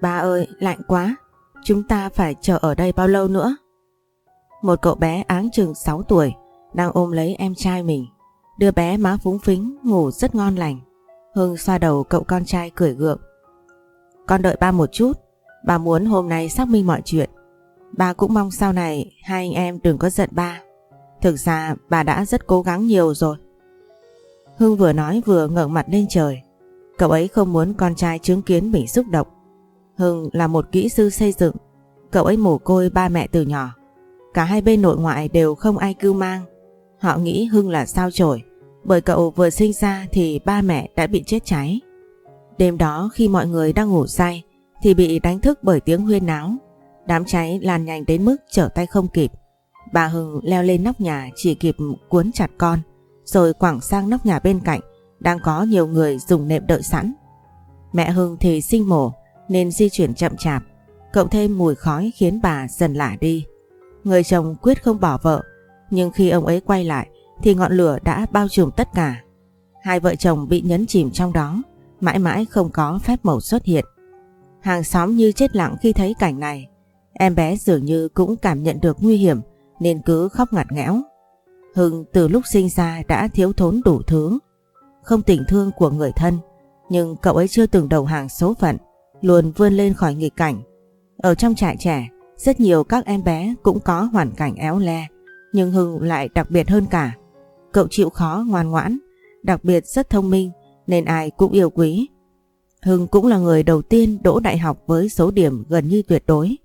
Ba ơi, lạnh quá. Chúng ta phải chờ ở đây bao lâu nữa? Một cậu bé áng chừng 6 tuổi đang ôm lấy em trai mình. Đứa bé má phúng phính, ngủ rất ngon lành. Hưng xoa đầu cậu con trai cười gượng. Con đợi ba một chút, ba muốn hôm nay xác minh mọi chuyện. Ba cũng mong sau này hai anh em đừng có giận ba. Thực ra bà đã rất cố gắng nhiều rồi. Hưng vừa nói vừa ngẩng mặt lên trời. Cậu ấy không muốn con trai chứng kiến mình xúc động. Hưng là một kỹ sư xây dựng. Cậu ấy mồ côi ba mẹ từ nhỏ. Cả hai bên nội ngoại đều không ai cưu mang. Họ nghĩ Hưng là sao chổi. Bởi cậu vừa sinh ra thì ba mẹ đã bị chết cháy. Đêm đó khi mọi người đang ngủ say thì bị đánh thức bởi tiếng huyên náo. Đám cháy lan nhanh đến mức trở tay không kịp. Bà Hưng leo lên nóc nhà chỉ kịp cuốn chặt con, rồi quẳng sang nóc nhà bên cạnh, đang có nhiều người dùng nệm đợi sẵn. Mẹ Hưng thì sinh mổ nên di chuyển chậm chạp, cộng thêm mùi khói khiến bà dần lả đi. Người chồng quyết không bỏ vợ, nhưng khi ông ấy quay lại thì ngọn lửa đã bao trùm tất cả. Hai vợ chồng bị nhấn chìm trong đó, mãi mãi không có phép màu xuất hiện. Hàng xóm như chết lặng khi thấy cảnh này. Em bé dường như cũng cảm nhận được nguy hiểm nên cứ khóc ngặt nghẽo. Hưng từ lúc sinh ra đã thiếu thốn đủ thứ. Không tình thương của người thân, nhưng cậu ấy chưa từng đầu hàng số phận, luôn vươn lên khỏi nghịch cảnh. Ở trong trại trẻ, rất nhiều các em bé cũng có hoàn cảnh éo le, nhưng Hưng lại đặc biệt hơn cả. Cậu chịu khó ngoan ngoãn, đặc biệt rất thông minh nên ai cũng yêu quý. Hưng cũng là người đầu tiên đỗ đại học với số điểm gần như tuyệt đối,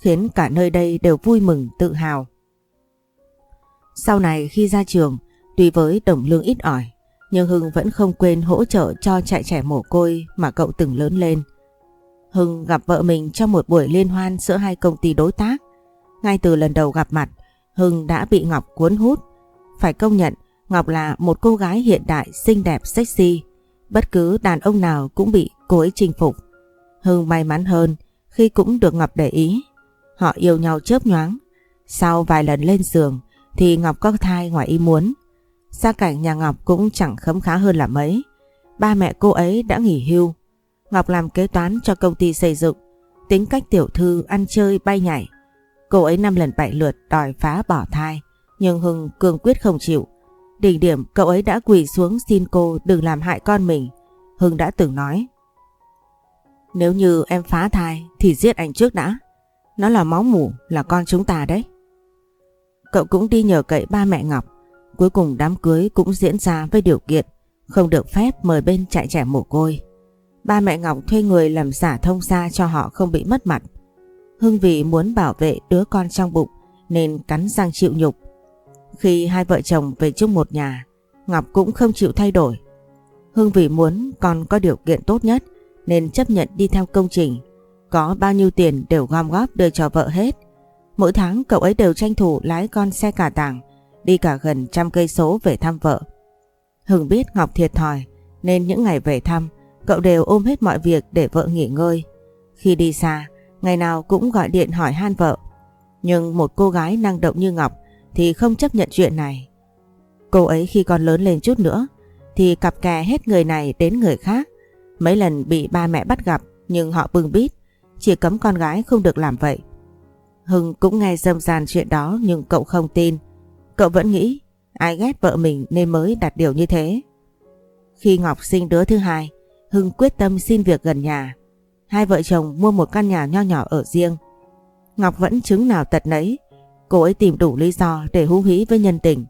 khiến cả nơi đây đều vui mừng tự hào. Sau này khi ra trường, tuy với đồng lương ít ỏi, nhưng Hưng vẫn không quên hỗ trợ cho trại trẻ mồ côi mà cậu từng lớn lên. Hưng gặp vợ mình trong một buổi liên hoan giữa hai công ty đối tác. Ngay từ lần đầu gặp mặt, Hưng đã bị Ngọc cuốn hút. Phải công nhận, Ngọc là một cô gái hiện đại xinh đẹp sexy. Bất cứ đàn ông nào cũng bị cô ấy chinh phục. Hưng may mắn hơn khi cũng được Ngọc để ý. Họ yêu nhau chớp nhoáng. Sau vài lần lên giường thì Ngọc có thai ngoài ý muốn. Gia cảnh nhà Ngọc cũng chẳng khấm khá hơn là mấy. Ba mẹ cô ấy đã nghỉ hưu. Ngọc làm kế toán cho công ty xây dựng. Tính cách tiểu thư, ăn chơi, bay nhảy. Cô ấy năm lần bảy lượt, đòi phá bỏ thai. Nhưng Hưng cương quyết không chịu. Đỉnh điểm, cậu ấy đã quỳ xuống xin cô đừng làm hại con mình. Hưng đã từng nói. Nếu như em phá thai thì giết anh trước đã. Nó là máu mủ, là con chúng ta đấy. Cậu cũng đi nhờ cậy ba mẹ Ngọc. Cuối cùng đám cưới cũng diễn ra với điều kiện không được phép mời bên trại trẻ mồ côi. Ba mẹ Ngọc thuê người làm giả thông gia cho họ không bị mất mặt. Hưng vì muốn bảo vệ đứa con trong bụng nên cắn răng chịu nhục. Khi hai vợ chồng về chung một nhà, Ngọc cũng không chịu thay đổi. Hưng vì muốn con có điều kiện tốt nhất nên chấp nhận đi theo công trình. Có bao nhiêu tiền đều gom góp đưa cho vợ hết. Mỗi tháng cậu ấy đều tranh thủ lái con xe cả tàng, đi cả gần trăm cây số về thăm vợ. Hưng biết Ngọc thiệt thòi nên những ngày về thăm cậu đều ôm hết mọi việc để vợ nghỉ ngơi. Khi đi xa, ngày nào cũng gọi điện hỏi han vợ. Nhưng một cô gái năng động như Ngọc thì không chấp nhận chuyện này. Cô ấy khi còn lớn lên chút nữa thì cặp kè hết người này đến người khác. Mấy lần bị ba mẹ bắt gặp nhưng họ bưng bít, chỉ cấm con gái không được làm vậy. Hưng cũng nghe dâm gian chuyện đó nhưng cậu không tin. Cậu vẫn nghĩ ai ghét vợ mình nên mới đặt điều như thế. Khi Ngọc sinh đứa thứ hai, Hưng quyết tâm xin việc gần nhà. Hai vợ chồng mua một căn nhà nho nhỏ ở riêng. Ngọc vẫn chứng nào tật nấy. Cô ấy tìm đủ lý do để hú hí với nhân tình.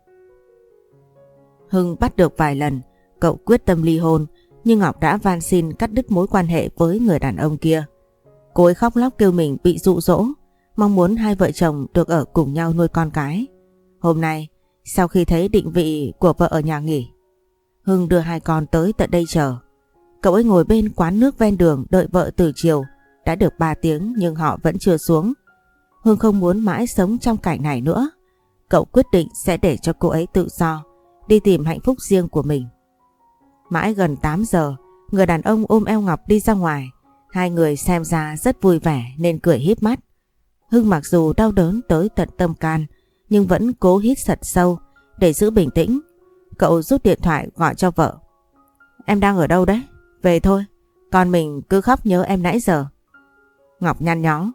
Hưng bắt được vài lần, cậu quyết tâm ly hôn, nhưng Ngọc đã van xin cắt đứt mối quan hệ với người đàn ông kia. Cô ấy khóc lóc kêu mình bị dụ dỗ, mong muốn hai vợ chồng được ở cùng nhau nuôi con cái. Hôm nay, sau khi thấy định vị của vợ ở nhà nghỉ, Hưng đưa hai con tới tận đây chờ. Cậu ấy ngồi bên quán nước ven đường đợi vợ từ chiều, đã được 3 tiếng nhưng họ vẫn chưa xuống. Hưng không muốn mãi sống trong cảnh này nữa. Cậu quyết định sẽ để cho cô ấy tự do, đi tìm hạnh phúc riêng của mình. Mãi gần 8 giờ, người đàn ông ôm eo Ngọc đi ra ngoài. Hai người xem ra rất vui vẻ nên cười híp mắt. Hưng mặc dù đau đớn tới tận tâm can nhưng vẫn cố hít thật sâu để giữ bình tĩnh. Cậu rút điện thoại gọi cho vợ. Em đang ở đâu đấy? Về thôi. Con mình cứ khóc nhớ em nãy giờ. Ngọc nhăn nhó.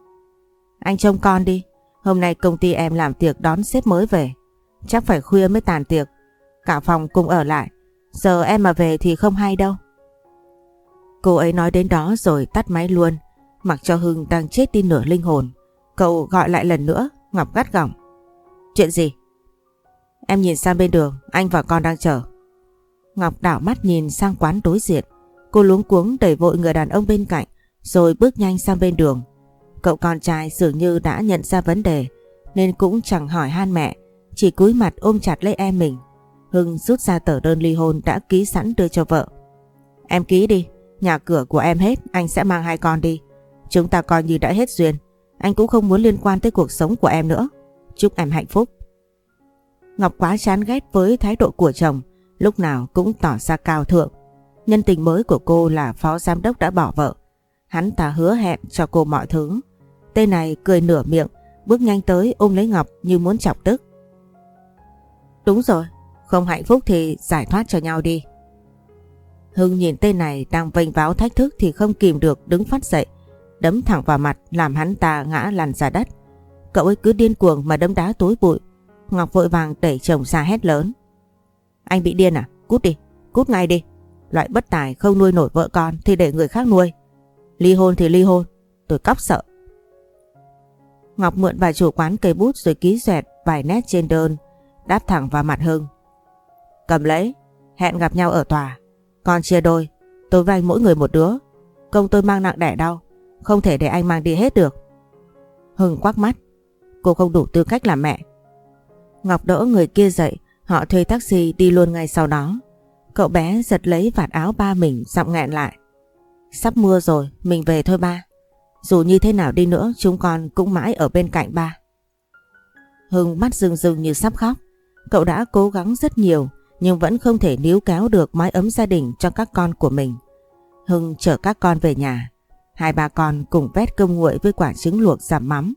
Anh trông con đi. Hôm nay công ty em làm tiệc đón sếp mới về. Chắc phải khuya mới tàn tiệc. Cả phòng cùng ở lại. Giờ em mà về thì không hay đâu. Cô ấy nói đến đó rồi tắt máy luôn. Mặc cho Hưng đang chết đi nửa linh hồn. Cậu gọi lại lần nữa. Ngọc gắt gỏng. Chuyện gì? Em nhìn sang bên đường. Anh và con đang chờ. Ngọc đảo mắt nhìn sang quán đối diện. Cô luống cuống đẩy vội người đàn ông bên cạnh rồi bước nhanh sang bên đường. Cậu con trai dường như đã nhận ra vấn đề nên cũng chẳng hỏi han mẹ, chỉ cúi mặt ôm chặt lấy em mình. Hưng rút ra tờ đơn ly hôn đã ký sẵn đưa cho vợ. Em ký đi, nhà cửa của em hết, anh sẽ mang hai con đi. Chúng ta coi như đã hết duyên, anh cũng không muốn liên quan tới cuộc sống của em nữa. Chúc em hạnh phúc. Ngọc quá chán ghét với thái độ của chồng, lúc nào cũng tỏ ra cao thượng. Nhân tình mới của cô là phó giám đốc đã bỏ vợ. Hắn ta hứa hẹn cho cô mọi thứ. Tên này cười nửa miệng, bước nhanh tới ôm lấy Ngọc như muốn chọc tức. Đúng rồi, không hạnh phúc thì giải thoát cho nhau đi. Hưng nhìn tên này đang vênh váo thách thức thì không kìm được đứng phát dậy, đấm thẳng vào mặt làm hắn ta ngã lăn ra đất. Cậu ấy cứ điên cuồng mà đấm đá tối bụi. Ngọc vội vàng đẩy chồng ra hét lớn. Anh bị điên à? Cút đi, cút ngay đi. Loại bất tài không nuôi nổi vợ con thì để người khác nuôi. Ly hôn thì ly hôn, tôi cóc sợ. Ngọc mượn bà chủ quán cây bút rồi ký dẹt vài nét trên đơn, đáp thẳng vào mặt Hưng. Cầm lấy, hẹn gặp nhau ở tòa. Còn chia đôi, tôi vay mỗi người một đứa. Công tôi mang nặng đẻ đau, không thể để anh mang đi hết được. Hưng quắc mắt, cô không đủ tư cách làm mẹ. Ngọc đỡ người kia dậy, họ thuê taxi đi luôn ngay sau đó. Cậu bé giật lấy vạt áo ba mình giọng nghẹn lại. Sắp mưa rồi, mình về thôi ba. Dù như thế nào đi nữa chúng con cũng mãi ở bên cạnh ba. Hưng mắt rưng rưng như sắp khóc. Cậu đã cố gắng rất nhiều nhưng vẫn không thể níu kéo được mái ấm gia đình cho các con của mình. Hưng chở các con về nhà. Hai ba con cùng vét cơm nguội với quả trứng luộc giảm mắm.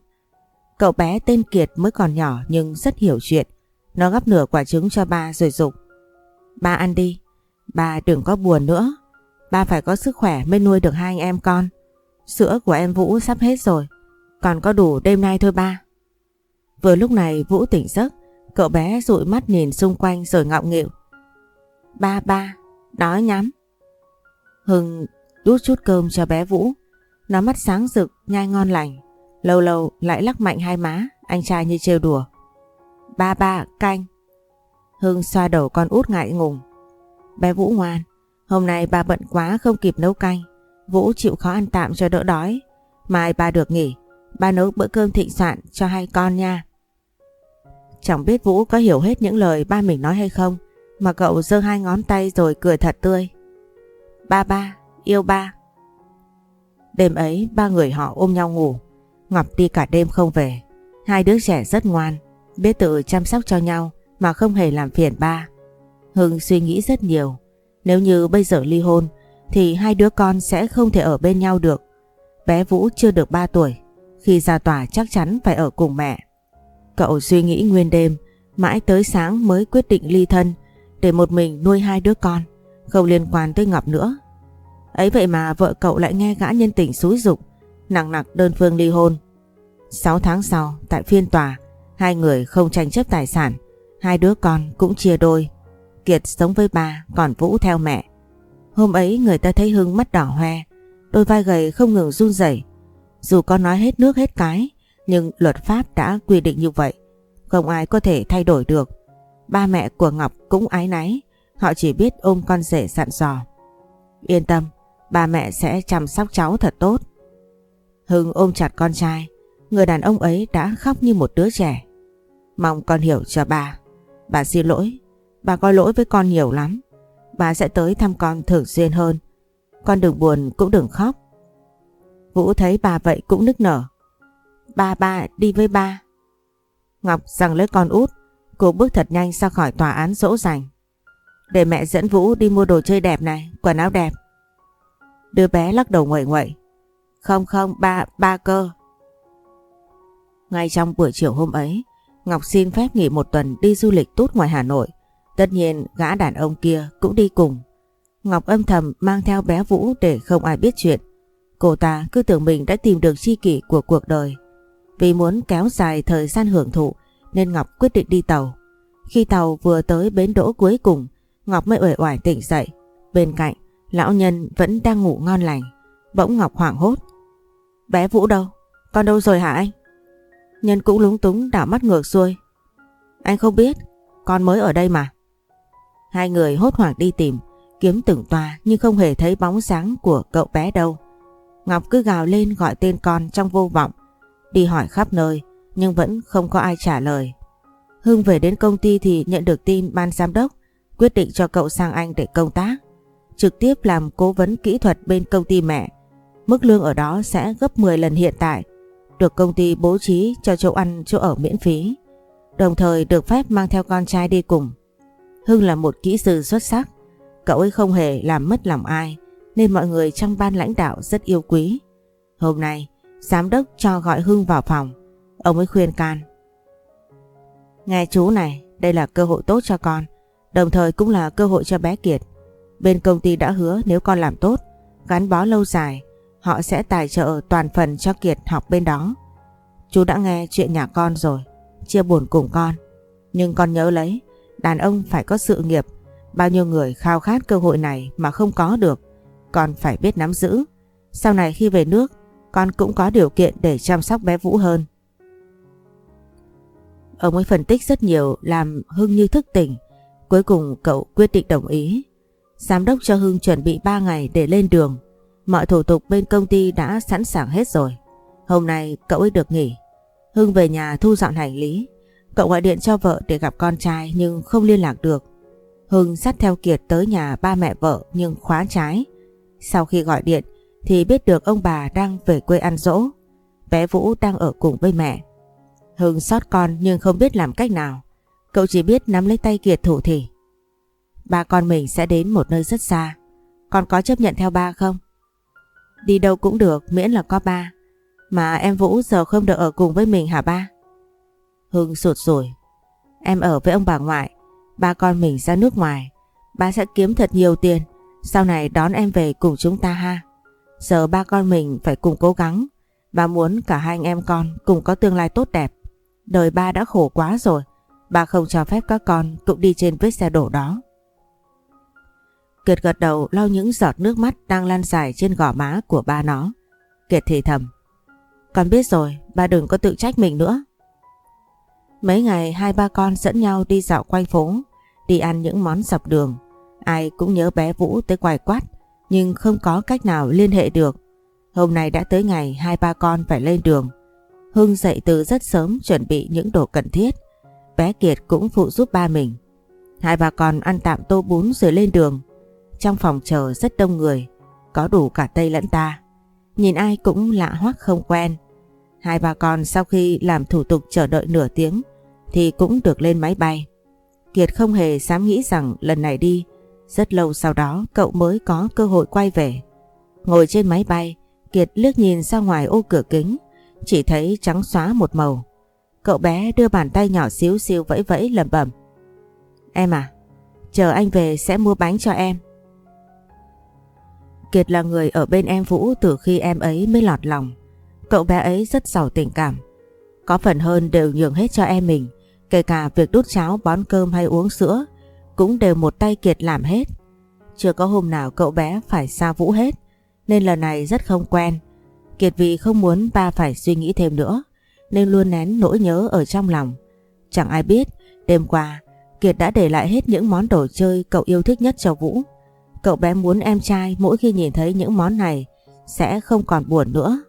Cậu bé tên Kiệt mới còn nhỏ nhưng rất hiểu chuyện. Nó gắp nửa quả trứng cho ba rồi dục Ba ăn đi. Ba đừng có buồn nữa. Ba phải có sức khỏe mới nuôi được hai anh em con. Sữa của em Vũ sắp hết rồi. Còn có đủ đêm nay thôi ba. Vừa lúc này Vũ tỉnh giấc. Cậu bé dụi mắt nhìn xung quanh rồi ngọng nghịu. Ba ba, đói nhắm. Hưng đút chút cơm cho bé Vũ. Nó mắt sáng rực, nhai ngon lành. Lâu lâu lại lắc mạnh hai má, anh trai như trêu đùa. Ba ba, canh. Hưng xoa đầu con út ngại ngùng. Bé Vũ ngoan, hôm nay ba bận quá không kịp nấu canh. Vũ chịu khó ăn tạm cho đỡ đói. Mai ba được nghỉ, ba nấu bữa cơm thịnh soạn cho hai con nha. Chẳng biết Vũ có hiểu hết những lời ba mình nói hay không, mà cậu giơ hai ngón tay rồi cười thật tươi. Ba ba, yêu ba. Đêm ấy ba người họ ôm nhau ngủ, Ngọc đi cả đêm không về. Hai đứa trẻ rất ngoan, biết tự chăm sóc cho nhau mà không hề làm phiền ba. Hưng suy nghĩ rất nhiều. Nếu như bây giờ ly hôn thì hai đứa con sẽ không thể ở bên nhau được. Bé Vũ chưa được 3 tuổi, khi ra tòa chắc chắn phải ở cùng mẹ. Cậu suy nghĩ nguyên đêm, mãi tới sáng mới quyết định ly thân để một mình nuôi hai đứa con, không liên quan tới Ngọc nữa. Ấy vậy mà vợ cậu lại nghe gã nhân tình xúi dục, nặng nặc đơn phương ly hôn. 6 tháng sau, tại phiên tòa, hai người không tranh chấp tài sản, hai đứa con cũng chia đôi. Kiệt sống với bà, còn Vũ theo mẹ. Hôm ấy người ta thấy Hưng mắt đỏ hoe, đôi vai gầy không ngừng run rẩy. Dù có nói hết nước hết cái, nhưng luật pháp đã quy định như vậy. Không ai có thể thay đổi được. Ba mẹ của Ngọc cũng ái náy, họ chỉ biết ôm con rể dặn dò. Yên tâm, ba mẹ sẽ chăm sóc cháu thật tốt. Hưng ôm chặt con trai, người đàn ông ấy đã khóc như một đứa trẻ. Mong con hiểu cho bà. Bà xin lỗi, bà có lỗi với con nhiều lắm. Bà sẽ tới thăm con thường xuyên hơn. Con đừng buồn cũng đừng khóc. Vũ thấy bà vậy cũng nức nở. Ba ba đi với ba. Ngọc rằng lấy con út, cô bước thật nhanh ra khỏi tòa án dỗ dành. Để mẹ dẫn Vũ đi mua đồ chơi đẹp này, quần áo đẹp. Đứa bé lắc đầu nguậy nguậy. Không không, ba, ba cơ. Ngay trong buổi chiều hôm ấy, Ngọc xin phép nghỉ một tuần đi du lịch tốt ngoài Hà Nội. Tất nhiên gã đàn ông kia cũng đi cùng. Ngọc âm thầm mang theo bé Vũ để không ai biết chuyện. Cô ta cứ tưởng mình đã tìm được chi kỷ của cuộc đời. Vì muốn kéo dài thời gian hưởng thụ nên Ngọc quyết định đi tàu. Khi tàu vừa tới bến đỗ cuối cùng, Ngọc mới uể oải tỉnh dậy. Bên cạnh, lão nhân vẫn đang ngủ ngon lành. Bỗng Ngọc hoảng hốt. Bé Vũ đâu? Con đâu rồi hả anh? Nhân cũng lúng túng đảo mắt ngược xuôi. Anh không biết, con mới ở đây mà. Hai người hốt hoảng đi tìm, kiếm từng tòa nhưng không hề thấy bóng sáng của cậu bé đâu. Ngọc cứ gào lên gọi tên con trong vô vọng, đi hỏi khắp nơi nhưng vẫn không có ai trả lời. Hưng về đến công ty thì nhận được tin ban giám đốc quyết định cho cậu sang Anh để công tác, trực tiếp làm cố vấn kỹ thuật bên công ty mẹ. Mức lương ở đó sẽ gấp 10 lần hiện tại, được công ty bố trí cho chỗ ăn chỗ ở miễn phí, đồng thời được phép mang theo con trai đi cùng. Hưng là một kỹ sư xuất sắc, cậu ấy không hề làm mất lòng ai, nên mọi người trong ban lãnh đạo rất yêu quý. Hôm nay, giám đốc cho gọi Hưng vào phòng, ông ấy khuyên can. Nghe chú này, đây là cơ hội tốt cho con, đồng thời cũng là cơ hội cho bé Kiệt. Bên công ty đã hứa nếu con làm tốt, gắn bó lâu dài, họ sẽ tài trợ toàn phần cho Kiệt học bên đó. Chú đã nghe chuyện nhà con rồi, chia buồn cùng con. Nhưng con nhớ lấy, đàn ông phải có sự nghiệp, bao nhiêu người khao khát cơ hội này mà không có được, con phải biết nắm giữ. Sau này khi về nước, con cũng có điều kiện để chăm sóc bé Vũ hơn. Ông ấy phân tích rất nhiều làm Hưng như thức tỉnh. Cuối cùng cậu quyết định đồng ý. Giám đốc cho Hưng chuẩn bị 3 ngày để lên đường. Mọi thủ tục bên công ty đã sẵn sàng hết rồi. Hôm nay cậu ấy được nghỉ. Hưng về nhà thu dọn hành lý. Cậu gọi điện cho vợ để gặp con trai nhưng không liên lạc được. Hưng dắt theo Kiệt tới nhà ba mẹ vợ nhưng khóa trái. Sau khi gọi điện thì biết được ông bà đang về quê ăn dỗ. Bé Vũ đang ở cùng với mẹ. Hưng xót con nhưng không biết làm cách nào. Cậu chỉ biết nắm lấy tay Kiệt thủ thì. Ba con mình sẽ đến một nơi rất xa. Con có chấp nhận theo ba không? Đi đâu cũng được, miễn là có ba. Mà em Vũ giờ không được ở cùng với mình hả ba? Hưng sụt sùi. Em ở với ông bà ngoại. Ba con mình ra nước ngoài. Ba sẽ kiếm thật nhiều tiền. Sau này đón em về cùng chúng ta ha. Giờ ba con mình phải cùng cố gắng. Ba muốn cả hai anh em con cùng có tương lai tốt đẹp. Đời ba đã khổ quá rồi. Ba không cho phép các con cũng đi trên vết xe đổ đó. Kiệt gật đầu lau những giọt nước mắt đang lan dài trên gò má của ba nó. Kiệt thì thầm. Con biết rồi, ba đừng có tự trách mình nữa. Mấy ngày hai ba con dẫn nhau đi dạo quanh phố, đi ăn những món dọc đường. Ai cũng nhớ bé Vũ tới quài quát, nhưng không có cách nào liên hệ được. Hôm nay đã tới ngày hai ba con phải lên đường. Hưng dậy từ rất sớm chuẩn bị những đồ cần thiết. Bé Kiệt cũng phụ giúp ba mình. Hai bà con ăn tạm tô bún rồi lên đường. Trong phòng chờ rất đông người, có đủ cả Tây lẫn ta. Nhìn ai cũng lạ hoắc không quen. Hai bà con sau khi làm thủ tục chờ đợi nửa tiếng thì cũng được lên máy bay. Kiệt không hề dám nghĩ rằng lần này đi, rất lâu sau đó cậu mới có cơ hội quay về. Ngồi trên máy bay, Kiệt liếc nhìn ra ngoài ô cửa kính, chỉ thấy trắng xóa một màu. Cậu bé đưa bàn tay nhỏ xíu xíu vẫy vẫy lẩm bẩm. Em à, chờ anh về sẽ mua bánh cho em. Kiệt là người ở bên em Vũ từ khi em ấy mới lọt lòng. Cậu bé ấy rất giàu tình cảm. Có phần hơn đều nhường hết cho em mình, kể cả việc đút cháo bón cơm hay uống sữa, cũng đều một tay Kiệt làm hết. Chưa có hôm nào cậu bé phải xa Vũ hết, nên lần này rất không quen. Kiệt vì không muốn ba phải suy nghĩ thêm nữa, nên luôn nén nỗi nhớ ở trong lòng. Chẳng ai biết, đêm qua, Kiệt đã để lại hết những món đồ chơi cậu yêu thích nhất cho Vũ. Cậu bé muốn em trai mỗi khi nhìn thấy những món này sẽ không còn buồn nữa.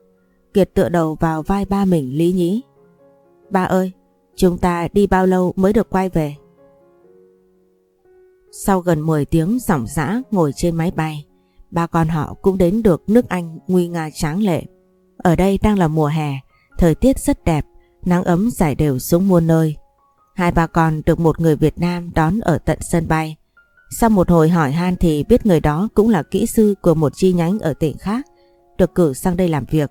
Kiệt tựa đầu vào vai ba mình lý nhí. Ba ơi, chúng ta đi bao lâu mới được quay về? Sau gần 10 tiếng sỏng giã ngồi trên máy bay, ba con họ cũng đến được nước Anh nguy nga tráng lệ. Ở đây đang là mùa hè, thời tiết rất đẹp, nắng ấm giải đều xuống muôn nơi. Hai ba con được một người Việt Nam đón ở tận sân bay. Sau một hồi hỏi han thì biết người đó cũng là kỹ sư của một chi nhánh ở tỉnh khác, được cử sang đây làm việc.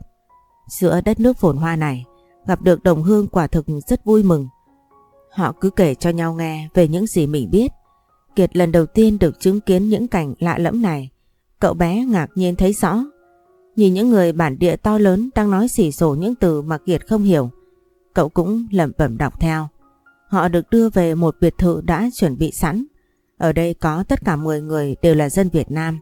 Giữa đất nước phồn hoa này, gặp được đồng hương quả thực rất vui mừng. Họ cứ kể cho nhau nghe về những gì mình biết. Kiệt lần đầu tiên được chứng kiến những cảnh lạ lẫm này, cậu bé ngạc nhiên thấy rõ. Nhìn những người bản địa to lớn đang nói xỉ sổ những từ mà Kiệt không hiểu. Cậu cũng lẩm bẩm đọc theo. Họ được đưa về một biệt thự đã chuẩn bị sẵn. Ở đây có tất cả 10 người đều là dân Việt Nam.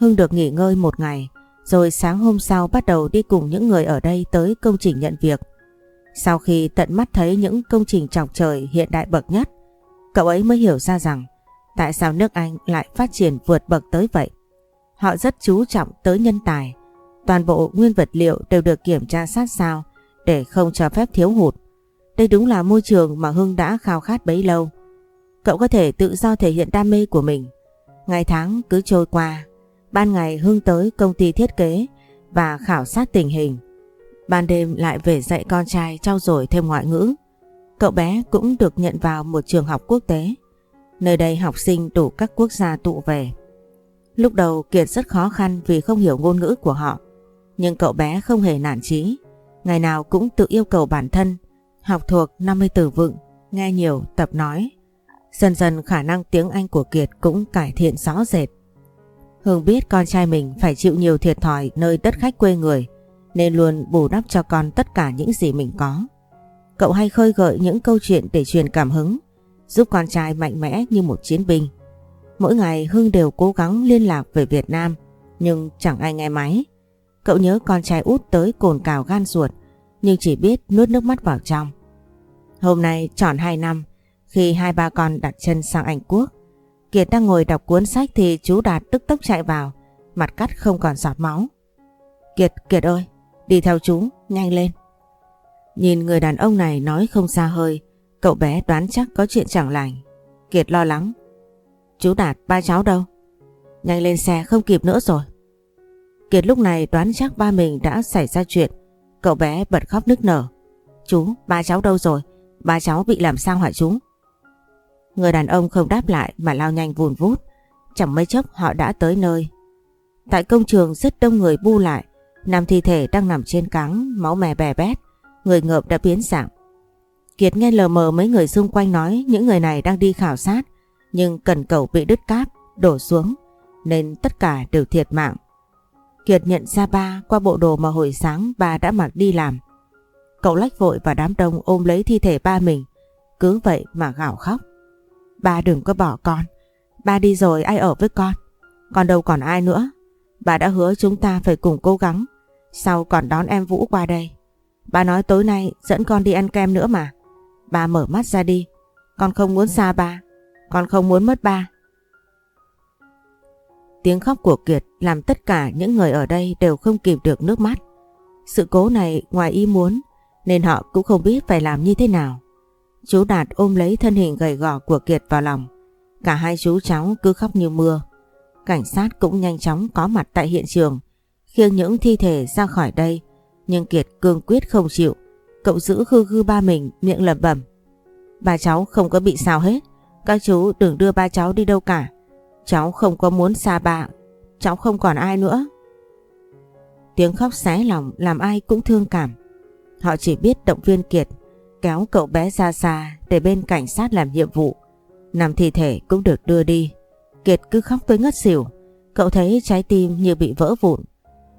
Hưng được nghỉ ngơi một ngày, rồi sáng hôm sau bắt đầu đi cùng những người ở đây tới công trình nhận việc. Sau khi tận mắt thấy những công trình trọc trời hiện đại bậc nhất, cậu ấy mới hiểu ra rằng tại sao nước Anh lại phát triển vượt bậc tới vậy. Họ rất chú trọng tới nhân tài, toàn bộ nguyên vật liệu đều được kiểm tra sát sao để không cho phép thiếu hụt. Đây đúng là môi trường mà Hưng đã khao khát bấy lâu. Cậu có thể tự do thể hiện đam mê của mình. Ngày tháng cứ trôi qua, ban ngày Hưng tới công ty thiết kế và khảo sát tình hình. Ban đêm lại về dạy con trai trau dồi thêm ngoại ngữ. Cậu bé cũng được nhận vào một trường học quốc tế. Nơi đây học sinh đủ các quốc gia tụ về. Lúc đầu Kiệt rất khó khăn vì không hiểu ngôn ngữ của họ. Nhưng cậu bé không hề nản chí. Ngày nào cũng tự yêu cầu bản thân học thuộc 50 từ vựng, nghe nhiều, tập nói. Dần dần khả năng tiếng Anh của Kiệt cũng cải thiện rõ rệt. Hương biết con trai mình phải chịu nhiều thiệt thòi nơi đất khách quê người nên luôn bù đắp cho con tất cả những gì mình có. Cậu hay khơi gợi những câu chuyện để truyền cảm hứng, giúp con trai mạnh mẽ như một chiến binh. Mỗi ngày Hưng đều cố gắng liên lạc về Việt Nam, nhưng chẳng ai nghe máy. Cậu nhớ con trai út tới cồn cào gan ruột, nhưng chỉ biết nuốt nước mắt vào trong. Hôm nay tròn 2 năm, khi hai ba con đặt chân sang Anh Quốc, Kiệt đang ngồi đọc cuốn sách thì chú Đạt tức tốc chạy vào, mặt cắt không còn giọt máu. Kiệt, Kiệt ơi, đi theo chú, nhanh lên. Nhìn người đàn ông này nói không xa hơi, cậu bé đoán chắc có chuyện chẳng lành. Kiệt lo lắng. Chú Đạt, ba cháu đâu? Nhanh lên xe không kịp nữa rồi. Kiệt lúc này đoán chắc ba mình đã xảy ra chuyện. Cậu bé bật khóc nức nở. Chú, ba cháu đâu rồi? Ba cháu bị làm sao hả chú? Người đàn ông không đáp lại mà lao nhanh vùn vút. Chẳng mấy chốc họ đã tới nơi. Tại công trường rất đông người bu lại. Nằm thi thể đang nằm trên cáng, máu mè bè bét. Người ngợp đã biến dạng. Kiệt nghe lờ mờ mấy người xung quanh nói những người này đang đi khảo sát. Nhưng cần cầu bị đứt cáp, đổ xuống. Nên tất cả đều thiệt mạng. Kiệt nhận ra ba qua bộ đồ mà hồi sáng ba đã mặc đi làm. Cậu lách vội và đám đông ôm lấy thi thể ba mình. Cứ vậy mà gào khóc. Ba đừng có bỏ con. Ba đi rồi ai ở với con. Con đâu còn ai nữa. Bà đã hứa chúng ta phải cùng cố gắng. Sau còn đón em Vũ qua đây. Bà nói tối nay dẫn con đi ăn kem nữa mà. Ba mở mắt ra đi. Con không muốn xa ba. Con không muốn mất ba. Tiếng khóc của Kiệt làm tất cả những người ở đây đều không kìm được nước mắt. Sự cố này ngoài ý muốn, nên họ cũng không biết phải làm như thế nào. Chú Đạt ôm lấy thân hình gầy gò của Kiệt vào lòng. Cả hai chú cháu cứ khóc như mưa. Cảnh sát cũng nhanh chóng có mặt tại hiện trường, khiêng những thi thể ra khỏi đây. Nhưng Kiệt cương quyết không chịu. Cậu giữ khư khư ba mình miệng lẩm bẩm. Ba cháu không có bị sao hết. Các chú đừng đưa ba cháu đi đâu cả. Cháu không có muốn xa bà, Cháu không còn ai nữa. Tiếng khóc xé lòng làm ai cũng thương cảm. Họ chỉ biết động viên Kiệt, kéo cậu bé ra xa để bên cảnh sát làm nhiệm vụ. Nằm thi thể cũng được đưa đi. Kiệt cứ khóc tới ngất xỉu. Cậu thấy trái tim như bị vỡ vụn.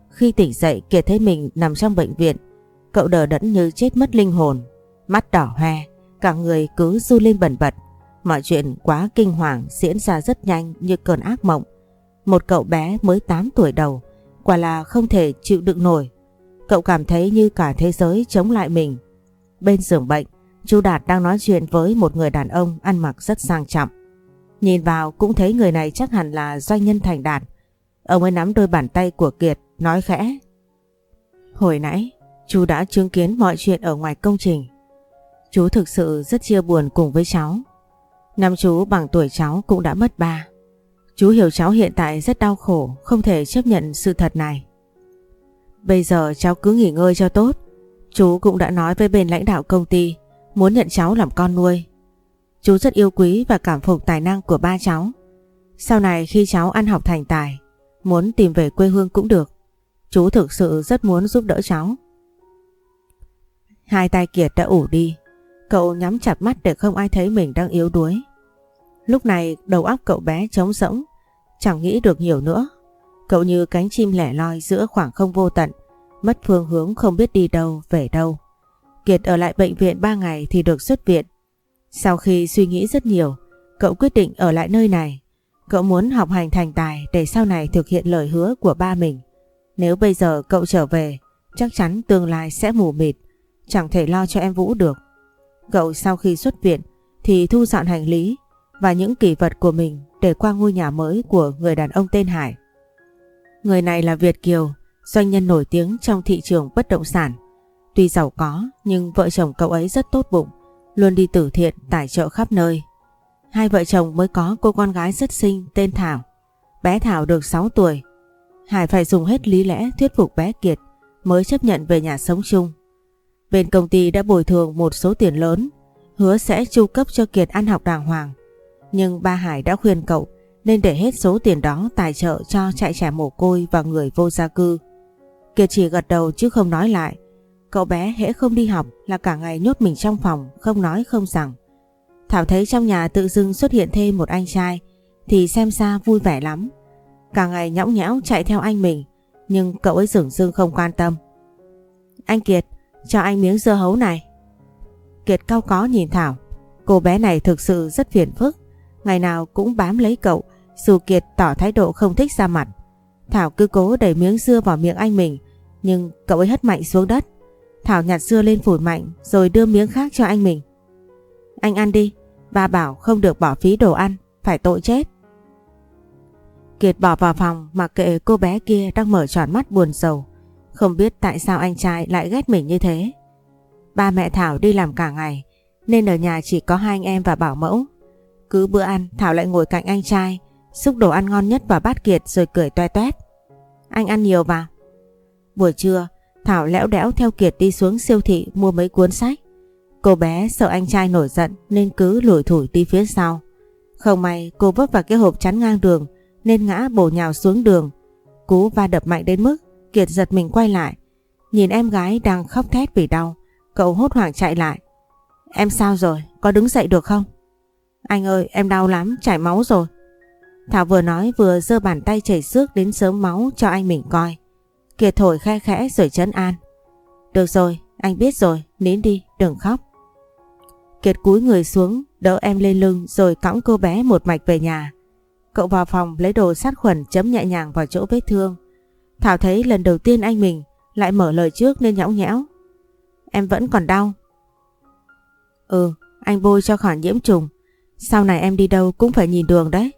Khi tỉnh dậy Kiệt thấy mình nằm trong bệnh viện. Cậu đờ đẫn như chết mất linh hồn. Mắt đỏ hoe, cả người cứ du lên bẩn bật. Mọi chuyện quá kinh hoàng diễn ra rất nhanh như cơn ác mộng. Một cậu bé mới 8 tuổi đầu, quả là không thể chịu đựng nổi. Cậu cảm thấy như cả thế giới chống lại mình. Bên giường bệnh, chú Đạt đang nói chuyện với một người đàn ông ăn mặc rất sang trọng. Nhìn vào cũng thấy người này chắc hẳn là doanh nhân thành đạt. Ông ấy nắm đôi bàn tay của Kiệt, nói khẽ. Hồi nãy, chú đã chứng kiến mọi chuyện ở ngoài công trình. Chú thực sự rất chia buồn cùng với cháu. Năm chú bằng tuổi cháu cũng đã mất ba. Chú hiểu cháu hiện tại rất đau khổ, không thể chấp nhận sự thật này. Bây giờ cháu cứ nghỉ ngơi cho tốt. Chú cũng đã nói với bên lãnh đạo công ty muốn nhận cháu làm con nuôi. Chú rất yêu quý và cảm phục tài năng của ba cháu. Sau này khi cháu ăn học thành tài, muốn tìm về quê hương cũng được. Chú thực sự rất muốn giúp đỡ cháu. Hai tay Kiệt đã ủ đi. Cậu nhắm chặt mắt để không ai thấy mình đang yếu đuối. Lúc này đầu óc cậu bé trống rỗng, chẳng nghĩ được nhiều nữa. Cậu như cánh chim lẻ loi giữa khoảng không vô tận, mất phương hướng không biết đi đâu, về đâu. Kiệt ở lại bệnh viện 3 ngày thì được xuất viện. Sau khi suy nghĩ rất nhiều, cậu quyết định ở lại nơi này. Cậu muốn học hành thành tài để sau này thực hiện lời hứa của ba mình. Nếu bây giờ cậu trở về, chắc chắn tương lai sẽ mù mịt, chẳng thể lo cho em Vũ được. Cậu sau khi xuất viện thì thu dọn hành lý và những kỷ vật của mình để qua ngôi nhà mới của người đàn ông tên Hải. Người này là Việt Kiều, doanh nhân nổi tiếng trong thị trường bất động sản. Tuy giàu có nhưng vợ chồng cậu ấy rất tốt bụng, luôn đi từ thiện tài trợ khắp nơi. Hai vợ chồng mới có cô con gái rất xinh tên Thảo. Bé Thảo được 6 tuổi. Hải phải dùng hết lý lẽ thuyết phục bé Kiệt mới chấp nhận về nhà sống chung. Bên công ty đã bồi thường một số tiền lớn, hứa sẽ chu cấp cho Kiệt ăn học đàng hoàng. Nhưng ba Hải đã khuyên cậu nên để hết số tiền đó tài trợ cho trại trẻ mồ côi và người vô gia cư. Kiệt chỉ gật đầu chứ không nói lại. Cậu bé hễ không đi học là cả ngày nhốt mình trong phòng, không nói không rằng. Thảo thấy trong nhà tự dưng xuất hiện thêm một anh trai thì xem xa vui vẻ lắm. Cả ngày nhõng nhẽo chạy theo anh mình nhưng cậu ấy dường dưng không quan tâm. Anh Kiệt, cho anh miếng dưa hấu này. Kiệt cao có nhìn Thảo. Cô bé này thực sự rất phiền phức. Ngày nào cũng bám lấy cậu dù Kiệt tỏ thái độ không thích ra mặt. Thảo cứ cố đẩy miếng dưa vào miệng anh mình nhưng cậu ấy hất mạnh xuống đất. Thảo nhặt dưa lên phủi mạnh rồi đưa miếng khác cho anh mình. Anh ăn đi, ba bảo không được bỏ phí đồ ăn, phải tội chết. Kiệt bỏ vào phòng mà kệ cô bé kia đang mở tròn mắt buồn sầu. Không biết tại sao anh trai lại ghét mình như thế. Ba mẹ Thảo đi làm cả ngày nên ở nhà chỉ có hai anh em và bảo mẫu. Cứ bữa ăn Thảo lại ngồi cạnh anh trai xúc đồ ăn ngon nhất vào bát Kiệt rồi cười toe toét. Anh ăn nhiều vào. Buổi trưa Thảo lẽo đẽo theo Kiệt đi xuống siêu thị mua mấy cuốn sách. Cô bé sợ anh trai nổi giận nên cứ lủi thủi đi phía sau. Không may cô vấp vào cái hộp chắn ngang đường nên ngã bổ nhào xuống đường. Cú va đập mạnh đến mức Kiệt giật mình quay lại. Nhìn em gái đang khóc thét vì đau. Cậu hốt hoảng chạy lại. Em sao rồi? Có đứng dậy được không? Anh ơi em đau lắm, chảy máu rồi. Thảo vừa nói vừa giơ bàn tay chảy xước đến sớm máu cho anh mình coi. Kiệt thổi khe khẽ rồi chấn an. Được rồi, anh biết rồi, nín đi, đừng khóc. Kiệt cúi người xuống, đỡ em lên lưng rồi cõng cô bé một mạch về nhà. Cậu vào phòng lấy đồ sát khuẩn chấm nhẹ nhàng vào chỗ vết thương. Thảo thấy lần đầu tiên anh mình lại mở lời trước nên nhõng nhẽo. Em vẫn còn đau. Ừ, anh bôi cho khỏi nhiễm trùng. Sau này em đi đâu cũng phải nhìn đường đấy.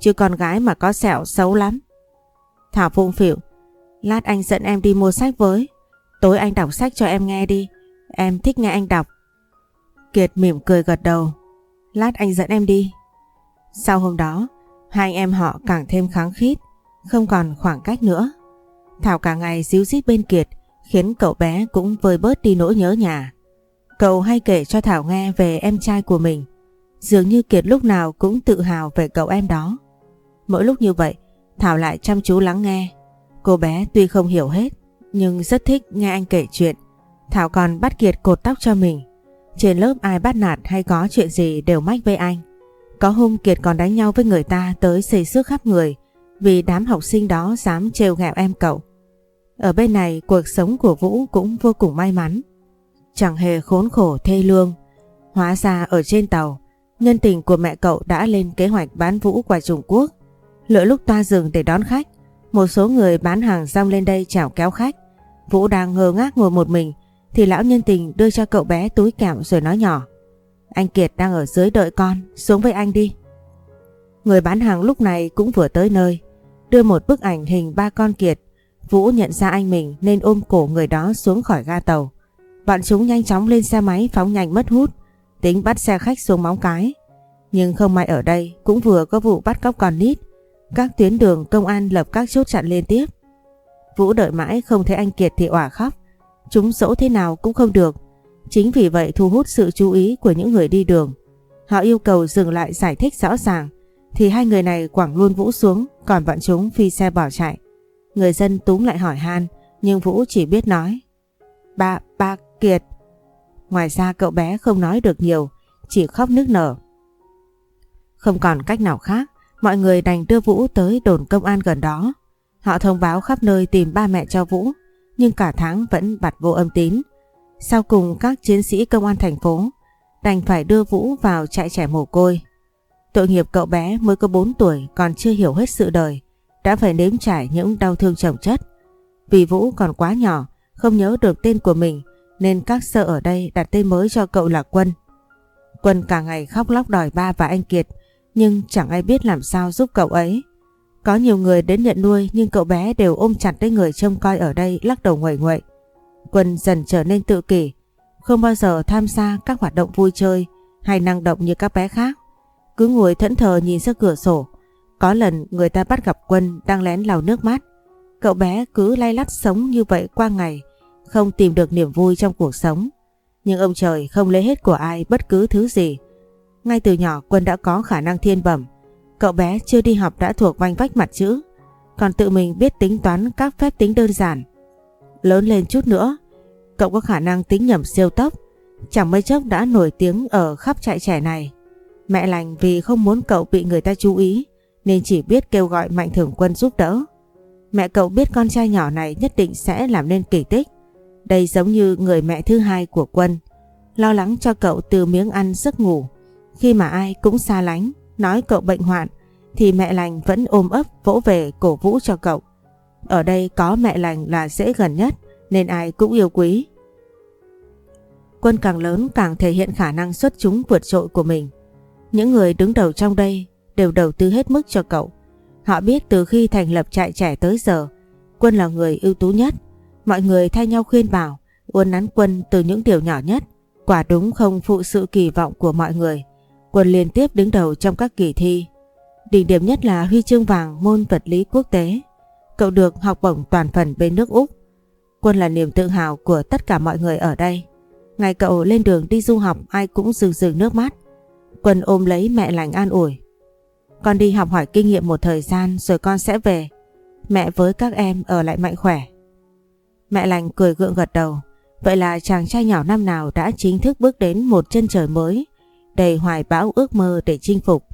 Chứ con gái mà có sẹo xấu lắm. Thảo phung phịu. Lát anh dẫn em đi mua sách với. Tối anh đọc sách cho em nghe đi. Em thích nghe anh đọc. Kiệt mỉm cười gật đầu. Lát anh dẫn em đi. Sau hôm đó, hai anh em họ càng thêm kháng khít, không còn khoảng cách nữa. Thảo cả ngày díu dít bên Kiệt, khiến cậu bé cũng vơi bớt đi nỗi nhớ nhà. Cậu hay kể cho Thảo nghe về em trai của mình. Dường như Kiệt lúc nào cũng tự hào về cậu em đó. Mỗi lúc như vậy, Thảo lại chăm chú lắng nghe. Cô bé tuy không hiểu hết, nhưng rất thích nghe anh kể chuyện. Thảo còn bắt Kiệt cột tóc cho mình. Trên lớp ai bắt nạt hay có chuyện gì đều mách với anh. Có hôm Kiệt còn đánh nhau với người ta tới xây xước khắp người vì đám học sinh đó dám trêu ghẹo em cậu. Ở bên này cuộc sống của Vũ cũng vô cùng may mắn. Chẳng hề khốn khổ thê lương. Hóa ra ở trên tàu, nhân tình của mẹ cậu đã lên kế hoạch bán Vũ qua Trung Quốc. Lỡ lúc toa dừng để đón khách, một số người bán hàng rong lên đây chào kéo khách. Vũ đang ngơ ngác ngồi một mình thì lão nhân tình đưa cho cậu bé túi kẹo rồi nói nhỏ. Anh Kiệt đang ở dưới đợi con, xuống với anh đi. Người bán hàng lúc này cũng vừa tới nơi, đưa một bức ảnh hình ba con Kiệt. Vũ nhận ra anh mình nên ôm cổ người đó xuống khỏi ga tàu. Bọn chúng nhanh chóng lên xe máy phóng nhanh mất hút, tính bắt xe khách xuống móng cái. Nhưng không may ở đây cũng vừa có vụ bắt cóc con nít. Các tuyến đường công an lập các chốt chặn liên tiếp. Vũ đợi mãi không thấy anh Kiệt thì òa khóc. Chúng dỗ thế nào cũng không được. Chính vì vậy thu hút sự chú ý của những người đi đường. Họ yêu cầu dừng lại giải thích rõ ràng thì hai người này quẳng luôn Vũ xuống còn bọn chúng phi xe bỏ chạy. Người dân túm lại hỏi han nhưng Vũ chỉ biết nói Ba, ba Kiệt. Ngoài ra cậu bé không nói được nhiều chỉ khóc nức nở. Không còn cách nào khác mọi người đành đưa Vũ tới đồn công an gần đó. Họ thông báo khắp nơi tìm ba mẹ cho Vũ, nhưng cả tháng vẫn bặt vô âm tín. Sau cùng các chiến sĩ công an thành phố đành phải đưa Vũ vào trại trẻ mồ côi. Tội nghiệp cậu bé mới có 4 tuổi còn chưa hiểu hết sự đời, đã phải nếm trải những đau thương chồng chất. Vì Vũ còn quá nhỏ, không nhớ được tên của mình nên các sơ ở đây đặt tên mới cho cậu là Quân. Quân cả ngày khóc lóc đòi ba và anh Kiệt nhưng chẳng ai biết làm sao giúp cậu ấy. Có nhiều người đến nhận nuôi nhưng cậu bé đều ôm chặt lấy người trông coi ở đây lắc đầu nguậy nguậy. Quân dần trở nên tự kỷ, không bao giờ tham gia các hoạt động vui chơi hay năng động như các bé khác. Cứ ngồi thẫn thờ nhìn ra cửa sổ. Có lần người ta bắt gặp Quân đang lén lau nước mắt. Cậu bé cứ lay lắt sống như vậy qua ngày, không tìm được niềm vui trong cuộc sống. Nhưng ông trời không lấy hết của ai bất cứ thứ gì. Ngay từ nhỏ Quân đã có khả năng thiên bẩm. Cậu bé chưa đi học đã thuộc vanh vách mặt chữ, còn tự mình biết tính toán các phép tính đơn giản. Lớn lên chút nữa, cậu có khả năng tính nhầm siêu tốc, chẳng mấy chốc đã nổi tiếng ở khắp trại trẻ này. Mẹ lành vì không muốn cậu bị người ta chú ý nên chỉ biết kêu gọi Mạnh Thường Quân giúp đỡ. Mẹ cậu biết con trai nhỏ này nhất định sẽ làm nên kỳ tích. Đây giống như người mẹ thứ hai của Quân. Lo lắng cho cậu từ miếng ăn giấc ngủ. Khi mà ai cũng xa lánh, nói cậu bệnh hoạn thì mẹ lành vẫn ôm ấp vỗ về cổ vũ cho cậu. Ở đây có mẹ lành là dễ gần nhất nên ai cũng yêu quý. Quân càng lớn càng thể hiện khả năng xuất chúng vượt trội của mình. Những người đứng đầu trong đây đều đầu tư hết mức cho cậu. Họ biết từ khi thành lập trại trẻ tới giờ, Quân là người ưu tú nhất. Mọi người thay nhau khuyên bảo, uốn nắn Quân từ những điều nhỏ nhất. Quả đúng không phụ sự kỳ vọng của mọi người. Quân liên tiếp đứng đầu trong các kỳ thi. Đỉnh điểm nhất là huy chương vàng môn vật lý quốc tế. Cậu được học bổng toàn phần bên nước Úc. Quân là niềm tự hào của tất cả mọi người ở đây. Ngày cậu lên đường đi du học ai cũng rừng rừng nước mắt. Quân ôm lấy mẹ lành an ủi. Con đi học hỏi kinh nghiệm một thời gian rồi con sẽ về. Mẹ với các em ở lại mạnh khỏe. Mẹ lành cười gượng gật đầu. Vậy là chàng trai nhỏ năm nào đã chính thức bước đến một chân trời mới, đầy hoài bão ước mơ để chinh phục.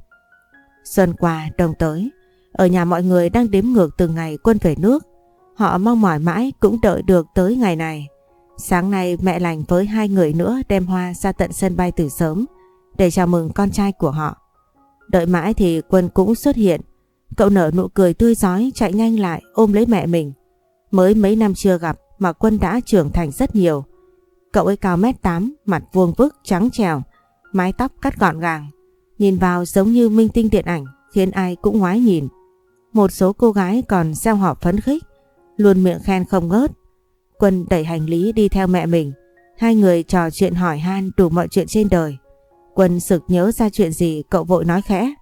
Xuân qua, đông tới, ở nhà mọi người đang đếm ngược từng ngày quân về nước. Họ mong mỏi mãi cũng đợi được tới ngày này. Sáng nay mẹ lành với hai người nữa đem hoa ra tận sân bay từ sớm để chào mừng con trai của họ. Đợi mãi thì Quân cũng xuất hiện. Cậu nở nụ cười tươi giói chạy nhanh lại ôm lấy mẹ mình. Mới mấy năm chưa gặp mà Quân đã trưởng thành rất nhiều. Cậu ấy cao mét 8, mặt vuông vức, trắng trèo, mái tóc cắt gọn gàng. Nhìn vào giống như minh tinh điện ảnh khiến ai cũng ngoái nhìn. Một số cô gái còn gieo họ phấn khích, luôn miệng khen không ngớt. Quân đẩy hành lý đi theo mẹ mình. Hai người trò chuyện hỏi han đủ mọi chuyện trên đời. Quân sực nhớ ra chuyện gì cậu vội nói khẽ.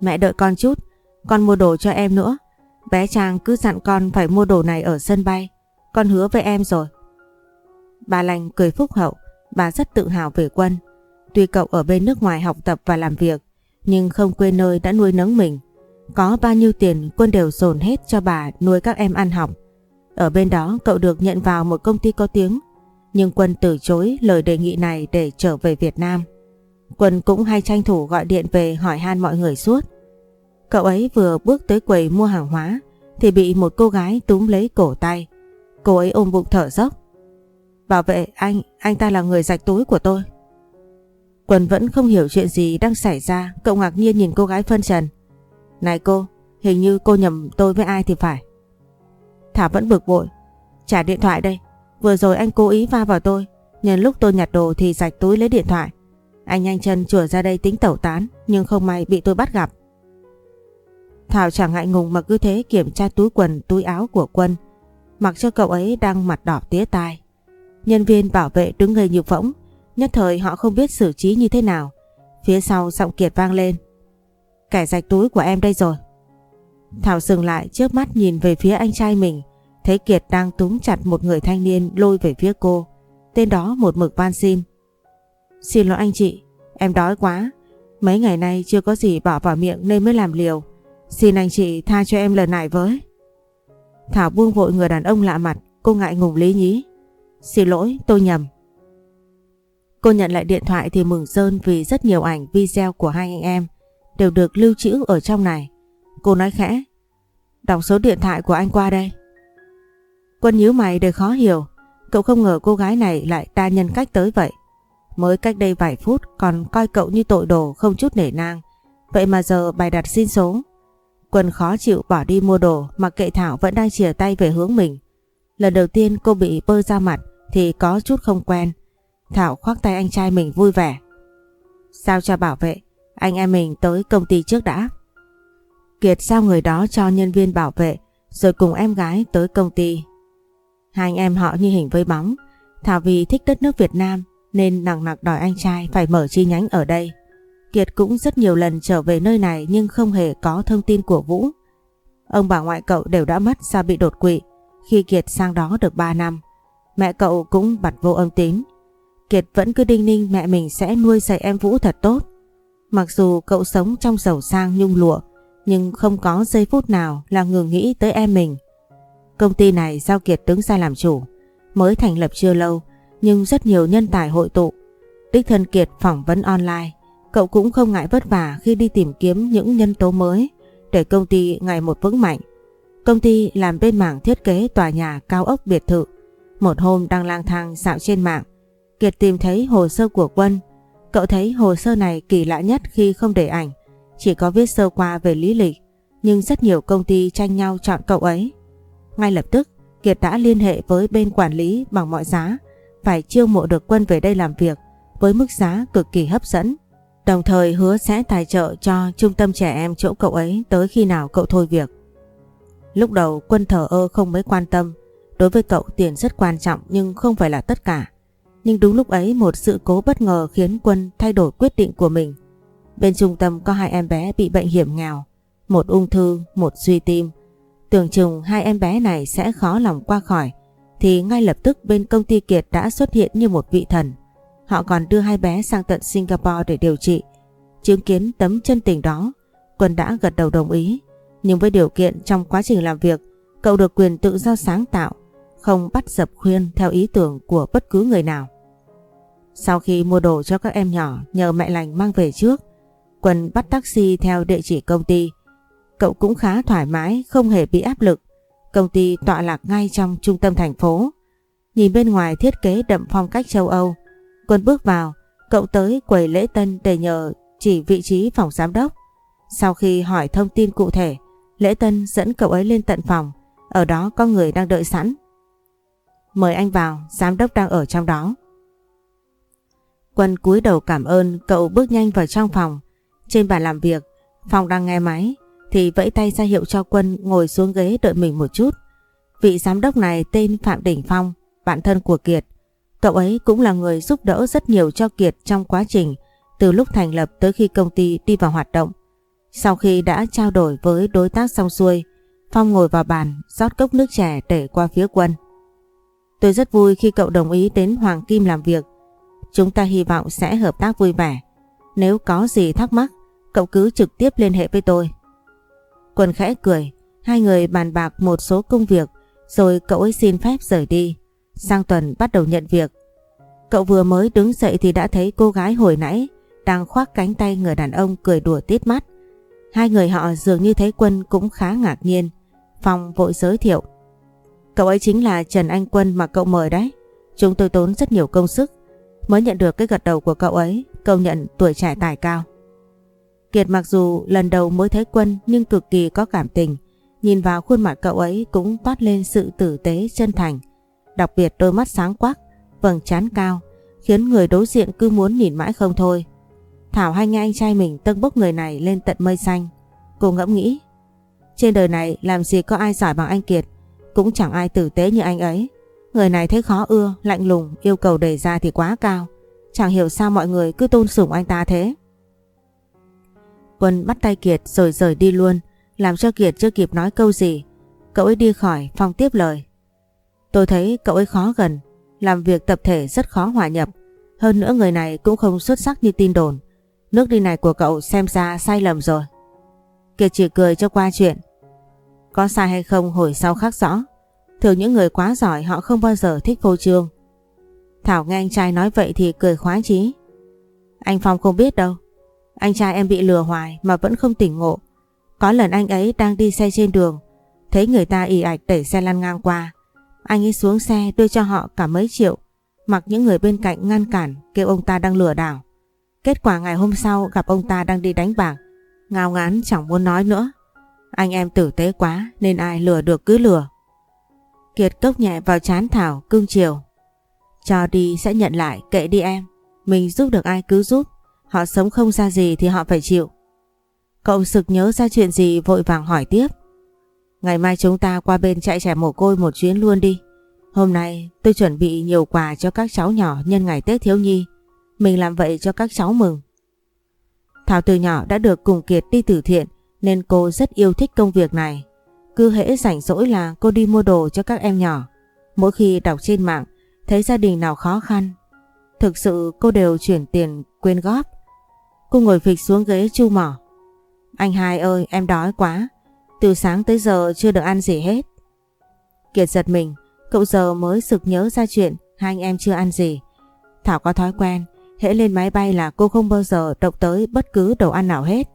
Mẹ đợi con chút, con mua đồ cho em nữa. Bé Trang cứ dặn con phải mua đồ này ở sân bay. Con hứa với em rồi. Bà lành cười phúc hậu, bà rất tự hào về Quân. Tuy cậu ở bên nước ngoài học tập và làm việc, nhưng không quên nơi đã nuôi nấng mình. Có bao nhiêu tiền Quân đều dồn hết cho bà nuôi các em ăn học. Ở bên đó cậu được nhận vào một công ty có tiếng nhưng Quân từ chối lời đề nghị này để trở về Việt Nam. Quân cũng hay tranh thủ gọi điện về hỏi han mọi người suốt. Cậu ấy vừa bước tới quầy mua hàng hóa thì bị một cô gái túm lấy cổ tay. Cô ấy ôm bụng thở dốc. Bảo vệ anh, anh ta là người rạch túi của tôi. Quân vẫn không hiểu chuyện gì đang xảy ra, cậu ngạc nhiên nhìn cô gái phân trần. Này cô, hình như cô nhầm tôi với ai thì phải. Thảo vẫn bực bội. Trả điện thoại đây, Vừa rồi anh cố ý va vào tôi, nhân lúc tôi nhặt đồ thì rạch túi lấy điện thoại. Anh nhanh chân chùa ra đây tính tẩu tán, nhưng không may bị tôi bắt gặp. Thảo chẳng ngại ngùng mà cứ thế kiểm tra túi quần, túi áo của Quân, mặc cho cậu ấy đang mặt đỏ tía tai. Nhân viên bảo vệ đứng ngây như phỗng, nhất thời họ không biết xử trí như thế nào. Phía sau giọng Kiệt vang lên. Kẻ rạch túi của em đây rồi. Thảo dừng lại trước mắt nhìn về phía anh trai mình, Thấy Kiệt đang túm chặt một người thanh niên lôi về phía cô. Tên đó một mực van xin. Xin lỗi anh chị, em đói quá. Mấy ngày nay chưa có gì bỏ vào miệng nên mới làm liều. Xin anh chị tha cho em lần này với. Thảo buông vội người đàn ông lạ mặt, cô ngại ngùng lý nhí. Xin lỗi, tôi nhầm. Cô nhận lại điện thoại thì mừng rơn vì rất nhiều ảnh video của hai anh em đều được lưu trữ ở trong này. Cô nói khẽ. Đọc số điện thoại của anh qua đây. Quân nhíu mày để khó hiểu. Cậu không ngờ cô gái này lại đa nhân cách tới vậy. Mới cách đây vài phút còn coi cậu như tội đồ không chút nể nang. Vậy mà giờ bài đặt xin số. Quân khó chịu bỏ đi mua đồ mà kệ Thảo vẫn đang chìa tay về hướng mình. Lần đầu tiên cô bị bơ ra mặt thì có chút không quen. Thảo khoác tay anh trai mình vui vẻ. Sao cho bảo vệ, anh em mình tới công ty trước đã. Kiệt giao người đó cho nhân viên bảo vệ rồi cùng em gái tới công ty. Hai anh em họ như hình với bóng. Thảo vì thích đất nước Việt Nam nên nặng nặc đòi anh trai phải mở chi nhánh ở đây. Kiệt cũng rất nhiều lần trở về nơi này nhưng không hề có thông tin của Vũ. Ông bà ngoại cậu đều đã mất do bị đột quỵ khi Kiệt sang đó được 3 năm. Mẹ cậu cũng bật vô âm tín. Kiệt vẫn cứ đinh ninh mẹ mình sẽ nuôi dạy em Vũ thật tốt. Mặc dù cậu sống trong giàu sang nhung lụa nhưng không có giây phút nào là ngừng nghĩ tới em mình. Công ty này giao Kiệt đứng ra làm chủ, mới thành lập chưa lâu nhưng rất nhiều nhân tài hội tụ. Đích thân Kiệt phỏng vấn online, cậu cũng không ngại vất vả khi đi tìm kiếm những nhân tố mới để công ty ngày một vững mạnh. Công ty làm bên mảng thiết kế tòa nhà cao ốc biệt thự. Một hôm đang lang thang dạo trên mạng, Kiệt tìm thấy hồ sơ của Quân. Cậu thấy hồ sơ này kỳ lạ nhất khi không để ảnh, chỉ có viết sơ qua về lý lịch, nhưng rất nhiều công ty tranh nhau chọn cậu ấy. Ngay lập tức, Kiệt đã liên hệ với bên quản lý bằng mọi giá, phải chiêu mộ được Quân về đây làm việc với mức giá cực kỳ hấp dẫn. Đồng thời hứa sẽ tài trợ cho trung tâm trẻ em chỗ cậu ấy tới khi nào cậu thôi việc. Lúc đầu Quân thở ơ không mấy quan tâm, đối với cậu tiền rất quan trọng nhưng không phải là tất cả. Nhưng đúng lúc ấy một sự cố bất ngờ khiến Quân thay đổi quyết định của mình. Bên trung tâm có hai em bé bị bệnh hiểm nghèo, một ung thư, một suy tim. Tưởng chừng hai em bé này sẽ khó lòng qua khỏi, thì ngay lập tức bên công ty Kiệt đã xuất hiện như một vị thần. Họ còn đưa hai bé sang tận Singapore để điều trị. Chứng kiến tấm chân tình đó, Quân đã gật đầu đồng ý. Nhưng với điều kiện trong quá trình làm việc, cậu được quyền tự do sáng tạo, không bắt dập khuyên theo ý tưởng của bất cứ người nào. Sau khi mua đồ cho các em nhỏ nhờ mẹ lành mang về trước, Quân bắt taxi theo địa chỉ công ty. Cậu cũng khá thoải mái, không hề bị áp lực. Công ty tọa lạc ngay trong trung tâm thành phố. Nhìn bên ngoài thiết kế đậm phong cách châu Âu. Quân bước vào, cậu tới quầy lễ tân để nhờ chỉ vị trí phòng giám đốc. Sau khi hỏi thông tin cụ thể, lễ tân dẫn cậu ấy lên tận phòng. Ở đó có người đang đợi sẵn. Mời anh vào, giám đốc đang ở trong đó. Quân cúi đầu cảm ơn cậu bước nhanh vào trong phòng. Trên bàn làm việc, phòng đang nghe máy thì vẫy tay ra hiệu cho Quân ngồi xuống ghế đợi mình một chút. Vị giám đốc này tên Phạm Đình Phong, bạn thân của Kiệt. Cậu ấy cũng là người giúp đỡ rất nhiều cho Kiệt trong quá trình từ lúc thành lập tới khi công ty đi vào hoạt động. Sau khi đã trao đổi với đối tác xong xuôi, Phong ngồi vào bàn rót cốc nước chè để qua phía Quân. Tôi rất vui khi cậu đồng ý đến Hoàng Kim làm việc. Chúng ta hy vọng sẽ hợp tác vui vẻ. Nếu có gì thắc mắc, cậu cứ trực tiếp liên hệ với tôi. Quân khẽ cười, hai người bàn bạc một số công việc rồi cậu ấy xin phép rời đi. Sang tuần bắt đầu nhận việc. Cậu vừa mới đứng dậy thì đã thấy cô gái hồi nãy đang khoác cánh tay người đàn ông cười đùa tít mắt. Hai người họ dường như thấy Quân cũng khá ngạc nhiên. Phong vội giới thiệu. Cậu ấy chính là Trần Anh Quân mà cậu mời đấy. Chúng tôi tốn rất nhiều công sức mới nhận được cái gật đầu của cậu ấy, công nhận tuổi trẻ tài cao. Kiệt mặc dù lần đầu mới thấy Quân nhưng cực kỳ có cảm tình. Nhìn vào khuôn mặt cậu ấy cũng toát lên sự tử tế chân thành. Đặc biệt đôi mắt sáng quắc, vầng trán cao, khiến người đối diện cứ muốn nhìn mãi không thôi. Thảo hay nghe anh trai mình tâng bốc người này lên tận mây xanh. Cô ngẫm nghĩ, trên đời này làm gì có ai giỏi bằng anh Kiệt, cũng chẳng ai tử tế như anh ấy. Người này thấy khó ưa, lạnh lùng, yêu cầu đề ra thì quá cao. Chẳng hiểu sao mọi người cứ tôn sủng anh ta thế. Quân bắt tay Kiệt rồi rời đi luôn, làm cho Kiệt chưa kịp nói câu gì. Cậu ấy đi khỏi, Phong tiếp lời. Tôi thấy cậu ấy khó gần, làm việc tập thể rất khó hòa nhập. Hơn nữa người này cũng không xuất sắc như tin đồn. Nước đi này của cậu xem ra sai lầm rồi. Kiệt chỉ cười cho qua chuyện. Có sai hay không hồi sau khác rõ. Thường những người quá giỏi, họ không bao giờ thích phô trương. Thảo nghe anh trai nói vậy thì cười khoái chí. Anh Phong không biết đâu. Anh trai em bị lừa hoài mà vẫn không tỉnh ngộ. Có lần anh ấy đang đi xe trên đường. Thấy người ta ì ạch đẩy xe lăn ngang qua. Anh ấy xuống xe đưa cho họ cả mấy triệu. Mặc những người bên cạnh ngăn cản, kêu ông ta đang lừa đảo. Kết quả ngày hôm sau gặp ông ta đang đi đánh bạc. Ngao ngán chẳng muốn nói nữa. Anh em tử tế quá, nên ai lừa được cứ lừa. Kiệt cốc nhẹ vào chán Thảo, cưng chiều. Cho đi sẽ nhận lại, kệ đi em. Mình giúp được ai cứ giúp. Họ sống không ra gì thì họ phải chịu. Cậu sực nhớ ra chuyện gì vội vàng hỏi tiếp. Ngày mai chúng ta qua bên chạy trẻ mồ côi một chuyến luôn đi. Hôm nay tôi chuẩn bị nhiều quà cho các cháu nhỏ nhân ngày Tết Thiếu Nhi. Mình làm vậy cho các cháu mừng. Thảo từ nhỏ đã được cùng Kiệt đi từ thiện nên cô rất yêu thích công việc này. Cứ hễ rảnh rỗi là cô đi mua đồ cho các em nhỏ. Mỗi khi đọc trên mạng thấy gia đình nào khó khăn, thực sự cô đều chuyển tiền quyên góp. Cô ngồi phịch xuống ghế chu mỏ. Anh hai ơi em đói quá, từ sáng tới giờ chưa được ăn gì hết. Kiệt giật mình, cậu giờ mới sực nhớ ra chuyện hai anh em chưa ăn gì. Thảo có thói quen, hễ lên máy bay là cô không bao giờ động tới bất cứ đồ ăn nào hết.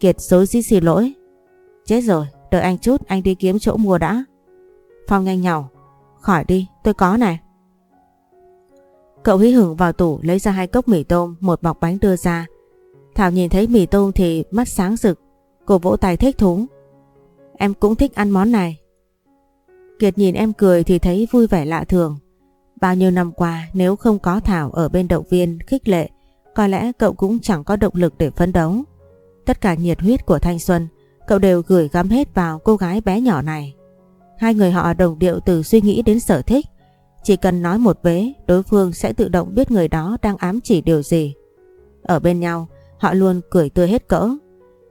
Kiệt dối dí xì lỗi. Chết rồi, đợi anh chút anh đi kiếm chỗ mua đã. Phong nhanh nhỏ. Khỏi đi, tôi có này. Cậu hí hửng vào tủ lấy ra hai cốc mì tôm, một bọc bánh đưa ra. Thảo nhìn thấy mì tôm thì mắt sáng rực. Cô vỗ tay thích thú. Em cũng thích ăn món này. Kiệt nhìn em cười thì thấy vui vẻ lạ thường. Bao nhiêu năm qua nếu không có Thảo ở bên động viên khích lệ, có lẽ cậu cũng chẳng có động lực để phấn đấu. Tất cả nhiệt huyết của thanh xuân, cậu đều gửi gắm hết vào cô gái bé nhỏ này. Hai người họ đồng điệu từ suy nghĩ đến sở thích. Chỉ cần nói một vế, đối phương sẽ tự động biết người đó đang ám chỉ điều gì. Ở bên nhau, họ luôn cười tươi hết cỡ.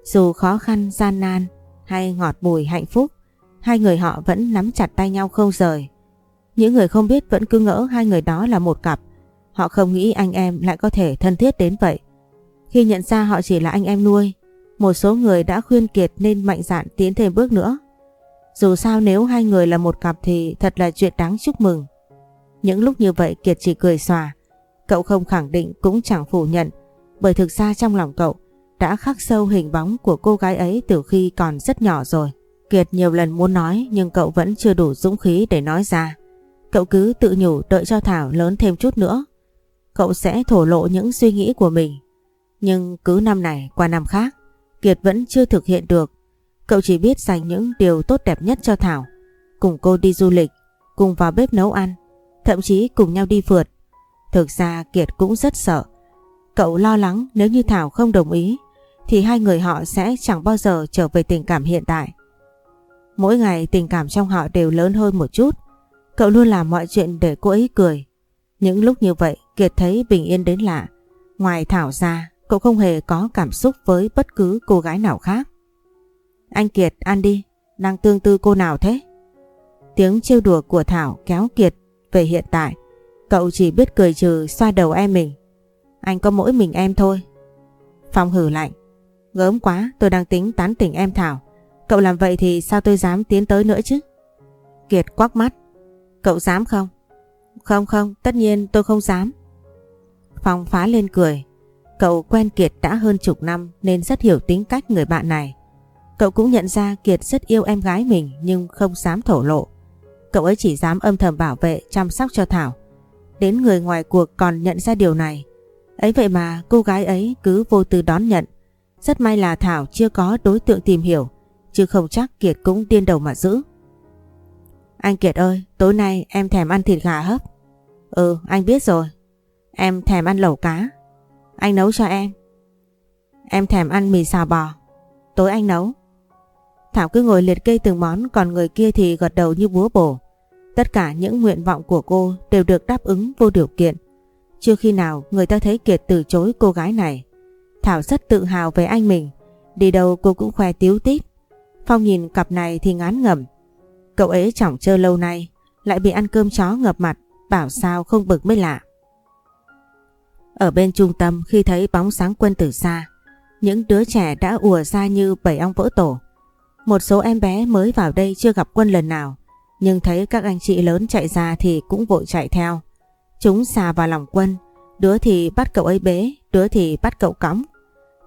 Dù khó khăn, gian nan hay ngọt bùi hạnh phúc, hai người họ vẫn nắm chặt tay nhau không rời. Những người không biết vẫn cứ ngỡ hai người đó là một cặp. Họ không nghĩ anh em lại có thể thân thiết đến vậy. Khi nhận ra họ chỉ là anh em nuôi, một số người đã khuyên Kiệt nên mạnh dạn tiến thêm bước nữa. Dù sao nếu hai người là một cặp thì thật là chuyện đáng chúc mừng. Những lúc như vậy Kiệt chỉ cười xòa. Cậu không khẳng định cũng chẳng phủ nhận bởi thực ra trong lòng cậu đã khắc sâu hình bóng của cô gái ấy từ khi còn rất nhỏ rồi. Kiệt nhiều lần muốn nói nhưng cậu vẫn chưa đủ dũng khí để nói ra. Cậu cứ tự nhủ đợi cho Thảo lớn thêm chút nữa. Cậu sẽ thổ lộ những suy nghĩ của mình. Nhưng cứ năm này qua năm khác, Kiệt vẫn chưa thực hiện được. Cậu chỉ biết dành những điều tốt đẹp nhất cho Thảo. Cùng cô đi du lịch, cùng vào bếp nấu ăn, thậm chí cùng nhau đi phượt. Thực ra Kiệt cũng rất sợ. Cậu lo lắng nếu như Thảo không đồng ý thì hai người họ sẽ chẳng bao giờ trở về tình cảm hiện tại. Mỗi ngày tình cảm trong họ đều lớn hơn một chút. Cậu luôn làm mọi chuyện để cô ấy cười. Những lúc như vậy Kiệt thấy bình yên đến lạ. Ngoài Thảo ra, cậu không hề có cảm xúc với bất cứ cô gái nào khác. Anh Kiệt ăn đi, đang tương tư cô nào thế? Tiếng trêu đùa của Thảo kéo Kiệt về hiện tại. Cậu chỉ biết cười trừ xoa đầu em mình. Anh có mỗi mình em thôi. Phong hử lạnh. Gớm quá, tôi đang tính tán tỉnh em Thảo. Cậu làm vậy thì sao tôi dám tiến tới nữa chứ? Kiệt quắc mắt. Cậu dám không? Không không, tất nhiên tôi không dám. Phong phá lên cười. Cậu quen Kiệt đã hơn chục năm nên rất hiểu tính cách người bạn này. Cậu cũng nhận ra Kiệt rất yêu em gái mình nhưng không dám thổ lộ. Cậu ấy chỉ dám âm thầm bảo vệ chăm sóc cho Thảo. Đến người ngoài cuộc còn nhận ra điều này. Ấy vậy mà cô gái ấy cứ vô tư đón nhận. Rất may là Thảo chưa có đối tượng tìm hiểu chứ không chắc Kiệt cũng điên đầu mà giữ. Anh Kiệt ơi, tối nay em thèm ăn thịt gà hấp. Ừ, anh biết rồi. Em thèm ăn lẩu cá. Anh nấu cho em. Em thèm ăn mì xào bò. Tối anh nấu. Thảo cứ ngồi liệt kê từng món còn người kia thì gật đầu như búa bổ. Tất cả những nguyện vọng của cô đều được đáp ứng vô điều kiện. Chưa khi nào người ta thấy Kiệt từ chối cô gái này. Thảo rất tự hào về anh mình. Đi đâu cô cũng khoe tiếu tít. Phong nhìn cặp này thì ngán ngẩm. Cậu ấy chẳng chơi lâu nay, lại bị ăn cơm chó ngập mặt, bảo sao không bực mới lạ. Ở bên trung tâm khi thấy bóng sáng quân từ xa, những đứa trẻ đã ùa ra như bầy ong vỡ tổ. Một số em bé mới vào đây chưa gặp quân lần nào, nhưng thấy các anh chị lớn chạy ra thì cũng vội chạy theo. Chúng xà vào lòng quân, đứa thì bắt cậu ấy bế, đứa thì bắt cậu cõng.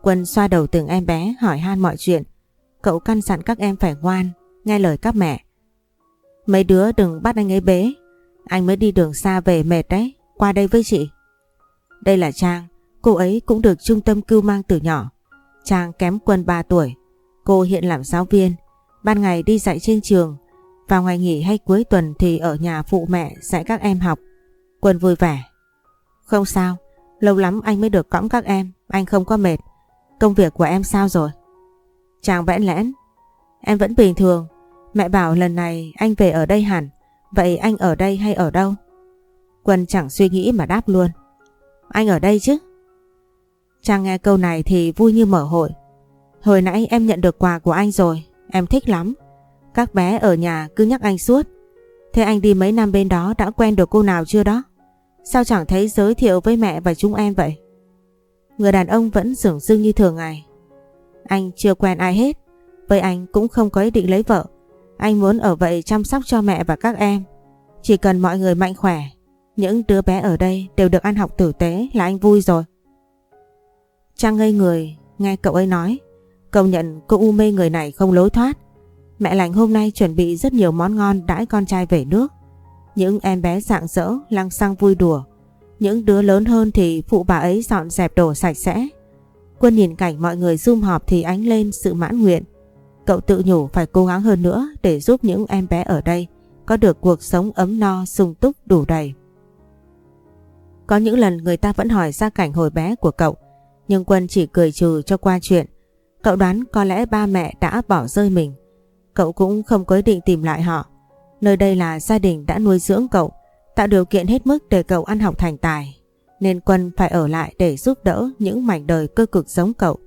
Quân xoa đầu từng em bé hỏi han mọi chuyện. Cậu căn dặn các em phải ngoan, nghe lời các mẹ. Mấy đứa đừng bắt anh ấy bế, anh mới đi đường xa về mệt đấy, qua đây với chị. Đây là Trang, cô ấy cũng được trung tâm cưu mang từ nhỏ. Trang kém Quân 3 tuổi, cô hiện làm giáo viên, ban ngày đi dạy trên trường, vào ngày nghỉ hay cuối tuần thì ở nhà phụ mẹ dạy các em học. Quân vui vẻ. Không sao, lâu lắm anh mới được cõng các em, anh không có mệt. Công việc của em sao rồi? Chàng vẽn lẽn. Em vẫn bình thường. Mẹ bảo lần này anh về ở đây hẳn. Vậy anh ở đây hay ở đâu? Quân chẳng suy nghĩ mà đáp luôn. Anh ở đây chứ? Trang nghe câu này thì vui như mở hội. Hồi nãy em nhận được quà của anh rồi. Em thích lắm. Các bé ở nhà cứ nhắc anh suốt. Thế anh đi mấy năm bên đó đã quen được cô nào chưa đó? Sao chẳng thấy giới thiệu với mẹ và chúng em vậy? Người đàn ông vẫn dường dưng như thường ngày. Anh chưa quen ai hết. Với anh cũng không có ý định lấy vợ. Anh muốn ở vậy chăm sóc cho mẹ và các em. Chỉ cần mọi người mạnh khỏe. Những đứa bé ở đây đều được ăn học tử tế là anh vui rồi. Trang ngây người nghe cậu ấy nói. Công nhận cô U mê người này không lối thoát. Mẹ lành hôm nay chuẩn bị rất nhiều món ngon đãi con trai về nước. Những em bé dạng dỡ lăng xăng vui đùa. Những đứa lớn hơn thì phụ bà ấy dọn dẹp đồ sạch sẽ. Quân nhìn cảnh mọi người zoom họp thì ánh lên sự mãn nguyện. Cậu tự nhủ phải cố gắng hơn nữa để giúp những em bé ở đây có được cuộc sống ấm no, sung túc đủ đầy. Có những lần người ta vẫn hỏi ra cảnh hồi bé của cậu, nhưng Quân chỉ cười trừ cho qua chuyện. Cậu đoán có lẽ ba mẹ đã bỏ rơi mình. Cậu cũng không có ý định tìm lại họ. Nơi đây là gia đình đã nuôi dưỡng cậu, tạo điều kiện hết mức để cậu ăn học thành tài. Nên Quân phải ở lại để giúp đỡ những mảnh đời cơ cực giống cậu.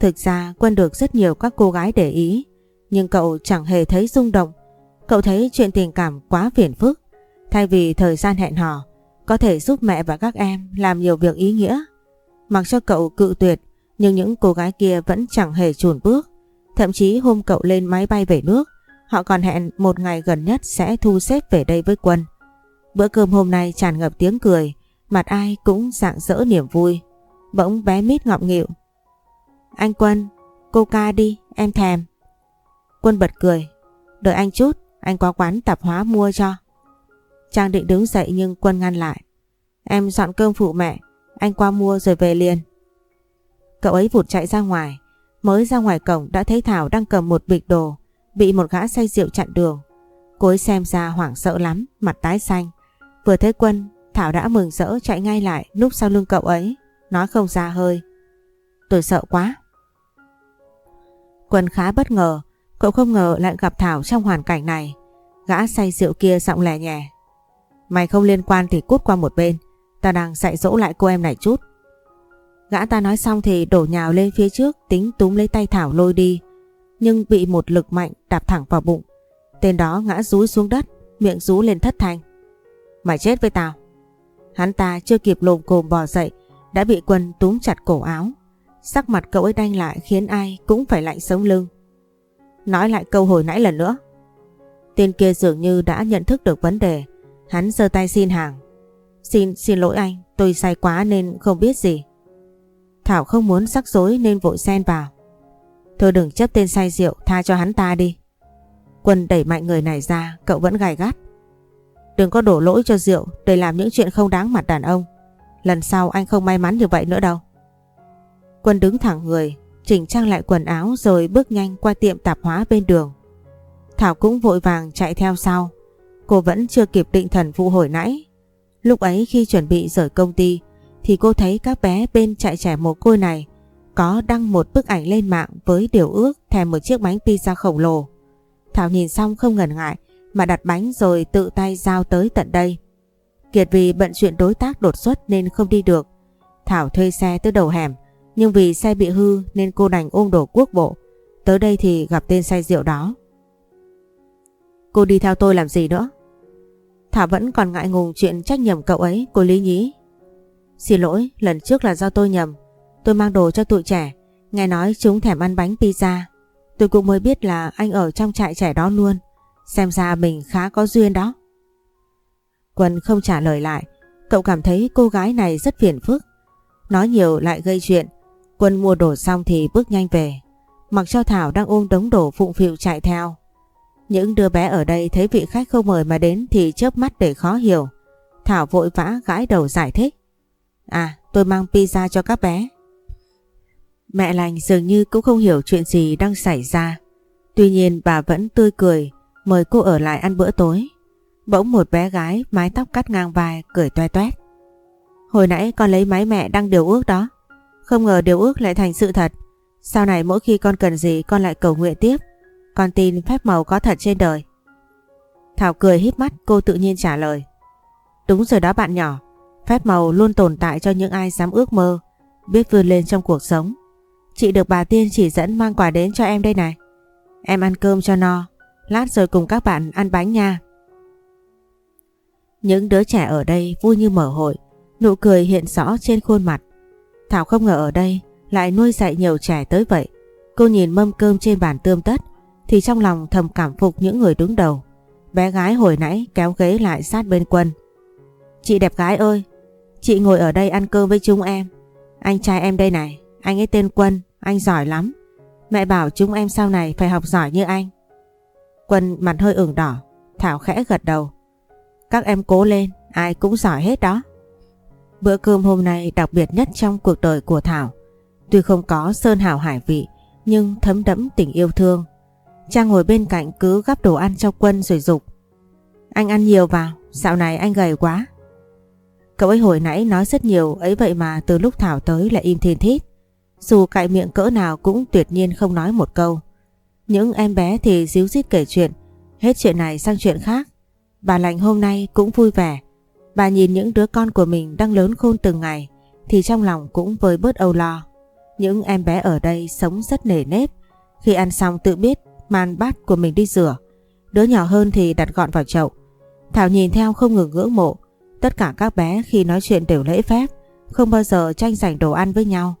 Thực ra Quân được rất nhiều các cô gái để ý, nhưng cậu chẳng hề thấy rung động. Cậu thấy chuyện tình cảm quá phiền phức. Thay vì thời gian hẹn hò, có thể giúp mẹ và các em làm nhiều việc ý nghĩa. Mặc cho cậu cự tuyệt, nhưng những cô gái kia vẫn chẳng hề chùn bước. Thậm chí hôm cậu lên máy bay về nước, họ còn hẹn một ngày gần nhất sẽ thu xếp về đây với Quân. Bữa cơm hôm nay tràn ngập tiếng cười, mặt ai cũng rạng rỡ niềm vui. Bỗng bé mít ngọng nghịu. Anh Quân, cô ca đi, em thèm. Quân bật cười. Đợi anh chút, anh qua quán tạp hóa mua cho. Trang định đứng dậy nhưng Quân ngăn lại. Em dọn cơm phụ mẹ, anh qua mua rồi về liền. Cậu ấy vụt chạy ra ngoài, mới ra ngoài cổng đã thấy Thảo đang cầm một bịch đồ, bị một gã say rượu chặn đường. Cô ấy xem ra hoảng sợ lắm, mặt tái xanh. Vừa thấy Quân, Thảo đã mừng rỡ chạy ngay lại núp sau lưng cậu ấy, nói không ra hơi. Tôi sợ quá. Quân khá bất ngờ, cậu không ngờ lại gặp Thảo trong hoàn cảnh này. Gã say rượu kia giọng lè nhẹ. Mày không liên quan thì cút qua một bên, ta đang dạy dỗ lại cô em này chút. Gã ta nói xong thì đổ nhào lên phía trước tính túm lấy tay Thảo lôi đi, nhưng bị một lực mạnh đạp thẳng vào bụng. Tên đó ngã rúi xuống đất, miệng rú lên thất thanh. Mày chết với tao. Hắn ta chưa kịp lồm cồm bò dậy đã bị quân túm chặt cổ áo. Sắc mặt cậu ấy đanh lại khiến ai cũng phải lạnh sống lưng. Nói lại câu hồi nãy lần nữa. Tên kia dường như đã nhận thức được vấn đề. Hắn giơ tay xin hàng. Xin, xin lỗi anh, tôi say quá nên không biết gì. Thảo không muốn rắc rối nên vội xen vào. Thôi đừng chấp tên say rượu, tha cho hắn ta đi. Quân đẩy mạnh người này ra, cậu vẫn gài gắt. Đừng có đổ lỗi cho rượu để làm những chuyện không đáng mặt đàn ông. Lần sau anh không may mắn như vậy nữa đâu. Quân đứng thẳng người, chỉnh trang lại quần áo rồi bước nhanh qua tiệm tạp hóa bên đường. Thảo cũng vội vàng chạy theo sau. Cô vẫn chưa kịp định thần vụ hồi nãy. Lúc ấy khi chuẩn bị rời công ty, thì cô thấy các bé bên trại trẻ mồ côi này có đăng một bức ảnh lên mạng với điều ước thèm một chiếc bánh pizza khổng lồ. Thảo nhìn xong không ngần ngại mà đặt bánh rồi tự tay giao tới tận đây. Kiệt vì bận chuyện đối tác đột xuất nên không đi được. Thảo thuê xe tới đầu hẻm, nhưng vì xe bị hư nên cô đành ôm đồ quốc bộ. Tới đây thì gặp tên say rượu đó. Cô đi theo tôi làm gì nữa? Thảo vẫn còn ngại ngùng chuyện trách nhầm cậu ấy, cô Lý Nhí. Xin lỗi, lần trước là do tôi nhầm. Tôi mang đồ cho tụi trẻ, nghe nói chúng thèm ăn bánh pizza. Tôi cũng mới biết là anh ở trong trại trẻ đó luôn. Xem ra mình khá có duyên đó. Quân không trả lời lại, cậu cảm thấy cô gái này rất phiền phức. Nói nhiều lại gây chuyện, Quân mua đồ xong thì bước nhanh về. Mặc cho Thảo đang ôm đống đồ phụng phịu chạy theo. Những đứa bé ở đây thấy vị khách không mời mà đến thì chớp mắt để khó hiểu. Thảo vội vã gãi đầu giải thích. À tôi mang pizza cho các bé. Mẹ lành dường như cũng không hiểu chuyện gì đang xảy ra. Tuy nhiên bà vẫn tươi cười, mời cô ở lại ăn bữa tối. Bỗng một bé gái mái tóc cắt ngang vai, cười toe toét. Hồi nãy con lấy máy mẹ đăng điều ước đó. Không ngờ điều ước lại thành sự thật. Sau này mỗi khi con cần gì con lại cầu nguyện tiếp. Con tin phép màu có thật trên đời. Thảo cười híp mắt cô tự nhiên trả lời. Đúng rồi đó bạn nhỏ. Phép màu luôn tồn tại cho những ai dám ước mơ, biết vươn lên trong cuộc sống. Chị được bà Tiên chỉ dẫn mang quà đến cho em đây này. Em ăn cơm cho no, lát rồi cùng các bạn ăn bánh nha. Những đứa trẻ ở đây vui như mở hội, nụ cười hiện rõ trên khuôn mặt. Thảo không ngờ ở đây lại nuôi dạy nhiều trẻ tới vậy. Cô nhìn mâm cơm trên bàn tươm tất thì trong lòng thầm cảm phục những người đứng đầu. Bé gái hồi nãy kéo ghế lại sát bên quân. Chị đẹp gái ơi, chị ngồi ở đây ăn cơm với chúng em. Anh trai em đây này, anh ấy tên Quân, anh giỏi lắm. Mẹ bảo chúng em sau này phải học giỏi như anh. Quân mặt hơi ửng đỏ, Thảo khẽ gật đầu. Các em cố lên, ai cũng giỏi hết đó. Bữa cơm hôm nay đặc biệt nhất trong cuộc đời của Thảo. Tuy không có sơn hào hải vị, nhưng thấm đẫm tình yêu thương. Trang ngồi bên cạnh cứ gắp đồ ăn cho Quân rồi dục Anh ăn nhiều vào, dạo này anh gầy quá. Cậu ấy hồi nãy nói rất nhiều ấy vậy mà từ lúc Thảo tới lại im thiên thít. Dù cạy miệng cỡ nào cũng tuyệt nhiên không nói một câu. Những em bé thì díu dít kể chuyện, hết chuyện này sang chuyện khác. Bà lành hôm nay cũng vui vẻ. Bà nhìn những đứa con của mình đang lớn khôn từng ngày thì trong lòng cũng vơi bớt âu lo. Những em bé ở đây sống rất nể nếp. Khi ăn xong tự biết man bát của mình đi rửa. Đứa nhỏ hơn thì đặt gọn vào chậu. Thảo nhìn theo không ngừng ngưỡng mộ. Tất cả các bé khi nói chuyện đều lễ phép, không bao giờ tranh giành đồ ăn với nhau.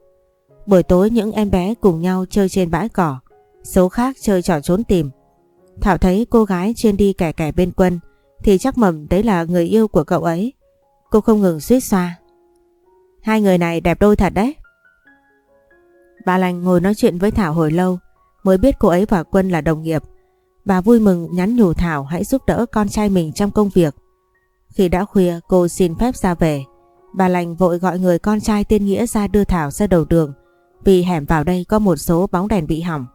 Buổi tối những em bé cùng nhau chơi trên bãi cỏ, số khác chơi trò trốn tìm. Thảo thấy cô gái trên đi kẻ kẻ bên quân thì chắc mầm đấy là người yêu của cậu ấy. Cô không ngừng suýt xoa. Hai người này đẹp đôi thật đấy. Bà lành ngồi nói chuyện với Thảo hồi lâu mới biết cô ấy và Quân là đồng nghiệp. Bà vui mừng nhắn nhủ Thảo hãy giúp đỡ con trai mình trong công việc. Khi đã khuya cô xin phép ra về. Bà lành vội gọi người con trai tiên Nghĩa ra đưa Thảo ra đầu đường vì hẻm vào đây có một số bóng đèn bị hỏng.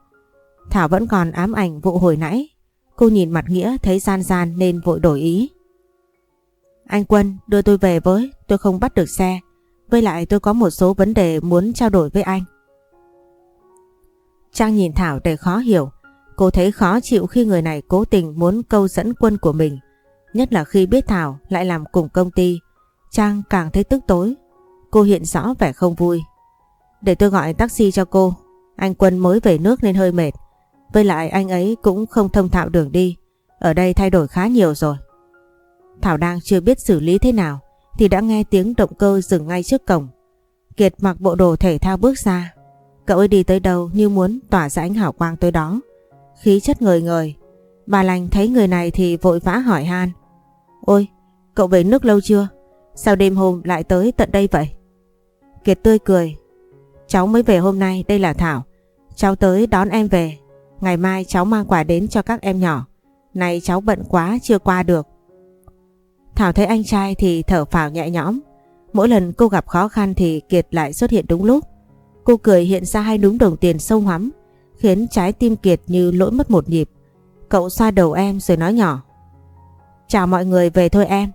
Thảo vẫn còn ám ảnh vụ hồi nãy. Cô nhìn mặt Nghĩa thấy gian gian nên vội đổi ý. Anh Quân đưa tôi về với, tôi không bắt được xe. Với lại tôi có một số vấn đề muốn trao đổi với anh. Trang nhìn Thảo đầy khó hiểu. Cô thấy khó chịu khi người này cố tình muốn câu dẫn quân của mình. Nhất là khi biết Thảo lại làm cùng công ty. Trang càng thấy tức tối. Cô hiện rõ vẻ không vui. Để tôi gọi taxi cho cô. Anh Quân mới về nước nên hơi mệt. Với lại anh ấy cũng không thông thạo đường đi. Ở đây thay đổi khá nhiều rồi. Thảo đang chưa biết xử lý thế nào thì đã nghe tiếng động cơ dừng ngay trước cổng. Kiệt mặc bộ đồ thể thao bước ra. Cậu ấy đi tới đâu như muốn tỏa ra ánh hào quang tới đó. Khí chất ngời ngời. Bà lành thấy người này thì vội vã hỏi han. Ôi, cậu về nước lâu chưa? Sao đêm hôm lại tới tận đây vậy? Kiệt tươi cười. Cháu mới về hôm nay, đây là Thảo. Cháu tới đón em về. Ngày mai cháu mang quà đến cho các em nhỏ. Này cháu bận quá chưa qua được. Thảo thấy anh trai thì thở phào nhẹ nhõm. Mỗi lần cô gặp khó khăn thì Kiệt lại xuất hiện đúng lúc. Cô cười hiện ra hai núm đồng tiền sâu hắm, khiến trái tim Kiệt như lỗi mất một nhịp. Cậu xoa đầu em rồi nói nhỏ. Chào mọi người về thôi em.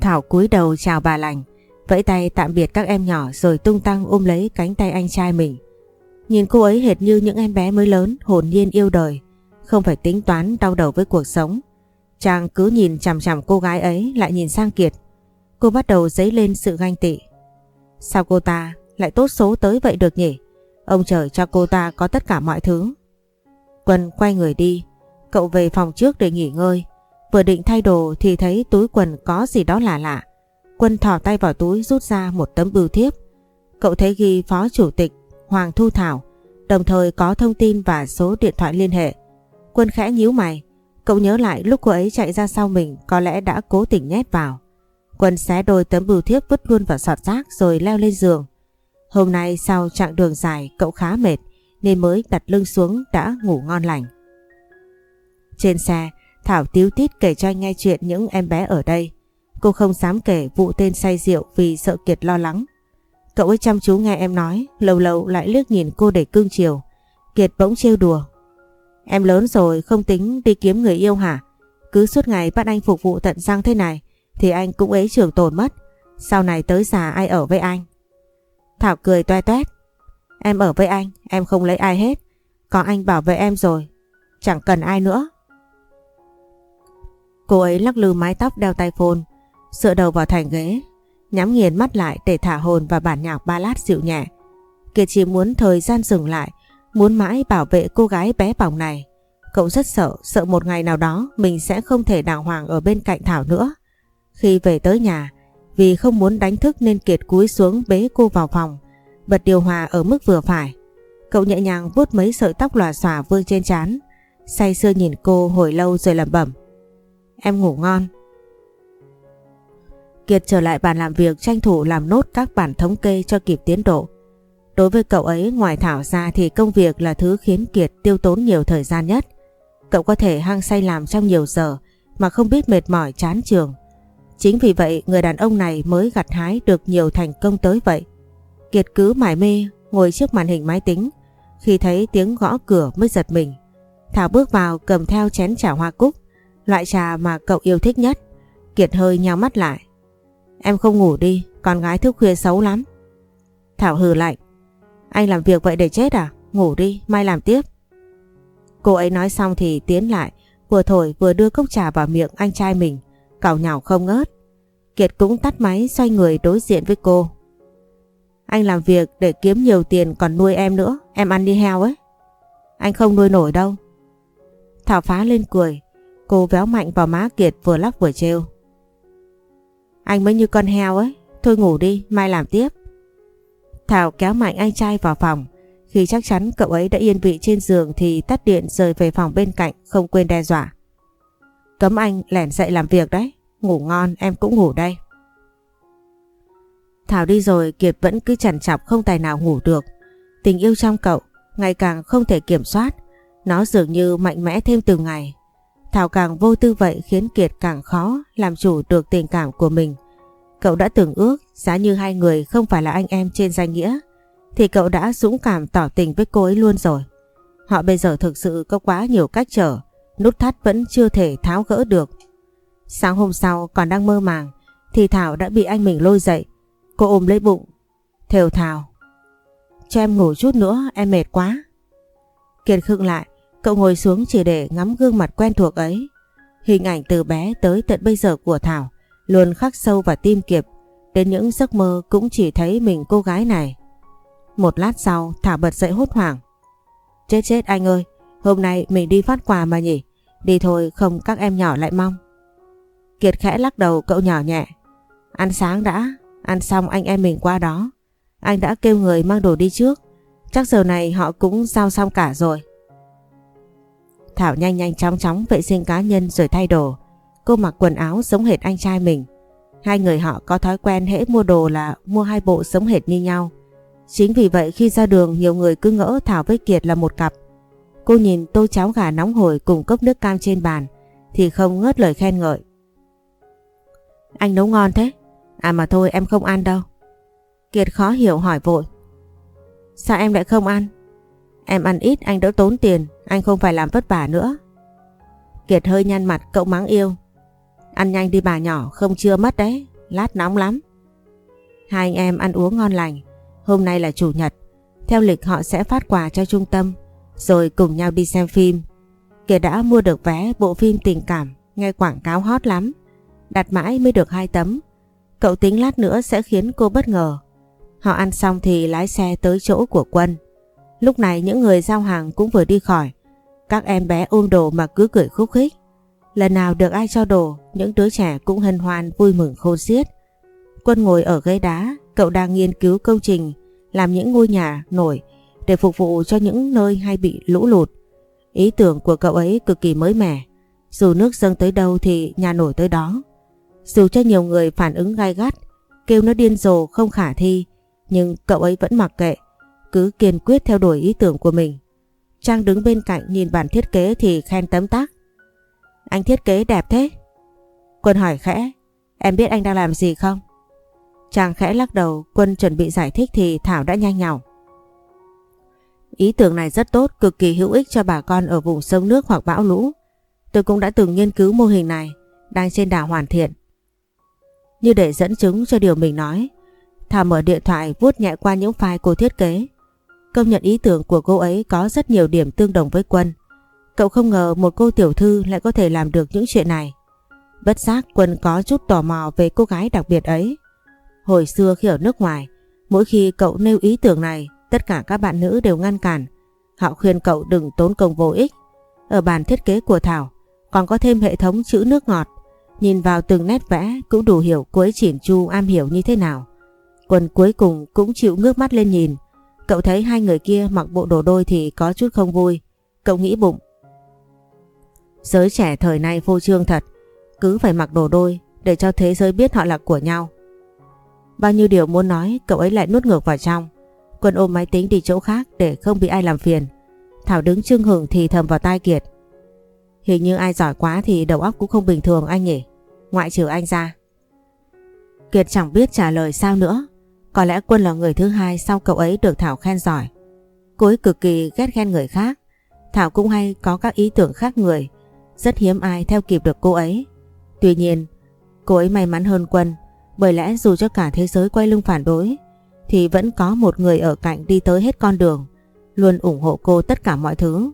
Thảo cúi đầu chào bà lành, vẫy tay tạm biệt các em nhỏ rồi tung tăng ôm lấy cánh tay anh trai mình. Nhìn cô ấy hệt như những em bé mới lớn, hồn nhiên yêu đời, không phải tính toán đau đầu với cuộc sống. Chàng cứ nhìn chằm chằm cô gái ấy lại nhìn sang Kiệt. Cô bắt đầu dấy lên sự ganh tị. Sao cô ta lại tốt số tới vậy được nhỉ? Ông trời cho cô ta có tất cả mọi thứ. Quân quay người đi, cậu về phòng trước để nghỉ ngơi. Vừa định thay đồ thì thấy túi quần có gì đó lạ lạ. Quân thò tay vào túi rút ra một tấm bưu thiếp. Cậu thấy ghi phó chủ tịch Hoàng Thu Thảo, đồng thời có thông tin và số điện thoại liên hệ. Quân khẽ nhíu mày, cậu nhớ lại lúc cô ấy chạy ra sau mình có lẽ đã cố tình nhét vào. Quân xé đôi tấm bưu thiếp vứt luôn vào sọt rác rồi leo lên giường. Hôm nay sau chặng đường dài cậu khá mệt nên mới đặt lưng xuống đã ngủ ngon lành. Trên xe, Thảo tiếu tít kể cho anh nghe chuyện những em bé ở đây. Cô không dám kể vụ tên say rượu vì sợ Kiệt lo lắng. Cậu ấy chăm chú nghe em nói, lâu lâu lại liếc nhìn cô để cưng chiều. Kiệt bỗng trêu đùa. Em lớn rồi không tính đi kiếm người yêu hả? Cứ suốt ngày bắt anh phục vụ tận răng thế này thì anh cũng ấy trường tồn mất. Sau này tới già ai ở với anh? Thảo cười toe toét. Em ở với anh, em không lấy ai hết. Có anh bảo vệ em rồi. Chẳng cần ai nữa. Cô ấy lắc lư mái tóc đeo tay phone, dựa đầu vào thành ghế, nhắm nghiền mắt lại để thả hồn vào bản nhạc ballad dịu nhẹ. Kiệt chỉ muốn thời gian dừng lại, muốn mãi bảo vệ cô gái bé bỏng này. Cậu rất sợ, sợ một ngày nào đó mình sẽ không thể đàng hoàng ở bên cạnh Thảo nữa. Khi về tới nhà, vì không muốn đánh thức nên Kiệt cúi xuống bế cô vào phòng, bật điều hòa ở mức vừa phải. Cậu nhẹ nhàng vuốt mấy sợi tóc lòa xòa vương trên trán, say sưa nhìn cô hồi lâu rồi lẩm bẩm. Em ngủ ngon. Kiệt trở lại bàn làm việc tranh thủ làm nốt các bản thống kê cho kịp tiến độ. Đối với cậu ấy ngoài Thảo ra thì công việc là thứ khiến Kiệt tiêu tốn nhiều thời gian nhất. Cậu có thể hăng say làm trong nhiều giờ mà không biết mệt mỏi chán trường. Chính vì vậy người đàn ông này mới gặt hái được nhiều thành công tới vậy. Kiệt cứ mải mê ngồi trước màn hình máy tính. Khi thấy tiếng gõ cửa mới giật mình. Thảo bước vào cầm theo chén trà hoa cúc. Loại trà mà cậu yêu thích nhất. Kiệt hơi nhào mắt lại. Em không ngủ đi, con gái thức khuya xấu lắm. Thảo hừ lạnh. Anh làm việc vậy để chết à? Ngủ đi, mai làm tiếp. Cô ấy nói xong thì tiến lại, vừa thổi vừa đưa cốc trà vào miệng anh trai mình, cào nhào không ngớt. Kiệt cũng tắt máy xoay người đối diện với cô. Anh làm việc để kiếm nhiều tiền còn nuôi em nữa, em ăn đi heo ấy. Anh không nuôi nổi đâu. Thảo phá lên cười, cô véo mạnh vào má Kiệt vừa lắc vừa trêu. Anh mới như con heo ấy, thôi ngủ đi, mai làm tiếp. Thảo kéo mạnh anh trai vào phòng. Khi chắc chắn cậu ấy đã yên vị trên giường thì tắt điện rời về phòng bên cạnh không quên đe dọa. Cấm anh lẻn dậy làm việc đấy. Ngủ ngon em cũng ngủ đây. Thảo đi rồi Kiệt vẫn cứ chằn chọc không tài nào ngủ được. Tình yêu trong cậu ngày càng không thể kiểm soát. Nó dường như mạnh mẽ thêm từng ngày. Thảo càng vô tư vậy khiến Kiệt càng khó làm chủ được tình cảm của mình. Cậu đã từng ước giá như hai người không phải là anh em trên danh nghĩa thì cậu đã dũng cảm tỏ tình với cô ấy luôn rồi. Họ bây giờ thực sự có quá nhiều cách trở, nút thắt vẫn chưa thể tháo gỡ được. Sáng hôm sau còn đang mơ màng thì Thảo đã bị anh mình lôi dậy. Cô ôm lấy bụng. Thều Thảo. Cho em ngủ chút nữa, em mệt quá. Kiệt khựng lại, cậu ngồi xuống chỉ để ngắm gương mặt quen thuộc ấy. Hình ảnh từ bé tới tận bây giờ của Thảo luôn khắc sâu vào tim Kiệt. Đến những giấc mơ cũng chỉ thấy mình cô gái này. Một lát sau Thảo bật dậy hốt hoảng. Chết chết anh ơi, hôm nay mình đi phát quà mà nhỉ? Đi thôi không các em nhỏ lại mong. Kiệt khẽ lắc đầu cậu nhỏ nhẹ. Ăn sáng đã, ăn xong anh em mình qua đó. Anh đã kêu người mang đồ đi trước. Chắc giờ này họ cũng giao xong cả rồi. Thảo nhanh nhanh chóng chóng vệ sinh cá nhân rồi thay đồ. Cô mặc quần áo giống hệt anh trai mình. Hai người họ có thói quen hễ mua đồ là mua hai bộ giống hệt như nhau. Chính vì vậy khi ra đường nhiều người cứ ngỡ Thảo với Kiệt là một cặp. Cô nhìn tô cháo gà nóng hổi cùng cốc nước cam trên bàn thì không ngớt lời khen ngợi. Anh nấu ngon thế? À mà thôi em không ăn đâu. Kiệt khó hiểu hỏi vội. Sao em lại không ăn? Em ăn ít anh đỡ tốn tiền, anh không phải làm vất vả nữa. Kiệt hơi nhăn mặt cậu mắng yêu. Ăn nhanh đi bà nhỏ, không chưa mất đấy, lát nóng lắm. Hai anh em ăn uống ngon lành, hôm nay là chủ nhật, theo lịch họ sẽ phát quà cho trung tâm, rồi cùng nhau đi xem phim. Kiệt đã mua được vé bộ phim tình cảm, nghe quảng cáo hot lắm, đặt mãi mới được hai tấm. Cậu tính lát nữa sẽ khiến cô bất ngờ. Họ ăn xong thì lái xe tới chỗ của Quân. Lúc này những người giao hàng cũng vừa đi khỏi. Các em bé ôm đồ mà cứ cười khúc khích. Lần nào được ai cho đồ, những đứa trẻ cũng hân hoan vui mừng khôn xiết. Quân ngồi ở ghế đá, cậu đang nghiên cứu công trình làm những ngôi nhà nổi để phục vụ cho những nơi hay bị lũ lụt. Ý tưởng của cậu ấy cực kỳ mới mẻ. Dù nước dâng tới đâu thì nhà nổi tới đó. Dù cho nhiều người phản ứng gai gắt, kêu nó điên rồ không khả thi, nhưng cậu ấy vẫn mặc kệ, cứ kiên quyết theo đuổi ý tưởng của mình. Trang đứng bên cạnh nhìn bản thiết kế thì khen tấm tắc. Anh thiết kế đẹp thế. Quân hỏi khẽ, em biết anh đang làm gì không? Trang khẽ lắc đầu, Quân chuẩn bị giải thích thì Thảo đã nhanh nhào. Ý tưởng này rất tốt, cực kỳ hữu ích cho bà con ở vùng sông nước hoặc bão lũ. Tôi cũng đã từng nghiên cứu mô hình này, đang trên đà hoàn thiện. Như để dẫn chứng cho điều mình nói, Thảo mở điện thoại vuốt nhẹ qua những file cô thiết kế. Công nhận ý tưởng của cô ấy có rất nhiều điểm tương đồng với Quân. Cậu không ngờ một cô tiểu thư lại có thể làm được những chuyện này. Bất giác Quân có chút tò mò về cô gái đặc biệt ấy. Hồi xưa khi ở nước ngoài, mỗi khi cậu nêu ý tưởng này, tất cả các bạn nữ đều ngăn cản. Họ khuyên cậu đừng tốn công vô ích. Ở bàn thiết kế của Thảo, còn có thêm hệ thống chữ nước ngọt. Nhìn vào từng nét vẽ cũng đủ hiểu cô ấy chỉn chu am hiểu như thế nào. Quân cuối cùng cũng chịu ngước mắt lên nhìn. Cậu thấy hai người kia mặc bộ đồ đôi thì có chút không vui. Cậu nghĩ bụng. Giới trẻ thời nay vô trương thật. Cứ phải mặc đồ đôi để cho thế giới biết họ là của nhau. Bao nhiêu điều muốn nói, cậu ấy lại nuốt ngược vào trong. Quân ôm máy tính đi chỗ khác để không bị ai làm phiền. Thảo đứng trưng hưởng thì thầm vào tai Kiệt. Hình như ai giỏi quá thì đầu óc cũng không bình thường anh nhỉ. Ngoại trừ anh ra. Kiệt chẳng biết trả lời sao nữa. Có lẽ Quân là người thứ hai sau cậu ấy được Thảo khen giỏi. Cô ấy cực kỳ ghét khen người khác. Thảo cũng hay có các ý tưởng khác người. Rất hiếm ai theo kịp được cô ấy. Tuy nhiên, cô ấy may mắn hơn Quân. Bởi lẽ dù cho cả thế giới quay lưng phản đối, thì vẫn có một người ở cạnh đi tới hết con đường. Luôn ủng hộ cô tất cả mọi thứ.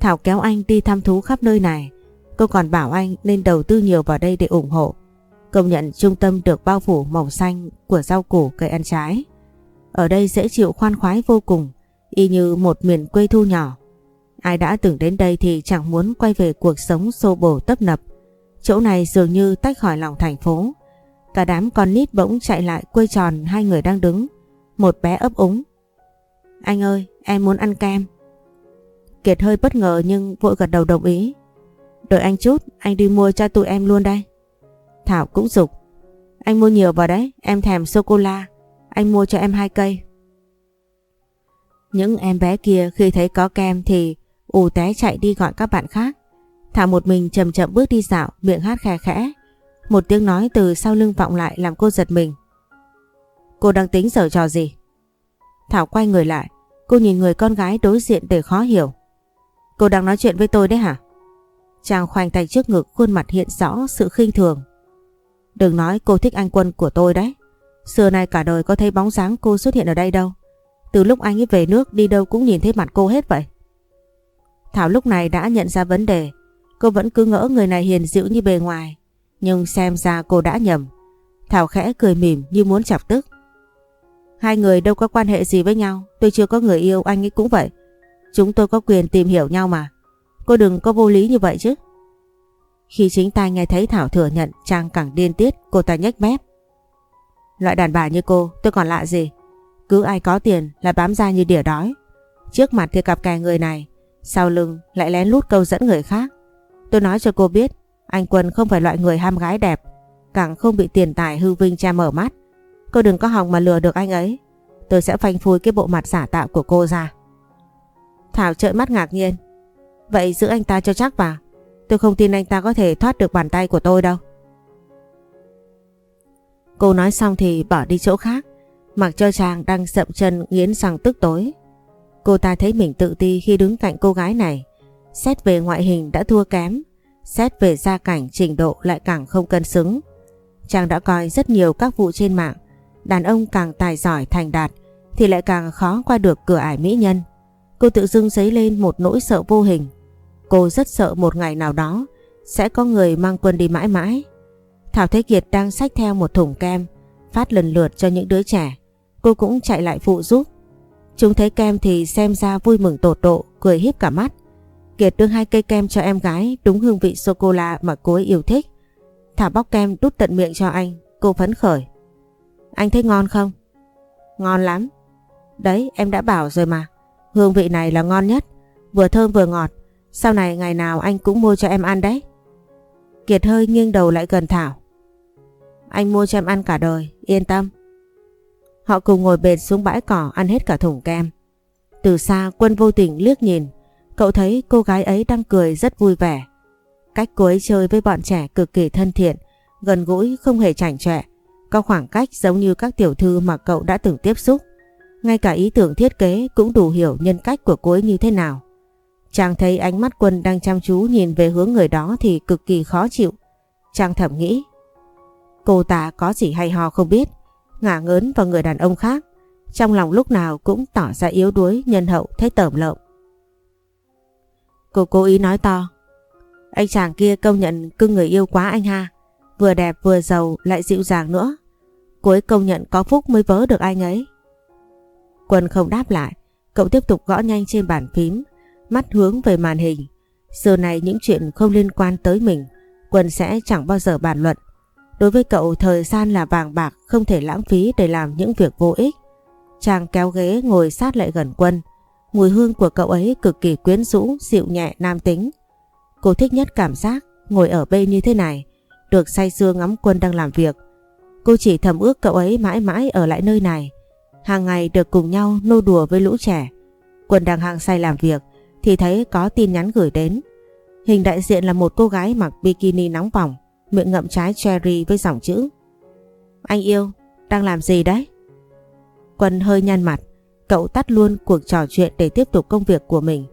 Thảo kéo anh đi thăm thú khắp nơi này. Cô còn bảo anh nên đầu tư nhiều vào đây để ủng hộ. Công nhận trung tâm được bao phủ màu xanh của rau củ cây ăn trái. Ở đây dễ chịu khoan khoái vô cùng, y như một miền quê thu nhỏ. Ai đã từng đến đây thì chẳng muốn quay về cuộc sống xô bồ tấp nập. Chỗ này dường như tách khỏi lòng thành phố. Cả đám con nít bỗng chạy lại quây tròn hai người đang đứng. Một bé ấp úng. Anh ơi, em muốn ăn kem. Kiệt hơi bất ngờ nhưng vội gật đầu đồng ý. Đợi anh chút, anh đi mua cho tụi em luôn đây. Thảo cũng dục Anh mua nhiều vào đấy, em thèm sô-cô-la. Anh mua cho em hai cây. Những em bé kia khi thấy có kem thì ù té chạy đi gọi các bạn khác. Thảo một mình chậm chậm bước đi dạo, miệng hát khè khẽ. Một tiếng nói từ sau lưng vọng lại làm cô giật mình. Cô đang tính giở trò gì? Thảo quay người lại, cô nhìn người con gái đối diện để khó hiểu. Cô đang nói chuyện với tôi đấy hả? Chàng khoanh tay trước ngực khuôn mặt hiện rõ sự khinh thường. Đừng nói cô thích anh Quân của tôi đấy. Xưa nay cả đời có thấy bóng dáng cô xuất hiện ở đây đâu. Từ lúc anh ấy về nước đi đâu cũng nhìn thấy mặt cô hết vậy. Thảo lúc này đã nhận ra vấn đề. Cô vẫn cứ ngỡ người này hiền dịu như bề ngoài. Nhưng xem ra cô đã nhầm. Thảo khẽ cười mỉm như muốn chọc tức. Hai người đâu có quan hệ gì với nhau. Tôi chưa có người yêu anh ấy cũng vậy. Chúng tôi có quyền tìm hiểu nhau mà. Cô đừng có vô lý như vậy chứ. Khi chính tai nghe thấy Thảo thừa nhận Trang càng điên tiết cô ta nhếch mép. Loại đàn bà như cô tôi còn lạ gì. Cứ ai có tiền là bám ra như đỉa đói. Trước mặt thì cặp kè người này, sau lưng lại lén lút câu dẫn người khác. Tôi nói cho cô biết, anh Quân không phải loại người ham gái đẹp, càng không bị tiền tài hư vinh cha mở mắt. Cô đừng có hòng mà lừa được anh ấy. Tôi sẽ phanh phui cái bộ mặt giả tạo của cô ra. Thảo trợn mắt ngạc nhiên. Vậy giữ anh ta cho chắc vào. Tôi không tin anh ta có thể thoát được bàn tay của tôi đâu. Cô nói xong thì bỏ đi chỗ khác. Mặc cho chàng đang sậm chân nghiến răng tức tối. Cô ta thấy mình tự ti khi đứng cạnh cô gái này. Xét về ngoại hình đã thua kém. Xét về gia cảnh trình độ lại càng không cân xứng. Chàng đã coi rất nhiều các vụ trên mạng. Đàn ông càng tài giỏi thành đạt thì lại càng khó qua được cửa ải mỹ nhân. Cô tự dưng dấy lên một nỗi sợ vô hình. Cô rất sợ một ngày nào đó sẽ có người mang quân đi mãi mãi. Thảo Thế Kiệt đang xách theo một thùng kem phát lần lượt cho những đứa trẻ. Cô cũng chạy lại phụ giúp. Chúng thấy kem thì xem ra vui mừng tột độ, cười híp cả mắt. Kiệt đưa hai cây kem cho em gái đúng hương vị sô-cô-la mà cô ấy yêu thích. Thảo bóc kem đút tận miệng cho anh, cô phấn khởi. Anh thấy ngon không? Ngon lắm. Đấy em đã bảo rồi mà. Hương vị này là ngon nhất. Vừa thơm vừa ngọt. Sau này ngày nào anh cũng mua cho em ăn đấy. Kiệt hơi nghiêng đầu lại gần Thảo. Anh mua cho em ăn cả đời, yên tâm. Họ cùng ngồi bệt xuống bãi cỏ ăn hết cả thùng kem. Từ xa quân vô tình liếc nhìn, cậu thấy cô gái ấy đang cười rất vui vẻ. Cách cô ấy chơi với bọn trẻ cực kỳ thân thiện, gần gũi không hề chảnh chọe, có khoảng cách giống như các tiểu thư mà cậu đã từng tiếp xúc. Ngay cả ý tưởng thiết kế cũng đủ hiểu nhân cách của cô ấy như thế nào. Chàng thấy ánh mắt quân đang chăm chú nhìn về hướng người đó thì cực kỳ khó chịu. Chàng thầm nghĩ, cô ta có gì hay ho không biết, ngả ngớn vào người đàn ông khác. Trong lòng lúc nào cũng tỏ ra yếu đuối nhân hậu thấy tởm lợm. Cô cố ý nói to. Anh chàng kia công nhận cưng người yêu quá anh ha. Vừa đẹp vừa giàu lại dịu dàng nữa. Cô ấy công nhận có phúc mới vớ được anh ấy. Quân không đáp lại. Cậu tiếp tục gõ nhanh trên bàn phím. Mắt hướng về màn hình. Giờ này những chuyện không liên quan tới mình. Quân sẽ chẳng bao giờ bàn luận. Đối với cậu thời gian là vàng bạc không thể lãng phí để làm những việc vô ích. Chàng kéo ghế ngồi sát lại gần quân. Mùi hương của cậu ấy cực kỳ quyến rũ, dịu nhẹ, nam tính. Cô thích nhất cảm giác ngồi ở bên như thế này, được say sưa ngắm quân đang làm việc. Cô chỉ thầm ước cậu ấy mãi mãi ở lại nơi này. Hàng ngày được cùng nhau nô đùa với lũ trẻ. Quân đang hàng say làm việc thì thấy có tin nhắn gửi đến. Hình đại diện là một cô gái mặc bikini nóng bỏng, miệng ngậm trái cherry với dòng chữ. Anh yêu, đang làm gì đấy? Quân hơi nhăn mặt, cậu tắt luôn cuộc trò chuyện để tiếp tục công việc của mình.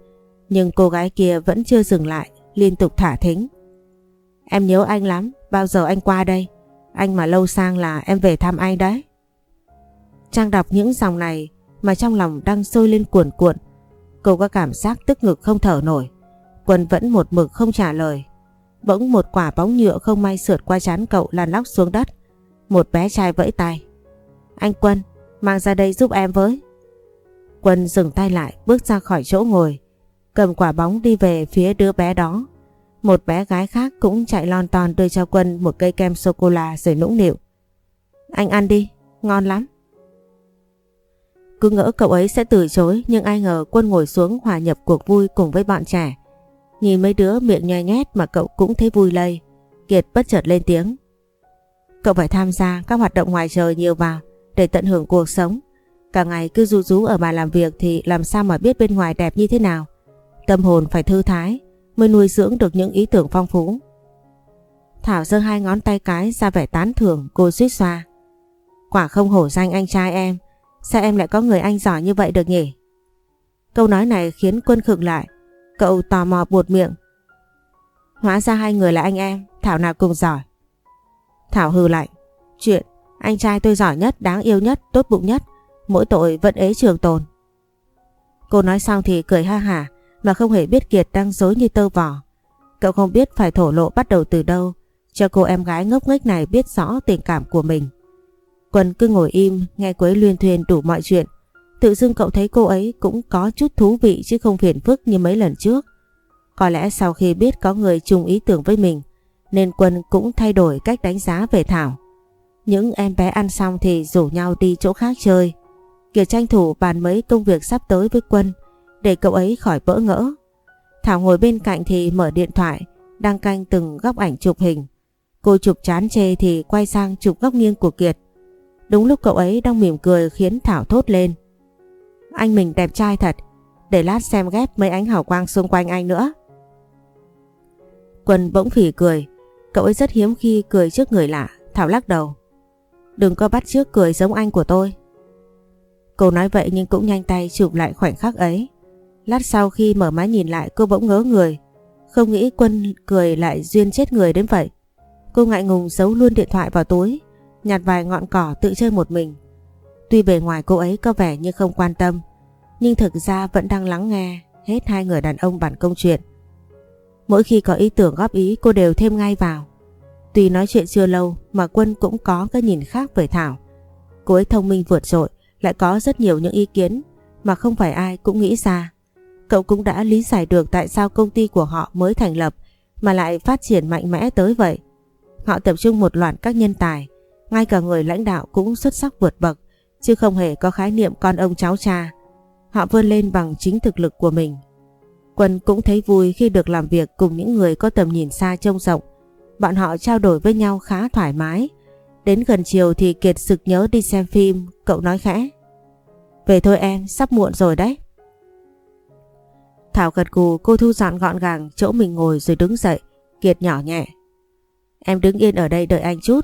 Nhưng cô gái kia vẫn chưa dừng lại, liên tục thả thính. Em nhớ anh lắm, bao giờ anh qua đây? Anh mà lâu sang là em về thăm anh đấy. Trang đọc những dòng này mà trong lòng đang sôi lên cuồn cuộn. Cô có cảm giác tức ngực không thở nổi. Quân vẫn một mực không trả lời. Bỗng một quả bóng nhựa không may sượt qua chán cậu lăn lóc xuống đất. Một bé trai vẫy tay. Anh Quân, mang ra đây giúp em với. Quân dừng tay lại bước ra khỏi chỗ ngồi. Cầm quả bóng đi về phía đứa bé đó. Một bé gái khác cũng chạy lon ton đưa cho Quân một cây kem sô-cô-la rồi nũng nịu. Anh ăn đi, ngon lắm. Cứ ngỡ cậu ấy sẽ từ chối nhưng ai ngờ Quân ngồi xuống hòa nhập cuộc vui cùng với bọn trẻ. Nhìn mấy đứa miệng nhòe nhét mà cậu cũng thấy vui lây. Kiệt bất chợt lên tiếng. Cậu phải tham gia các hoạt động ngoài trời nhiều vào để tận hưởng cuộc sống. Cả ngày cứ rú rú ở bàn làm việc thì làm sao mà biết bên ngoài đẹp như thế nào. Tâm hồn phải thư thái mới nuôi dưỡng được những ý tưởng phong phú. Thảo giơ hai ngón tay cái ra vẻ tán thưởng cô suýt xoa. Quả không hổ danh anh trai em, sao em lại có người anh giỏi như vậy được nhỉ? Câu nói này khiến quân khựng lại, cậu tò mò buột miệng. Hóa ra hai người là anh em, Thảo nào cùng giỏi. Thảo hừ lạnh, chuyện anh trai tôi giỏi nhất, đáng yêu nhất, tốt bụng nhất, mỗi tội vẫn ế trường tồn. Cô nói xong thì cười ha hả, mà không hề biết Kiệt đang dối như tơ vỏ. Cậu không biết phải thổ lộ bắt đầu từ đâu, cho cô em gái ngốc nghếch này biết rõ tình cảm của mình. Quân cứ ngồi im, nghe quế luyên thuyên đủ mọi chuyện. Tự dưng cậu thấy cô ấy cũng có chút thú vị chứ không phiền phức như mấy lần trước. Có lẽ sau khi biết có người chung ý tưởng với mình, nên Quân cũng thay đổi cách đánh giá về Thảo. Những em bé ăn xong thì rủ nhau đi chỗ khác chơi. Kiệt tranh thủ bàn mấy công việc sắp tới với Quân để cậu ấy khỏi bỡ ngỡ. Thảo ngồi bên cạnh thì mở điện thoại, đang canh từng góc ảnh chụp hình. Cô chụp chán chê thì quay sang chụp góc nghiêng của Kiệt. Đúng lúc cậu ấy đang mỉm cười khiến Thảo thốt lên. Anh mình đẹp trai thật, để lát xem ghép mấy ánh hào quang xung quanh anh nữa. Quân bỗng phỉ cười, cậu ấy rất hiếm khi cười trước người lạ, Thảo lắc đầu. Đừng có bắt trước cười giống anh của tôi. Cô nói vậy nhưng cũng nhanh tay chụp lại khoảnh khắc ấy. Lát sau khi mở má nhìn lại cô bỗng ngớ người. Không nghĩ Quân cười lại duyên chết người đến vậy. Cô ngại ngùng giấu luôn điện thoại vào túi, nhặt vài ngọn cỏ tự chơi một mình. Tuy bề ngoài cô ấy có vẻ như không quan tâm, nhưng thực ra vẫn đang lắng nghe hết hai người đàn ông bàn công chuyện. Mỗi khi có ý tưởng góp ý cô đều thêm ngay vào. Tuy nói chuyện chưa lâu mà Quân cũng có cái nhìn khác về Thảo. Cô ấy thông minh vượt trội, lại có rất nhiều những ý kiến mà không phải ai cũng nghĩ ra. Cậu cũng đã lý giải được tại sao công ty của họ mới thành lập mà lại phát triển mạnh mẽ tới vậy. Họ tập trung một loạt các nhân tài, ngay cả người lãnh đạo cũng xuất sắc vượt bậc, chứ không hề có khái niệm con ông cháu cha. Họ vươn lên bằng chính thực lực của mình. Quân cũng thấy vui khi được làm việc cùng những người có tầm nhìn xa trông rộng. Bọn họ trao đổi với nhau khá thoải mái. Đến gần chiều thì Kiệt sực nhớ đi xem phim, cậu nói khẽ. Về thôi em, sắp muộn rồi đấy. Thảo gật gù cô thu dọn gọn gàng chỗ mình ngồi rồi đứng dậy, Kiệt nhỏ nhẹ. Em đứng yên ở đây đợi anh chút.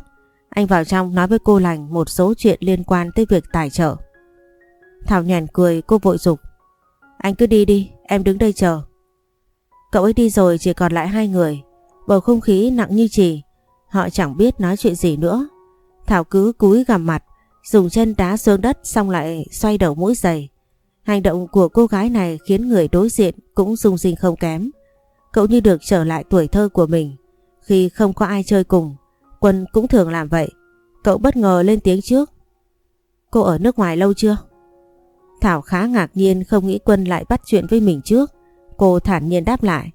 Anh vào trong nói với cô lành một số chuyện liên quan tới việc tài trợ. Thảo nhoèn cười cô vội dục Anh cứ đi đi, em đứng đây chờ. Cậu ấy đi rồi chỉ còn lại hai người. Bầu không khí nặng như chì. Họ chẳng biết nói chuyện gì nữa. Thảo cứ cúi gằm mặt, dùng chân đá xuống đất xong lại xoay đầu mũi giày. Hành động của cô gái này khiến người đối diện cũng rung rinh không kém. Cậu như được trở lại tuổi thơ của mình. Khi không có ai chơi cùng, Quân cũng thường làm vậy. Cậu bất ngờ lên tiếng trước. Cô ở nước ngoài lâu chưa? Thảo khá ngạc nhiên không nghĩ Quân lại bắt chuyện với mình trước. Cô thản nhiên đáp lại.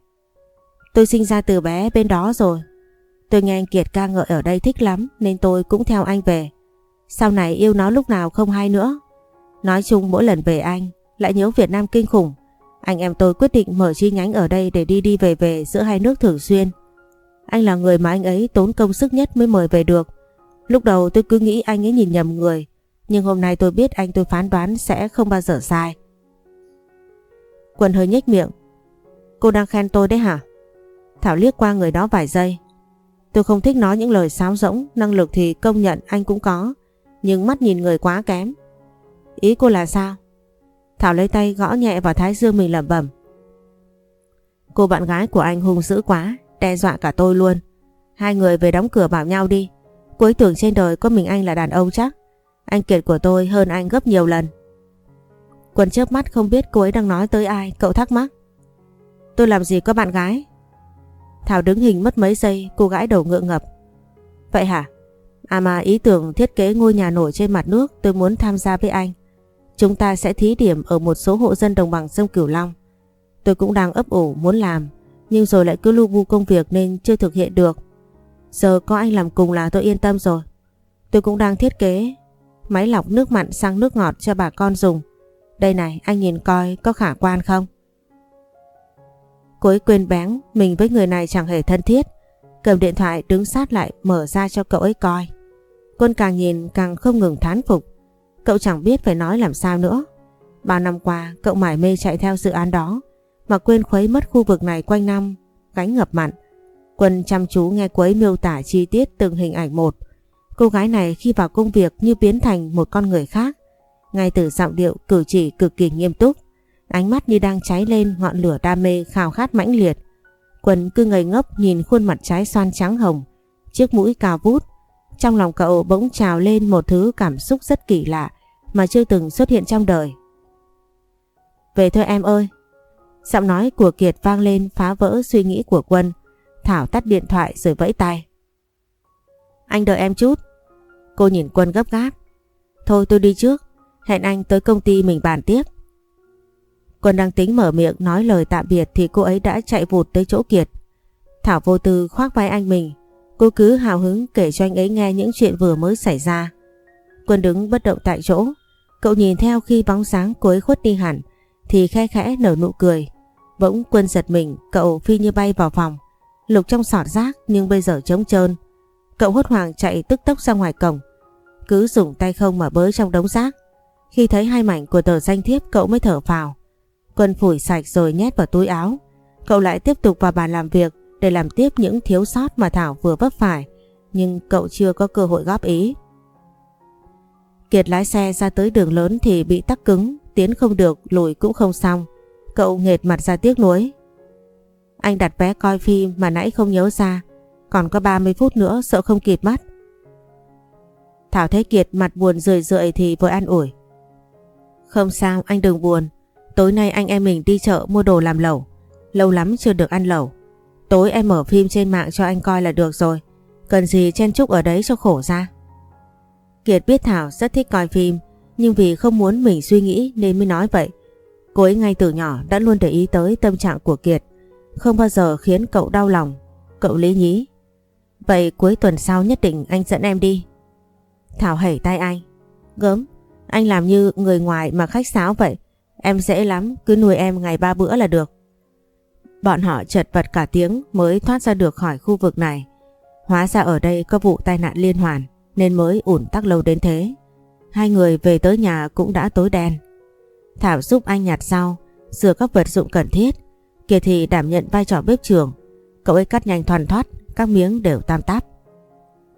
Tôi sinh ra từ bé bên đó rồi. Tôi nghe anh Kiệt ca ngợi ở đây thích lắm nên tôi cũng theo anh về. Sau này yêu nó lúc nào không hay nữa. Nói chung mỗi lần về anh lại nhớ Việt Nam kinh khủng. Anh em tôi quyết định mở chi nhánh ở đây để đi đi về về giữa hai nước thường xuyên. Anh là người mà anh ấy tốn công sức nhất mới mời về được. Lúc đầu tôi cứ nghĩ anh ấy nhìn nhầm người. Nhưng hôm nay tôi biết anh tôi phán đoán sẽ không bao giờ sai. Quân hơi nhếch miệng. Cô đang khen tôi đấy hả? Thảo liếc qua người đó vài giây. Tôi không thích nói những lời sáo rỗng, năng lực thì công nhận anh cũng có. Nhưng mắt nhìn người quá kém. Ý cô là sao? Thảo lấy tay gõ nhẹ vào thái dương mình lẩm bẩm. Cô bạn gái của anh hung dữ quá, đe dọa cả tôi luôn. Hai người về đóng cửa bảo nhau đi. Cuối tưởng trên đời có mình anh là đàn ông chắc. Anh Kiệt của tôi hơn anh gấp nhiều lần. Quân chớp mắt không biết cô ấy đang nói tới ai, cậu thắc mắc. Tôi làm gì có bạn gái? Thảo đứng hình mất mấy giây, cô gái đầu ngượng ngập. Vậy hả? À mà ý tưởng thiết kế ngôi nhà nổi trên mặt nước tôi muốn tham gia với anh. Chúng ta sẽ thí điểm ở một số hộ dân đồng bằng sông Cửu Long. Tôi cũng đang ấp ủ muốn làm, nhưng rồi lại cứ lu bu công việc nên chưa thực hiện được. Giờ có anh làm cùng là tôi yên tâm rồi. Tôi cũng đang thiết kế máy lọc nước mặn sang nước ngọt cho bà con dùng. Đây này, anh nhìn coi có khả quan không? Cô ấy quên bén mình với người này chẳng hề thân thiết. Cầm điện thoại đứng sát lại mở ra cho cậu ấy coi. Quân càng nhìn càng không ngừng thán phục. Cậu chẳng biết phải nói làm sao nữa. Bao năm qua, cậu mải mê chạy theo dự án đó, mà quên khuấy mất khu vực này quanh năm, gánh ngập mặn. Quân chăm chú nghe quấy miêu tả chi tiết từng hình ảnh một. Cô gái này khi vào công việc như biến thành một con người khác. Ngay từ giọng điệu, cử chỉ cực kỳ nghiêm túc. Ánh mắt như đang cháy lên ngọn lửa đam mê khao khát mãnh liệt. Quân cứ ngây ngốc nhìn khuôn mặt trái xoan trắng hồng. Chiếc mũi cao vút. Trong lòng cậu bỗng trào lên một thứ cảm xúc rất kỳ lạ mà chưa từng xuất hiện trong đời. Về thôi em ơi. Giọng nói của Kiệt vang lên phá vỡ suy nghĩ của Quân. Thảo tắt điện thoại rồi vẫy tay. Anh đợi em chút. Cô nhìn Quân gấp gáp. Thôi tôi đi trước. Hẹn anh tới công ty mình bàn tiếp. Quân đang tính mở miệng nói lời tạm biệt thì cô ấy đã chạy vụt tới chỗ Kiệt. Thảo vô tư khoác vai anh mình. Cô cứ hào hứng kể cho anh ấy nghe những chuyện vừa mới xảy ra. Quân đứng bất động tại chỗ. Cậu nhìn theo khi bóng sáng cô ấy khuất đi hẳn thì khe khẽ nở nụ cười. Bỗng Quân giật mình, cậu phi như bay vào phòng. Lục trong sọt rác nhưng bây giờ trống trơn. Cậu hốt hoảng chạy tức tốc ra ngoài cổng. Cứ dùng tay không mà bới trong đống rác. Khi thấy hai mảnh của tờ danh thiếp cậu mới thở phào. Quân phủi sạch rồi nhét vào túi áo. Cậu lại tiếp tục vào bàn làm việc để làm tiếp những thiếu sót mà Thảo vừa vấp phải. Nhưng cậu chưa có cơ hội góp ý. Kiệt lái xe ra tới đường lớn thì bị tắc cứng, tiến không được, lùi cũng không xong. Cậu nghệt mặt ra tiếc nuối. Anh đặt vé coi phim mà nãy không nhớ ra, còn có 30 phút nữa sợ không kịp mắt. Thảo thấy Kiệt mặt buồn rười rượi thì vội an ủi. Không sao, anh đừng buồn. Tối nay anh em mình đi chợ mua đồ làm lẩu. Lâu lắm chưa được ăn lẩu. Tối em mở phim trên mạng cho anh coi là được rồi. Cần gì chen chúc ở đấy cho khổ ra. Kiệt biết Thảo rất thích coi phim, nhưng vì không muốn mình suy nghĩ nên mới nói vậy. Cô ấy ngay từ nhỏ đã luôn để ý tới tâm trạng của Kiệt, không bao giờ khiến cậu đau lòng. Cậu lý nhí. Vậy cuối tuần sau nhất định anh dẫn em đi. Thảo hẩy tay anh. Gớm, anh làm như người ngoài mà khách sáo vậy. Em dễ lắm, cứ nuôi em ngày ba bữa là được. Bọn họ chật vật cả tiếng mới thoát ra được khỏi khu vực này. Hóa ra ở đây có vụ tai nạn liên hoàn nên mới ủn tắc lâu đến thế. Hai người về tới nhà cũng đã tối đen. Thảo giúp anh nhặt rau, rửa các vật dụng cần thiết. Kiệt thì đảm nhận vai trò bếp trưởng. Cậu ấy cắt nhanh thoăn thoát, các miếng đều tam táp.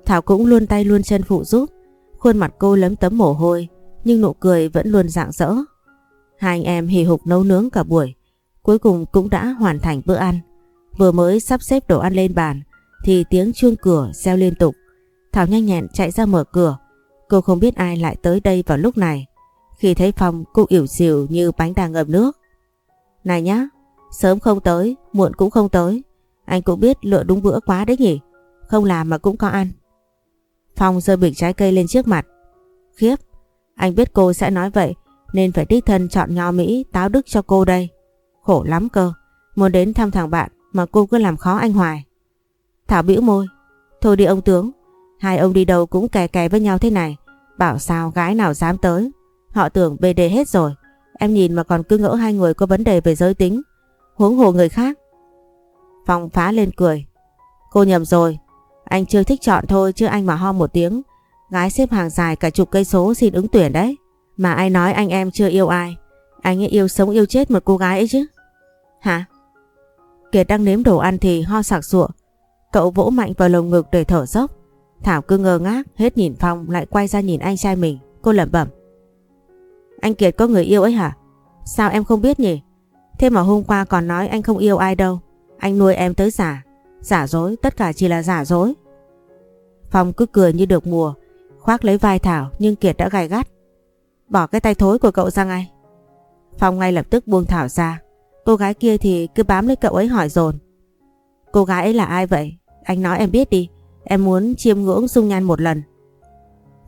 Thảo cũng luôn tay luôn chân phụ giúp, khuôn mặt cô lấm tấm mồ hôi, nhưng nụ cười vẫn luôn rạng rỡ. Hai anh em hì hục nấu nướng cả buổi, cuối cùng cũng đã hoàn thành bữa ăn. Vừa mới sắp xếp đồ ăn lên bàn, thì tiếng chuông cửa reo liên tục. Thảo nhanh nhẹn chạy ra mở cửa, cô không biết ai lại tới đây vào lúc này. Khi thấy Phong cô ỉu xìu như bánh đang ngập nước. Này nhá, sớm không tới, muộn cũng không tới. Anh cũng biết lựa đúng bữa quá đấy nhỉ, không làm mà cũng có ăn. Phong rơi bịch trái cây lên trước mặt. Khiếp, anh biết cô sẽ nói vậy nên phải đích thân chọn nho Mỹ táo đức cho cô đây. Khổ lắm cơ, muốn đến thăm thằng bạn mà cô cứ làm khó anh hoài. Thảo bĩu môi, thôi đi ông tướng, hai ông đi đâu cũng kè kè với nhau thế này, bảo sao gái nào dám tới. Họ tưởng BD hết rồi, em nhìn mà còn cứ ngỡ hai người có vấn đề về giới tính, huống hồ người khác. Phong phá lên cười, cô nhầm rồi, anh chưa thích chọn thôi chứ anh mà ho một tiếng, gái xếp hàng dài cả chục cây số xin ứng tuyển đấy. Mà ai nói anh em chưa yêu ai, anh ấy yêu sống yêu chết một cô gái ấy chứ. Hả? Kiệt đang nếm đồ ăn thì ho sặc sụa. Cậu vỗ mạnh vào lồng ngực để thở dốc. Thảo cứ ngơ ngác hết nhìn Phong lại quay ra nhìn anh trai mình. Cô lẩm bẩm. Anh Kiệt có người yêu ấy hả? Sao em không biết nhỉ? Thế mà hôm qua còn nói anh không yêu ai đâu. Anh nuôi em tới giả. Giả dối, tất cả chỉ là giả dối. Phong cứ cười như được mùa. Khoác lấy vai Thảo nhưng Kiệt đã gài gắt. Bỏ cái tay thối của cậu ra ngay. Phong ngay lập tức buông Thảo ra. Cô gái kia thì cứ bám lấy cậu ấy hỏi dồn Cô gái ấy là ai vậy? Anh nói em biết đi. Em muốn chiêm ngưỡng dung nhan một lần.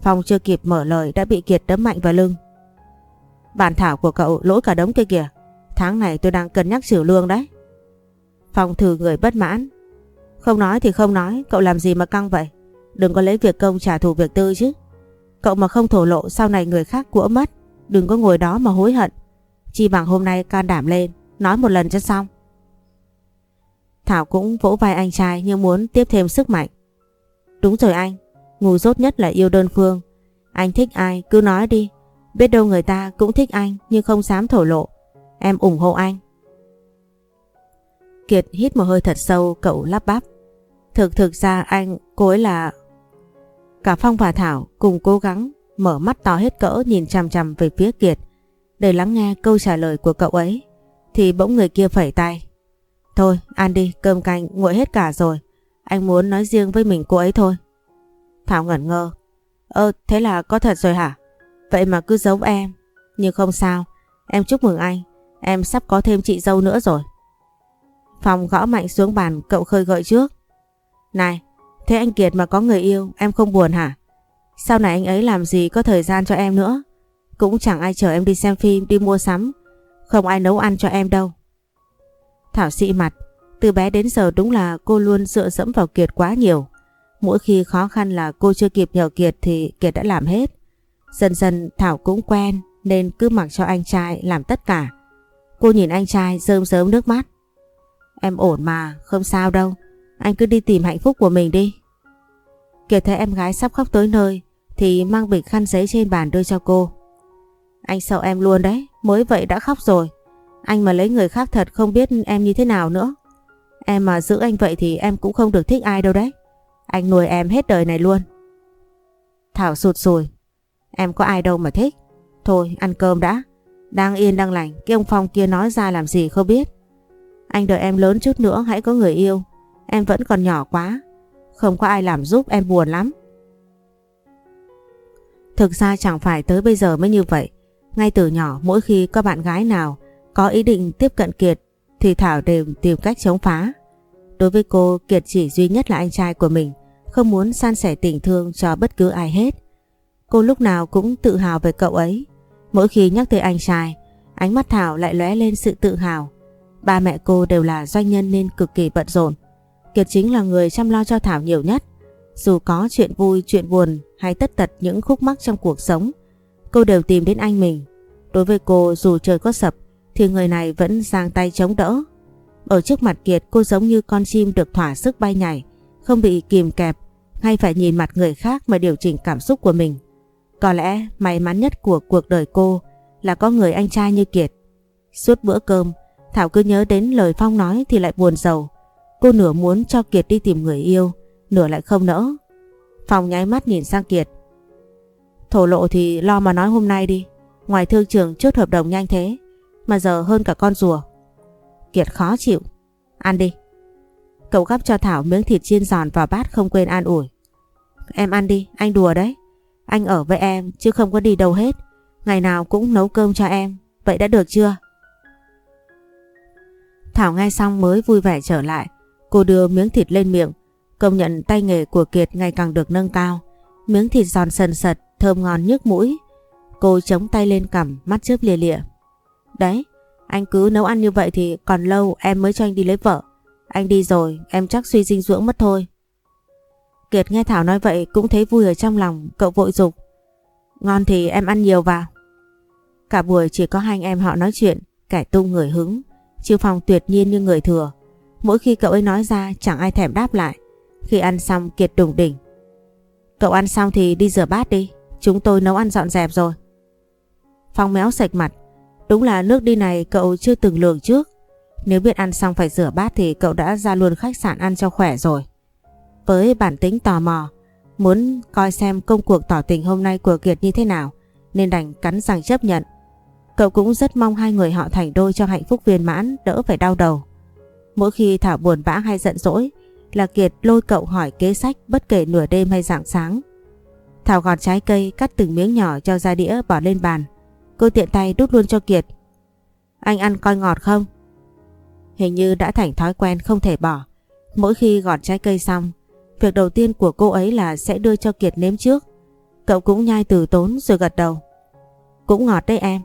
Phong chưa kịp mở lời đã bị Kiệt đấm mạnh vào lưng. Bản thảo của cậu lỗi cả đống kia kìa. Tháng này tôi đang cân nhắc trừ lương đấy. Phong thử người bất mãn. Không nói thì không nói, cậu làm gì mà căng vậy? Đừng có lấy việc công trả thù việc tư chứ. Cậu mà không thổ lộ sau này người khác của mất. Đừng có ngồi đó mà hối hận. Chi bằng hôm nay can đảm lên, nói một lần cho xong. Thảo cũng vỗ vai anh trai như muốn tiếp thêm sức mạnh. Đúng rồi anh, ngu dốt nhất là yêu đơn phương. Anh thích ai cứ nói đi, biết đâu người ta cũng thích anh nhưng không dám thổ lộ. Em ủng hộ anh. Kiệt hít một hơi thật sâu cậu lắp bắp. Thực thực ra anh, cô ấy là... Cả Phong và Thảo cùng cố gắng mở mắt to hết cỡ nhìn chằm chằm về phía Kiệt để lắng nghe câu trả lời của cậu ấy. Thì bỗng người kia phẩy tay. Thôi ăn đi cơm canh nguội hết cả rồi. Anh muốn nói riêng với mình cô ấy thôi. Thảo ngẩn ngơ. Ơ thế là có thật rồi hả? Vậy mà cứ giấu em. Nhưng không sao. Em chúc mừng anh. Em sắp có thêm chị dâu nữa rồi. Phòng gõ mạnh xuống bàn cậu khơi gợi trước. Này, thế anh Kiệt mà có người yêu em không buồn hả? Sau này anh ấy làm gì có thời gian cho em nữa. Cũng chẳng ai chờ em đi xem phim, đi mua sắm. Không ai nấu ăn cho em đâu. Thảo xị mặt, từ bé đến giờ đúng là cô luôn dựa dẫm vào Kiệt quá nhiều. Mỗi khi khó khăn là cô chưa kịp nhờ Kiệt thì Kiệt đã làm hết. Dần dần Thảo cũng quen nên cứ mặc cho anh trai làm tất cả. Cô nhìn anh trai rơm rớm nước mắt. Em ổn mà, không sao đâu. Anh cứ đi tìm hạnh phúc của mình đi. Kiệt thấy em gái sắp khóc tới nơi thì mang bịch khăn giấy trên bàn đưa cho cô. Anh sợ em luôn đấy, mới vậy đã khóc rồi. Anh mà lấy người khác thật không biết em như thế nào nữa. Em mà giữ anh vậy thì em cũng không được thích ai đâu đấy. Anh nuôi em hết đời này luôn. Thảo sụt sùi. Em có ai đâu mà thích. Thôi ăn cơm đã. Đang yên đang lành, cái ông Phong kia nói ra làm gì không biết. Anh đợi em lớn chút nữa hãy có người yêu. Em vẫn còn nhỏ quá. Không có ai làm giúp em buồn lắm. Thực ra chẳng phải tới bây giờ mới như vậy. Ngay từ nhỏ mỗi khi có bạn gái nào có ý định tiếp cận Kiệt thì Thảo đều tìm cách chống phá. Đối với cô Kiệt chỉ duy nhất là anh trai của mình, không muốn san sẻ tình thương cho bất cứ ai hết. Cô lúc nào cũng tự hào về cậu ấy. Mỗi khi nhắc tới anh trai, ánh mắt Thảo lại lóe lên sự tự hào. Ba mẹ cô đều là doanh nhân nên cực kỳ bận rộn. Kiệt chính là người chăm lo cho Thảo nhiều nhất. Dù có chuyện vui, chuyện buồn hay tất tật những khúc mắc trong cuộc sống, cô đều tìm đến anh mình. Đối với cô dù trời có sập thì người này vẫn giang tay chống đỡ. Ở trước mặt Kiệt cô giống như con chim được thỏa sức bay nhảy, không bị kìm kẹp hay phải nhìn mặt người khác mà điều chỉnh cảm xúc của mình. Có lẽ may mắn nhất của cuộc đời cô là có người anh trai như Kiệt. Suốt bữa cơm, Thảo cứ nhớ đến lời Phong nói thì lại buồn giàu. Cô nửa muốn cho Kiệt đi tìm người yêu, nửa lại không nỡ. Phong nháy mắt nhìn sang Kiệt. Thổ lộ thì lo mà nói hôm nay đi. Ngoài thương trường chốt hợp đồng nhanh thế, mà giờ hơn cả con rùa. Kiệt khó chịu. Ăn đi. Cậu gắp cho Thảo miếng thịt chiên giòn vào bát không quên an ủi. Em ăn đi, anh đùa đấy. Anh ở với em chứ không có đi đâu hết. Ngày nào cũng nấu cơm cho em. Vậy đã được chưa? Thảo nghe xong mới vui vẻ trở lại. Cô đưa miếng thịt lên miệng. Công nhận tay nghề của Kiệt ngày càng được nâng cao. Miếng thịt giòn sần sật, thơm ngon nhức mũi. Cô chống tay lên cằm, mắt chớp lìa lịa. Đấy, anh cứ nấu ăn như vậy thì còn lâu em mới cho anh đi lấy vợ. Anh đi rồi, em chắc suy dinh dưỡng mất thôi. Kiệt nghe Thảo nói vậy cũng thấy vui ở trong lòng, cậu vội dục. Ngon thì em ăn nhiều vào. Cả buổi chỉ có hai anh em họ nói chuyện, kẻ tung người hứng. Chiêu Phong tuyệt nhiên như người thừa. Mỗi khi cậu ấy nói ra chẳng ai thèm đáp lại. Khi ăn xong Kiệt đùng đỉnh. Cậu ăn xong thì đi rửa bát đi. Chúng tôi nấu ăn dọn dẹp rồi. Phong méo sạch mặt. Đúng là nước đi này cậu chưa từng lường trước. Nếu biết ăn xong phải rửa bát thì cậu đã ra luôn khách sạn ăn cho khỏe rồi. Với bản tính tò mò, muốn coi xem công cuộc tỏ tình hôm nay của Kiệt như thế nào, nên đành cắn răng chấp nhận. Cậu cũng rất mong hai người họ thành đôi cho hạnh phúc viên mãn, đỡ phải đau đầu. Mỗi khi Thảo buồn bã hay giận dỗi, là Kiệt lôi cậu hỏi kế sách bất kể nửa đêm hay rạng sáng. Thảo gọt trái cây cắt từng miếng nhỏ cho ra đĩa bỏ lên bàn. Cô tiện tay đút luôn cho Kiệt. Anh ăn coi ngọt không? Hình như đã thành thói quen không thể bỏ. Mỗi khi gọt trái cây xong, việc đầu tiên của cô ấy là sẽ đưa cho Kiệt nếm trước. Cậu cũng nhai từ tốn rồi gật đầu. Cũng ngọt đấy em.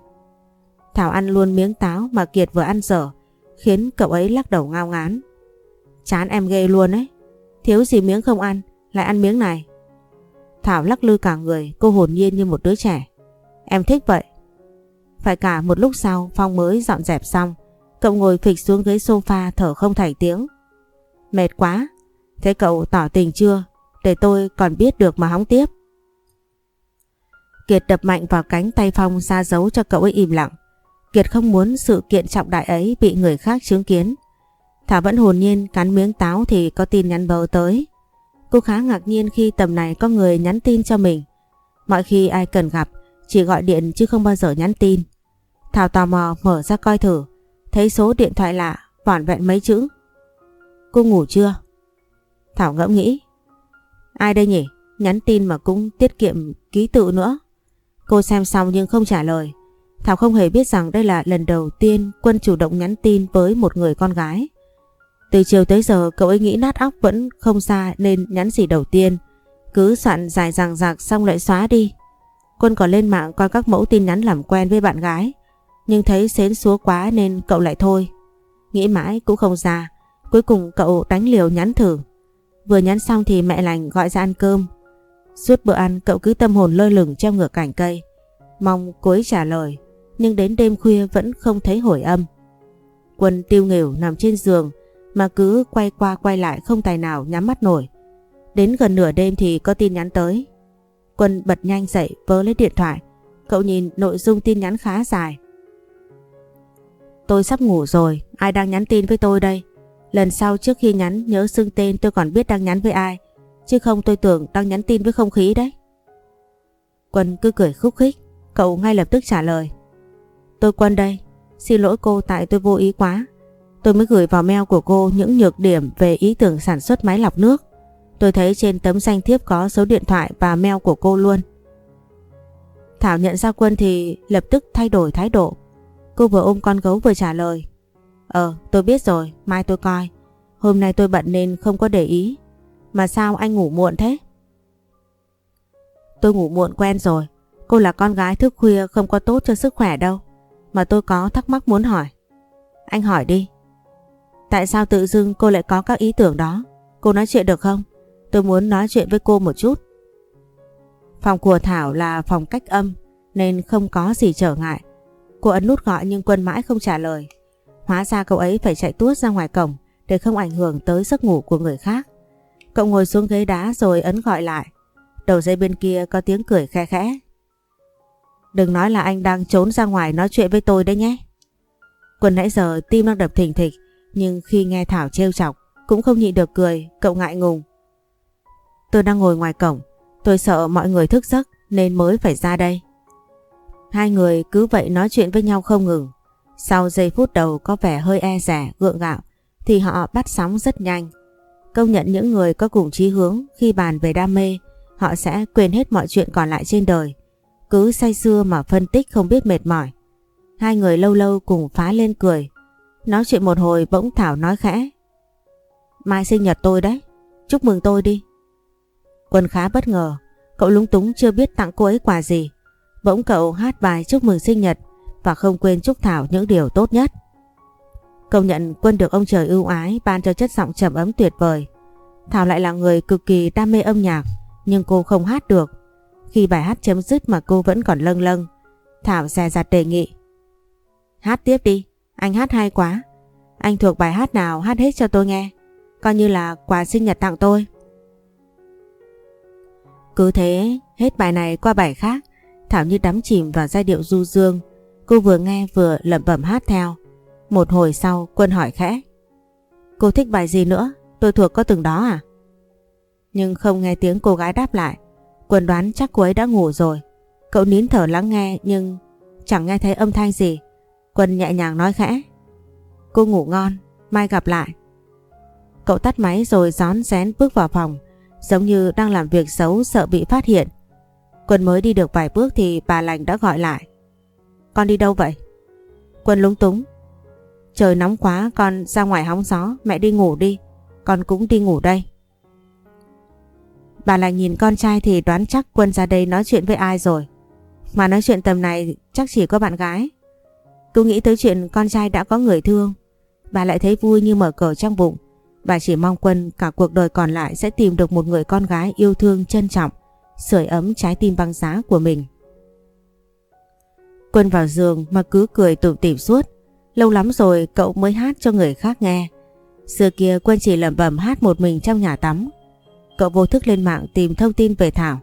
Thảo ăn luôn miếng táo mà Kiệt vừa ăn dở, khiến cậu ấy lắc đầu ngao ngán. Chán em ghê luôn ấy. Thiếu gì miếng không ăn, lại ăn miếng này. Thảo lắc lư cả người, cô hồn nhiên như một đứa trẻ. Em thích vậy. Phải cả một lúc sau Phong mới dọn dẹp xong Cậu ngồi phịch xuống ghế sofa thở không thành tiếng. Mệt quá. Thế cậu tỏ tình chưa? Để tôi còn biết được mà hóng tiếp. Kiệt đập mạnh vào cánh tay Phong ra dấu cho cậu ấy im lặng. Kiệt không muốn sự kiện trọng đại ấy bị người khác chứng kiến. Thảo vẫn hồn nhiên cắn miếng táo thì có tin nhắn bờ tới. Cô khá ngạc nhiên khi tầm này có người nhắn tin cho mình. Mọi khi ai cần gặp chỉ gọi điện chứ không bao giờ nhắn tin. Thảo tò mò mở ra coi thử. Thấy số điện thoại lạ, vỏn vẹn mấy chữ. Cô ngủ chưa? Thảo ngẫm nghĩ. Ai đây nhỉ? Nhắn tin mà cũng tiết kiệm ký tự nữa. Cô xem xong nhưng không trả lời. Thảo không hề biết rằng đây là lần đầu tiên Quân chủ động nhắn tin với một người con gái. Từ chiều tới giờ, cậu ấy nghĩ nát óc vẫn không ra nên nhắn gì đầu tiên. Cứ soạn dài dằng dạc xong lại xóa đi. Quân còn lên mạng coi các mẫu tin nhắn làm quen với bạn gái. Nhưng thấy xến xúa quá nên cậu lại thôi. Nghĩ mãi cũng không ra. Cuối cùng cậu đánh liều nhắn thử. Vừa nhắn xong thì mẹ lành gọi ra ăn cơm. Suốt bữa ăn, cậu cứ tâm hồn lơ lửng treo ngược cành cây. Mong cô ấy trả lời. Nhưng đến đêm khuya vẫn không thấy hồi âm. Quân tiêu nghỉu nằm trên giường mà cứ quay qua quay lại không tài nào nhắm mắt nổi. Đến gần nửa đêm thì có tin nhắn tới. Quân bật nhanh dậy vớ lấy điện thoại. Cậu nhìn nội dung tin nhắn khá dài. Tôi sắp ngủ rồi, ai đang nhắn tin với tôi đây? Lần sau trước khi nhắn nhớ xưng tên tôi còn biết đang nhắn với ai, chứ không tôi tưởng đang nhắn tin với không khí đấy. Quân cứ cười khúc khích, cậu ngay lập tức trả lời. Tôi Quân đây, xin lỗi cô tại tôi vô ý quá. Tôi mới gửi vào mail của cô những nhược điểm về ý tưởng sản xuất máy lọc nước. Tôi thấy trên tấm danh thiếp có số điện thoại và mail của cô luôn. Thảo nhận ra Quân thì lập tức thay đổi thái độ. Cô vừa ôm con gấu vừa trả lời. Ờ, tôi biết rồi, mai tôi coi. Hôm nay tôi bận nên không có để ý. Mà sao anh ngủ muộn thế? Tôi ngủ muộn quen rồi. Cô là con gái thức khuya không có tốt cho sức khỏe đâu. Mà tôi có thắc mắc muốn hỏi. Anh hỏi đi. Tại sao tự dưng cô lại có các ý tưởng đó? Cô nói chuyện được không? Tôi muốn nói chuyện với cô một chút. Phòng của Thảo là phòng cách âm, nên không có gì trở ngại. Cô ấn nút gọi nhưng Quân mãi không trả lời. Hóa ra cậu ấy phải chạy tuốt ra ngoài cổng để không ảnh hưởng tới giấc ngủ của người khác. Cậu ngồi xuống ghế đá rồi ấn gọi lại. Đầu dây bên kia có tiếng cười khe khẽ. Đừng nói là anh đang trốn ra ngoài nói chuyện với tôi đấy nhé. Quân nãy giờ tim đang đập thình thịch nhưng khi nghe Thảo trêu chọc cũng không nhịn được cười, cậu ngại ngùng. Tôi đang ngồi ngoài cổng, tôi sợ mọi người thức giấc nên mới phải ra đây. Hai người cứ vậy nói chuyện với nhau không ngừng. Sau giây phút đầu có vẻ hơi e rẻ, gượng gạo thì họ bắt sóng rất nhanh. Công nhận những người có cùng chí hướng khi bàn về đam mê, họ sẽ quên hết mọi chuyện còn lại trên đời. Cứ say sưa mà phân tích không biết mệt mỏi. Hai người lâu lâu cùng phá lên cười. Nói chuyện một hồi bỗng Thảo nói khẽ. Mai sinh nhật tôi đấy, chúc mừng tôi đi. Quân khá bất ngờ, cậu lúng túng chưa biết tặng cô ấy quà gì. Bỗng cậu hát bài chúc mừng sinh nhật và không quên chúc Thảo những điều tốt nhất. Công nhận Quân được ông trời ưu ái ban cho chất giọng trầm ấm tuyệt vời. Thảo lại là người cực kỳ đam mê âm nhạc nhưng cô không hát được. Khi bài hát chấm dứt mà cô vẫn còn lâng lâng. Thảo dè dặt đề nghị. Hát tiếp đi, anh hát hay quá. Anh thuộc bài hát nào hát hết cho tôi nghe. Coi như là quà sinh nhật tặng tôi. Cứ thế, hết bài này qua bài khác. Thảo như đắm chìm vào giai điệu du dương. Cô vừa nghe vừa lẩm bẩm hát theo. Một hồi sau Quân hỏi khẽ. Cô thích bài gì nữa? Tôi thuộc có từng đó à? Nhưng không nghe tiếng cô gái đáp lại. Quân đoán chắc cô ấy đã ngủ rồi. Cậu nín thở lắng nghe nhưng chẳng nghe thấy âm thanh gì. Quân nhẹ nhàng nói khẽ. Cô ngủ ngon, mai gặp lại. Cậu tắt máy rồi gión rén bước vào phòng, giống như đang làm việc xấu sợ bị phát hiện. Quân mới đi được vài bước thì bà lành đã gọi lại. Con đi đâu vậy? Quân lúng túng. Trời nóng quá con ra ngoài hóng gió, mẹ đi ngủ đi. Con cũng đi ngủ đây. Bà lành nhìn con trai thì đoán chắc Quân ra đây nói chuyện với ai rồi. Mà nói chuyện tầm này chắc chỉ có bạn gái. Cứ nghĩ tới chuyện con trai đã có người thương. Bà lại thấy vui như mở cờ trong bụng. Bà chỉ mong Quân cả cuộc đời còn lại sẽ tìm được một người con gái yêu thương trân trọng, sưởi ấm trái tim băng giá của mình. Quân vào giường mà cứ cười tủm tỉm suốt. Lâu lắm rồi cậu mới hát cho người khác nghe. Xưa kia Quân chỉ lẩm bẩm hát một mình trong nhà tắm. Cậu vô thức lên mạng tìm thông tin về Thảo.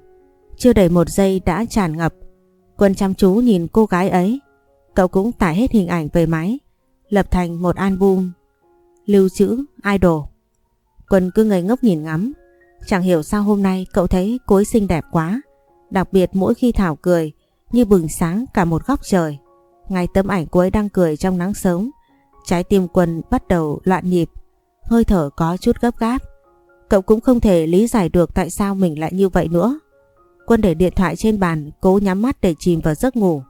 Chưa đầy một giây đã tràn ngập. Quân chăm chú nhìn cô gái ấy. Cậu cũng tải hết hình ảnh về máy. Lập thành một album. Lưu trữ idol. Quân cứ ngây ngốc nhìn ngắm. Chẳng hiểu sao hôm nay cậu thấy cối xinh đẹp quá. Đặc biệt mỗi khi Thảo cười, như bừng sáng cả một góc trời. Ngay tấm ảnh cô ấy đang cười trong nắng sớm. Trái tim Quân bắt đầu loạn nhịp. Hơi thở có chút gấp gáp. Cậu cũng không thể lý giải được tại sao mình lại như vậy nữa. Quân để điện thoại trên bàn, cố nhắm mắt để chìm vào giấc ngủ.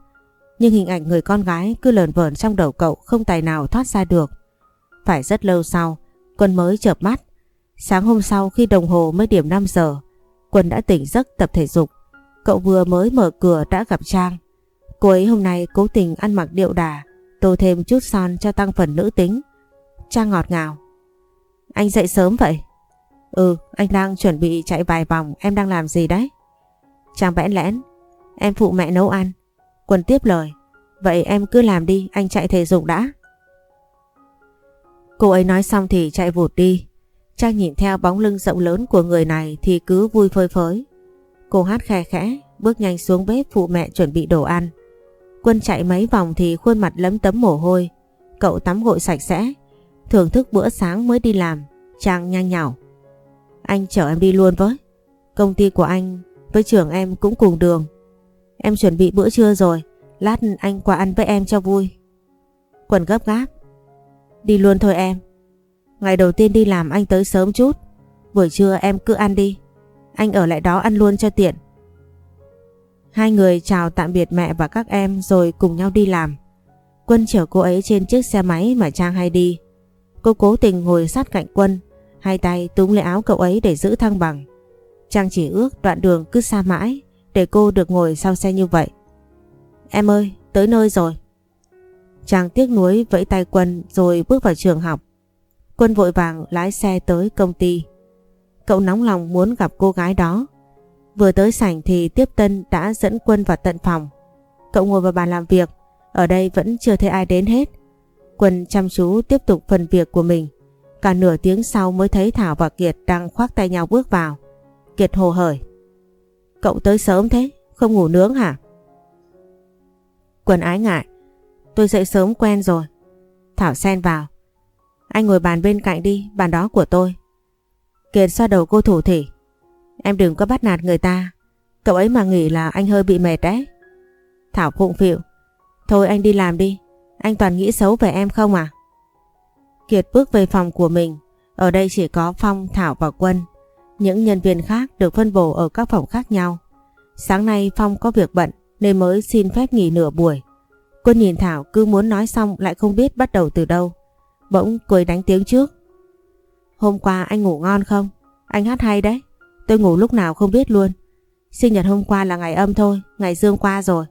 Nhưng hình ảnh người con gái cứ lờn vờn trong đầu cậu không tài nào thoát ra được. Phải rất lâu sau, Quân mới chợp mắt. Sáng hôm sau khi đồng hồ mới điểm 5 giờ, Quân đã tỉnh giấc tập thể dục. Cậu vừa mới mở cửa đã gặp Trang. Cô ấy hôm nay cố tình ăn mặc điệu đà, tô thêm chút son cho tăng phần nữ tính. Trang ngọt ngào. Anh dậy sớm vậy? Ừ, anh đang chuẩn bị chạy vài vòng, em đang làm gì đấy? Trang bẽn lẽn, em phụ mẹ nấu ăn. Quân tiếp lời, vậy em cứ làm đi, anh chạy thể dục đã. Cô ấy nói xong thì chạy vụt đi. Trang nhìn theo bóng lưng rộng lớn của người này thì cứ vui phơi phới. Cô hát khe khẽ, bước nhanh xuống bếp phụ mẹ chuẩn bị đồ ăn. Quân chạy mấy vòng thì khuôn mặt lấm tấm mồ hôi. Cậu tắm gội sạch sẽ, thưởng thức bữa sáng mới đi làm. Trang nhanh nhảu. Anh chở em đi luôn với. Công ty của anh với trường em cũng cùng đường. Em chuẩn bị bữa trưa rồi, lát anh qua ăn với em cho vui. Quần gấp gáp. Đi luôn thôi em. Ngày đầu tiên đi làm anh tới sớm chút. Buổi trưa em cứ ăn đi. Anh ở lại đó ăn luôn cho tiện. Hai người chào tạm biệt mẹ và các em rồi cùng nhau đi làm. Quân chở cô ấy trên chiếc xe máy mà Trang hay đi. Cô cố tình ngồi sát cạnh Quân Hai tay túm lấy áo cậu ấy để giữ thăng bằng. Trang chỉ ước đoạn đường cứ xa mãi để cô được ngồi sau xe như vậy. Em ơi, tới nơi rồi. Chàng tiếc nuối vẫy tay Quân rồi bước vào trường học. Quân vội vàng lái xe tới công ty. Cậu nóng lòng muốn gặp cô gái đó. Vừa tới sảnh thì tiếp tân đã dẫn Quân vào tận phòng. Cậu ngồi vào bàn làm việc, ở đây vẫn chưa thấy ai đến hết. Quân chăm chú tiếp tục phần việc của mình. Cả nửa tiếng sau mới thấy Thảo và Kiệt đang khoác tay nhau bước vào. Kiệt hồ hởi. Cậu tới sớm thế, không ngủ nướng hả? Quần ái ngại. Tôi dậy sớm quen rồi. Thảo xen vào. Anh ngồi bàn bên cạnh đi, bàn đó của tôi. Kiệt xoa đầu cô thủ thỉ. Em đừng có bắt nạt người ta. Cậu ấy mà nghĩ là anh hơi bị mệt đấy. Thảo phụng phịu. Thôi anh đi làm đi. Anh toàn nghĩ xấu về em không à? Kiệt bước về phòng của mình. Ở đây chỉ có Phong, Thảo và Quân. Những nhân viên khác được phân bổ ở các phòng khác nhau. Sáng nay Phong có việc bận nên mới xin phép nghỉ nửa buổi. Quân nhìn Thảo cứ muốn nói xong lại không biết bắt đầu từ đâu. Bỗng cười đánh tiếng trước. Hôm qua anh ngủ ngon không? Anh hát hay đấy. Tôi ngủ lúc nào không biết luôn. Sinh nhật hôm qua là ngày âm thôi, ngày dương qua rồi.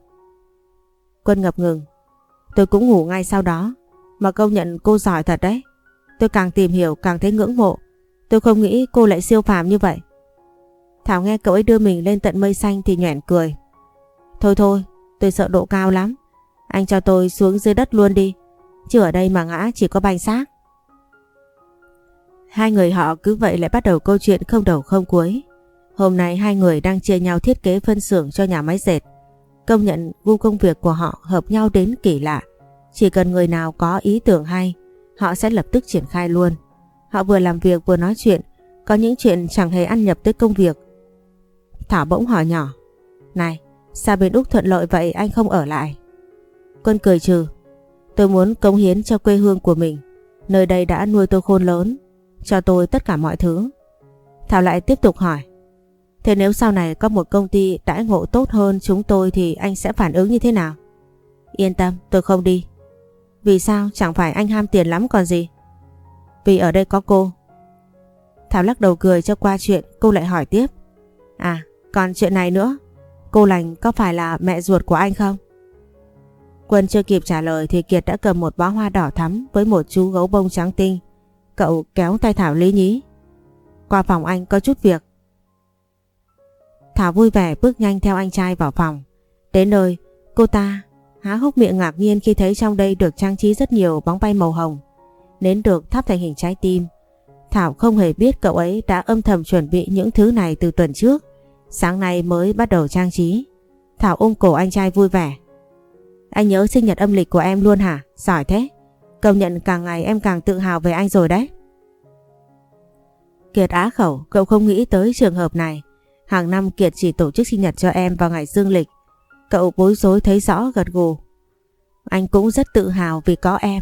Quân ngập ngừng. Tôi cũng ngủ ngay sau đó. Mà công nhận cô giỏi thật đấy. Tôi càng tìm hiểu càng thấy ngưỡng mộ. Tôi không nghĩ cô lại siêu phàm như vậy. Thảo nghe cậu ấy đưa mình lên tận mây xanh thì nhoẻn cười. Thôi thôi, tôi sợ độ cao lắm. Anh cho tôi xuống dưới đất luôn đi. Chứ ở đây mà ngã chỉ có banh xác. Hai người họ cứ vậy lại bắt đầu câu chuyện không đầu không cuối. Hôm nay hai người đang chia nhau thiết kế phân xưởng cho nhà máy dệt. Công nhận gu công việc của họ hợp nhau đến kỳ lạ. Chỉ cần người nào có ý tưởng hay, họ sẽ lập tức triển khai luôn. Họ vừa làm việc vừa nói chuyện, có những chuyện chẳng hề ăn nhập tới công việc. Thảo bỗng hỏi nhỏ, Này, sao bên Úc thuận lợi vậy anh không ở lại? Quân cười trừ, tôi muốn cống hiến cho quê hương của mình. Nơi đây đã nuôi tôi khôn lớn, cho tôi tất cả mọi thứ. Thảo lại tiếp tục hỏi, Thế nếu sau này có một công ty đãi ngộ tốt hơn chúng tôi thì anh sẽ phản ứng như thế nào? Yên tâm, tôi không đi. Vì sao? Chẳng phải anh ham tiền lắm còn gì? Vì ở đây có cô. Thảo lắc đầu cười cho qua chuyện, cô lại hỏi tiếp. À, còn chuyện này nữa, cô lành có phải là mẹ ruột của anh không? Quân chưa kịp trả lời thì Kiệt đã cầm một bó hoa đỏ thắm với một chú gấu bông trắng tinh. Cậu kéo tay Thảo lý nhí. Qua phòng anh có chút việc. Thảo vui vẻ bước nhanh theo anh trai vào phòng. Đến nơi, cô ta há hốc miệng ngạc nhiên khi thấy trong đây được trang trí rất nhiều bóng bay màu hồng. Nến được thắp thành hình trái tim. Thảo không hề biết cậu ấy đã âm thầm chuẩn bị những thứ này từ tuần trước. Sáng nay mới bắt đầu trang trí. Thảo ôm cổ anh trai vui vẻ. Anh nhớ sinh nhật âm lịch của em luôn hả? Giỏi thế. Công nhận càng ngày em càng tự hào về anh rồi đấy. Kiệt á khẩu, cậu không nghĩ tới trường hợp này. Hàng năm Kiệt chỉ tổ chức sinh nhật cho em vào ngày dương lịch. Cậu bối rối thấy rõ gật gù. Anh cũng rất tự hào vì có em.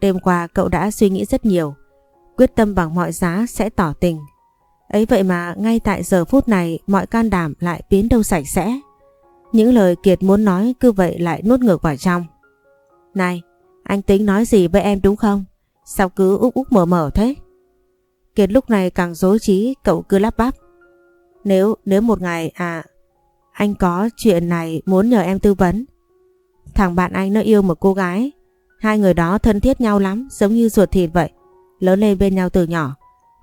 Đêm qua cậu đã suy nghĩ rất nhiều. Quyết tâm bằng mọi giá sẽ tỏ tình. Ấy vậy mà ngay tại giờ phút này mọi can đảm lại biến đâu sạch sẽ. Những lời Kiệt muốn nói cứ vậy lại nuốt ngược vào trong. Này, anh tính nói gì với em đúng không? Sao cứ úp úp mở mở thế? Kiệt lúc này càng dối trí cậu cứ lắp bắp. Nếu, nếu một ngày à anh có chuyện này muốn nhờ em tư vấn. Thằng bạn anh nó yêu một cô gái. Hai người đó thân thiết nhau lắm, giống như ruột thịt vậy. Lớn lên bên nhau từ nhỏ.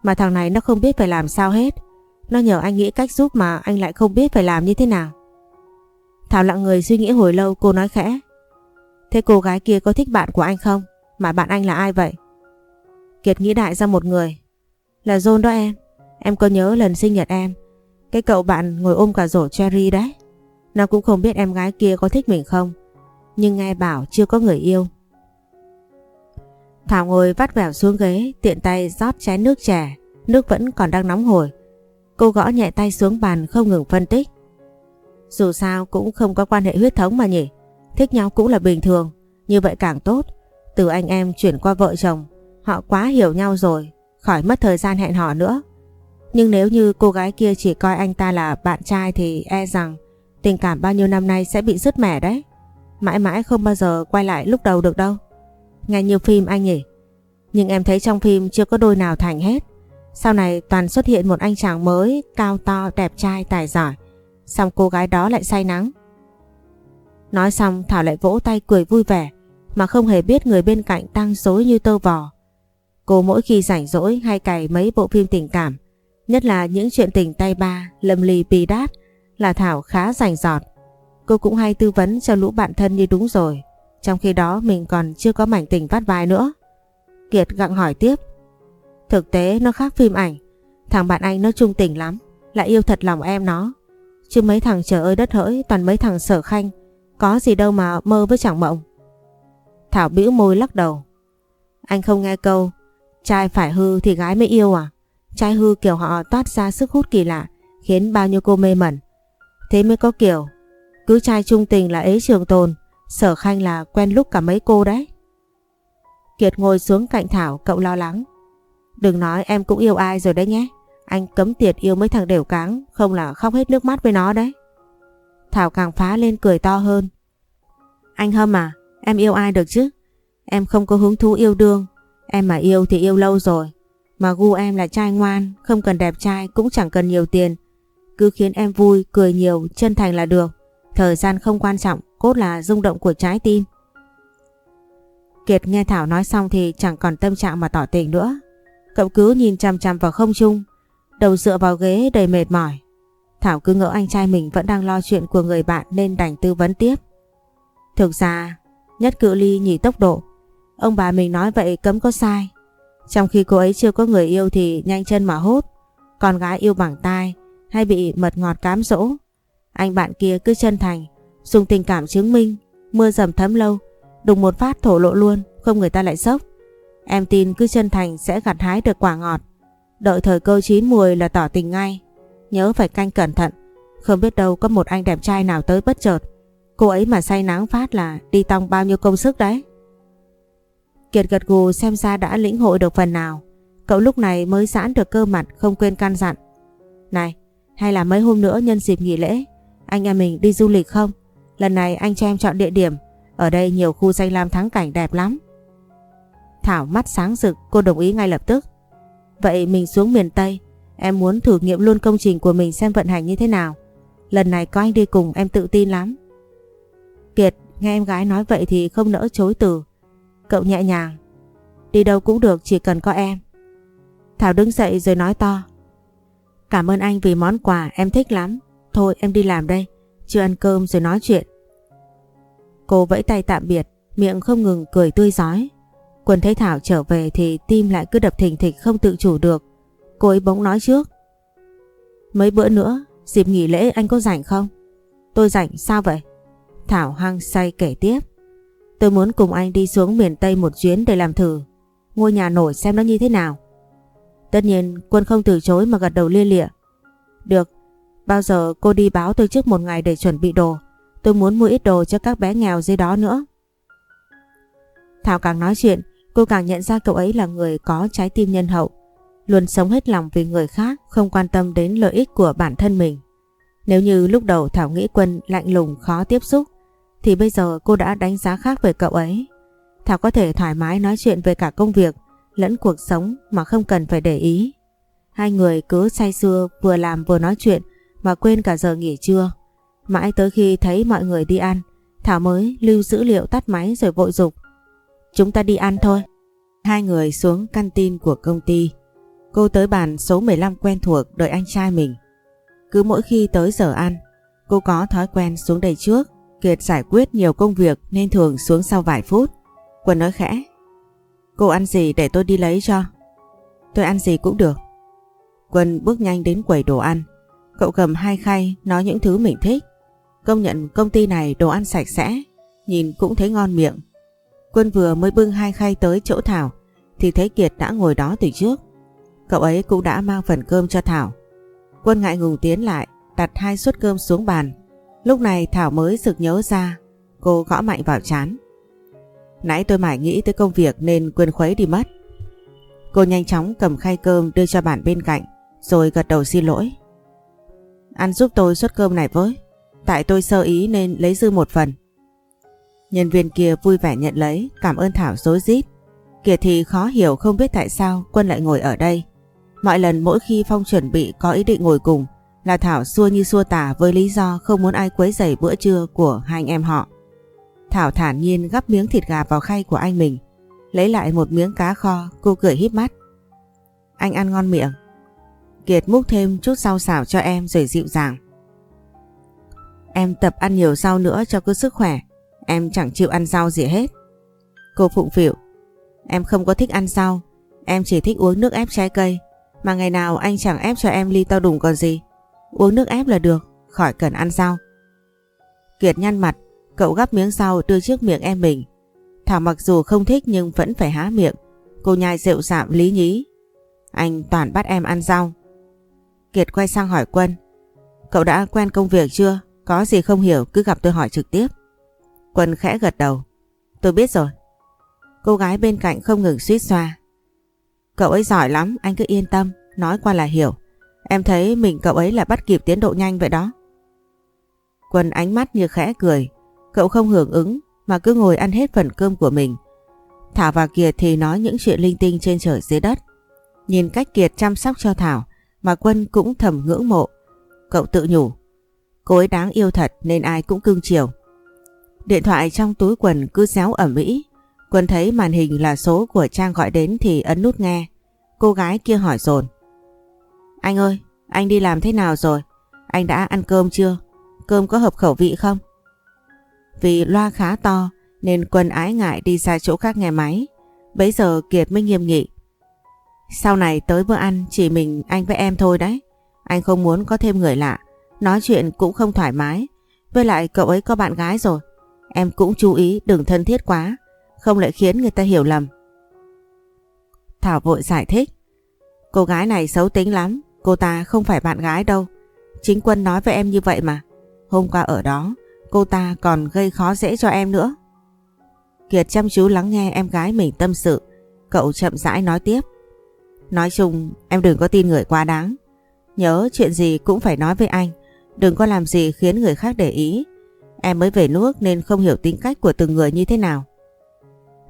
Mà thằng này nó không biết phải làm sao hết. Nó nhờ anh nghĩ cách giúp mà anh lại không biết phải làm như thế nào. Thảo lặng người suy nghĩ hồi lâu, cô nói khẽ. Thế cô gái kia có thích bạn của anh không? Mà bạn anh là ai vậy? Kiệt nghĩ đại ra một người. Là John đó em. Em có nhớ lần sinh nhật em cái cậu bạn ngồi ôm cả rổ cherry đấy. Nó cũng không biết em gái kia có thích mình không. Nhưng nghe bảo chưa có người yêu. Thảo ngồi vắt vẻo xuống ghế, tiện tay rót chén nước chè. Nước vẫn còn đang nóng hổi. Cô gõ nhẹ tay xuống bàn không ngừng phân tích. Dù sao cũng không có quan hệ huyết thống mà nhỉ. Thích nhau cũng là bình thường. Như vậy càng tốt. Từ anh em chuyển qua vợ chồng. Họ quá hiểu nhau rồi. Khỏi mất thời gian hẹn hò nữa. Nhưng nếu như cô gái kia chỉ coi anh ta là bạn trai thì e rằng tình cảm bao nhiêu năm nay sẽ bị rứt mẻ đấy. Mãi mãi không bao giờ quay lại lúc đầu được đâu. Nghe như phim anh nhỉ. Nhưng em thấy trong phim chưa có đôi nào thành hết. Sau này toàn xuất hiện một anh chàng mới, cao to, đẹp trai, tài giỏi. Xong cô gái đó lại say nắng. Nói xong Thảo lại vỗ tay cười vui vẻ mà không hề biết người bên cạnh đang dối như tơ vò. Cô mỗi khi rảnh rỗi hay cày mấy bộ phim tình cảm Nhất là những chuyện tình tay ba, lầm lì bì đát là Thảo khá rành giọt. Cô cũng hay tư vấn cho lũ bạn thân như đúng rồi. Trong khi đó, mình còn chưa có mảnh tình vắt vai nữa. Kiệt gặng hỏi tiếp. Thực tế, nó khác phim ảnh. Thằng bạn anh nó trung tình lắm. Lại yêu thật lòng em nó. Chứ mấy thằng trời ơi đất hỡi, toàn mấy thằng sở khanh. Có gì đâu mà mơ với chẳng mộng. Thảo bĩu môi lắc đầu. Anh không nghe câu, Trai phải hư thì gái mới yêu à Trai hư kiểu họ toát ra sức hút kỳ lạ, Khiến bao nhiêu cô mê mẩn Thế mới có kiểu, Cứ trai trung tình là ế trường tồn Sở khanh là quen lúc cả mấy cô đấy. Kiệt ngồi xuống cạnh Thảo cậu lo lắng. Đừng nói em cũng yêu ai rồi đấy nhé. Anh cấm tiệt yêu mấy thằng đều cáng Không là khóc hết nước mắt với nó đấy. Thảo càng phá lên cười to hơn. Anh Hâm à Em yêu ai được chứ? Em không có hứng thú yêu đương. Em mà yêu thì yêu lâu rồi. Mà gu em là trai ngoan Không cần đẹp trai cũng chẳng cần nhiều tiền. Cứ khiến em vui, cười nhiều, chân thành là được. Thời gian không quan trọng, Cốt là rung động của trái tim. Kiệt nghe Thảo nói xong thì chẳng còn tâm trạng mà tỏ tình nữa. Cậu cứ nhìn chằm chằm vào không trung, Đầu dựa vào ghế đầy mệt mỏi. Thảo cứ ngỡ anh trai mình vẫn đang lo chuyện của người bạn nên đành tư vấn tiếp. Thực ra, nhất cự ly nhỉ tốc độ. Ông bà mình nói vậy cấm có sai. Trong khi cô ấy chưa có người yêu thì nhanh chân mà hốt. Con gái yêu bằng tai, hay bị mật ngọt cám dỗ. Anh bạn kia cứ chân thành, Dùng tình cảm chứng minh, Mưa dầm thấm lâu, Đùng một phát thổ lộ luôn, Không người ta lại sốc. Em tin cứ chân thành sẽ gặt hái được quả ngọt. Đợi thời cơ chín mùi là tỏ tình ngay. Nhớ phải canh cẩn thận, Không biết đâu có một anh đẹp trai nào tới bất chợt. Cô ấy mà say nắng phát là đi tòng bao nhiêu công sức đấy. Kiệt gật gù xem ra đã lĩnh hội được phần nào. Cậu lúc này mới giãn được cơ mặt, không quên can dặn. Này, hay là mấy hôm nữa nhân dịp nghỉ lễ anh em mình đi du lịch không? Lần này anh cho em chọn địa điểm. Ở đây nhiều khu danh lam thắng cảnh đẹp lắm. Thảo mắt sáng rực, cô đồng ý ngay lập tức. Vậy mình xuống miền Tây. Em muốn thử nghiệm luôn công trình của mình xem vận hành như thế nào. Lần này có anh đi cùng, em tự tin lắm. Kiệt, nghe em gái nói vậy thì không nỡ chối từ. Cậu nhẹ nhàng. Đi đâu cũng được, chỉ cần có em. Thảo đứng dậy rồi nói to. Cảm ơn anh vì món quà, em thích lắm. Thôi, em đi làm đây. Chưa ăn cơm rồi nói chuyện. Cô vẫy tay tạm biệt, Miệng không ngừng cười tươi giói Quân thấy Thảo trở về thì tim lại cứ đập thình thịch không tự chủ được. Cô ấy bỗng nói trước. Mấy bữa nữa, Dịp nghỉ lễ anh có rảnh không? Tôi rảnh, sao vậy? Thảo hăng say kể tiếp. Tôi muốn cùng anh đi xuống miền Tây một chuyến để làm thử. Ngôi nhà nổi xem nó như thế nào. Tất nhiên, Quân không từ chối mà gật đầu lia lịa. Được Bao giờ cô đi báo tôi trước một ngày để chuẩn bị đồ? Tôi muốn mua ít đồ cho các bé nghèo dưới đó nữa. Thảo càng nói chuyện, Cô càng nhận ra cậu ấy là người có trái tim nhân hậu. Luôn sống hết lòng vì người khác, Không quan tâm đến lợi ích của bản thân mình. Nếu như lúc đầu Thảo nghĩ Quân lạnh lùng khó tiếp xúc, Thì bây giờ cô đã đánh giá khác về cậu ấy. Thảo có thể thoải mái nói chuyện về cả công việc lẫn cuộc sống mà không cần phải để ý. Hai người cứ say sưa, vừa làm vừa nói chuyện mà quên cả giờ nghỉ trưa. Mãi tới khi thấy mọi người đi ăn, Thảo mới lưu dữ liệu tắt máy rồi vội dục. Chúng ta đi ăn thôi. Hai người xuống căn tin của công ty. Cô tới bàn số 15 quen thuộc đợi anh trai mình. Cứ mỗi khi tới giờ ăn, cô có thói quen xuống đây trước. Kiệt giải quyết nhiều công việc nên thường xuống sau vài phút. Quân nói khẽ. Cô ăn gì để tôi đi lấy cho? Tôi ăn gì cũng được. Quân bước nhanh đến quầy đồ ăn. Cậu cầm hai khay nói những thứ mình thích. Công nhận công ty này đồ ăn sạch sẽ, nhìn cũng thấy ngon miệng. Quân vừa mới bưng hai khay tới chỗ Thảo thì thấy Kiệt đã ngồi đó từ trước. Cậu ấy cũng đã mang phần cơm cho Thảo. Quân ngại ngùng tiến lại, đặt hai suất cơm xuống bàn. Lúc này Thảo mới sực nhớ ra, cô gõ mạnh vào chán. Nãy tôi mải nghĩ tới công việc nên quên khuấy đi mất. Cô nhanh chóng cầm khay cơm đưa cho bạn bên cạnh rồi gật đầu xin lỗi. Ăn giúp tôi suất cơm này với. Tại tôi sơ ý nên lấy dư một phần. Nhân viên kia vui vẻ nhận lấy, cảm ơn Thảo dối rít. Kiệt thì khó hiểu không biết tại sao Quân lại ngồi ở đây. Mọi lần mỗi khi Phong chuẩn bị có ý định ngồi cùng là Thảo xua như xua tả với lý do không muốn ai quấy rầy bữa trưa của hai anh em họ. Thảo thản nhiên gắp miếng thịt gà vào khay của anh mình. Lấy lại một miếng cá kho, cô cười híp mắt. Anh ăn ngon miệng. Kiệt múc thêm chút rau xào cho em rồi dịu dàng. Em tập ăn nhiều rau nữa cho cứ sức khỏe. Em chẳng chịu ăn rau gì hết. Cô phụng phịu. Em không có thích ăn rau. Em chỉ thích uống nước ép trái cây. Mà ngày nào anh chẳng ép cho em ly tao đùng còn gì. Uống nước ép là được, khỏi cần ăn rau. Kiệt nhăn mặt, Cậu gắp miếng rau đưa trước miệng em mình. Thảo mặc dù không thích nhưng vẫn phải há miệng Cô nhai rượu sạm lý nhí. Anh toàn bắt em ăn rau. Kiệt quay sang hỏi Quân. Cậu đã quen công việc chưa? Có gì không hiểu cứ gặp tôi hỏi trực tiếp. Quân khẽ gật đầu. Tôi biết rồi. Cô gái bên cạnh không ngừng suýt xoa. Cậu ấy giỏi lắm, anh cứ yên tâm, nói qua là hiểu. Em thấy mình cậu ấy là bắt kịp tiến độ nhanh vậy đó. Quân ánh mắt như khẽ cười, cậu không hưởng ứng mà cứ ngồi ăn hết phần cơm của mình. Thảo và Kiệt thì nói những chuyện linh tinh trên trời dưới đất. Nhìn cách Kiệt chăm sóc cho Thảo mà Quân cũng thầm ngưỡng mộ. Cậu tự nhủ, cô ấy đáng yêu thật nên ai cũng cưng chiều. Điện thoại trong túi quần cứ réo ẩm mỹ. Quân thấy màn hình là số của Trang gọi đến thì ấn nút nghe. Cô gái kia hỏi dồn Anh ơi, anh đi làm thế nào rồi? Anh đã ăn cơm chưa? Cơm có hợp khẩu vị không? Vì loa khá to nên Quân ái ngại đi ra chỗ khác nghe máy. Bấy giờ Kiệt mới nghiêm nghị. Sau này tới bữa ăn, chỉ mình anh với em thôi đấy. Anh không muốn có thêm người lạ. Nói chuyện cũng không thoải mái. Với lại cậu ấy có bạn gái rồi. Em cũng chú ý, đừng thân thiết quá. Không lại khiến người ta hiểu lầm. Thảo vội giải thích. Cô gái này xấu tính lắm. Cô ta không phải bạn gái đâu. Chính Quân nói với em như vậy mà. Hôm qua ở đó, cô ta còn gây khó dễ cho em nữa. Kiệt chăm chú lắng nghe em gái mình tâm sự. Cậu chậm rãi nói tiếp. Nói chung em đừng có tin người quá đáng. Nhớ chuyện gì cũng phải nói với anh. Đừng có làm gì khiến người khác để ý. Em mới về nước nên không hiểu tính cách của từng người như thế nào.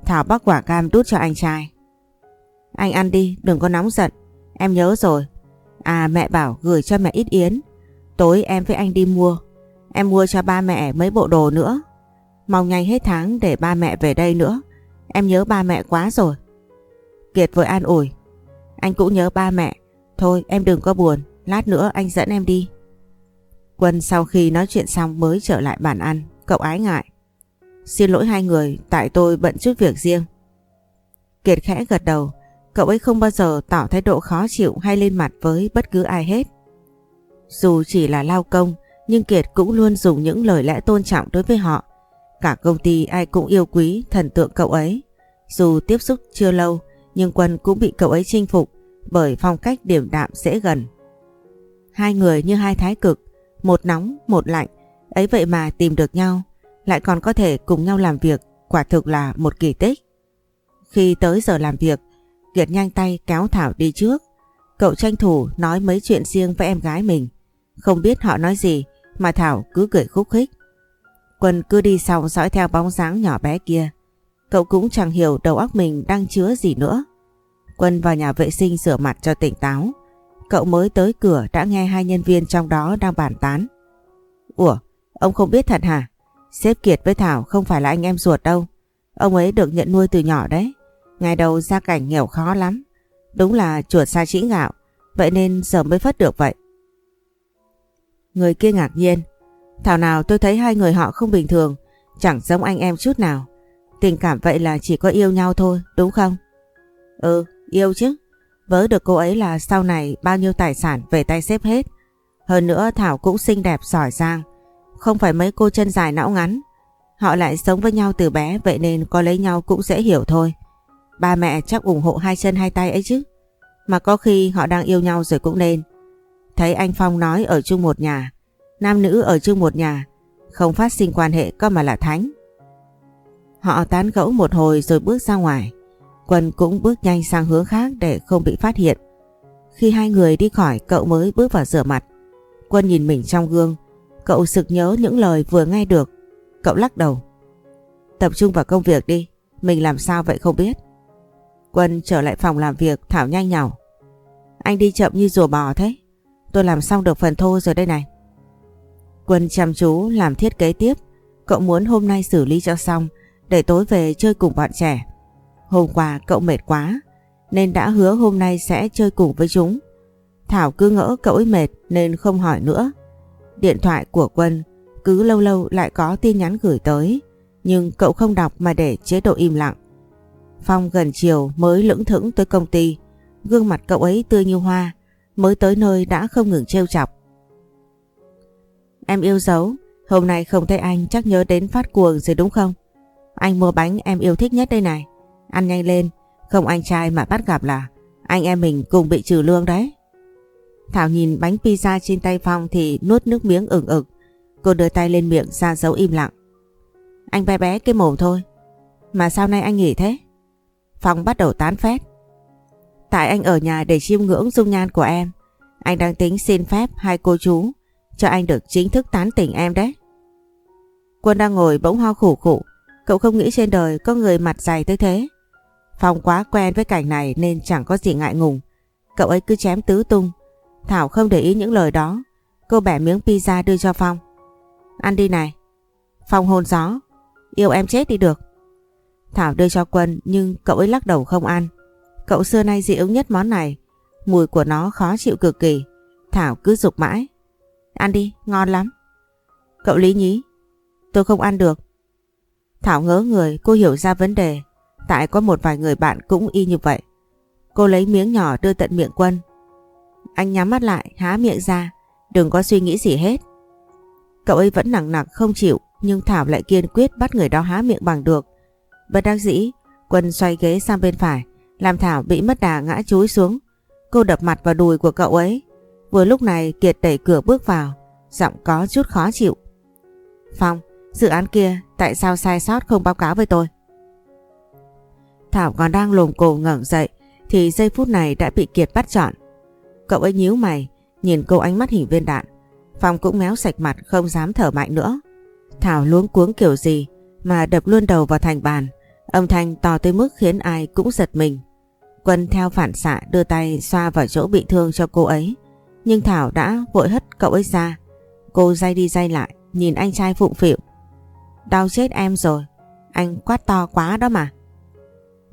Thảo bóc quả cam đút cho anh trai. Anh ăn đi, đừng có nóng giận. Em nhớ rồi. À mẹ bảo gửi cho mẹ ít yến. Tối em với anh đi mua. Em mua cho ba mẹ mấy bộ đồ nữa. Mong nhanh hết tháng để ba mẹ về đây nữa. Em nhớ ba mẹ quá rồi. Kiệt vội an ủi. Anh cũng nhớ ba mẹ. Thôi em đừng có buồn. Lát nữa anh dẫn em đi. Quân sau khi nói chuyện xong mới trở lại bàn ăn. Cậu ái ngại. Xin lỗi hai người, tại tôi bận chút việc riêng. Kiệt khẽ gật đầu. Cậu ấy không bao giờ tỏ thái độ khó chịu hay lên mặt với bất cứ ai hết. Dù chỉ là lao công, nhưng Kiệt cũng luôn dùng những lời lẽ tôn trọng đối với họ. Cả công ty ai cũng yêu quý thần tượng cậu ấy. Dù tiếp xúc chưa lâu, nhưng Quân cũng bị cậu ấy chinh phục bởi phong cách điềm đạm dễ gần. Hai người như hai thái cực, một nóng, một lạnh, ấy vậy mà tìm được nhau, lại còn có thể cùng nhau làm việc, quả thực là một kỳ tích. Khi tới giờ làm việc, Kiệt nhanh tay kéo Thảo đi trước. Cậu tranh thủ nói mấy chuyện riêng với em gái mình. Không biết họ nói gì mà Thảo cứ cười khúc khích. Quân cứ đi sau dõi theo bóng dáng nhỏ bé kia. Cậu cũng chẳng hiểu đầu óc mình đang chứa gì nữa. Quân vào nhà vệ sinh rửa mặt cho tỉnh táo. Cậu mới tới cửa đã nghe hai nhân viên trong đó đang bàn tán. Ủa, ông không biết thật hả? Sếp Kiệt với Thảo không phải là anh em ruột đâu. Ông ấy được nhận nuôi từ nhỏ đấy. Ngày đầu gia cảnh nghèo khó lắm. Đúng là chuột xa chỉ gạo. Vậy nên giờ mới phất được vậy. Người kia ngạc nhiên. Thảo nào tôi thấy hai người họ không bình thường. Chẳng giống anh em chút nào. Tình cảm vậy là chỉ có yêu nhau thôi, đúng không? Ừ, yêu chứ. Vớ được cô ấy là sau này bao nhiêu tài sản về tay xếp hết. Hơn nữa Thảo cũng xinh đẹp, giỏi giang. Không phải mấy cô chân dài não ngắn. Họ lại sống với nhau từ bé, vậy nên có lấy nhau cũng dễ hiểu thôi. Ba mẹ chắc ủng hộ hai chân hai tay ấy chứ. Mà có khi họ đang yêu nhau rồi cũng nên. Thấy anh Phong nói ở chung một nhà. Nam nữ ở chung một nhà. Không phát sinh quan hệ có mà là thánh. Họ tán gẫu một hồi rồi bước ra ngoài. Quân cũng bước nhanh sang hướng khác để không bị phát hiện. Khi hai người đi khỏi, cậu mới bước vào rửa mặt. Quân nhìn mình trong gương. Cậu sực nhớ những lời vừa nghe được. Cậu lắc đầu. Tập trung vào công việc đi. Mình làm sao vậy không biết. Quân trở lại phòng làm việc, Thảo nhanh nhào. Anh đi chậm như rùa bò thế. Tôi làm xong được phần thô rồi đây này. Quân chăm chú làm thiết kế tiếp. Cậu muốn hôm nay xử lý cho xong, để tối về chơi cùng bọn trẻ. Hôm qua cậu mệt quá nên đã hứa hôm nay sẽ chơi cùng với chúng. Thảo cứ ngỡ cậu ấy mệt nên không hỏi nữa. Điện thoại của Quân cứ lâu lâu lại có tin nhắn gửi tới nhưng cậu không đọc mà để chế độ im lặng. Phong gần chiều mới lững thững tới công ty gương mặt cậu ấy tươi như hoa mới tới nơi đã không ngừng trêu chọc. Em yêu dấu, hôm nay không thấy anh chắc nhớ đến phát cuồng rồi đúng không? Anh mua bánh em yêu thích nhất đây này. Ăn nhanh lên, Không anh trai mà bắt gặp là anh em mình cùng bị trừ lương đấy. Thảo nhìn bánh pizza trên tay Phong thì nuốt nước miếng ửng ực. Cô đưa tay lên miệng ra dấu im lặng. Anh bé bé cái mồm thôi. Mà sao nay anh nghỉ thế? Phong bắt đầu tán phét. Tại anh ở nhà để chiêm ngưỡng dung nhan của em. Anh đang tính xin phép hai cô chú cho anh được chính thức tán tỉnh em đấy. Quân đang ngồi bỗng ho khủ khủ. Cậu không nghĩ trên đời có người mặt dày tới thế. Phong quá quen với cảnh này nên chẳng có gì ngại ngùng. Cậu ấy cứ chém tứ tung. Thảo không để ý những lời đó. Cô bẻ miếng pizza đưa cho Phong. Ăn đi này. Phong hôn gió. Yêu em chết đi được. Thảo đưa cho Quân nhưng cậu ấy lắc đầu không ăn. Cậu xưa nay dị ứng nhất món này. Mùi của nó khó chịu cực kỳ. Thảo cứ dục mãi. Ăn đi, ngon lắm. Cậu lý nhí. Tôi không ăn được. Thảo ngớ người, cô hiểu ra vấn đề. Tại có một vài người bạn cũng y như vậy. Cô lấy miếng nhỏ đưa tận miệng Quân. Anh nhắm mắt lại, há miệng ra. Đừng có suy nghĩ gì hết. Cậu ấy vẫn nặng nặng không chịu, nhưng Thảo lại kiên quyết bắt người đó há miệng bằng được. Bất đắc dĩ, Quân xoay ghế sang bên phải, làm Thảo bị mất đà ngã chúi xuống. Cô đập mặt vào đùi của cậu ấy. Vừa lúc này Kiệt đẩy cửa bước vào, giọng có chút khó chịu. Phong, dự án kia tại sao sai sót không báo cáo với tôi? Thảo còn đang lồm cồm ngẩng dậy thì giây phút này đã bị Kiệt bắt chọn. Cậu ấy nhíu mày, nhìn cô ánh mắt hình viên đạn. Phong cũng méo sạch mặt không dám thở mạnh nữa. Thảo luống cuống kiểu gì mà đập luôn đầu vào thành bàn. Âm thanh to tới mức khiến ai cũng giật mình. Quân theo phản xạ đưa tay xoa vào chỗ bị thương cho cô ấy. Nhưng Thảo đã vội hất cậu ấy ra. Cô day đi day lại, nhìn anh trai phụng phịu. Đau chết em rồi, anh quát to quá đó mà.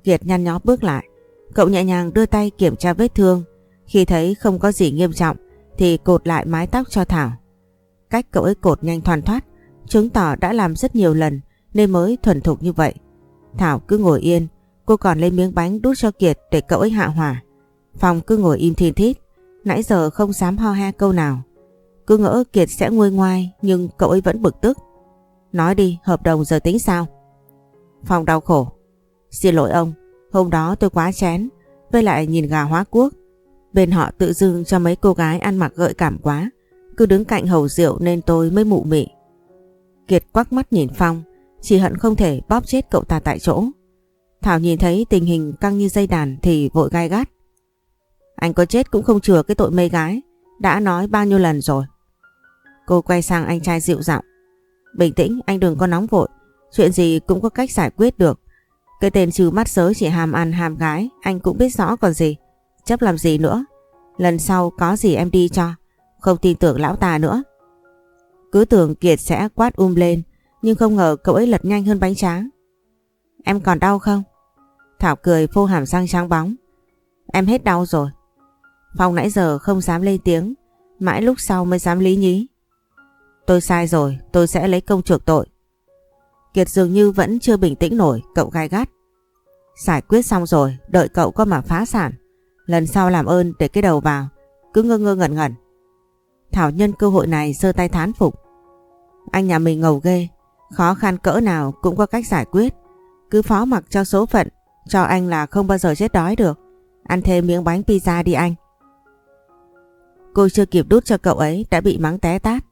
Kiệt nhăn nhó bước lại, cậu nhẹ nhàng đưa tay kiểm tra vết thương. Khi thấy không có gì nghiêm trọng thì cột lại mái tóc cho Thảo. Cách cậu ấy cột nhanh thoăn thoát, chứng tỏ đã làm rất nhiều lần nên mới thuần thục như vậy. Thảo cứ ngồi yên, cô còn lấy miếng bánh đút cho Kiệt để cậu ấy hạ hỏa. Phòng cứ ngồi im thiên thít, nãy giờ không dám ho he câu nào. Cứ ngỡ Kiệt sẽ nguôi ngoai nhưng cậu ấy vẫn bực tức. Nói đi, hợp đồng giờ tính sao? Phòng đau khổ. Xin lỗi ông, hôm đó tôi quá chén, với lại nhìn gà hóa quốc. Bên họ tự dưng cho mấy cô gái ăn mặc gợi cảm quá, cứ đứng cạnh hầu rượu nên tôi mới mụ mị. Kiệt quắc mắt nhìn Phong, chỉ hận không thể bóp chết cậu ta tại chỗ. Thảo nhìn thấy tình hình căng như dây đàn thì vội gai gắt. Anh có chết cũng không chừa cái tội mê gái, đã nói bao nhiêu lần rồi. Cô quay sang anh trai dịu giọng. Bình tĩnh, anh đừng có nóng vội, chuyện gì cũng có cách giải quyết được. Cái tên trừ mắt sớ chỉ hàm ăn hàm gái, anh cũng biết rõ còn gì. Chấp làm gì nữa, lần sau có gì em đi cho, không tin tưởng lão ta nữa. Cứ tưởng Kiệt sẽ quát um lên, nhưng không ngờ cậu ấy lật nhanh hơn bánh tráng. Em còn đau không? Thảo cười phô hàm răng trắng bóng. Em hết đau rồi. Phong nãy giờ không dám lên tiếng, mãi lúc sau mới dám lý nhí. Tôi sai rồi, tôi sẽ lấy công chuộc tội. Kiệt dường như vẫn chưa bình tĩnh nổi, cậu gai gắt. Giải quyết xong rồi, đợi cậu có mà phá sản. Lần sau làm ơn để cái đầu vào, cứ ngơ ngơ ngẩn ngẩn. Thảo nhân cơ hội này sơ tay thán phục. Anh nhà mình ngầu ghê, khó khăn cỡ nào cũng có cách giải quyết. Cứ phó mặc cho số phận, cho anh là không bao giờ chết đói được. Ăn thêm miếng bánh pizza đi anh. Cô chưa kịp đút cho cậu ấy đã bị mắng té tát.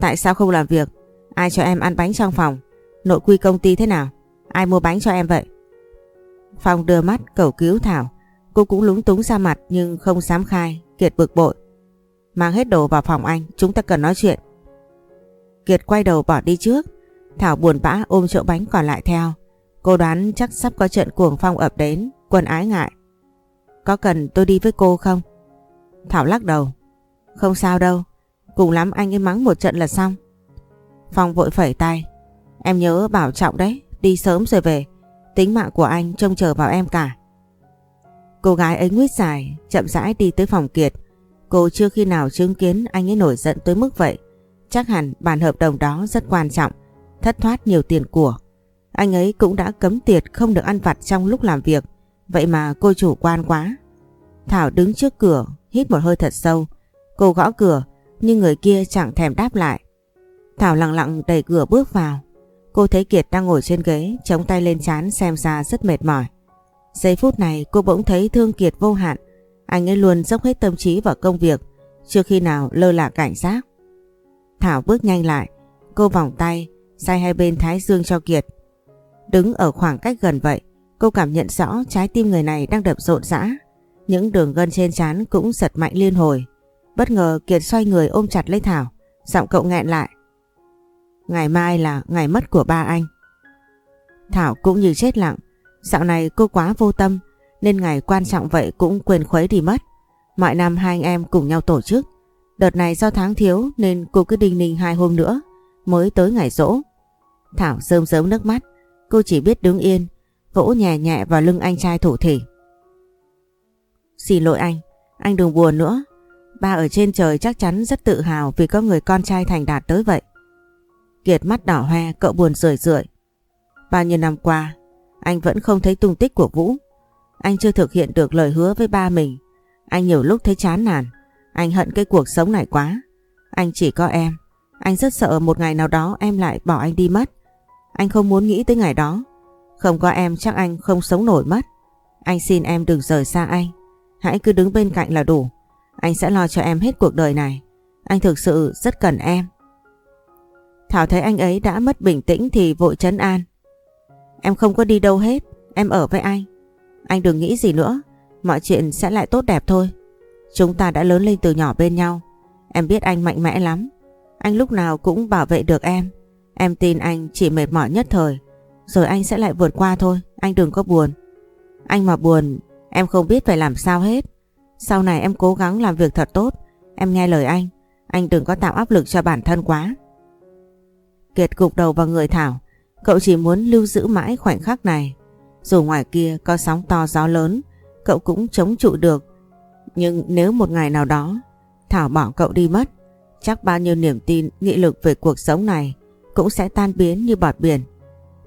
Tại sao không làm việc? Ai cho em ăn bánh trong phòng? Nội quy công ty thế nào? Ai mua bánh cho em vậy? Phong đưa mắt cầu cứu Thảo. Cô cũng lúng túng ra mặt nhưng không dám khai. Kiệt bực bội. Mang hết đồ vào phòng anh, chúng ta cần nói chuyện. Kiệt quay đầu bỏ đi trước. Thảo buồn bã ôm chỗ bánh còn lại theo. Cô đoán chắc sắp có trận cuồng phong ập đến, quân ái ngại. Có cần tôi đi với cô không? Thảo lắc đầu. Không sao đâu, cùng lắm anh ấy mắng một trận là xong. Phong vội phẩy tay. Em nhớ bảo trọng đấy, đi sớm rồi về. Tính mạng của anh trông chờ vào em cả. Cô gái ấy nguyết dài, chậm rãi đi tới phòng Kiệt. Cô chưa khi nào chứng kiến anh ấy nổi giận tới mức vậy. Chắc hẳn bản hợp đồng đó rất quan trọng, thất thoát nhiều tiền của. Anh ấy cũng đã cấm tiệt không được ăn vặt trong lúc làm việc. Vậy mà cô chủ quan quá. Thảo đứng trước cửa, hít một hơi thật sâu. Cô gõ cửa, nhưng người kia chẳng thèm đáp lại. Thảo lặng lặng đẩy cửa bước vào. Cô thấy Kiệt đang ngồi trên ghế, chống tay lên chán xem ra rất mệt mỏi. Giây phút này cô bỗng thấy thương Kiệt vô hạn. Anh ấy luôn dốc hết tâm trí vào công việc, chưa khi nào lơ là cảnh giác. Thảo bước nhanh lại, cô vòng tay, sai hai bên thái dương cho Kiệt. Đứng ở khoảng cách gần vậy, cô cảm nhận rõ trái tim người này đang đập rộn rã. Những đường gân trên trán cũng giật mạnh liên hồi. Bất ngờ Kiệt xoay người ôm chặt lấy Thảo, giọng cậu nghẹn lại. Ngày mai là ngày mất của ba anh. Thảo cũng như chết lặng, dạo này cô quá vô tâm nên ngày quan trọng vậy cũng quên khuấy đi mất. Mọi năm hai anh em cùng nhau tổ chức. Đợt này do tháng thiếu nên cô cứ đinh ninh hai hôm nữa mới tới ngày rỗ. Thảo rơm rớm nước mắt, cô chỉ biết đứng yên, vỗ nhẹ nhẹ vào lưng anh trai thủ thỉ. Xin lỗi anh, anh đừng buồn nữa. Ba ở trên trời chắc chắn rất tự hào vì có người con trai thành đạt tới vậy. Kiệt mắt đỏ hoe, cậu buồn rười rượi. Bao nhiêu năm qua, anh vẫn không thấy tung tích của Vũ. Anh chưa thực hiện được lời hứa với ba mình. Anh nhiều lúc thấy chán nản. Anh hận cái cuộc sống này quá. Anh chỉ có em. Anh rất sợ một ngày nào đó em lại bỏ anh đi mất. Anh không muốn nghĩ tới ngày đó. Không có em chắc anh không sống nổi mất. Anh xin em đừng rời xa anh. Hãy cứ đứng bên cạnh là đủ. Anh sẽ lo cho em hết cuộc đời này. Anh thực sự rất cần em. Thảo thấy anh ấy đã mất bình tĩnh thì vội chấn an. Em không có đi đâu hết. Em ở với anh. Anh đừng nghĩ gì nữa. Mọi chuyện sẽ lại tốt đẹp thôi. Chúng ta đã lớn lên từ nhỏ bên nhau. Em biết anh mạnh mẽ lắm. Anh lúc nào cũng bảo vệ được em. Em tin anh chỉ mệt mỏi nhất thời. Rồi anh sẽ lại vượt qua thôi. Anh đừng có buồn. Anh mà buồn, em không biết phải làm sao hết. Sau này em cố gắng làm việc thật tốt. Em nghe lời anh. Anh đừng có tạo áp lực cho bản thân quá. Kiệt gục đầu vào người Thảo. Cậu chỉ muốn lưu giữ mãi khoảnh khắc này. Dù ngoài kia có sóng to gió lớn, cậu cũng chống trụ được. Nhưng nếu một ngày nào đó Thảo bỏ cậu đi mất, chắc bao nhiêu niềm tin, nghị lực về cuộc sống này cũng sẽ tan biến như bọt biển.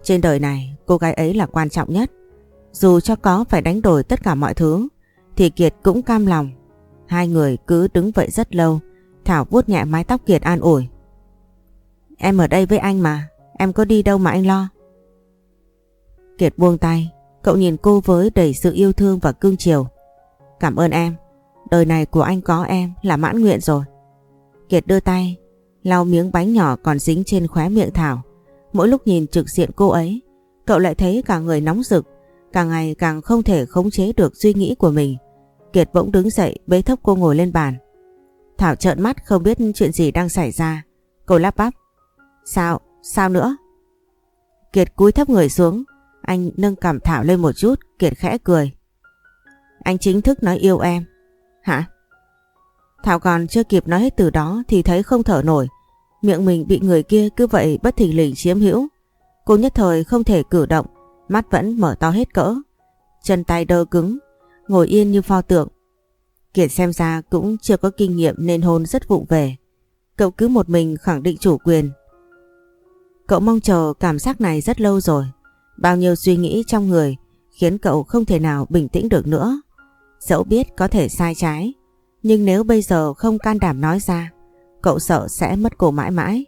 Trên đời này, cô gái ấy là quan trọng nhất. Dù cho có phải đánh đổi tất cả mọi thứ, thì Kiệt cũng cam lòng. Hai người cứ đứng vậy rất lâu, Thảo vuốt nhẹ mái tóc Kiệt an ủi. Em ở đây với anh mà, em có đi đâu mà anh lo. Kiệt buông tay, cậu nhìn cô với đầy sự yêu thương và cương chiều. Cảm ơn em, đời này của anh có em là mãn nguyện rồi. Kiệt đưa tay, lau miếng bánh nhỏ còn dính trên khóe miệng Thảo. Mỗi lúc nhìn trực diện cô ấy, cậu lại thấy cả người nóng rực, càng ngày càng không thể khống chế được suy nghĩ của mình. Kiệt bỗng đứng dậy bế thốc cô ngồi lên bàn. Thảo trợn mắt không biết chuyện gì đang xảy ra. Cô lắp bắp. Sao? Sao nữa? Kiệt cúi thấp người xuống. Anh nâng cảm Thảo lên một chút. Kiệt khẽ cười. Anh chính thức nói yêu em. Hả? Thảo còn chưa kịp nói hết từ đó thì thấy không thở nổi. Miệng mình bị người kia cứ vậy bất thình lình chiếm hữu. Cô nhất thời không thể cử động, mắt vẫn mở to hết cỡ. Chân tay đơ cứng, ngồi yên như pho tượng. Kiệt xem ra cũng chưa có kinh nghiệm nên hôn rất vụng về. Cậu cứ một mình khẳng định chủ quyền. Cậu mong chờ cảm giác này rất lâu rồi. Bao nhiêu suy nghĩ trong người khiến cậu không thể nào bình tĩnh được nữa. Dẫu biết có thể sai trái, nhưng nếu bây giờ không can đảm nói ra, cậu sợ sẽ mất cô mãi mãi.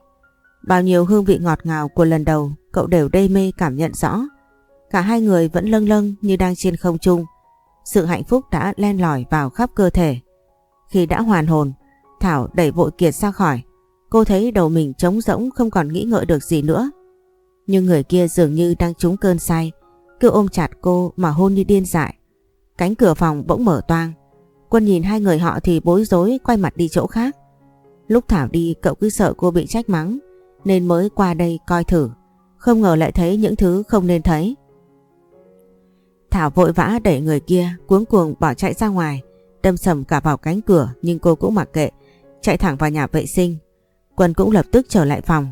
Bao nhiêu hương vị ngọt ngào của lần đầu cậu đều đê mê cảm nhận rõ. Cả hai người vẫn lâng lâng như đang trên không trung. Sự hạnh phúc đã len lỏi vào khắp cơ thể. Khi đã hoàn hồn, Thảo đẩy vội Kiệt ra khỏi. Cô thấy đầu mình trống rỗng không còn nghĩ ngợi được gì nữa. Nhưng người kia dường như đang trúng cơn say, cứ ôm chặt cô mà hôn như điên dại. Cánh cửa phòng bỗng mở toang. Quân nhìn hai người họ thì bối rối quay mặt đi chỗ khác. Lúc Thảo đi cậu cứ sợ cô bị trách mắng nên mới qua đây coi thử. Không ngờ lại thấy những thứ không nên thấy. Thảo vội vã đẩy người kia cuống cuồng bỏ chạy ra ngoài đâm sầm cả vào cánh cửa nhưng cô cũng mặc kệ chạy thẳng vào nhà vệ sinh. Quân cũng lập tức trở lại phòng.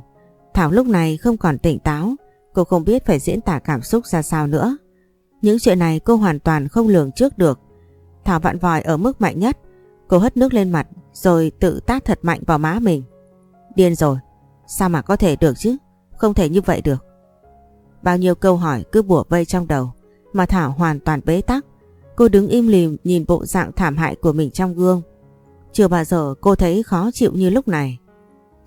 Thảo lúc này không còn tỉnh táo, cô không biết phải diễn tả cảm xúc ra sao nữa. Những chuyện này cô hoàn toàn không lường trước được. Thảo vặn vòi ở mức mạnh nhất. Cô hất nước lên mặt, rồi tự tát thật mạnh vào má mình. Điên rồi. Sao mà có thể được chứ? Không thể như vậy được. Bao nhiêu câu hỏi cứ bủa vây trong đầu, mà Thảo hoàn toàn bế tắc. Cô đứng im lìm nhìn bộ dạng thảm hại của mình trong gương. Chưa bao giờ cô thấy khó chịu như lúc này.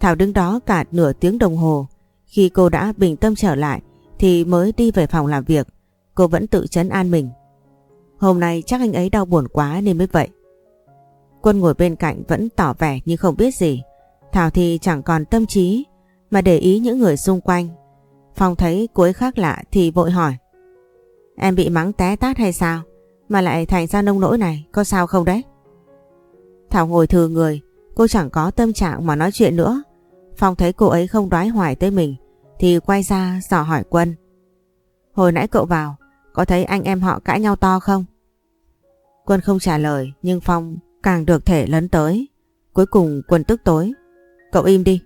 Thảo đứng đó cả nửa tiếng đồng hồ. Khi cô đã bình tâm trở lại thì mới đi về phòng làm việc. Cô vẫn tự chấn an mình. Hôm nay chắc anh ấy đau buồn quá nên mới vậy. Quân ngồi bên cạnh vẫn tỏ vẻ như không biết gì. Thảo thì chẳng còn tâm trí mà để ý những người xung quanh. Phong thấy cuối khác lạ thì vội hỏi. Em bị mắng té tát hay sao? Mà lại thành ra nông nỗi này, có sao không đấy? Thảo ngồi thừa người, cô chẳng có tâm trạng mà nói chuyện nữa. Phong thấy cô ấy không đoái hoài tới mình thì quay ra dò hỏi Quân. Hồi nãy cậu vào, có thấy anh em họ cãi nhau to không? Quân không trả lời nhưng Phong càng được thể lấn tới. Cuối cùng Quân tức tối. Cậu im đi.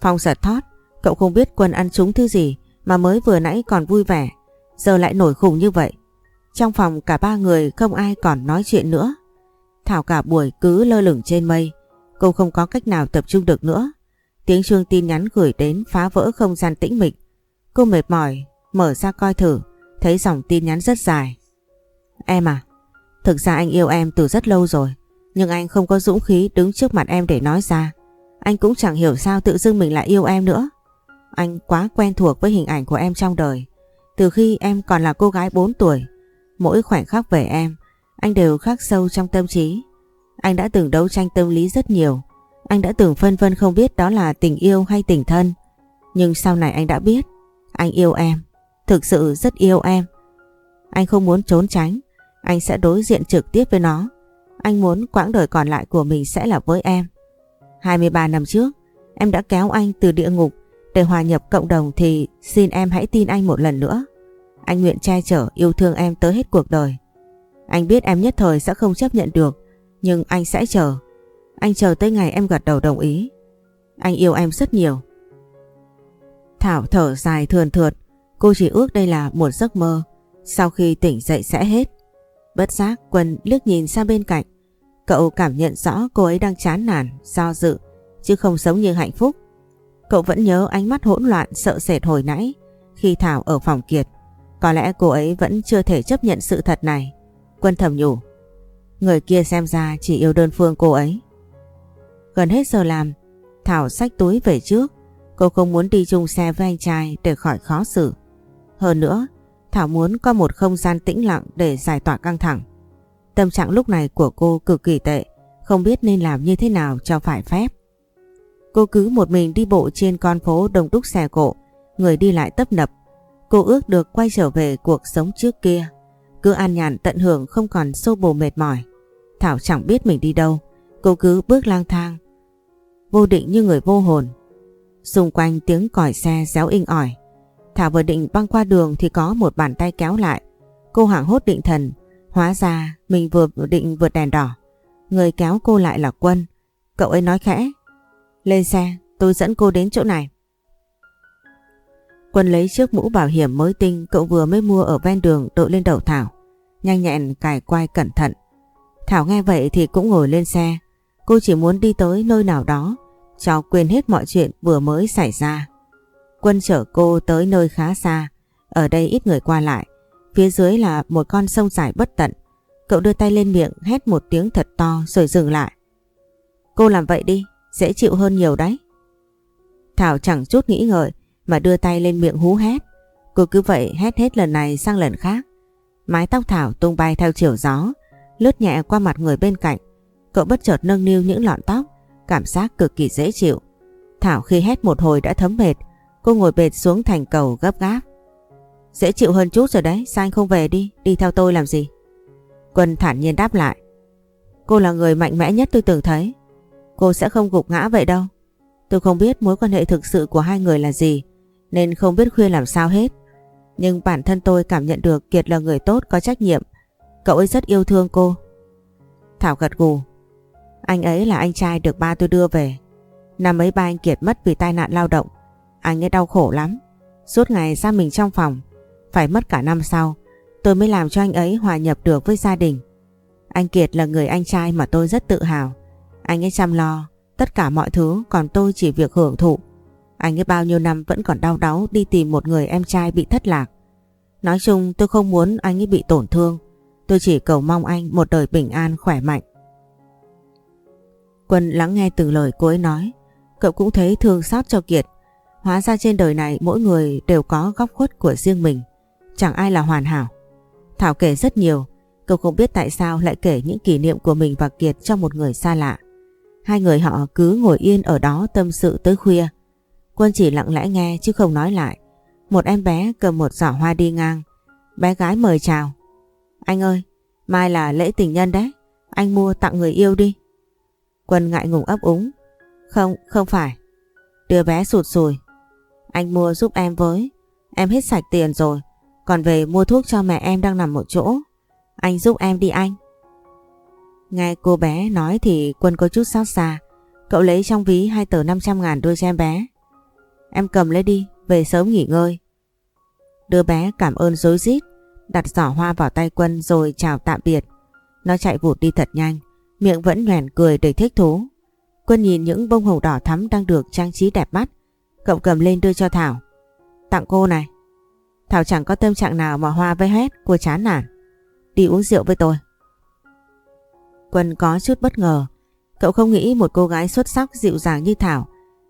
Phong giật thót, cậu không biết Quân ăn trúng thứ gì mà mới vừa nãy còn vui vẻ, giờ lại nổi khùng như vậy. Trong phòng cả ba người không ai còn nói chuyện nữa. Thảo cả buổi cứ lơ lửng trên mây, cô không có cách nào tập trung được nữa. Tiếng chuông tin nhắn gửi đến phá vỡ không gian tĩnh mịch. Cô mệt mỏi, mở ra coi thử, thấy dòng tin nhắn rất dài. Em à, thực ra anh yêu em từ rất lâu rồi, nhưng anh không có dũng khí đứng trước mặt em để nói ra. Anh cũng chẳng hiểu sao tự dưng mình lại yêu em nữa. Anh quá quen thuộc với hình ảnh của em trong đời. Từ khi em còn là cô gái 4 tuổi, mỗi khoảnh khắc về em, anh đều khắc sâu trong tâm trí. Anh đã từng đấu tranh tâm lý rất nhiều. Anh đã từng phân vân không biết đó là tình yêu hay tình thân. Nhưng sau này anh đã biết, anh yêu em, thực sự rất yêu em. Anh không muốn trốn tránh, anh sẽ đối diện trực tiếp với nó. Anh muốn quãng đời còn lại của mình sẽ là với em. 23 năm trước, em đã kéo anh từ địa ngục để hòa nhập cộng đồng thì xin em hãy tin anh một lần nữa. Anh nguyện che chở yêu thương em tới hết cuộc đời. Anh biết em nhất thời sẽ không chấp nhận được, nhưng anh sẽ chờ. Anh chờ tới ngày em gật đầu đồng ý. Anh yêu em rất nhiều. Thảo thở dài thườn thượt, cô chỉ ước đây là một giấc mơ, sau khi tỉnh dậy sẽ hết. Bất giác Quân liếc nhìn sang bên cạnh, cậu cảm nhận rõ cô ấy đang chán nản, do dự, chứ không sống như hạnh phúc. Cậu vẫn nhớ ánh mắt hỗn loạn sợ sệt hồi nãy khi Thảo ở phòng Kiệt. Có lẽ cô ấy vẫn chưa thể chấp nhận sự thật này. Quân thầm nhủ. Người kia xem ra chỉ yêu đơn phương cô ấy. Gần hết giờ làm, Thảo xách túi về trước. Cô không muốn đi chung xe với anh trai để khỏi khó xử. Hơn nữa, Thảo muốn có một không gian tĩnh lặng để giải tỏa căng thẳng. Tâm trạng lúc này của cô cực kỳ tệ, không biết nên làm như thế nào cho phải phép. Cô cứ một mình đi bộ trên con phố đông đúc xe cộ, người đi lại tấp nập. Cô ước được quay trở về cuộc sống trước kia, cứ an nhàn tận hưởng không còn xô bồ mệt mỏi. Thảo chẳng biết mình đi đâu, cô cứ bước lang thang, vô định như người vô hồn. Xung quanh tiếng còi xe réo inh ỏi. Thảo vừa định băng qua đường thì có một bàn tay kéo lại. Cô hoảng hốt định thần, hóa ra mình vừa định vượt đèn đỏ. Người kéo cô lại là Quân. Cậu ấy nói khẽ. Lên xe, tôi dẫn cô đến chỗ này. Quân lấy chiếc mũ bảo hiểm mới tinh cậu vừa mới mua ở ven đường đội lên đầu Thảo. Nhanh nhẹn cài quai cẩn thận. Thảo nghe vậy thì cũng ngồi lên xe. Cô chỉ muốn đi tới nơi nào đó cho quên hết mọi chuyện vừa mới xảy ra. Quân chở cô tới nơi khá xa. Ở đây ít người qua lại. Phía dưới là một con sông dài bất tận. Cậu đưa tay lên miệng hét một tiếng thật to rồi dừng lại. Cô làm vậy đi, dễ chịu hơn nhiều đấy. Thảo chẳng chút nghĩ ngợi mà đưa tay lên miệng hú hét. Cô cứ vậy hét hết lần này sang lần khác. Mái tóc Thảo tung bay theo chiều gió, lướt nhẹ qua mặt người bên cạnh. Cậu bất chợt nâng niu những lọn tóc, cảm giác cực kỳ dễ chịu. Thảo khi hét một hồi đã thấm mệt, cô ngồi bệt xuống thành cầu gấp gáp. Dễ chịu hơn chút rồi đấy, sao anh không về đi, đi theo tôi làm gì? Quân thản nhiên đáp lại. Cô là người mạnh mẽ nhất tôi từng thấy. Cô sẽ không gục ngã vậy đâu. Tôi không biết mối quan hệ thực sự của hai người là gì, nên không biết khuyên làm sao hết. Nhưng bản thân tôi cảm nhận được Kiệt là người tốt có trách nhiệm. Cậu ấy rất yêu thương cô. Thảo gật gù. Anh ấy là anh trai được ba tôi đưa về. Năm ấy ba anh Kiệt mất vì tai nạn lao động. Anh ấy đau khổ lắm. Suốt ngày ra mình trong phòng. Phải mất cả năm sau. Tôi mới làm cho anh ấy hòa nhập được với gia đình. Anh Kiệt là người anh trai mà tôi rất tự hào. Anh ấy chăm lo tất cả mọi thứ, còn tôi chỉ việc hưởng thụ. Anh ấy bao nhiêu năm vẫn còn đau đáu đi tìm một người em trai bị thất lạc. Nói chung tôi không muốn anh ấy bị tổn thương. Tôi chỉ cầu mong anh một đời bình an khỏe mạnh. Quân lắng nghe từng lời cô ấy nói. Cậu cũng thấy thương xót cho Kiệt. Hóa ra trên đời này mỗi người đều có góc khuất của riêng mình. Chẳng ai là hoàn hảo. Thảo kể rất nhiều, cậu không biết tại sao lại kể những kỷ niệm của mình và Kiệt cho một người xa lạ. Hai người họ cứ ngồi yên ở đó tâm sự tới khuya. Quân chỉ lặng lẽ nghe chứ không nói lại. Một em bé cầm một giỏ hoa đi ngang. Bé gái mời chào. Anh ơi, mai là lễ tình nhân đấy. Anh mua tặng người yêu đi. Quân ngại ngùng ấp úng. Không, không phải. Đưa bé sụt sùi. Anh mua giúp em với. Em hết sạch tiền rồi. Còn về mua thuốc cho mẹ em đang nằm một chỗ. Anh giúp em đi anh. Nghe cô bé nói thì Quân có chút xót xa. Cậu lấy trong ví hai tờ 500 ngàn đưa cho em bé. Em cầm lấy đi, về sớm nghỉ ngơi. Đứa bé cảm ơn dối rít đặt giỏ hoa vào tay Quân rồi chào tạm biệt. Nó chạy vụt đi thật nhanh, miệng vẫn nhoèn cười đầy thích thú. Quân nhìn những bông hồng đỏ thắm đang được trang trí đẹp mắt. Cậu cầm lên đưa cho Thảo. Tặng cô này. Thảo chẳng có tâm trạng nào mà hoa với hết, cô chán nản. Đi uống rượu với tôi. Quân có chút bất ngờ. Cậu không nghĩ một cô gái xuất sắc dịu dàng như Thảo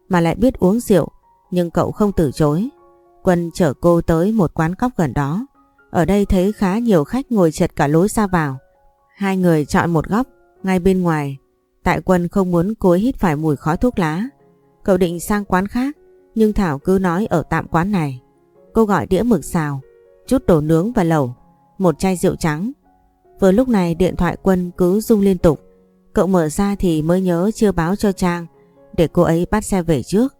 mà lại biết uống rượu, nhưng cậu không từ chối. Quân chở cô tới một quán cóc gần đó. Ở đây thấy khá nhiều khách ngồi chật cả lối ra vào. Hai người chọn một góc ngay bên ngoài. Tại Quân không muốn cô hít phải mùi khói thuốc lá. Cậu định sang quán khác nhưng Thảo cứ nói ở tạm quán này. Cô gọi đĩa mực xào, chút đồ nướng và lẩu, một chai rượu trắng. Vừa lúc này điện thoại Quân cứ rung liên tục. Cậu mở ra thì mới nhớ chưa báo cho Trang để cô ấy bắt xe về trước.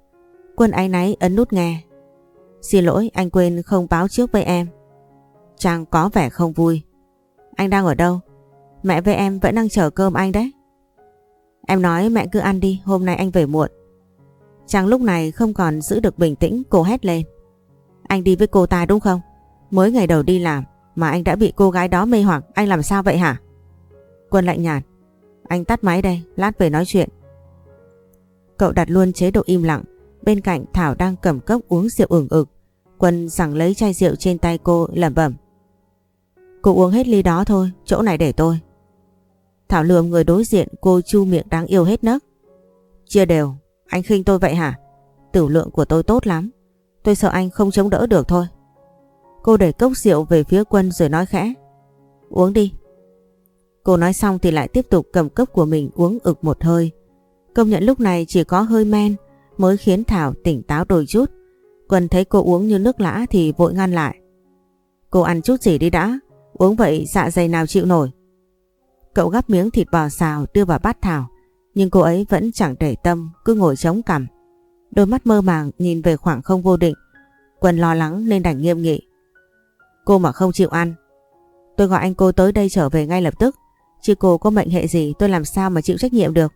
Quân ái náy ấn nút nghe. Xin lỗi anh quên không báo trước với em. Trang có vẻ không vui. Anh đang ở đâu? Mẹ với em vẫn đang chờ cơm anh đấy. Em nói mẹ cứ ăn đi, hôm nay anh về muộn. Trang lúc này không còn giữ được bình tĩnh, cô hét lên. Anh đi với cô ta đúng không? Mới ngày đầu đi làm mà anh đã bị cô gái đó mê hoặc, anh làm sao vậy hả? Quân lạnh nhạt. Anh tắt máy đây, lát về nói chuyện. Cậu đặt luôn chế độ im lặng, bên cạnh Thảo đang cầm cốc uống rượu ửng ực. Quân rằng lấy chai rượu trên tay cô lẩm bẩm. Cô uống hết ly đó thôi, chỗ này để tôi. Thảo lườm người đối diện cô chu miệng đáng yêu hết nấc. Chia đều, anh khinh tôi vậy hả? Tử lượng của tôi tốt lắm. Tôi sợ anh không chống đỡ được thôi. Cô đẩy cốc rượu về phía quân rồi nói khẽ. Uống đi. Cô nói xong thì lại tiếp tục cầm cốc của mình uống ực một hơi. Công nhận lúc này chỉ có hơi men mới khiến Thảo tỉnh táo đôi chút. Quân thấy cô uống như nước lã thì vội ngăn lại. Cô ăn chút gì đi đã, uống vậy dạ dày nào chịu nổi. Cậu gắp miếng thịt bò xào đưa vào bát Thảo, nhưng cô ấy vẫn chẳng để tâm, cứ ngồi chống cằm. Đôi mắt mơ màng nhìn về khoảng không vô định. Quân lo lắng nên đành nghiêm nghị. Cô mà không chịu ăn. Tôi gọi anh cô tới đây trở về ngay lập tức. Chứ cô có mệnh hệ gì tôi làm sao mà chịu trách nhiệm được.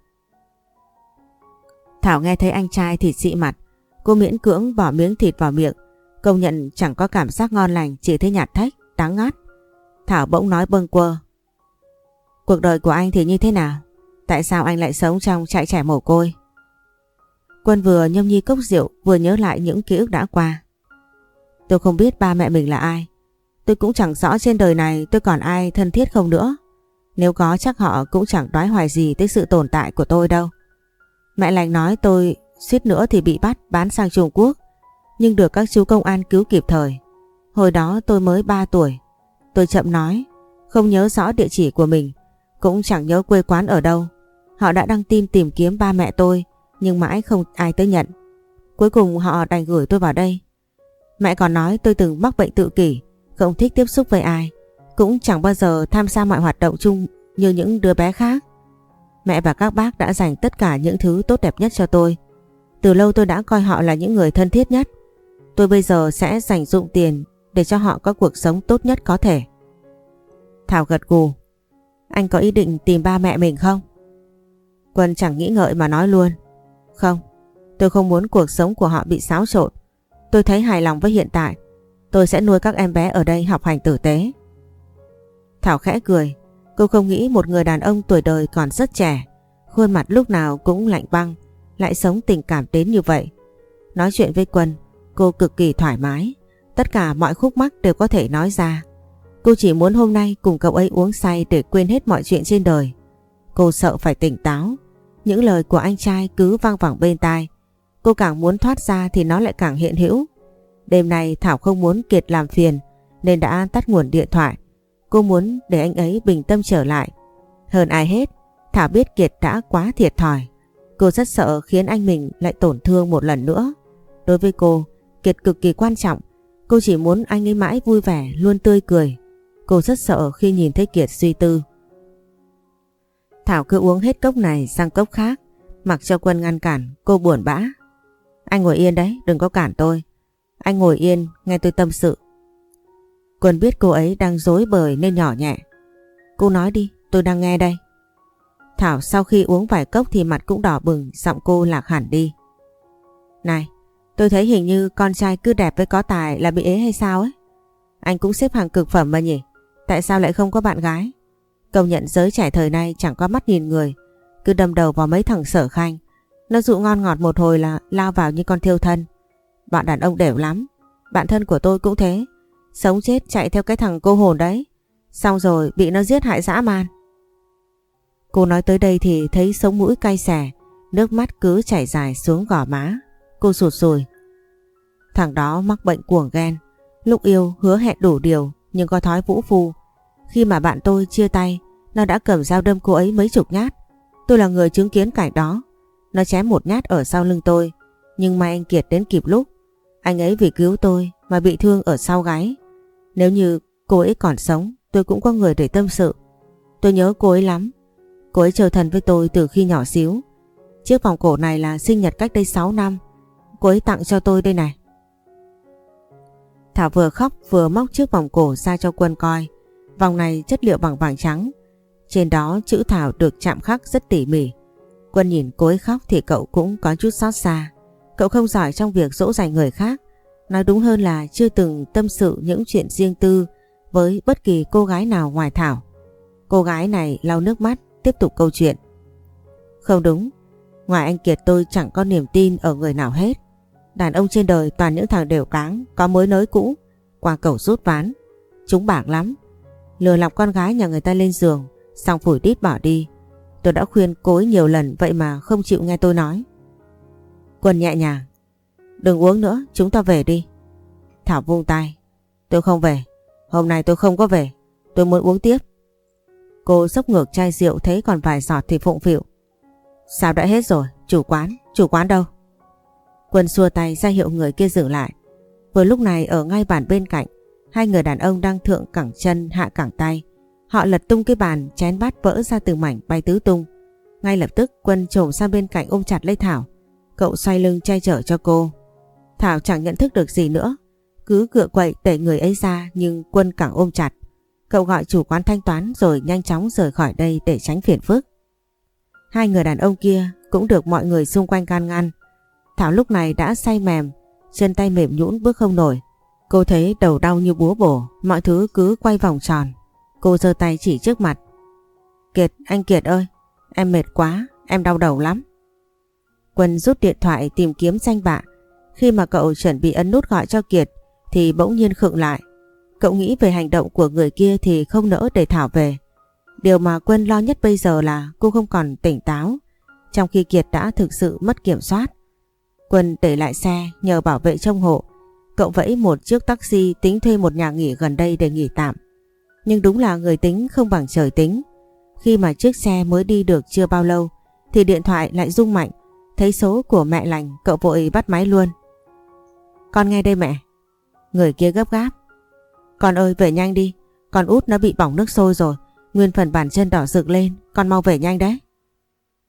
Thảo nghe thấy anh trai thì xị mặt. Cô miễn cưỡng bỏ miếng thịt vào miệng. Công nhận chẳng có cảm giác ngon lành chỉ thấy nhạt thách, đáng ngát. Thảo bỗng nói bâng quơ. Cuộc đời của anh thì như thế nào? Tại sao anh lại sống trong trại trẻ mồ côi? Quân vừa nhâm nhi cốc rượu vừa nhớ lại những ký ức đã qua. Tôi không biết ba mẹ mình là ai. Tôi cũng chẳng rõ trên đời này tôi còn ai thân thiết không nữa. Nếu có chắc họ cũng chẳng đoái hoài gì tới sự tồn tại của tôi đâu. Mẹ lành nói tôi suýt nữa thì bị bắt bán sang Trung Quốc. Nhưng được các chú công an cứu kịp thời. Hồi đó tôi mới 3 tuổi. Tôi chậm nói, không nhớ rõ địa chỉ của mình, cũng chẳng nhớ quê quán ở đâu. Họ đã đăng tin tìm kiếm ba mẹ tôi, nhưng mãi không ai tới nhận. Cuối cùng họ đành gửi tôi vào đây. Mẹ còn nói tôi từng mắc bệnh tự kỷ, không thích tiếp xúc với ai, cũng chẳng bao giờ tham gia mọi hoạt động chung như những đứa bé khác. Mẹ và các bác đã dành tất cả những thứ tốt đẹp nhất cho tôi. Từ lâu tôi đã coi họ là những người thân thiết nhất. Tôi bây giờ sẽ dành dụng tiền để cho họ có cuộc sống tốt nhất có thể. Thảo gật gù. Anh có ý định tìm ba mẹ mình không? Quân chẳng nghĩ ngợi mà nói luôn. Không, tôi không muốn cuộc sống của họ bị xáo trộn. Tôi thấy hài lòng với hiện tại. Tôi sẽ nuôi các em bé ở đây học hành tử tế. Thảo khẽ cười. Cô không nghĩ một người đàn ông tuổi đời còn rất trẻ. Khuôn mặt lúc nào cũng lạnh băng. Lại sống tình cảm đến như vậy. Nói chuyện với Quân, cô cực kỳ thoải mái. Tất cả mọi khúc mắc đều có thể nói ra. Cô chỉ muốn hôm nay cùng cậu ấy uống say để quên hết mọi chuyện trên đời. Cô sợ phải tỉnh táo. Những lời của anh trai cứ vang vẳng bên tai. Cô càng muốn thoát ra thì nó lại càng hiện hữu. Đêm nay Thảo không muốn Kiệt làm phiền nên đã tắt nguồn điện thoại. Cô muốn để anh ấy bình tâm trở lại. Hơn ai hết, Thảo biết Kiệt đã quá thiệt thòi. Cô rất sợ khiến anh mình lại tổn thương một lần nữa. Đối với cô, Kiệt cực kỳ quan trọng. Cô chỉ muốn anh ấy mãi vui vẻ, luôn tươi cười. Cô rất sợ khi nhìn thấy Kiệt suy tư. Thảo cứ uống hết cốc này sang cốc khác. Mặc cho Quân ngăn cản, cô buồn bã. Anh ngồi yên đấy, đừng có cản tôi. Anh ngồi yên, nghe tôi tâm sự. Quân biết cô ấy đang dối bời nên nhỏ nhẹ. Cô nói đi, tôi đang nghe đây. Thảo sau khi uống vài cốc thì mặt cũng đỏ bừng, giọng cô lạc hẳn đi. Này, tôi thấy hình như con trai cứ đẹp với có tài là bị ế hay sao ấy. Anh cũng xếp hàng cực phẩm mà nhỉ, tại sao lại không có bạn gái? Công nhận giới trẻ thời nay chẳng có mắt nhìn người, cứ đâm đầu vào mấy thằng sở khanh. Nó dụ ngon ngọt một hồi là lao vào như con thiêu thân. bọn đàn ông đều lắm, bạn thân của tôi cũng thế. Sống chết chạy theo cái thằng cô hồn đấy. Xong rồi bị nó giết hại dã man. Cô nói tới đây thì thấy sống mũi cay xè, nước mắt cứ chảy dài xuống gò má. Cô sụt sùi. Thằng đó mắc bệnh cuồng ghen. Lúc yêu hứa hẹn đủ điều nhưng có thói vũ phu. Khi mà bạn tôi chia tay, nó đã cầm dao đâm cô ấy mấy chục nhát. Tôi là người chứng kiến cảnh đó. Nó chém một nhát ở sau lưng tôi. Nhưng may anh Kiệt đến kịp lúc. Anh ấy vì cứu tôi mà bị thương ở sau gáy. Nếu như cô ấy còn sống, tôi cũng có người để tâm sự. Tôi nhớ cô ấy lắm. Cô ấy trở thần với tôi từ khi nhỏ xíu. Chiếc vòng cổ này là sinh nhật cách đây 6 năm. Cô ấy tặng cho tôi đây này. Thảo vừa khóc vừa móc chiếc vòng cổ ra cho Quân coi. Vòng này chất liệu bằng vàng trắng. Trên đó chữ Thảo được chạm khắc rất tỉ mỉ. Quân nhìn cô ấy khóc thì cậu cũng có chút xót xa. Cậu không giỏi trong việc dỗ dành người khác. Nói đúng hơn là chưa từng tâm sự những chuyện riêng tư với bất kỳ cô gái nào ngoài Thảo. Cô gái này lau nước mắt tiếp tục câu chuyện. Không đúng, ngoài anh Kiệt tôi chẳng có niềm tin ở người nào hết. Đàn ông trên đời toàn những thằng đều cáng, có mới nới cũ, qua cầu rút ván. Chúng bạc lắm. Lừa lọc con gái nhà người ta lên giường, xong phủi đít bỏ đi. Tôi đã khuyên cô ấy nhiều lần vậy mà không chịu nghe tôi nói. Quân nhẹ nhàng. Đừng uống nữa, chúng ta về đi. Thảo vung tay. Tôi không về. Hôm nay tôi không có về. Tôi muốn uống tiếp. Cô sốc ngược chai rượu thấy còn vài giọt thì phụng phịu. Sao đã hết rồi? Chủ quán, chủ quán đâu? Quân xua tay ra hiệu người kia dừng lại. Vừa lúc này ở ngay bàn bên cạnh, hai người đàn ông đang thượng cẳng chân hạ cẳng tay. Họ lật tung cái bàn, chén bát vỡ ra từng mảnh bay tứ tung. Ngay lập tức Quân trồm sang bên cạnh ôm chặt lấy Thảo. Cậu xoay lưng che chở cho cô. Thảo chẳng nhận thức được gì nữa. Cứ cựa quậy đẩy người ấy ra nhưng Quân càng ôm chặt. Cậu gọi chủ quán thanh toán rồi nhanh chóng rời khỏi đây để tránh phiền phức. Hai người đàn ông kia cũng được mọi người xung quanh can ngăn. Thảo lúc này đã say mềm, chân tay mềm nhũn bước không nổi. Cô thấy đầu đau như búa bổ, mọi thứ cứ quay vòng tròn. Cô giơ tay chỉ trước mặt. Kiệt, anh Kiệt ơi, em mệt quá, em đau đầu lắm. Quân rút điện thoại tìm kiếm danh bạ. Khi mà cậu chuẩn bị ấn nút gọi cho Kiệt thì bỗng nhiên khựng lại. Cậu nghĩ về hành động của người kia thì không nỡ để Thảo về. Điều mà Quân lo nhất bây giờ là cô không còn tỉnh táo, trong khi Kiệt đã thực sự mất kiểm soát. Quân để lại xe nhờ bảo vệ trông hộ. Cậu vẫy một chiếc taxi tính thuê một nhà nghỉ gần đây để nghỉ tạm. Nhưng đúng là người tính không bằng trời tính. Khi mà chiếc xe mới đi được chưa bao lâu thì điện thoại lại rung mạnh. Thấy số của mẹ lành cậu vội bắt máy luôn. Con nghe đây mẹ. Người kia gấp gáp. Con ơi về nhanh đi. Con út nó bị bỏng nước sôi rồi. Nguyên phần bàn chân đỏ rực lên. Con mau về nhanh đấy.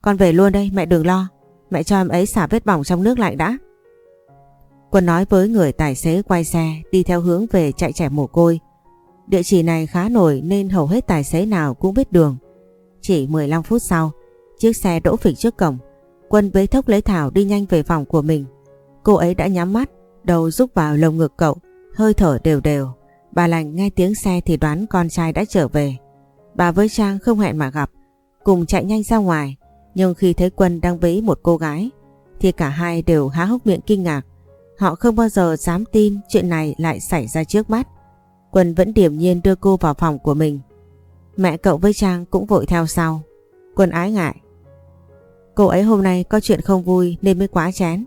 Con về luôn đây mẹ đừng lo. Mẹ cho em ấy xả vết bỏng trong nước lạnh đã. Quân nói với người tài xế quay xe đi theo hướng về chạy trẻ mồ côi. Địa chỉ này khá nổi nên hầu hết tài xế nào cũng biết đường. Chỉ 15 phút sau, chiếc xe đỗ phịch trước cổng. Quân bế thốc lấy Thảo đi nhanh về phòng của mình. Cô ấy đã nhắm mắt, đầu rúc vào lồng ngực cậu, hơi thở đều đều. Bà lành nghe tiếng xe thì đoán con trai đã trở về. Bà với Trang không hẹn mà gặp, cùng chạy nhanh ra ngoài. Nhưng khi thấy Quân đang bế một cô gái, thì cả hai đều há hốc miệng kinh ngạc. Họ không bao giờ dám tin chuyện này lại xảy ra trước mắt. Quân vẫn điềm nhiên đưa cô vào phòng của mình. Mẹ cậu với Trang cũng vội theo sau. Quân ái ngại. Cô ấy hôm nay có chuyện không vui nên mới quá chén.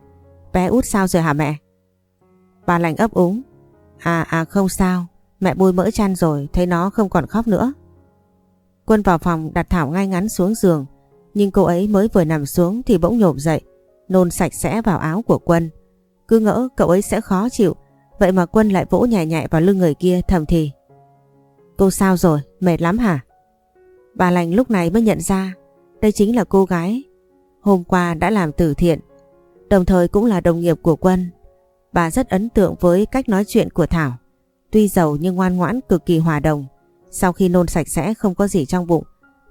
Bé út sao rồi hả mẹ? Bà lành ấp úng. À à không sao, Mẹ bôi mỡ chăn rồi thấy nó không còn khóc nữa. Quân vào phòng đặt Thảo ngay ngắn xuống giường nhưng cô ấy mới vừa nằm xuống thì bỗng nhổm dậy nôn sạch sẽ vào áo của Quân. Cứ ngỡ cậu ấy sẽ khó chịu vậy mà Quân lại vỗ nhẹ nhẹ vào lưng người kia thầm thì. Cô sao rồi? Mệt lắm hả? Bà lành lúc này mới nhận ra đây chính là cô gái hôm qua đã làm từ thiện đồng thời cũng là đồng nghiệp của Quân. Bà rất ấn tượng với cách nói chuyện của Thảo. Tuy giàu nhưng ngoan ngoãn cực kỳ hòa đồng. Sau khi nôn sạch sẽ không có gì trong bụng,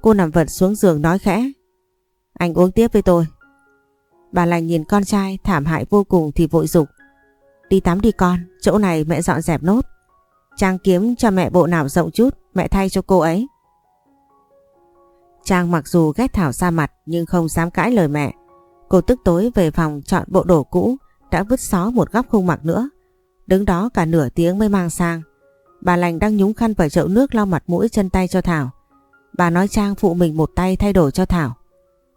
cô nằm vật xuống giường nói khẽ. Anh uống tiếp với tôi. Bà lành nhìn con trai thảm hại vô cùng thì vội dục Đi tắm đi con, chỗ này mẹ dọn dẹp nốt. Trang kiếm cho mẹ bộ nào rộng chút, mẹ thay cho cô ấy. Trang mặc dù ghét Thảo ra mặt nhưng không dám cãi lời mẹ. Cô tức tối về phòng chọn bộ đồ cũ đã vứt xó một góc không mặc nữa. Đứng đó cả nửa tiếng mới mang sang. Bà lành đang nhúng khăn vào chậu nước lau mặt mũi chân tay cho Thảo. Bà nói Trang phụ mình một tay thay đổi cho Thảo.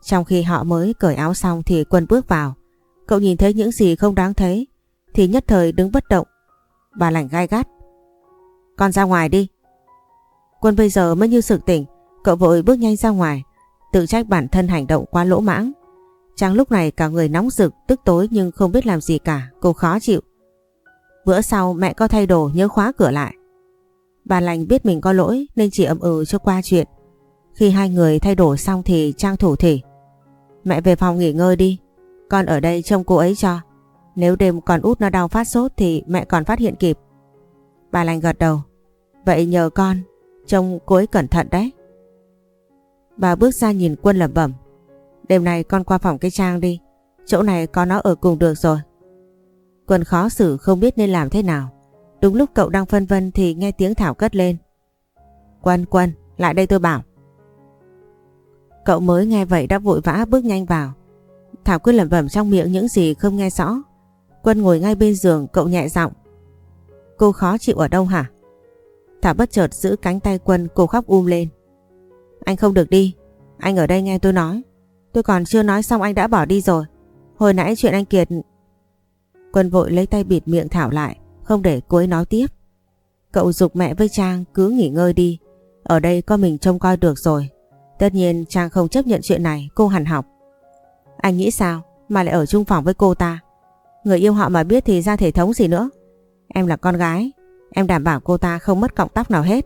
Trong khi họ mới cởi áo xong thì Quân bước vào. Cậu nhìn thấy những gì không đáng thấy thì nhất thời đứng bất động. Bà lành gai gắt. Con ra ngoài đi. Quân bây giờ mới như sực tỉnh, cậu vội bước nhanh ra ngoài, tự trách bản thân hành động quá lỗ mãng. Trang lúc này cả người nóng rực, tức tối nhưng không biết làm gì cả, cô khó chịu. Bữa sau mẹ có thay đồ nhớ khóa cửa lại. Bà lành biết mình có lỗi nên chỉ ậm ừ cho qua chuyện. Khi hai người thay đổi xong thì Trang thủ thỉ. Mẹ về phòng nghỉ ngơi đi, con ở đây trông cô ấy cho. Nếu đêm còn út nó đau phát sốt thì mẹ còn phát hiện kịp. Bà lành gật đầu. Vậy nhờ con, trông cô ấy cẩn thận đấy. Bà bước ra nhìn quân lẩm bẩm. Đêm nay con qua phòng cái trang đi, chỗ này có nó ở cùng được rồi. Quân khó xử không biết nên làm thế nào. Đúng lúc cậu đang phân vân thì nghe tiếng Thảo cất lên. Quân, Quân, lại đây tôi bảo. Cậu mới nghe vậy đã vội vã bước nhanh vào. Thảo cứ lẩm bẩm trong miệng những gì không nghe rõ. Quân ngồi ngay bên giường cậu nhẹ giọng. Cô khó chịu ở đâu hả? Thảo bất chợt giữ cánh tay Quân cô khóc um lên. Anh không được đi. Anh ở đây nghe tôi nói. Tôi còn chưa nói xong anh đã bỏ đi rồi. Hồi nãy chuyện anh Kiệt... Quân vội lấy tay bịt miệng Thảo lại, không để cô ấy nói tiếp. Cậu dục mẹ với Trang cứ nghỉ ngơi đi. Ở đây có mình trông coi được rồi. Tất nhiên Trang không chấp nhận chuyện này, cô hẳn học. Anh nghĩ sao mà lại ở chung phòng với cô ta? Người yêu họ mà biết thì ra thể thống gì nữa. Em là con gái, em đảm bảo cô ta không mất cọng tóc nào hết.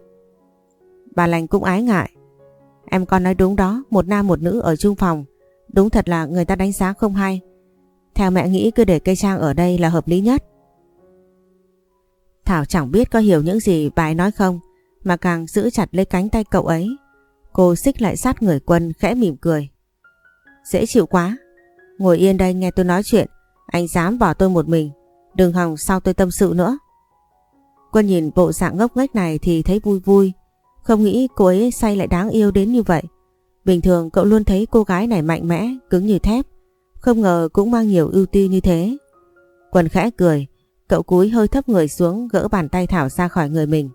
Bà lành cũng ái ngại. Em con nói đúng đó, một nam một nữ ở chung phòng. Đúng thật là người ta đánh giá không hay. Theo mẹ nghĩ cứ để cây trang ở đây là hợp lý nhất. Thảo chẳng biết có hiểu những gì bà ấy nói không, mà càng giữ chặt lấy cánh tay cậu ấy. Cô xích lại sát người quân khẽ mỉm cười. Dễ chịu quá. Ngồi yên đây nghe tôi nói chuyện, anh dám bỏ tôi một mình, đừng hòng sau tôi tâm sự nữa. Quân nhìn bộ dạng ngốc nghếch này thì thấy vui vui, không nghĩ cô ấy say lại đáng yêu đến như vậy. Bình thường cậu luôn thấy cô gái này mạnh mẽ, cứng như thép, không ngờ cũng mang nhiều ưu ti như thế. Quân khẽ cười, cậu cúi hơi thấp người xuống gỡ bàn tay Thảo ra khỏi người mình.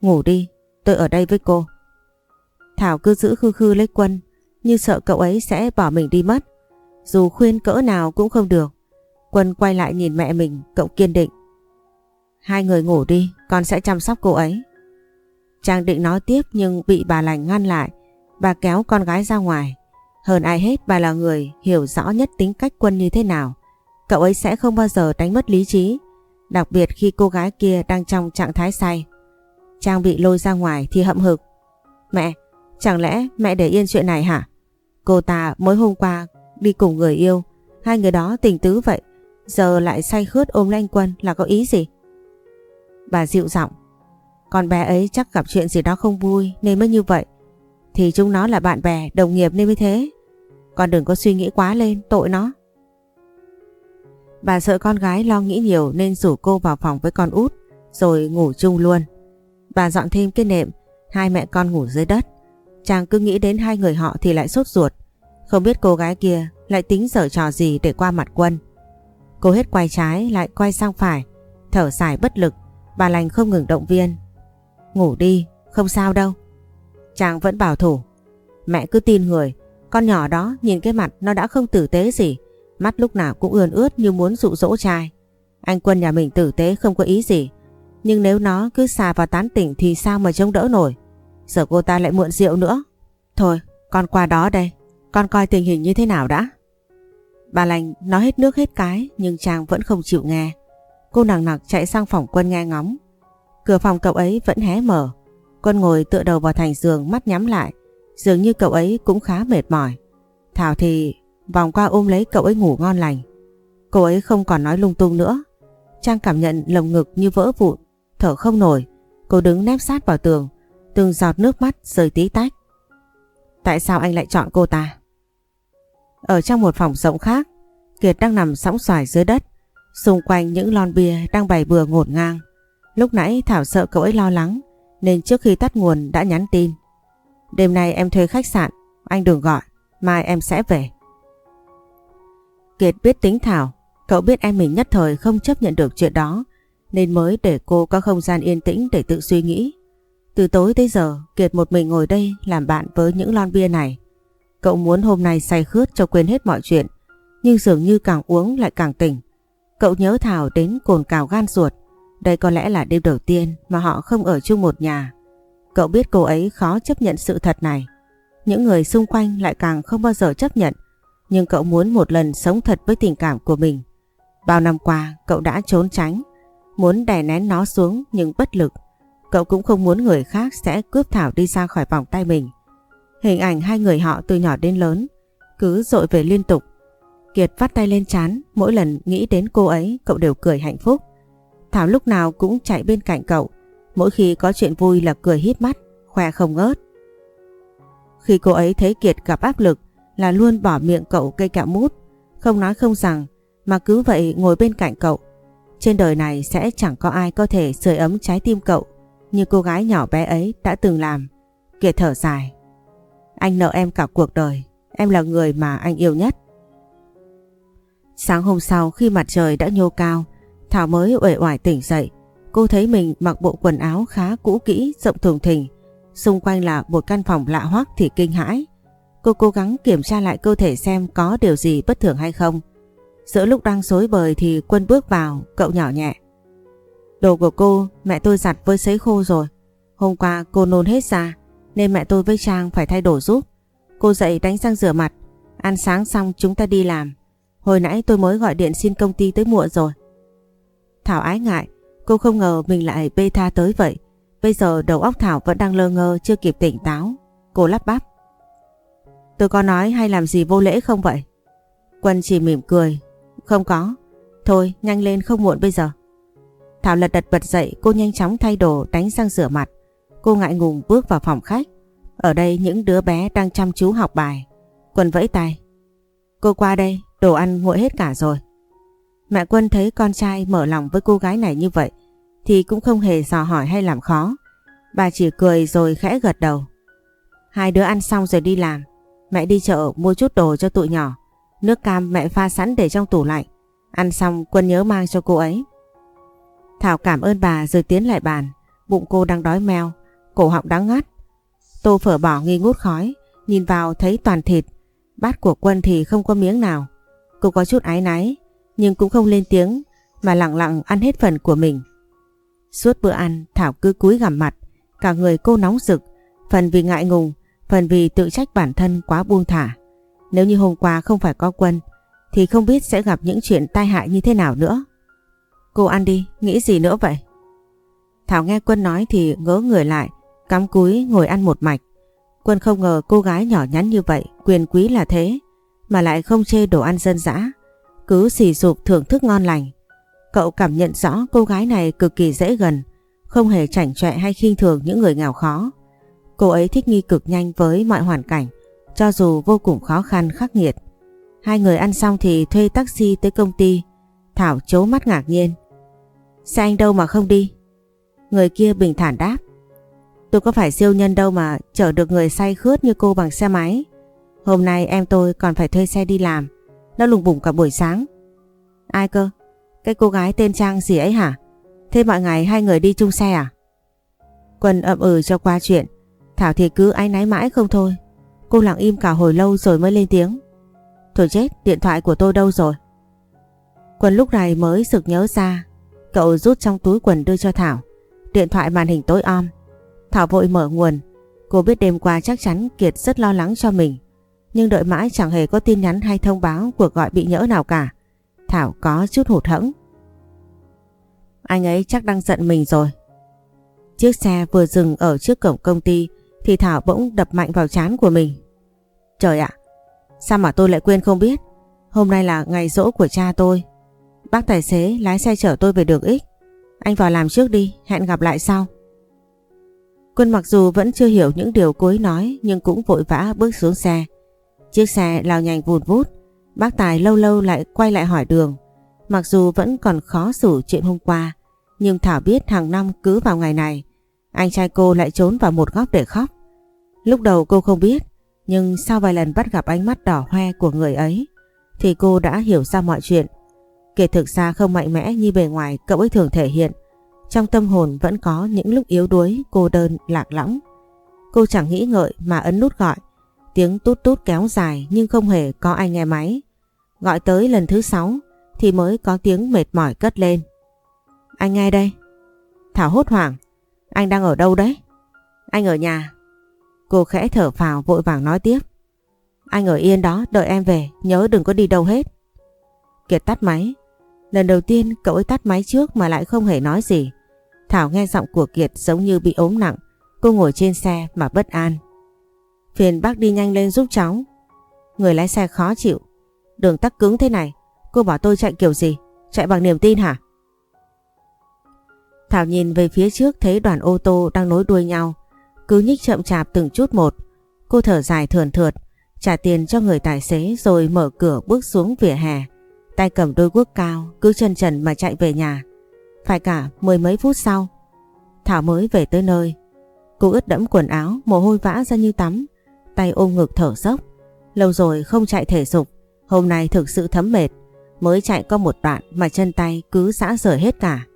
Ngủ đi, tôi ở đây với cô. Thảo cứ giữ khư khư lấy quân, như sợ cậu ấy sẽ bỏ mình đi mất. Dù khuyên cỡ nào cũng không được. Quân quay lại nhìn mẹ mình, cậu kiên định. Hai người ngủ đi, con sẽ chăm sóc cô ấy. Trang định nói tiếp nhưng bị bà lành ngăn lại. Bà kéo con gái ra ngoài. Hơn ai hết bà là người hiểu rõ nhất tính cách quân như thế nào. Cậu ấy sẽ không bao giờ đánh mất lý trí. Đặc biệt khi cô gái kia đang trong trạng thái say. Trang bị lôi ra ngoài thì hậm hực. Mẹ, chẳng lẽ mẹ để yên chuyện này hả? Cô ta mới hôm qua đi cùng người yêu. Hai người đó tình tứ vậy. Giờ lại say khướt ôm lấy anh Quân là có ý gì? Bà dịu giọng. Con bé ấy chắc gặp chuyện gì đó không vui nên mới như vậy. Thì chúng nó là bạn bè, đồng nghiệp nên mới thế. Con đừng có suy nghĩ quá lên, tội nó. Bà sợ con gái lo nghĩ nhiều nên rủ cô vào phòng với con út rồi ngủ chung luôn. Bà dọn thêm cái nệm, hai mẹ con ngủ dưới đất. Chàng cứ nghĩ đến hai người họ thì lại sốt ruột. Không biết cô gái kia lại tính dở trò gì để qua mặt quân. Cô hết quay trái lại quay sang phải, thở dài bất lực, bà lành không ngừng động viên. Ngủ đi, không sao đâu. Chàng vẫn bảo thủ. Mẹ cứ tin người, con nhỏ đó nhìn cái mặt nó đã không tử tế gì. Mắt lúc nào cũng ươn ướt như muốn dụ dỗ trai. Anh quân nhà mình tử tế không có ý gì. Nhưng nếu nó cứ xà vào tán tỉnh thì sao mà chống đỡ nổi. Giờ cô ta lại muộn rượu nữa. Thôi, con qua đó đây. Con coi tình hình như thế nào đã. Bà lành nói hết nước hết cái nhưng Trang vẫn không chịu nghe. Cô nặng nặc chạy sang phòng quân nghe ngóng. Cửa phòng cậu ấy vẫn hé mở. Quân ngồi tựa đầu vào thành giường mắt nhắm lại. Dường như cậu ấy cũng khá mệt mỏi. Thảo thì vòng qua ôm lấy cậu ấy ngủ ngon lành. Cô ấy không còn nói lung tung nữa. Trang cảm nhận lồng ngực như vỡ vụn, thở không nổi. Cô đứng nép sát vào tường, từng giọt nước mắt rơi tí tách. Tại sao anh lại chọn cô ta? Ở trong một phòng rộng khác, Kiệt đang nằm sóng xoài dưới đất. Xung quanh những lon bia đang bày bừa ngổn ngang. Lúc nãy Thảo sợ cậu ấy lo lắng nên trước khi tắt nguồn đã nhắn tin. Đêm nay em thuê khách sạn, anh đừng gọi, mai em sẽ về. Kiệt biết tính Thảo, cậu biết em mình nhất thời không chấp nhận được chuyện đó nên mới để cô có không gian yên tĩnh để tự suy nghĩ. Từ tối tới giờ Kiệt một mình ngồi đây làm bạn với những lon bia này. Cậu muốn hôm nay say khướt cho quên hết mọi chuyện nhưng dường như càng uống lại càng tỉnh. Cậu nhớ Thảo đến cồn cào gan ruột. Đây có lẽ là đêm đầu tiên mà họ không ở chung một nhà. Cậu biết cô ấy khó chấp nhận sự thật này. Những người xung quanh lại càng không bao giờ chấp nhận. Nhưng cậu muốn một lần sống thật với tình cảm của mình. Bao năm qua cậu đã trốn tránh. Muốn đè nén nó xuống nhưng bất lực. Cậu cũng không muốn người khác sẽ cướp Thảo đi ra khỏi vòng tay mình. Hình ảnh hai người họ từ nhỏ đến lớn cứ dội về liên tục Kiệt vắt tay lên chán, mỗi lần nghĩ đến cô ấy cậu đều cười hạnh phúc. Thảo lúc nào cũng chạy bên cạnh cậu, mỗi khi có chuyện vui là cười hít mắt, khoe không ngớt. Khi cô ấy thấy Kiệt gặp áp lực là luôn bỏ miệng cậu cây kẹo mút, không nói không rằng mà cứ vậy ngồi bên cạnh cậu. Trên đời này sẽ chẳng có ai có thể sưởi ấm trái tim cậu như cô gái nhỏ bé ấy đã từng làm. Kiệt thở dài. Anh nợ em cả cuộc đời, em là người mà anh yêu nhất. Sáng hôm sau khi mặt trời đã nhô cao, Thảo mới uể oải tỉnh dậy. Cô thấy mình mặc bộ quần áo khá cũ kỹ, rộng thùng thình. Xung quanh là một căn phòng lạ hoắc thì kinh hãi. Cô cố gắng kiểm tra lại cơ thể xem có điều gì bất thường hay không. Giữa lúc đang xối bời thì Quân bước vào, cậu nhỏ nhẹ. Đồ của cô mẹ tôi giặt với sấy khô rồi. Hôm qua cô nôn hết ra nên mẹ tôi với Trang phải thay đổi giúp. Cô dậy đánh răng rửa mặt, ăn sáng xong chúng ta đi làm. Hồi nãy tôi mới gọi điện xin công ty tới muộn rồi. Thảo ái ngại, cô không ngờ mình lại bê tha tới vậy. Bây giờ đầu óc Thảo vẫn đang lơ ngơ chưa kịp tỉnh táo. Cô lắp bắp. Tôi có nói hay làm gì vô lễ không vậy? Quân chỉ mỉm cười. Không có. Thôi nhanh lên không muộn bây giờ. Thảo lật đật bật dậy cô nhanh chóng thay đồ đánh răng rửa mặt. Cô ngại ngùng bước vào phòng khách. Ở đây những đứa bé đang chăm chú học bài. Quân vẫy tay. Cô qua đây, Đồ ăn nguội hết cả rồi. Mẹ Quân thấy con trai mở lòng với cô gái này như vậy thì cũng không hề dò hỏi hay làm khó. Bà chỉ cười rồi khẽ gật đầu. Hai đứa ăn xong rồi đi làm. Mẹ đi chợ mua chút đồ cho tụi nhỏ. Nước cam mẹ pha sẵn để trong tủ lạnh. Ăn xong Quân nhớ mang cho cô ấy. Thảo cảm ơn bà rồi tiến lại bàn. Bụng cô đang đói meo, cổ họng đắng ngắt. Tô phở bỏ nghi ngút khói, nhìn vào thấy toàn thịt. Bát của Quân thì không có miếng nào. Cô có chút ái náy nhưng cũng không lên tiếng mà lặng lặng ăn hết phần của mình. Suốt bữa ăn Thảo cứ cúi gằm mặt cả người cô nóng rực phần vì ngại ngùng phần vì tự trách bản thân quá buông thả. Nếu như hôm qua không phải có quân thì không biết sẽ gặp những chuyện tai hại như thế nào nữa. Cô ăn đi, nghĩ gì nữa vậy? Thảo nghe Quân nói thì ngỡ người lại, cắm cúi ngồi ăn một mạch. Quân không ngờ cô gái nhỏ nhắn như vậy, quyền quý là thế mà lại không chê đồ ăn dân dã, cứ xì sụp thưởng thức ngon lành. Cậu cảm nhận rõ cô gái này cực kỳ dễ gần, không hề chảnh chọe hay khinh thường những người nghèo khó. Cô ấy thích nghi cực nhanh với mọi hoàn cảnh, cho dù vô cùng khó khăn khắc nghiệt. Hai người ăn xong thì thuê taxi tới công ty. Thảo chố mắt ngạc nhiên. Xe anh đâu mà không đi? Người kia bình thản đáp. Tôi có phải siêu nhân đâu mà chở được người say khướt như cô bằng xe máy. Hôm nay em tôi còn phải thuê xe đi làm. Nó lùng bùng cả buổi sáng. Ai cơ? Cái cô gái tên Trang gì ấy hả? Thế mọi ngày hai người đi chung xe à? Quân ậm ừ cho qua chuyện. Thảo thì cứ áy náy mãi không thôi. Cô lặng im cả hồi lâu rồi mới lên tiếng. Thôi chết, điện thoại của tôi đâu rồi? Quân lúc này mới sực nhớ ra. Cậu rút trong túi quần đưa cho Thảo. điện thoại màn hình tối om. Thảo vội mở nguồn. Cô biết đêm qua chắc chắn Kiệt rất lo lắng cho mình. Nhưng đợi mãi chẳng hề có tin nhắn hay thông báo cuộc gọi bị nhỡ nào cả. Thảo có chút hụt hẫng. Anh ấy chắc đang giận mình rồi. Chiếc xe vừa dừng ở trước cổng công ty thì Thảo bỗng đập mạnh vào chán của mình. Trời ạ, sao mà tôi lại quên không biết? Hôm nay là ngày rỗ của cha tôi. Bác tài xế lái xe chở tôi về đường X. Anh vào làm trước đi, hẹn gặp lại sau. Quân mặc dù vẫn chưa hiểu những điều cô ấy nói nhưng cũng vội vã bước xuống xe. Chiếc xe lao nhanh vùn vút, bác Tài lâu lâu lại quay lại hỏi đường. Mặc dù vẫn còn khó xử chuyện hôm qua, nhưng Thảo biết hàng năm cứ vào ngày này, anh trai cô lại trốn vào một góc để khóc. Lúc đầu cô không biết, nhưng sau vài lần bắt gặp ánh mắt đỏ hoe của người ấy, thì cô đã hiểu ra mọi chuyện. Kể thực ra không mạnh mẽ như bề ngoài cậu ấy thường thể hiện, trong tâm hồn vẫn có những lúc yếu đuối, cô đơn, lạc lõng. Cô chẳng nghĩ ngợi mà ấn nút gọi. Tiếng tút tút kéo dài nhưng không hề có ai nghe máy. Gọi tới lần thứ sáu thì mới có tiếng mệt mỏi cất lên. Anh nghe đây. Thảo hốt hoảng. Anh đang ở đâu đấy? Anh ở nhà. Cô khẽ thở phào vội vàng nói tiếp. Anh ở yên đó đợi em về, nhớ đừng có đi đâu hết. Kiệt tắt máy. Lần đầu tiên cậu ấy tắt máy trước mà lại không hề nói gì. Thảo nghe giọng của Kiệt giống như bị ốm nặng. Cô ngồi trên xe mà bất an. Phiền bác đi nhanh lên giúp cháu. Người lái xe khó chịu. Đường tắc cứng thế này. Cô bảo tôi chạy kiểu gì? Chạy bằng niềm tin hả? Thảo nhìn về phía trước thấy đoàn ô tô đang nối đuôi nhau. Cứ nhích chậm chạp từng chút một. Cô thở dài thườn thượt. Trả tiền cho người tài xế rồi mở cửa bước xuống vỉa hè. Tay cầm đôi guốc cao cứ chân trần mà chạy về nhà. Phải cả mười mấy phút sau, Thảo mới về tới nơi. Cô ướt đẫm quần áo, mồ hôi vã ra như tắm, tay ôm ngực thở dốc. Lâu rồi không chạy thể dục, hôm nay thực sự thấm mệt. Mới chạy có một đoạn mà chân tay cứ xã rời hết cả.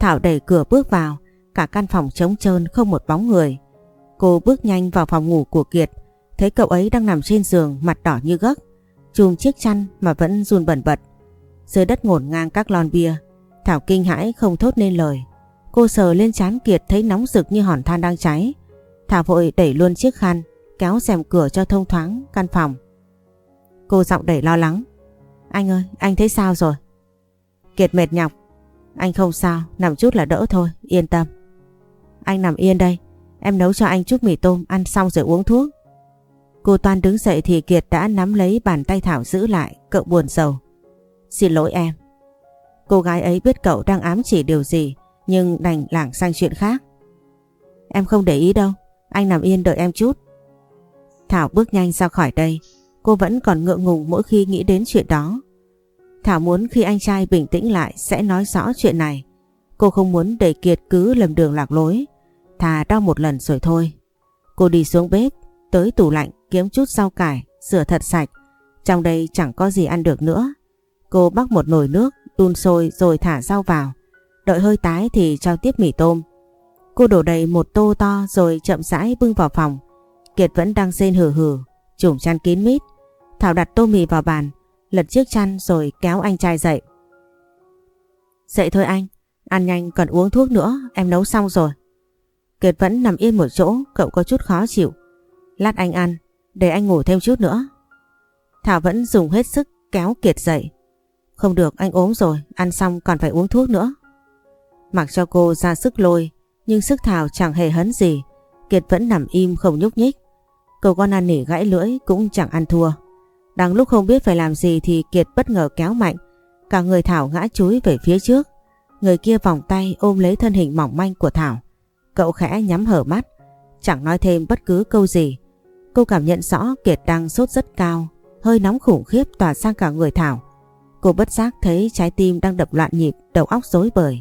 Thảo đẩy cửa bước vào, cả căn phòng trống trơn không một bóng người. Cô bước nhanh vào phòng ngủ của Kiệt, thấy cậu ấy đang nằm trên giường mặt đỏ như gấc, chùm chiếc chăn mà vẫn run bẩn bật. Dưới đất ngổn ngang các lon bia, Thảo kinh hãi không thốt nên lời. Cô sờ lên chán Kiệt thấy nóng rực như hòn than đang cháy. Thảo vội đẩy luôn chiếc khăn, kéo rèm cửa cho thông thoáng căn phòng. Cô giọng đẩy lo lắng. Anh ơi, anh thấy sao rồi? Kiệt mệt nhọc. Anh không sao, nằm chút là đỡ thôi, yên tâm. Anh nằm yên đây, em nấu cho anh chút mì tôm, ăn xong rồi uống thuốc. Cô Toan đứng dậy thì Kiệt đã nắm lấy bàn tay Thảo giữ lại, cậu buồn sầu. Xin lỗi em, Cô gái ấy biết cậu đang ám chỉ điều gì nhưng đành lảng sang chuyện khác. Em không để ý đâu, anh nằm yên đợi em chút. Thảo bước nhanh ra khỏi đây, cô vẫn còn ngượng ngùng mỗi khi nghĩ đến chuyện đó. Thảo muốn khi anh trai bình tĩnh lại sẽ nói rõ chuyện này. Cô không muốn để Kiệt cứ lầm đường lạc lối, thà đau một lần rồi thôi. Cô đi xuống bếp, tới tủ lạnh kiếm chút rau cải, rửa thật sạch. Trong đây chẳng có gì ăn được nữa. Cô bắt một nồi nước, đun sôi rồi thả rau vào. Đợi hơi tái thì cho tiếp mì tôm. Cô đổ đầy một tô to rồi chậm rãi bưng vào phòng. Kiệt vẫn đang rên hừ hừ, trùm chăn kín mít. Thảo đặt tô mì vào bàn, lật chiếc chăn rồi kéo anh trai dậy. Dậy thôi anh, ăn nhanh còn uống thuốc nữa, em nấu xong rồi. Kiệt vẫn nằm yên một chỗ, cậu có chút khó chịu. Lát anh ăn, để anh ngủ thêm chút nữa. Thảo vẫn dùng hết sức kéo Kiệt dậy. Không được anh ốm rồi, ăn xong còn phải uống thuốc nữa. Mặc cho cô ra sức lôi, nhưng sức Thảo chẳng hề hấn gì. Kiệt vẫn nằm im không nhúc nhích. Cậu con ăn nỉ gãy lưỡi cũng chẳng ăn thua. Đang lúc không biết phải làm gì thì Kiệt bất ngờ kéo mạnh. Cả người Thảo ngã chúi về phía trước. Người kia vòng tay ôm lấy thân hình mỏng manh của Thảo. Cậu khẽ nhắm hở mắt, chẳng nói thêm bất cứ câu gì. Cô cảm nhận rõ Kiệt đang sốt rất cao, hơi nóng khủng khiếp tỏa sang cả người Thảo. Cô bất giác thấy trái tim đang đập loạn nhịp, đầu óc rối bời.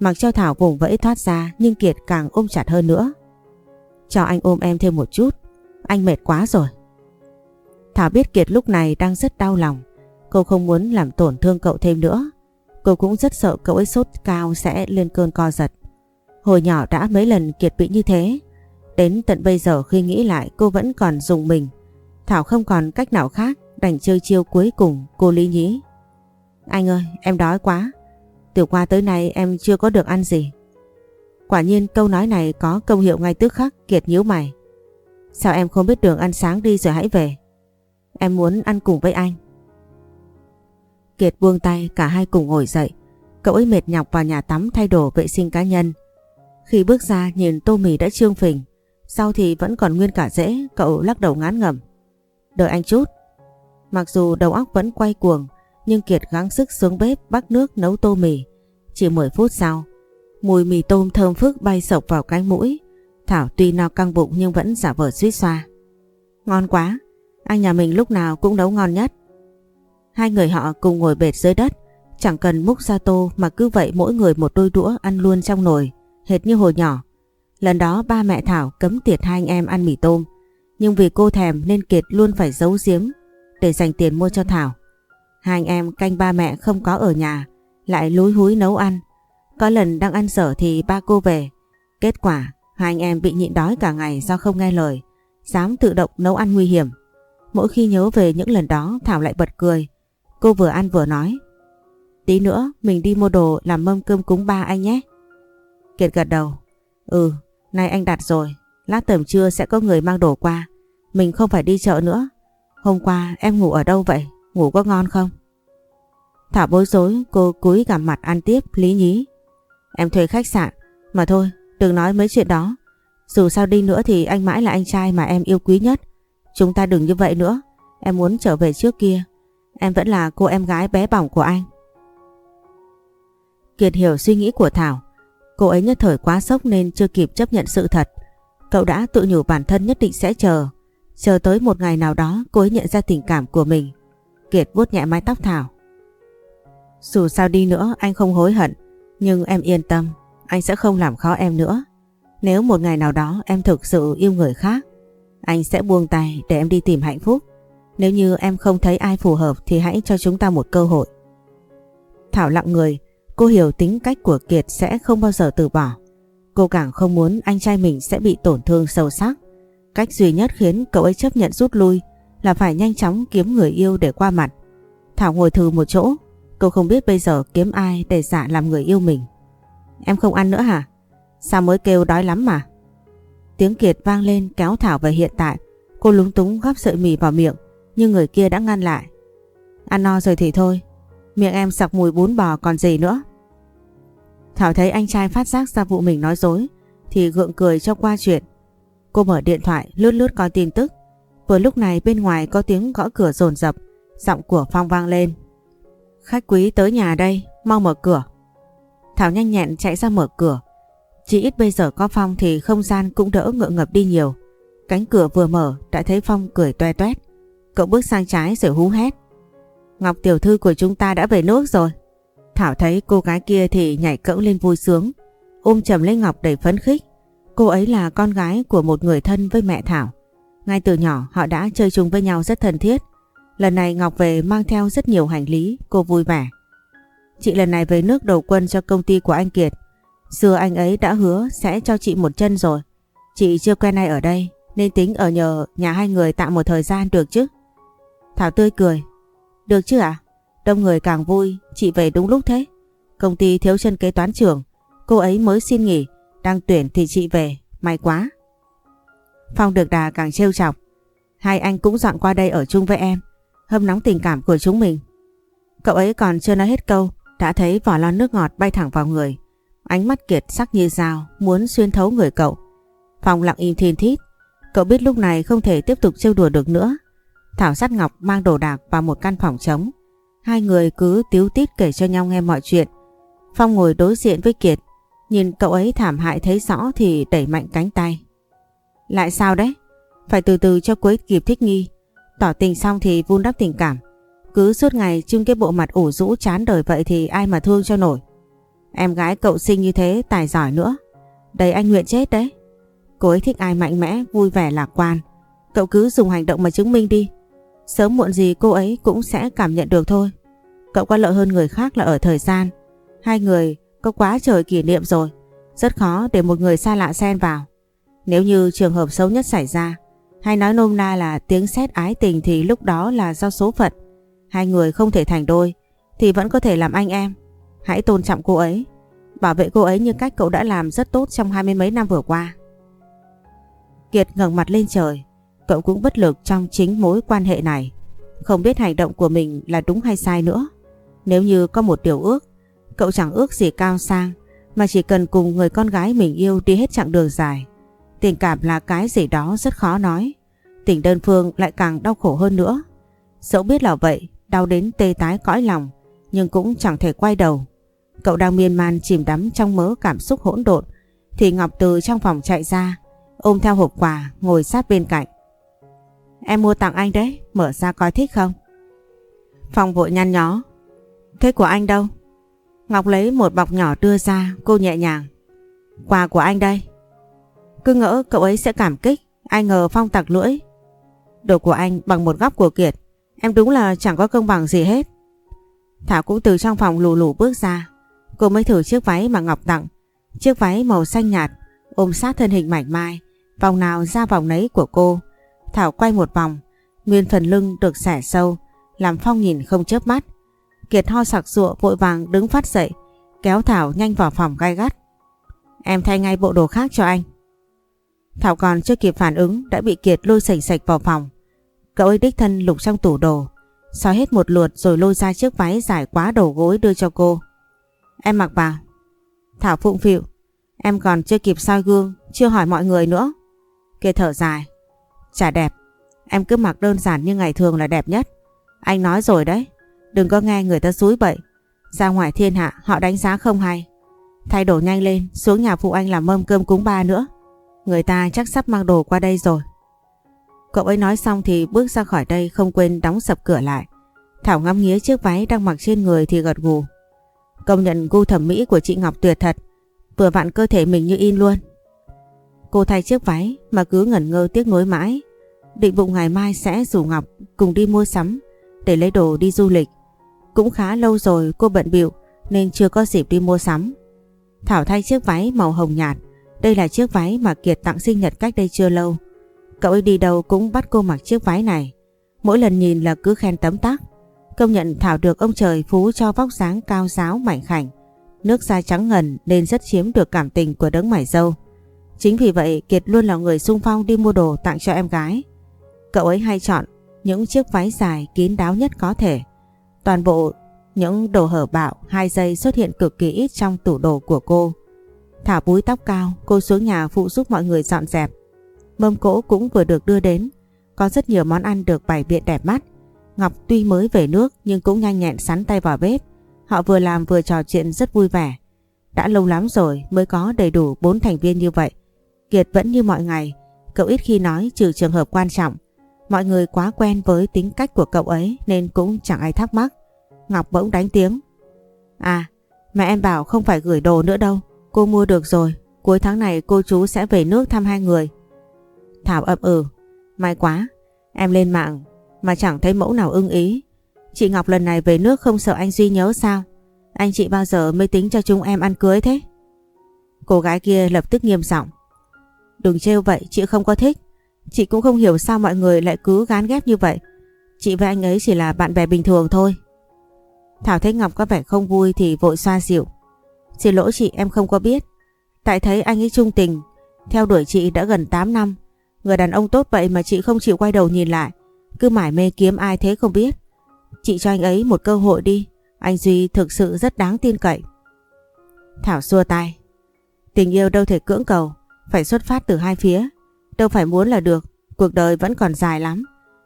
Mặc cho Thảo vùng vẫy thoát ra nhưng Kiệt càng ôm chặt hơn nữa. Cho anh ôm em thêm một chút, anh mệt quá rồi. Thảo biết Kiệt lúc này đang rất đau lòng. Cô không muốn làm tổn thương cậu thêm nữa. Cô cũng rất sợ cậu ấy sốt cao sẽ lên cơn co giật. Hồi nhỏ đã mấy lần Kiệt bị như thế. Đến tận bây giờ khi nghĩ lại cô vẫn còn dùng mình. Thảo không còn cách nào khác đành chơi chiêu cuối cùng cô Lý Nhí. Anh ơi, em đói quá. Từ qua tới nay em chưa có được ăn gì. Quả nhiên câu nói này có công hiệu ngay tức khắc Kiệt nhíu mày. Sao em không biết đường ăn sáng đi rồi hãy về? Em muốn ăn cùng với anh. Kiệt buông tay cả hai cùng ngồi dậy. Cậu ấy mệt nhọc vào nhà tắm thay đồ vệ sinh cá nhân. Khi bước ra nhìn tô mì đã trương phình. Sau thì vẫn còn nguyên cả rễ, cậu lắc đầu ngán ngẩm. Đợi anh chút. Mặc dù đầu óc vẫn quay cuồng, nhưng Kiệt gắng sức xuống bếp bắt nước nấu tô mì. Chỉ 10 phút sau, mùi mì tôm thơm phức bay sộc vào cái mũi. Thảo tuy no căng bụng nhưng vẫn giả vờ suýt xoa. Ngon quá, anh nhà mình lúc nào cũng nấu ngon nhất. Hai người họ cùng ngồi bệt dưới đất, chẳng cần múc ra tô mà cứ vậy mỗi người một đôi đũa ăn luôn trong nồi, hệt như hồi nhỏ. Lần đó ba mẹ Thảo cấm tiệt hai anh em ăn mì tôm, nhưng vì cô thèm nên Kiệt luôn phải giấu giếm để dành tiền mua cho Thảo. Hai anh em canh ba mẹ không có ở nhà, lại lúi húi nấu ăn. Có lần đang ăn dở thì ba cô về. Kết quả, hai anh em bị nhịn đói cả ngày do không nghe lời, dám tự động nấu ăn nguy hiểm. Mỗi khi nhớ về những lần đó Thảo lại bật cười. Cô vừa ăn vừa nói. Tí nữa mình đi mua đồ làm mâm cơm cúng ba anh nhé. Kiệt gật đầu. Ừ, nay anh đặt rồi. Lát tầm trưa sẽ có người mang đồ qua. Mình không phải đi chợ nữa. Hôm qua em ngủ ở đâu vậy? Ngủ có ngon không? Thảo bối rối cô cúi gằm mặt ăn tiếp lý nhí. Em thuê khách sạn. Mà thôi đừng nói mấy chuyện đó. Dù sao đi nữa thì anh mãi là anh trai mà em yêu quý nhất. Chúng ta đừng như vậy nữa. Em muốn trở về trước kia. Em vẫn là cô em gái bé bỏng của anh. Kiệt hiểu suy nghĩ của Thảo. Cô ấy nhất thời quá sốc nên chưa kịp chấp nhận sự thật. Cậu đã tự nhủ bản thân nhất định sẽ chờ. Chờ tới một ngày nào đó cô ấy nhận ra tình cảm của mình. Kiệt vuốt nhẹ mái tóc Thảo. Dù sao đi nữa anh không hối hận. Nhưng em yên tâm, anh sẽ không làm khó em nữa. Nếu một ngày nào đó em thực sự yêu người khác, anh sẽ buông tay để em đi tìm hạnh phúc. Nếu như em không thấy ai phù hợp thì hãy cho chúng ta một cơ hội. Thảo lặng người, cô hiểu tính cách của Kiệt sẽ không bao giờ từ bỏ. Cô càng không muốn anh trai mình sẽ bị tổn thương sâu sắc. Cách duy nhất khiến cậu ấy chấp nhận rút lui là phải nhanh chóng kiếm người yêu để qua mặt. Thảo ngồi thừ một chỗ, cô không biết bây giờ kiếm ai để giả làm người yêu mình. Em không ăn nữa hả? Sao mới kêu đói lắm mà? Tiếng Kiệt vang lên kéo Thảo về hiện tại. Cô lúng túng gắp sợi mì vào miệng, nhưng người kia đã ngăn lại. Ăn no rồi thì thôi, miệng em sặc mùi bún bò còn gì nữa. Thảo thấy anh trai phát giác ra vụ mình nói dối, thì gượng cười cho qua chuyện. Cô mở điện thoại lướt lướt coi tin tức. Vừa lúc này bên ngoài có tiếng gõ cửa rồn rập, giọng của Phong vang lên. Khách quý tới nhà đây, mau mở cửa. Thảo nhanh nhẹn chạy ra mở cửa. Chỉ ít bây giờ có Phong thì không gian cũng đỡ ngượng ngập đi nhiều. Cánh cửa vừa mở đã thấy Phong cười toe toét. Cậu bước sang trái rồi hú hét. Ngọc tiểu thư của chúng ta đã về nước rồi. Thảo thấy cô gái kia thì nhảy cẫng lên vui sướng. Ôm chầm lấy Ngọc đầy phấn khích. Cô ấy là con gái của một người thân với mẹ Thảo. Ngay từ nhỏ họ đã chơi chung với nhau rất thân thiết. Lần này Ngọc về mang theo rất nhiều hành lý, cô vui vẻ. Chị lần này về nước đầu quân cho công ty của anh Kiệt. Xưa anh ấy đã hứa sẽ cho chị một chân rồi. Chị chưa quen ai ở đây nên tính ở nhờ nhà hai người tạm một thời gian được chứ. Thảo tươi cười. Được chứ ạ? Đông người càng vui, chị về đúng lúc thế. Công ty thiếu chân kế toán trưởng, cô ấy mới xin nghỉ, đang tuyển thì chị về, may quá. Phong được đà càng trêu chọc. Hai anh cũng dọn qua đây ở chung với em, hâm nóng tình cảm của chúng mình. Cậu ấy còn chưa nói hết câu, đã thấy vỏ lon nước ngọt bay thẳng vào người. Ánh mắt kiệt sắc như dao, muốn xuyên thấu người cậu. Phòng lặng im thiên thít, cậu biết lúc này không thể tiếp tục trêu đùa được nữa. Thảo sát Ngọc mang đồ đạc vào một căn phòng trống. Hai người cứ tiếu tít kể cho nhau nghe mọi chuyện. Phong ngồi đối diện với Kiệt. Nhìn cậu ấy thảm hại thấy rõ thì đẩy mạnh cánh tay. Lại sao đấy? Phải từ từ cho cuối kịp thích nghi. Tỏ tình xong thì vun đắp tình cảm. Cứ suốt ngày trưng cái bộ mặt ủ rũ chán đời vậy thì ai mà thương cho nổi. Em gái cậu sinh như thế tài giỏi nữa. Đấy anh nguyện chết đấy. Cô ấy thích ai mạnh mẽ, vui vẻ lạc quan. Cậu cứ dùng hành động mà chứng minh đi. Sớm muộn gì cô ấy cũng sẽ cảm nhận được thôi. Cậu có lợi hơn người khác là ở thời gian. Hai người có quá trời kỷ niệm rồi. Rất khó để một người xa lạ xen vào. Nếu như trường hợp xấu nhất xảy ra, hay nói nôm na là tiếng sét ái tình thì lúc đó là do số phận. Hai người không thể thành đôi, thì vẫn có thể làm anh em. Hãy tôn trọng cô ấy. bảo vệ cô ấy như cách cậu đã làm rất tốt trong hai mươi mấy năm vừa qua. Kiệt ngẩng mặt lên trời, cậu cũng bất lực trong chính mối quan hệ này. Không biết hành động của mình là đúng hay sai nữa. Nếu như có một điều ước, cậu chẳng ước gì cao sang, mà chỉ cần cùng người con gái mình yêu đi hết chặng đường dài. Tình cảm là cái gì đó rất khó nói. Tình đơn phương lại càng đau khổ hơn nữa. Dẫu biết là vậy, đau đến tê tái cõi lòng, nhưng cũng chẳng thể quay đầu. Cậu đang miên man chìm đắm trong mớ cảm xúc hỗn độn, thì Ngọc từ trong phòng chạy ra, ôm theo hộp quà, ngồi sát bên cạnh. Em mua tặng anh đấy, mở ra coi thích không? Phong vội nhăn nhó. Thế của anh đâu? Ngọc lấy một bọc nhỏ đưa ra, cô nhẹ nhàng. Quà của anh đây. Cứ ngỡ cậu ấy sẽ cảm kích, ai ngờ Phong tặc lưỡi. Đồ của anh bằng một góc của Kiệt, em đúng là chẳng có công bằng gì hết. Thảo cũng từ trong phòng lù lù bước ra, cô mới thử chiếc váy mà Ngọc tặng. Chiếc váy màu xanh nhạt, ôm sát thân hình mảnh mai, vòng nào ra vòng nấy của cô. Thảo quay một vòng, nguyên phần lưng được xẻ sâu, làm Phong nhìn không chớp mắt. Kiệt ho sặc sụa vội vàng đứng phát dậy, kéo Thảo nhanh vào phòng gai gắt. Em thay ngay bộ đồ khác cho anh. Thảo còn chưa kịp phản ứng đã bị Kiệt lôi sành sạch vào phòng. Cậu ấy đích thân lục trong tủ đồ, xóa hết một lượt rồi lôi ra chiếc váy dài quá đầu gối đưa cho cô. Em mặc vào. Thảo phụng phịu. Em còn chưa kịp soi gương, chưa hỏi mọi người nữa. kia thở dài. Chả đẹp. Em cứ mặc đơn giản như ngày thường là đẹp nhất. Anh nói rồi đấy. Đừng có nghe người ta xúi bậy. Ra ngoài thiên hạ họ đánh giá không hay. Thay đổi nhanh lên xuống nhà phụ anh làm mâm cơm cúng ba nữa. Người ta chắc sắp mang đồ qua đây rồi. Cậu ấy nói xong thì bước ra khỏi đây, không quên đóng sập cửa lại. Thảo ngắm nghía chiếc váy đang mặc trên người thì gật gù. Công nhận gu thẩm mỹ của chị Ngọc tuyệt thật. Vừa vặn cơ thể mình như in luôn. Cô thay chiếc váy mà cứ ngẩn ngơ tiếc nuối mãi. Định bụng ngày mai sẽ rủ Ngọc cùng đi mua sắm, để lấy đồ đi du lịch. Cũng khá lâu rồi cô bận bịu nên chưa có dịp đi mua sắm. Thảo thay chiếc váy màu hồng nhạt. Đây là chiếc váy mà Kiệt tặng sinh nhật cách đây chưa lâu. Cậu ấy đi đâu cũng bắt cô mặc chiếc váy này. Mỗi lần nhìn là cứ khen tấm tắc. Công nhận Thảo được ông trời phú cho vóc dáng cao giáo mảnh khảnh. Nước da trắng ngần nên rất chiếm được cảm tình của đấng mải dâu. Chính vì vậy Kiệt luôn là người sung phong đi mua đồ tặng cho em gái. Cậu ấy hay chọn những chiếc váy dài kín đáo nhất có thể. Toàn bộ những đồ hở bạo hai giây xuất hiện cực kỳ ít trong tủ đồ của cô. thảo búi tóc cao, cô xuống nhà phụ giúp mọi người dọn dẹp. Mâm cỗ cũng vừa được đưa đến, có rất nhiều món ăn được bày biện đẹp mắt. Ngọc tuy mới về nước nhưng cũng nhanh nhẹn sắn tay vào bếp. Họ vừa làm vừa trò chuyện rất vui vẻ. Đã lâu lắm rồi mới có đầy đủ 4 thành viên như vậy. Kiệt vẫn như mọi ngày, cậu ít khi nói trừ trường hợp quan trọng. Mọi người quá quen với tính cách của cậu ấy nên cũng chẳng ai thắc mắc. Ngọc bỗng đánh tiếng. À, mẹ em bảo không phải gửi đồ nữa đâu. Cô mua được rồi. Cuối tháng này cô chú sẽ về nước thăm hai người. Thảo ậm ừ. May quá. Em lên mạng mà chẳng thấy mẫu nào ưng ý. Chị Ngọc lần này về nước không sợ anh Duy nhớ sao? Anh chị bao giờ mới tính cho chúng em ăn cưới thế? Cô gái kia lập tức nghiêm giọng. Đừng trêu vậy, chị không có thích. Chị cũng không hiểu sao mọi người lại cứ gán ghép như vậy. Chị với anh ấy chỉ là bạn bè bình thường thôi. Thảo thấy Ngọc có vẻ không vui thì vội xoa dịu. Xin lỗi chị em không có biết. Tại thấy anh ấy trung tình, theo đuổi chị đã gần 8 năm. Người đàn ông tốt vậy mà chị không chịu quay đầu nhìn lại. Cứ mải mê kiếm ai thế không biết. Chị cho anh ấy một cơ hội đi. Anh Duy thực sự rất đáng tin cậy. Thảo xua tay. Tình yêu đâu thể cưỡng cầu. Phải xuất phát từ hai phía. Đâu phải muốn là được. Cuộc đời vẫn còn dài lắm.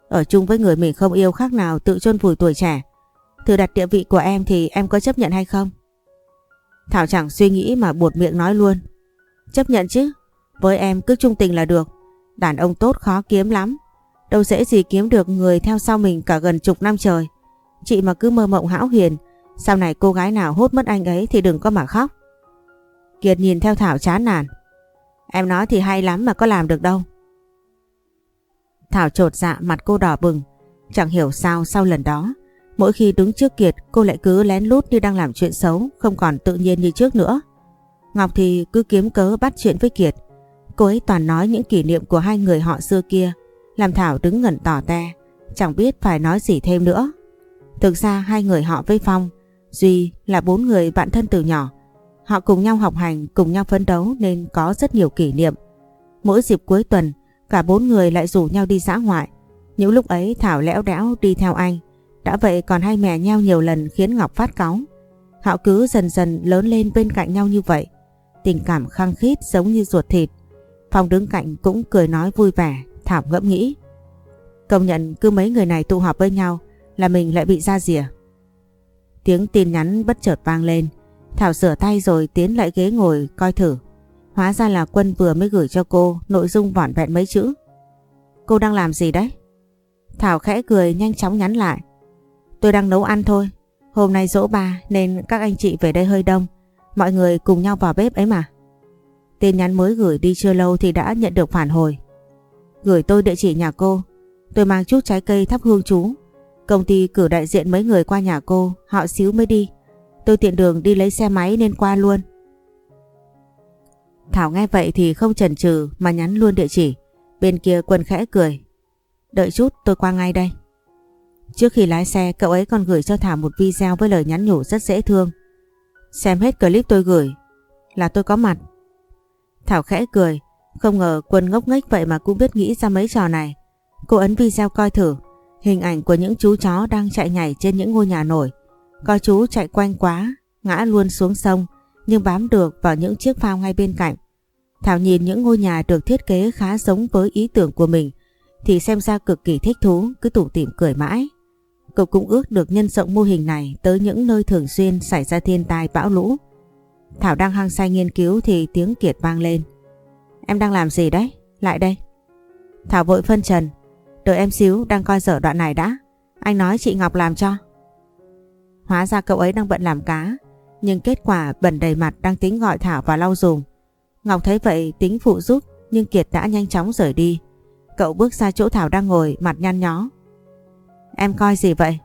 Ở chung với người mình không yêu khác nào tự chôn vùi tuổi trẻ. Thử đặt địa vị của em thì em có chấp nhận hay không? Thảo chẳng suy nghĩ mà buột miệng nói luôn. Chấp nhận chứ. Với em cứ trung tình là được. Đàn ông tốt khó kiếm lắm. Đâu dễ gì kiếm được người theo sau mình cả gần chục năm trời. Chị mà cứ mơ mộng hão huyền. Sau này cô gái nào hốt mất anh ấy thì đừng có mà khóc. Kiệt nhìn theo Thảo chán nản. Em nói thì hay lắm mà có làm được đâu. Thảo trột dạ mặt cô đỏ bừng. Chẳng hiểu sao sau lần đó. Mỗi khi đứng trước Kiệt, cô lại cứ lén lút như đang làm chuyện xấu. Không còn tự nhiên như trước nữa. Ngọc thì cứ kiếm cớ bắt chuyện với Kiệt. Cô ấy toàn nói những kỷ niệm của hai người họ xưa kia. Làm Thảo đứng ngẩn tỏ te. Chẳng biết phải nói gì thêm nữa. Thực ra hai người họ với Phong, Duy là bốn người bạn thân từ nhỏ. Họ cùng nhau học hành, cùng nhau phấn đấu nên có rất nhiều kỷ niệm. Mỗi dịp cuối tuần, cả bốn người lại rủ nhau đi dã ngoại. Những lúc ấy Thảo lẽo đẽo đi theo anh. Đã vậy còn hay mè nhau nhiều lần khiến Ngọc phát cáu. Họ cứ dần dần lớn lên bên cạnh nhau như vậy. Tình cảm khăng khít giống như ruột thịt. Phong đứng cạnh cũng cười nói vui vẻ, Thảo ngẫm nghĩ. Công nhận cứ mấy người này tụ họp với nhau là mình lại bị ra rìa. Tiếng tin nhắn bất chợt vang lên. Thảo sửa tay rồi tiến lại ghế ngồi coi thử. Hóa ra là Quân vừa mới gửi cho cô nội dung vỏn vẹn mấy chữ. Cô đang làm gì đấy? Thảo khẽ cười nhanh chóng nhắn lại. Tôi đang nấu ăn thôi. Hôm nay dỗ ba nên các anh chị về đây hơi đông. Mọi người cùng nhau vào bếp ấy mà. Tin nhắn mới gửi đi chưa lâu thì đã nhận được phản hồi. Gửi tôi địa chỉ nhà cô. Tôi mang chút trái cây thắp hương chú. Công ty cử đại diện mấy người qua nhà cô, họ xíu mới đi. Tôi tiện đường đi lấy xe máy nên qua luôn. Thảo nghe vậy thì không chần chừ mà nhắn luôn địa chỉ. Bên kia Quân khẽ cười. Đợi chút tôi qua ngay đây. Trước khi lái xe cậu ấy còn gửi cho Thảo một video với lời nhắn nhủ rất dễ thương. Xem hết clip tôi gửi là tôi có mặt. Thảo khẽ cười, không ngờ Quân ngốc nghếch vậy mà cũng biết nghĩ ra mấy trò này. Cô ấn video coi thử, hình ảnh của những chú chó đang chạy nhảy trên những ngôi nhà nổi. Có chú chạy quanh quá, ngã luôn xuống sông nhưng bám được vào những chiếc phao ngay bên cạnh. Thảo nhìn những ngôi nhà được thiết kế khá giống với ý tưởng của mình thì xem ra cực kỳ thích thú, cứ tủm tỉm cười mãi. Cậu cũng ước được nhân rộng mô hình này tới những nơi thường xuyên xảy ra thiên tai bão lũ. Thảo đang hăng say nghiên cứu thì tiếng Kiệt vang lên. Em đang làm gì đấy? Lại đây. Thảo vội phân trần. Đợi em xíu đang coi dở đoạn này đã. Anh nói chị Ngọc làm cho. Hóa ra cậu ấy đang bận làm cá. Nhưng kết quả bẩn đầy mặt đang tính gọi Thảo vào lau dùm. Ngọc thấy vậy tính phụ giúp nhưng Kiệt đã nhanh chóng rời đi. Cậu bước ra chỗ Thảo đang ngồi mặt nhăn nhó. Em coi gì vậy?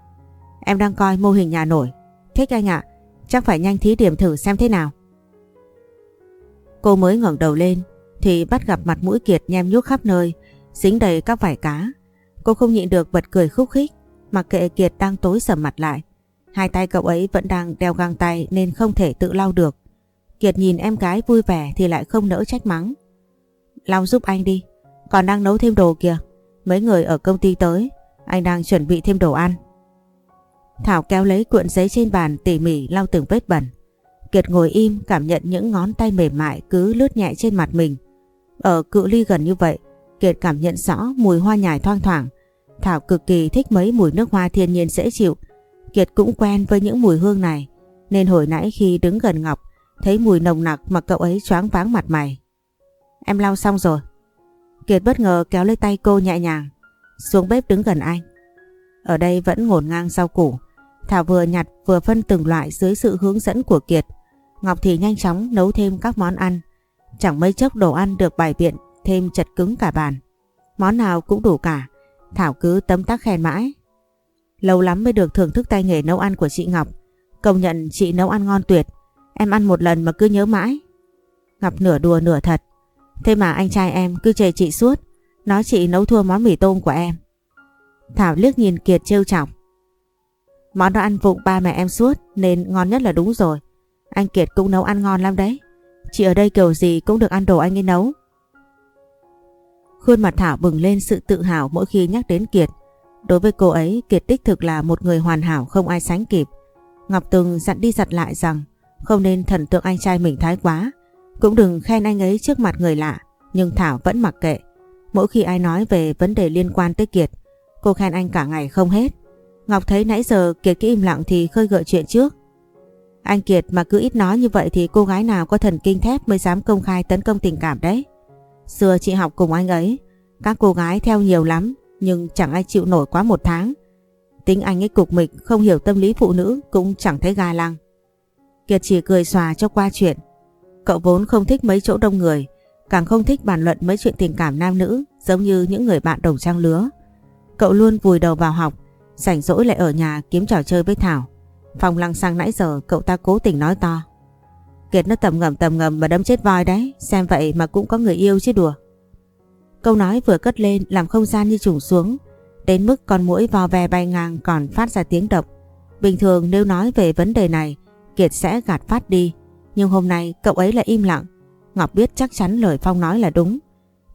Em đang coi mô hình nhà nổi. Thích anh ạ, chắc phải nhanh thí điểm thử xem thế nào. Cô mới ngẩng đầu lên thì bắt gặp mặt mũi Kiệt nhem nhuốc khắp nơi, dính đầy các vải cá. Cô không nhịn được bật cười khúc khích, mặc kệ Kiệt đang tối sầm mặt lại. Hai tay cậu ấy vẫn đang đeo găng tay nên không thể tự lau được. Kiệt nhìn em gái vui vẻ thì lại không nỡ trách mắng. Lau giúp anh đi, còn đang nấu thêm đồ kìa. Mấy người ở công ty tới, anh đang chuẩn bị thêm đồ ăn. Thảo kéo lấy cuộn giấy trên bàn tỉ mỉ lau từng vết bẩn. Kiệt ngồi im cảm nhận những ngón tay mềm mại cứ lướt nhẹ trên mặt mình. Ở cự ly gần như vậy, Kiệt cảm nhận rõ mùi hoa nhài thoang thoảng. Thảo cực kỳ thích mấy mùi nước hoa thiên nhiên dễ chịu. Kiệt cũng quen với những mùi hương này, nên hồi nãy khi đứng gần Ngọc, thấy mùi nồng nặc mà cậu ấy choáng váng mặt mày. Em lau xong rồi. Kiệt bất ngờ kéo lấy tay cô nhẹ nhàng, xuống bếp đứng gần anh. Ở đây vẫn ngổn ngang rau củ, Thảo vừa nhặt, vừa phân từng loại dưới sự hướng dẫn của Kiệt. Ngọc thì nhanh chóng nấu thêm các món ăn. Chẳng mấy chốc đồ ăn được bày biện, thêm chật cứng cả bàn. Món nào cũng đủ cả. Thảo cứ tấm tắc khen mãi. Lâu lắm mới được thưởng thức tay nghề nấu ăn của chị Ngọc. Công nhận chị nấu ăn ngon tuyệt. Em ăn một lần mà cứ nhớ mãi. Ngọc nửa đùa nửa thật. Thế mà anh trai em cứ chê chị suốt. Nói chị nấu thua món mì tôm của em. Thảo liếc nhìn Kiệt trêu chọc. Món đó ăn vụng ba mẹ em suốt nên ngon nhất là đúng rồi. Anh Kiệt cũng nấu ăn ngon lắm đấy. Chị ở đây kiểu gì cũng được ăn đồ anh ấy nấu. Khuôn mặt Thảo bừng lên sự tự hào mỗi khi nhắc đến Kiệt. Đối với cô ấy, Kiệt đích thực là một người hoàn hảo không ai sánh kịp. Ngọc từng dặn đi dặn lại rằng không nên thần tượng anh trai mình thái quá. Cũng đừng khen anh ấy trước mặt người lạ. Nhưng Thảo vẫn mặc kệ. Mỗi khi ai nói về vấn đề liên quan tới Kiệt, cô khen anh cả ngày không hết. Ngọc thấy nãy giờ Kiệt cứ im lặng thì khơi gợi chuyện trước. Anh Kiệt mà cứ ít nói như vậy thì cô gái nào có thần kinh thép mới dám công khai tấn công tình cảm đấy. Xưa chị học cùng anh ấy, các cô gái theo nhiều lắm nhưng chẳng ai chịu nổi quá một tháng. Tính anh ấy cục mịch không hiểu tâm lý phụ nữ cũng chẳng thấy gai lăng. Kiệt chỉ cười xòa cho qua chuyện. Cậu vốn không thích mấy chỗ đông người, càng không thích bàn luận mấy chuyện tình cảm nam nữ giống như những người bạn đồng trang lứa. Cậu luôn vùi đầu vào học, rảnh rỗi lại ở nhà kiếm trò chơi với Thảo. Phòng lăng sang nãy giờ cậu ta cố tình nói to. Kiệt nó tầm ngầm tầm ngầm mà đâm chết voi đấy, xem vậy mà cũng có người yêu chứ đùa. Câu nói vừa cất lên làm không gian như trùng xuống, đến mức con mũi vò ve bay ngang còn phát ra tiếng độc. Bình thường nếu nói về vấn đề này, Kiệt sẽ gạt phát đi, Nhưng hôm nay cậu ấy lại im lặng. Ngọc biết chắc chắn lời Phong nói là đúng.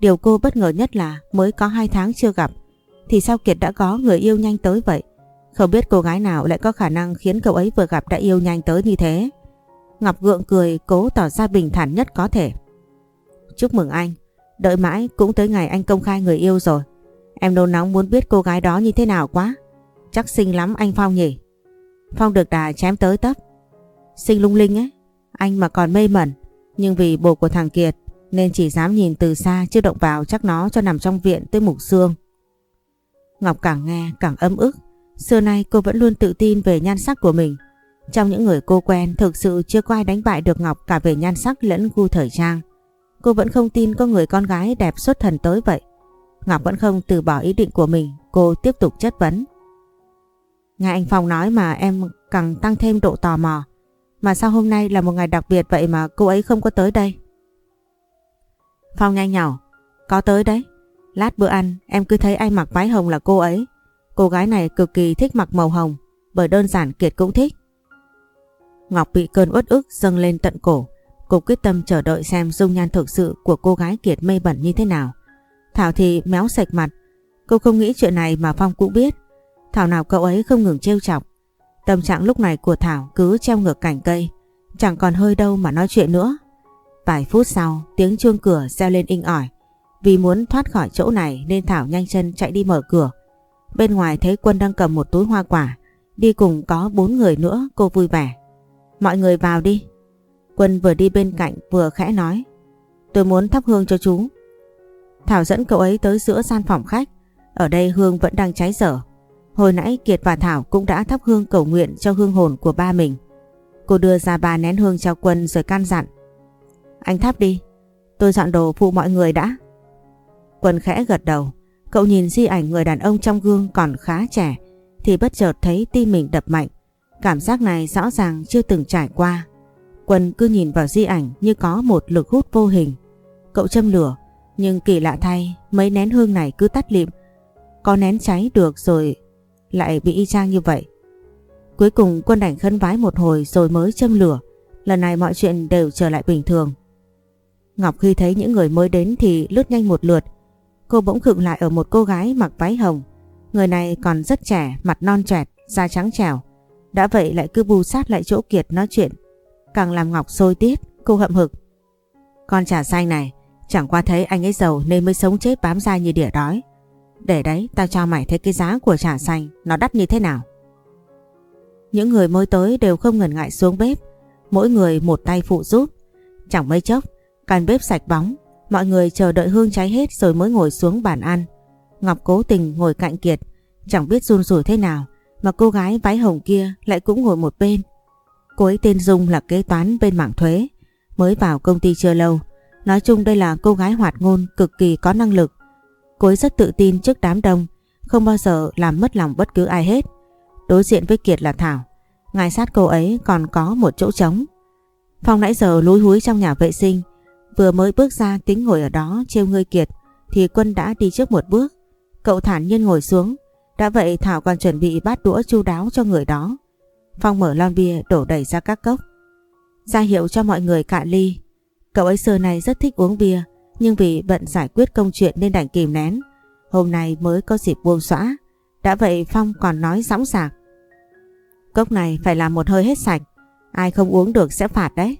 Điều cô bất ngờ nhất là mới có hai tháng chưa gặp. Thì sao Kiệt đã có người yêu nhanh tới vậy? Không biết cô gái nào lại có khả năng khiến cậu ấy vừa gặp đã yêu nhanh tới như thế. Ngọc gượng cười, cố tỏ ra bình thản nhất có thể. Chúc mừng anh. Đợi mãi cũng tới ngày anh công khai người yêu rồi. Em nôn nóng muốn biết cô gái đó như thế nào quá. Chắc xinh lắm anh Phong nhỉ? Phong được đà chém tới tấp. Xinh lung linh ấy. Anh mà còn mê mẩn. Nhưng vì bồ của thằng Kiệt, nên chỉ dám nhìn từ xa chứ động vào chắc nó cho nằm trong viện tới mục xương. Ngọc càng nghe càng ấm ức. Xưa nay cô vẫn luôn tự tin về nhan sắc của mình. Trong những người cô quen thực sự chưa có ai đánh bại được Ngọc cả về nhan sắc lẫn gu thời trang. Cô vẫn không tin có người con gái đẹp xuất thần tới vậy. Ngọc vẫn không từ bỏ ý định của mình, cô tiếp tục chất vấn. Nghe anh Phong nói mà em càng tăng thêm độ tò mò. Mà sao hôm nay là một ngày đặc biệt vậy mà cô ấy không có tới đây? Phong nhanh nhỏ, có tới đấy. Lát bữa ăn, em cứ thấy ai mặc váy hồng là cô ấy. Cô gái này cực kỳ thích mặc màu hồng, bởi đơn giản Kiệt cũng thích. Ngọc bị cơn uất ức dâng lên tận cổ. Cô quyết tâm chờ đợi xem dung nhan thực sự của cô gái Kiệt mê bẩn như thế nào. Thảo thì méo sạch mặt. Cô không nghĩ chuyện này mà Phong cũng biết. Thảo nào cậu ấy không ngừng trêu chọc. Tâm trạng lúc này của Thảo cứ treo ngược cành cây. Chẳng còn hơi đâu mà nói chuyện nữa. Vài phút sau, tiếng chuông cửa reo lên inh ỏi. Vì muốn thoát khỏi chỗ này nên Thảo nhanh chân chạy đi mở cửa. Bên ngoài thấy Quân đang cầm một túi hoa quả. Đi cùng có bốn người nữa, cô vui vẻ. Mọi người vào đi. Quân vừa đi bên cạnh vừa khẽ nói. Tôi muốn thắp hương cho chú. Thảo dẫn cậu ấy tới giữa gian phòng khách. Ở đây hương vẫn đang cháy dở. Hồi nãy Kiệt và Thảo cũng đã thắp hương cầu nguyện cho hương hồn của ba mình. Cô đưa ra ba nén hương cho Quân rồi can dặn. Anh thắp đi. Tôi dọn đồ phụ mọi người đã. Quân khẽ gật đầu. Cậu nhìn di ảnh người đàn ông trong gương còn khá trẻ thì bất chợt thấy tim mình đập mạnh. Cảm giác này rõ ràng chưa từng trải qua. Quân cứ nhìn vào di ảnh như có một lực hút vô hình. Cậu châm lửa, nhưng kỳ lạ thay mấy nén hương này cứ tắt lịm. Có nén cháy được rồi lại bị y chang như vậy. Cuối cùng quân đành khấn vái một hồi rồi mới châm lửa. Lần này mọi chuyện đều trở lại bình thường. Ngọc khi thấy những người mới đến thì lướt nhanh một lượt. Cô bỗng khựng lại ở một cô gái mặc váy hồng. Người này còn rất trẻ, mặt non trẻ, da trắng trẻo. Đã vậy lại cứ bù sát lại chỗ Kiệt nói chuyện. Càng làm Ngọc sôi tiết, cô hậm hực. Con trà xanh này, chẳng qua thấy anh ấy giàu nên mới sống chết bám ra như đỉa đói. Để đấy, tao cho mày thấy cái giá của trà xanh nó đắt như thế nào. Những người mới tới đều không ngần ngại xuống bếp, mỗi người một tay phụ giúp. Chẳng mấy chốc, căn bếp sạch bóng, mọi người chờ đợi hương cháy hết rồi mới ngồi xuống bàn ăn. Ngọc cố tình ngồi cạnh Kiệt, chẳng biết run rủi thế nào mà cô gái váy hồng kia lại cũng ngồi một bên. Cô ấy tên Dung là kế toán bên mảng thuế, mới vào công ty chưa lâu. Nói chung đây là cô gái hoạt ngôn cực kỳ có năng lực. Cô ấy rất tự tin trước đám đông, không bao giờ làm mất lòng bất cứ ai hết. Đối diện với Kiệt là Thảo, ngay sát cô ấy còn có một chỗ trống. Phong nãy giờ lúi húi trong nhà vệ sinh, vừa mới bước ra tính ngồi ở đó trêu ngươi Kiệt thì Quân đã đi trước một bước. Cậu thản nhiên ngồi xuống, đã vậy Thảo còn chuẩn bị bát đũa chu đáo cho người đó. Phong mở lon bia đổ đầy ra các cốc. Ra hiệu cho mọi người cạn ly. Cậu ấy xưa này rất thích uống bia, nhưng vì bận giải quyết công chuyện nên đành kìm nén. Hôm nay mới có dịp buông xõa. Đã vậy Phong còn nói sóng sạc. Cốc này phải làm một hơi hết sạch. Ai không uống được sẽ phạt đấy.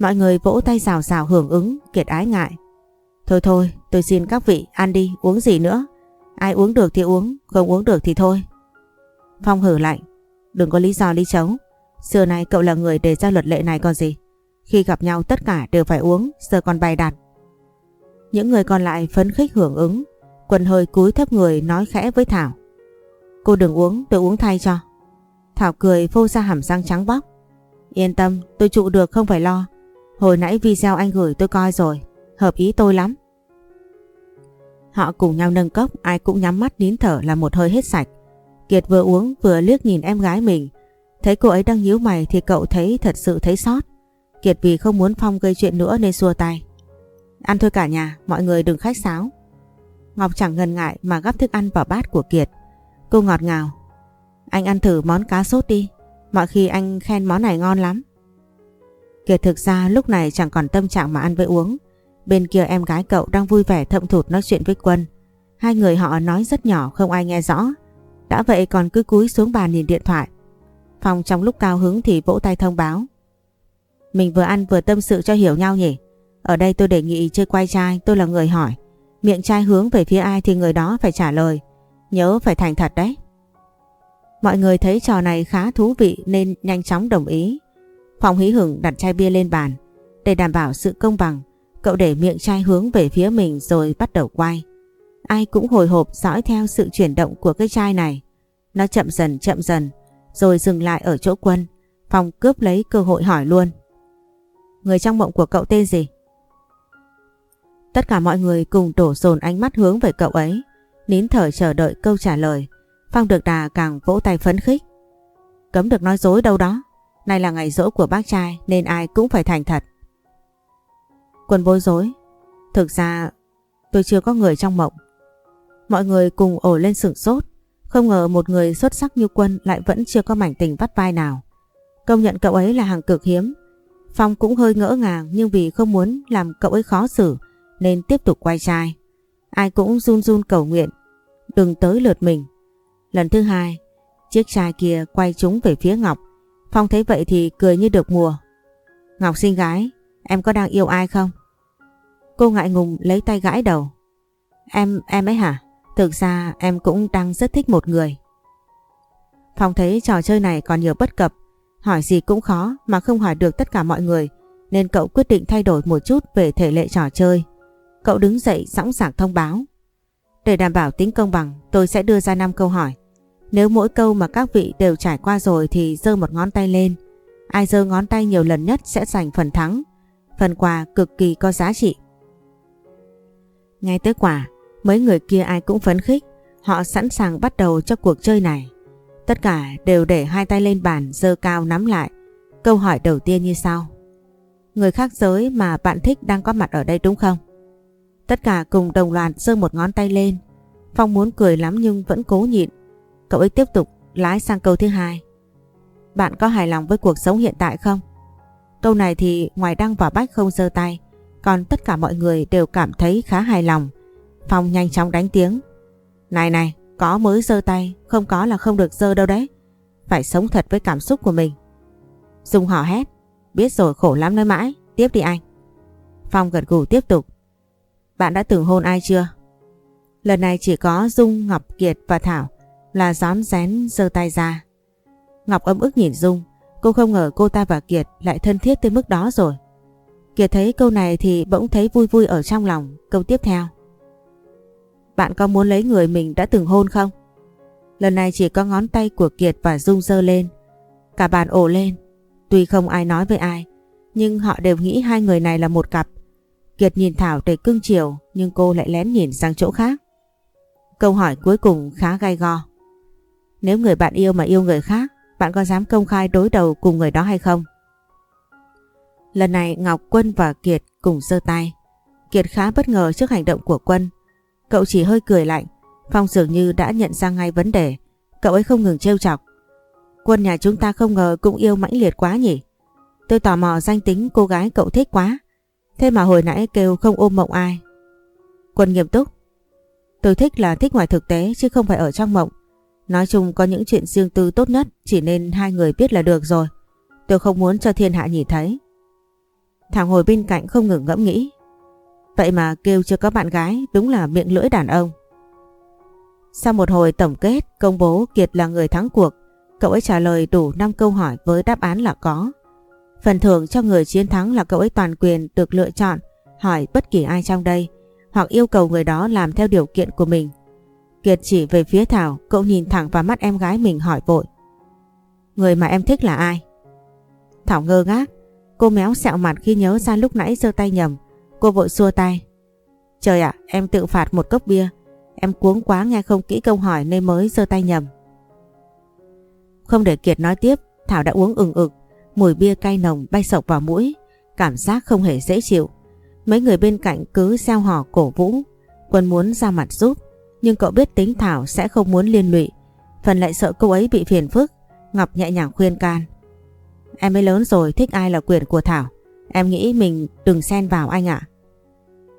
Mọi người vỗ tay rào rào hưởng ứng, kiệt ái ngại. Thôi thôi, tôi xin các vị ăn đi, uống gì nữa. Ai uống được thì uống, không uống được thì thôi. Phong hử lạnh. Đừng có lý do lý chấu. Xưa nay cậu là người đề ra luật lệ này còn gì. Khi gặp nhau tất cả đều phải uống, giờ còn bày đặt. Những người còn lại phấn khích hưởng ứng. Quần hơi cúi thấp người nói khẽ với Thảo. Cô đừng uống, tôi uống thay cho. Thảo cười phô ra hàm răng trắng bóc. Yên tâm, tôi trụ được không phải lo. Hồi nãy video anh gửi tôi coi rồi, hợp ý tôi lắm. Họ cùng nhau nâng cốc, ai cũng nhắm mắt nín thở là một hơi hết sạch. Kiệt vừa uống vừa liếc nhìn em gái mình. Thấy cô ấy đang nhíu mày thì cậu thấy thật sự thấy sót. Kiệt vì không muốn Phong gây chuyện nữa nên xua tay. Ăn thôi cả nhà, mọi người đừng khách sáo. Ngọc chẳng ngần ngại mà gắp thức ăn vào bát của Kiệt. Cô ngọt ngào. Anh ăn thử món cá sốt đi. Mọi khi anh khen món này ngon lắm. Kiệt thực ra lúc này chẳng còn tâm trạng mà ăn với uống. Bên kia em gái cậu đang vui vẻ thậm thụt nói chuyện với Quân. Hai người họ nói rất nhỏ, không ai nghe rõ. Đã vậy còn cứ cúi xuống bàn nhìn điện thoại. phòng trong lúc cao hứng thì vỗ tay thông báo. Mình vừa ăn vừa tâm sự cho hiểu nhau nhỉ. Ở đây tôi đề nghị chơi quay trai, tôi là người hỏi. Miệng trai hướng về phía ai thì người đó phải trả lời. Nhớ phải thành thật đấy. Mọi người thấy trò này khá thú vị nên nhanh chóng đồng ý. Phòng hí hửng đặt chai bia lên bàn. Để đảm bảo sự công bằng, cậu để miệng chai hướng về phía mình rồi bắt đầu quay. Ai cũng hồi hộp dõi theo sự chuyển động của cái chai này. Nó chậm dần chậm dần, rồi dừng lại ở chỗ quân. Phong cướp lấy cơ hội hỏi luôn. Người trong mộng của cậu tên gì? Tất cả mọi người cùng đổ dồn ánh mắt hướng về cậu ấy, nín thở chờ đợi câu trả lời. Phong được đà càng vỗ tay phấn khích. Cấm được nói dối đâu đó. Nay là ngày rỗ của bác trai nên ai cũng phải thành thật. Quân bối rối. Thực ra tôi chưa có người trong mộng. Mọi người cùng ổ lên sửng sốt. Không ngờ một người xuất sắc như Quân lại vẫn chưa có mảnh tình vắt vai nào. Công nhận cậu ấy là hàng cực hiếm. Phong cũng hơi ngỡ ngàng nhưng vì không muốn làm cậu ấy khó xử nên tiếp tục quay trai. Ai cũng run run cầu nguyện. Đừng tới lượt mình. Lần thứ hai, chiếc trai kia quay chúng về phía Ngọc. Phong thấy vậy thì cười như được mùa. Ngọc xinh gái, em có đang yêu ai không? Cô ngại ngùng lấy tay gãi đầu. Em, em ấy hả? Thực ra em cũng đang rất thích một người. Phong thấy trò chơi này còn nhiều bất cập, hỏi gì cũng khó mà không hỏi được tất cả mọi người, nên cậu quyết định thay đổi một chút về thể lệ trò chơi. Cậu đứng dậy sẵn sàng thông báo. Để đảm bảo tính công bằng, tôi sẽ đưa ra 5 câu hỏi. Nếu mỗi câu mà các vị đều trải qua rồi thì giơ một ngón tay lên. Ai giơ ngón tay nhiều lần nhất sẽ giành phần thắng. Phần quà cực kỳ có giá trị. ngay tới quả, mấy người kia ai cũng phấn khích. Họ sẵn sàng bắt đầu cho cuộc chơi này. Tất cả đều để hai tay lên bàn giơ cao nắm lại. Câu hỏi đầu tiên như sau. Người khác giới mà bạn thích đang có mặt ở đây đúng không? Tất cả cùng đồng loạt giơ một ngón tay lên. Phong muốn cười lắm nhưng vẫn cố nhịn. Cậu ấy tiếp tục lái sang câu thứ hai. Bạn có hài lòng với cuộc sống hiện tại không? Câu này thì ngoài Đăng và Bách không giơ tay, còn tất cả mọi người đều cảm thấy khá hài lòng. Phong nhanh chóng đánh tiếng. Này này, có mới giơ tay, không có là không được giơ đâu đấy. Phải sống thật với cảm xúc của mình. Dung hò hét. Biết rồi khổ lắm nói mãi, tiếp đi anh. Phong gật gù tiếp tục. Bạn đã từng hôn ai chưa? Lần này chỉ có Dung, Ngọc, Kiệt và Thảo là gión rén giơ tay ra. Ngọc ấm ức nhìn Dung, cô không ngờ cô ta và Kiệt lại thân thiết tới mức đó rồi. Kiệt thấy câu này thì bỗng thấy vui vui ở trong lòng, câu tiếp theo. Bạn có muốn lấy người mình đã từng hôn không? Lần này chỉ có ngón tay của Kiệt và Dung giơ lên. Cả bàn ồ lên. Tuy không ai nói với ai, nhưng họ đều nghĩ hai người này là một cặp. Kiệt nhìn Thảo đầy cưng chiều nhưng cô lại lén nhìn sang chỗ khác. Câu hỏi cuối cùng khá gai go. Nếu người bạn yêu mà yêu người khác, bạn có dám công khai đối đầu cùng người đó hay không? Lần này Ngọc Quân và Kiệt cùng giơ tay. Kiệt khá bất ngờ trước hành động của Quân. Cậu chỉ hơi cười lạnh. Phong dường như đã nhận ra ngay vấn đề. Cậu ấy không ngừng trêu chọc. Quân nhà chúng ta không ngờ cũng yêu mãnh liệt quá nhỉ. Tôi tò mò danh tính cô gái cậu thích quá. Thế mà hồi nãy kêu không ôm mộng ai. Quân nghiêm túc. Tôi thích là thích ngoài thực tế chứ không phải ở trong mộng. Nói chung có những chuyện riêng tư tốt nhất chỉ nên hai người biết là được rồi. Tôi không muốn cho thiên hạ nhìn thấy. Thằng hồi bên cạnh không ngừng ngẫm nghĩ. Vậy mà kêu chưa có bạn gái đúng là miệng lưỡi đàn ông. Sau một hồi tổng kết công bố Kiệt là người thắng cuộc, cậu ấy trả lời đủ 5 câu hỏi với đáp án là có. Phần thưởng cho người chiến thắng là cậu ấy toàn quyền được lựa chọn hỏi bất kỳ ai trong đây hoặc yêu cầu người đó làm theo điều kiện của mình. Kiệt chỉ về phía Thảo, cậu nhìn thẳng vào mắt em gái mình hỏi vội. Người mà em thích là ai? Thảo ngơ ngác, cô méo sẹo mặt khi nhớ ra lúc nãy giơ tay nhầm. Cô vội xua tay. Trời ạ, em tự phạt một cốc bia. Em cuống quá nghe không kỹ câu hỏi nên mới giơ tay nhầm. Không để Kiệt nói tiếp, Thảo đã uống ừng ực. Mùi bia cay nồng bay sộc vào mũi, cảm giác không hề dễ chịu. Mấy người bên cạnh cứ gieo hò cổ vũ, Quân muốn ra mặt giúp, nhưng cậu biết tính Thảo sẽ không muốn liên lụy, phần lại sợ cô ấy bị phiền phức, Ngọc nhẹ nhàng khuyên can. Em mới lớn rồi thích ai là quyền của Thảo. Em nghĩ mình đừng xen vào anh ạ.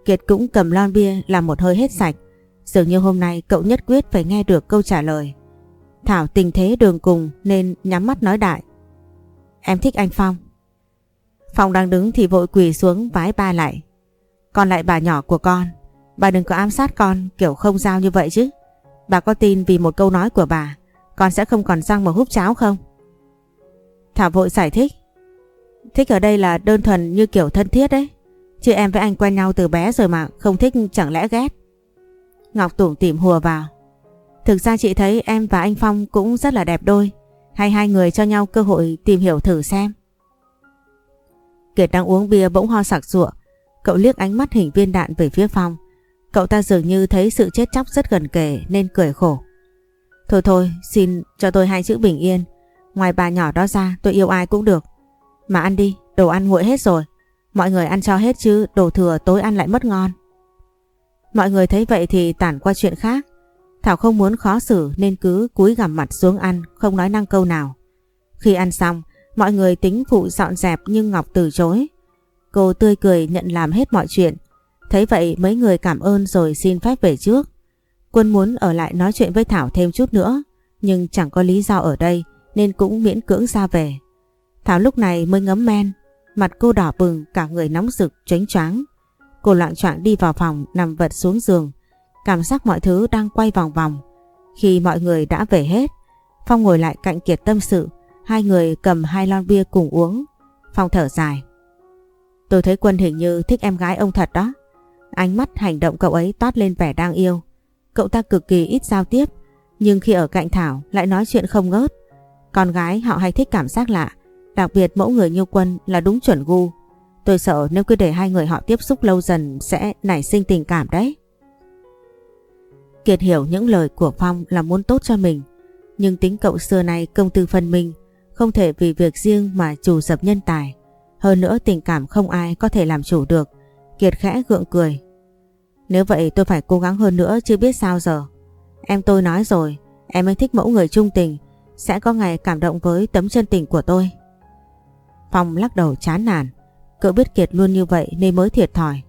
Kiệt cũng cầm lon bia làm một hơi hết sạch. Dường như hôm nay cậu nhất quyết phải nghe được câu trả lời. Thảo tình thế đường cùng nên nhắm mắt nói đại. Em thích anh Phong. Phong đang đứng thì vội quỳ xuống vái ba lại. còn lại bà nhỏ của con. Bà đừng có ám sát con, kiểu không giao như vậy chứ. Bà có tin vì một câu nói của bà, con sẽ không còn răng mà húp cháo không? Thảo vội giải thích. Thích ở đây là đơn thuần như kiểu thân thiết đấy. Chứ em với anh quen nhau từ bé rồi mà không thích chẳng lẽ ghét. Ngọc Tủng tìm hùa vào. Thực ra chị thấy em và anh Phong cũng rất là đẹp đôi. Hay hai người cho nhau cơ hội tìm hiểu thử xem. Kiệt đang uống bia bỗng ho sặc sụa. Cậu liếc ánh mắt hình viên đạn về phía Phong. Cậu ta dường như thấy sự chết chóc rất gần kề nên cười khổ. Thôi thôi, xin cho tôi hai chữ bình yên. Ngoài bà nhỏ đó ra tôi yêu ai cũng được. Mà ăn đi, đồ ăn nguội hết rồi. Mọi người ăn cho hết chứ đồ thừa tối ăn lại mất ngon. Mọi người thấy vậy thì tản qua chuyện khác. Thảo không muốn khó xử nên cứ cúi gằm mặt xuống ăn, không nói năng câu nào. Khi ăn xong, mọi người tính phụ dọn dẹp nhưng Ngọc từ chối. Cô tươi cười nhận làm hết mọi chuyện. Thấy vậy mấy người cảm ơn rồi xin phép về trước. Quân muốn ở lại nói chuyện với Thảo thêm chút nữa, nhưng chẳng có lý do ở đây nên cũng miễn cưỡng ra về. Thảo lúc này mới ngấm men, mặt cô đỏ bừng, cả người nóng rực, choáng choáng. Cô loạn choạng đi vào phòng, nằm vật xuống giường, cảm giác mọi thứ đang quay vòng vòng. Khi mọi người đã về hết, Phong ngồi lại cạnh Kiệt tâm sự, hai người cầm hai lon bia cùng uống. Phong thở dài. Tôi thấy Quân hình như thích em gái ông thật đó. Ánh mắt hành động cậu ấy toát lên vẻ đang yêu. Cậu ta cực kỳ ít giao tiếp, nhưng khi ở cạnh Thảo lại nói chuyện không ngớt. Con gái họ hay thích cảm giác lạ, đặc biệt mẫu người như Quân là đúng chuẩn gu. Tôi sợ nếu cứ để hai người họ tiếp xúc lâu dần sẽ nảy sinh tình cảm đấy. Kiệt hiểu những lời của Phong là muốn tốt cho mình, nhưng tính cậu xưa nay công tư phân minh, không thể vì việc riêng mà chủ dập nhân tài. Hơn nữa tình cảm không ai có thể làm chủ được. Kiệt khẽ gượng cười. Nếu vậy tôi phải cố gắng hơn nữa chứ biết sao giờ. Em tôi nói rồi, em ấy thích mẫu người trung tình, sẽ có ngày cảm động với tấm chân tình của tôi. Phong lắc đầu chán nản. Cậu biết Kiệt luôn như vậy nên mới thiệt thòi.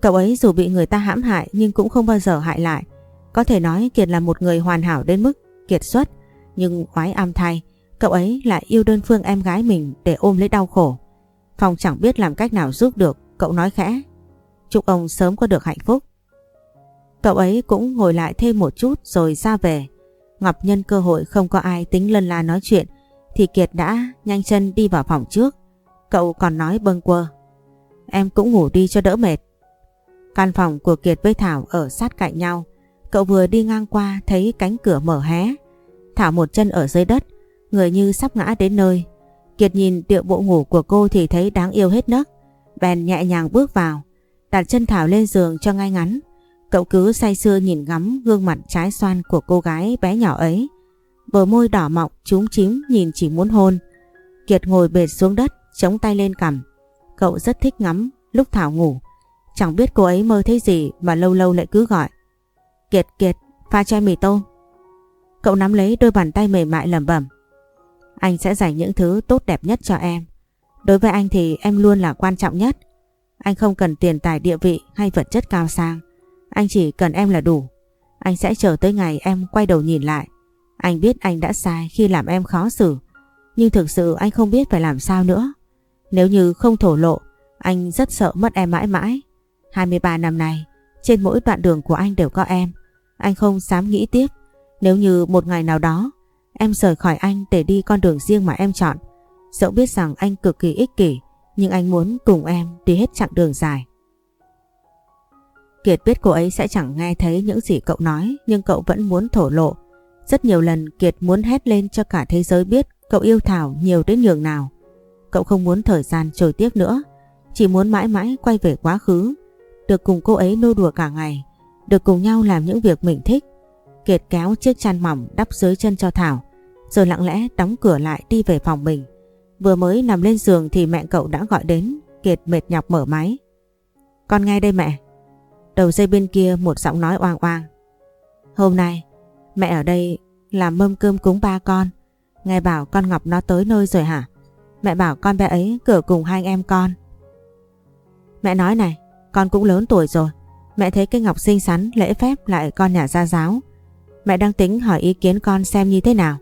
Cậu ấy dù bị người ta hãm hại nhưng cũng không bao giờ hại lại. Có thể nói Kiệt là một người hoàn hảo đến mức kiệt xuất. Nhưng oái am thay, cậu ấy lại yêu đơn phương em gái mình để ôm lấy đau khổ. Phong chẳng biết làm cách nào giúp được, cậu nói khẽ. Chúc ông sớm có được hạnh phúc. Cậu ấy cũng ngồi lại thêm một chút rồi ra về. Ngọc nhân cơ hội không có ai tính lân la nói chuyện thì Kiệt đã nhanh chân đi vào phòng trước. Cậu còn nói bâng quơ. Em cũng ngủ đi cho đỡ mệt. Căn phòng của Kiệt với Thảo ở sát cạnh nhau. Cậu vừa đi ngang qua thấy cánh cửa mở hé. Thảo một chân ở dưới đất, người như sắp ngã đến nơi. Kiệt nhìn điệu bộ ngủ của cô thì thấy đáng yêu hết nấc. Bèn nhẹ nhàng bước vào, đặt chân Thảo lên giường cho ngay ngắn. Cậu cứ say sưa nhìn ngắm gương mặt trái xoan của cô gái bé nhỏ ấy. Bờ môi đỏ mọng trúng chím nhìn chỉ muốn hôn. Kiệt ngồi bệt xuống đất, chống tay lên cằm. Cậu rất thích ngắm lúc Thảo ngủ. Chẳng biết cô ấy mơ thấy gì mà lâu lâu lại cứ gọi. Kiệt Kiệt, pha chai mì tôm. Cậu nắm lấy đôi bàn tay mềm mại lẩm bẩm. Anh sẽ dành những thứ tốt đẹp nhất cho em. Đối với anh thì em luôn là quan trọng nhất. Anh không cần tiền tài địa vị hay vật chất cao sang. Anh chỉ cần em là đủ. Anh sẽ chờ tới ngày em quay đầu nhìn lại. Anh biết anh đã sai khi làm em khó xử. Nhưng thực sự anh không biết phải làm sao nữa. Nếu như không thổ lộ, anh rất sợ mất em mãi mãi. 23 năm nay, trên mỗi đoạn đường của anh đều có em. Anh không dám nghĩ tiếp. Nếu như một ngày nào đó, em rời khỏi anh để đi con đường riêng mà em chọn. Dẫu biết rằng anh cực kỳ ích kỷ, nhưng anh muốn cùng em đi hết chặng đường dài. Kiệt biết cô ấy sẽ chẳng nghe thấy những gì cậu nói nhưng cậu vẫn muốn thổ lộ. Rất nhiều lần Kiệt muốn hét lên cho cả thế giới biết cậu yêu Thảo nhiều đến nhường nào. Cậu không muốn thời gian trôi tiếp nữa, chỉ muốn mãi mãi quay về quá khứ, được cùng cô ấy nô đùa cả ngày, được cùng nhau làm những việc mình thích. Kiệt kéo chiếc chăn mỏng đắp dưới chân cho Thảo, rồi lặng lẽ đóng cửa lại đi về phòng mình. Vừa mới nằm lên giường thì mẹ cậu đã gọi đến, Kiệt mệt nhọc mở máy. Con nghe đây mẹ. Đầu dây bên kia một giọng nói oang oang. Hôm nay mẹ ở đây làm mâm cơm cúng ba con. Nghe bảo con Ngọc nó tới nơi rồi hả? Mẹ bảo con bé ấy cửa cùng hai anh em con. Mẹ nói này, con cũng lớn tuổi rồi. Mẹ thấy cái Ngọc xinh xắn, lễ phép lại con nhà gia giáo. Mẹ đang tính hỏi ý kiến con xem như thế nào.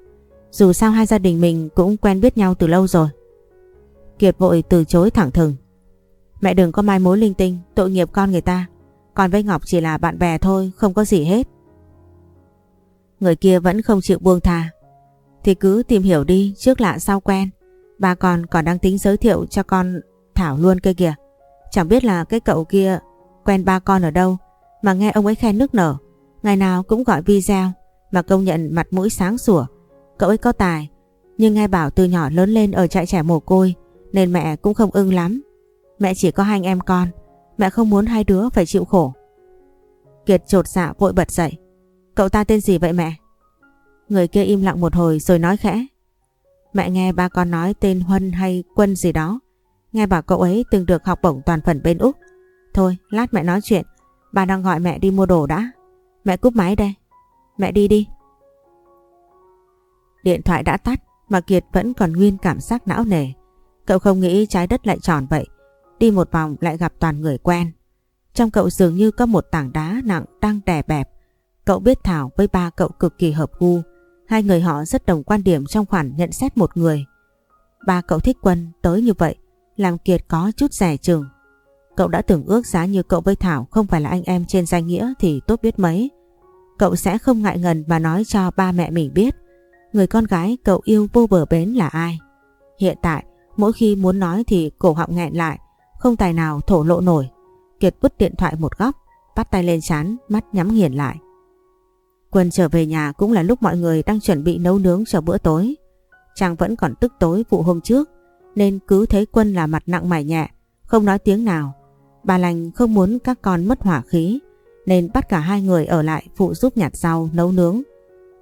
Dù sao hai gia đình mình cũng quen biết nhau từ lâu rồi. Kiệt vội từ chối thẳng thừng. Mẹ đừng có mai mối linh tinh, tội nghiệp con người ta. Con với Ngọc chỉ là bạn bè thôi, không có gì hết. Người kia vẫn không chịu buông tha. Thì cứ tìm hiểu đi, trước lạ sau quen. Ba con còn đang tính giới thiệu cho con Thảo luôn kia kìa. Chẳng biết là cái cậu kia quen ba con ở đâu mà nghe ông ấy khen nước nở. Ngày nào cũng gọi video mà công nhận mặt mũi sáng sủa. Cậu ấy có tài, nhưng nghe bảo từ nhỏ lớn lên ở trại trẻ mồ côi nên mẹ cũng không ưng lắm. Mẹ chỉ có hai anh em con, mẹ không muốn hai đứa phải chịu khổ. Kiệt trột dạ vội bật dậy. Cậu ta tên gì vậy mẹ? Người kia im lặng một hồi rồi nói khẽ. Mẹ nghe ba con nói tên Huân hay Quân gì đó. Nghe bảo cậu ấy từng được học bổng toàn phần bên Úc. Thôi, lát mẹ nói chuyện. Bà đang gọi mẹ đi mua đồ đã. Mẹ cúp máy đây. Mẹ đi đi. Điện thoại đã tắt mà Kiệt vẫn còn nguyên cảm giác não nề. Cậu không nghĩ trái đất lại tròn vậy. Đi một vòng lại gặp toàn người quen. Trong cậu dường như có một tảng đá nặng đang đè bẹp. Cậu biết Thảo với ba cậu cực kỳ hợp gu. Hai người họ rất đồng quan điểm trong khoản nhận xét một người. Ba cậu thích quân tới như vậy, làm Kiệt có chút rẻ chừng. Cậu đã tưởng ước giá như cậu với Thảo không phải là anh em trên danh nghĩa thì tốt biết mấy. Cậu sẽ không ngại ngần mà nói cho ba mẹ mình biết người con gái cậu yêu vô bờ bến là ai. Hiện tại, mỗi khi muốn nói thì cổ họng nghẹn lại, không tài nào thổ lộ nổi. Kiệt vứt điện thoại một góc, bắt tay lên chán, mắt nhắm nghiền lại. Quân trở về nhà cũng là lúc mọi người đang chuẩn bị nấu nướng cho bữa tối. Chàng vẫn còn tức tối vụ hôm trước nên cứ thấy Quân là mặt nặng mày nhẹ, không nói tiếng nào. Bà lành không muốn các con mất hỏa khí nên bắt cả hai người ở lại phụ giúp nhặt rau nấu nướng.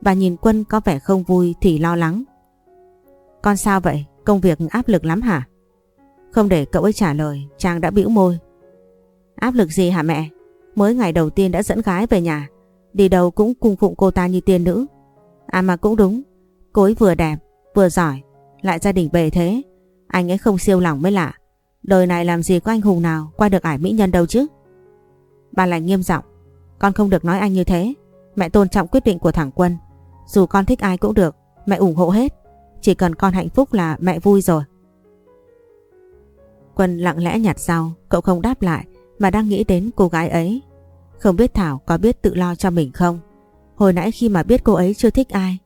Bà nhìn Quân có vẻ không vui thì lo lắng. Con sao vậy? Công việc áp lực lắm hả? Không để cậu ấy trả lời, Trang đã bĩu môi. Áp lực gì hả mẹ? Mới ngày đầu tiên đã dẫn gái về nhà, Đi đâu cũng cung phụng cô ta như tiên nữ. À mà cũng đúng, cô ấy vừa đẹp, vừa giỏi, lại gia đình bề thế. Anh ấy không siêu lòng mới lạ. Đời này làm gì có anh hùng nào qua được ải mỹ nhân đâu chứ. Bà lại nghiêm giọng Con không được nói anh như thế. Mẹ tôn trọng quyết định của thằng Quân. Dù con thích ai cũng được, mẹ ủng hộ hết. Chỉ cần con hạnh phúc là mẹ vui rồi. Quân lặng lẽ nhặt rau, cậu không đáp lại mà đang nghĩ đến cô gái ấy không biết Thảo có biết tự lo cho mình không? Hồi nãy khi mà biết cô ấy chưa thích ai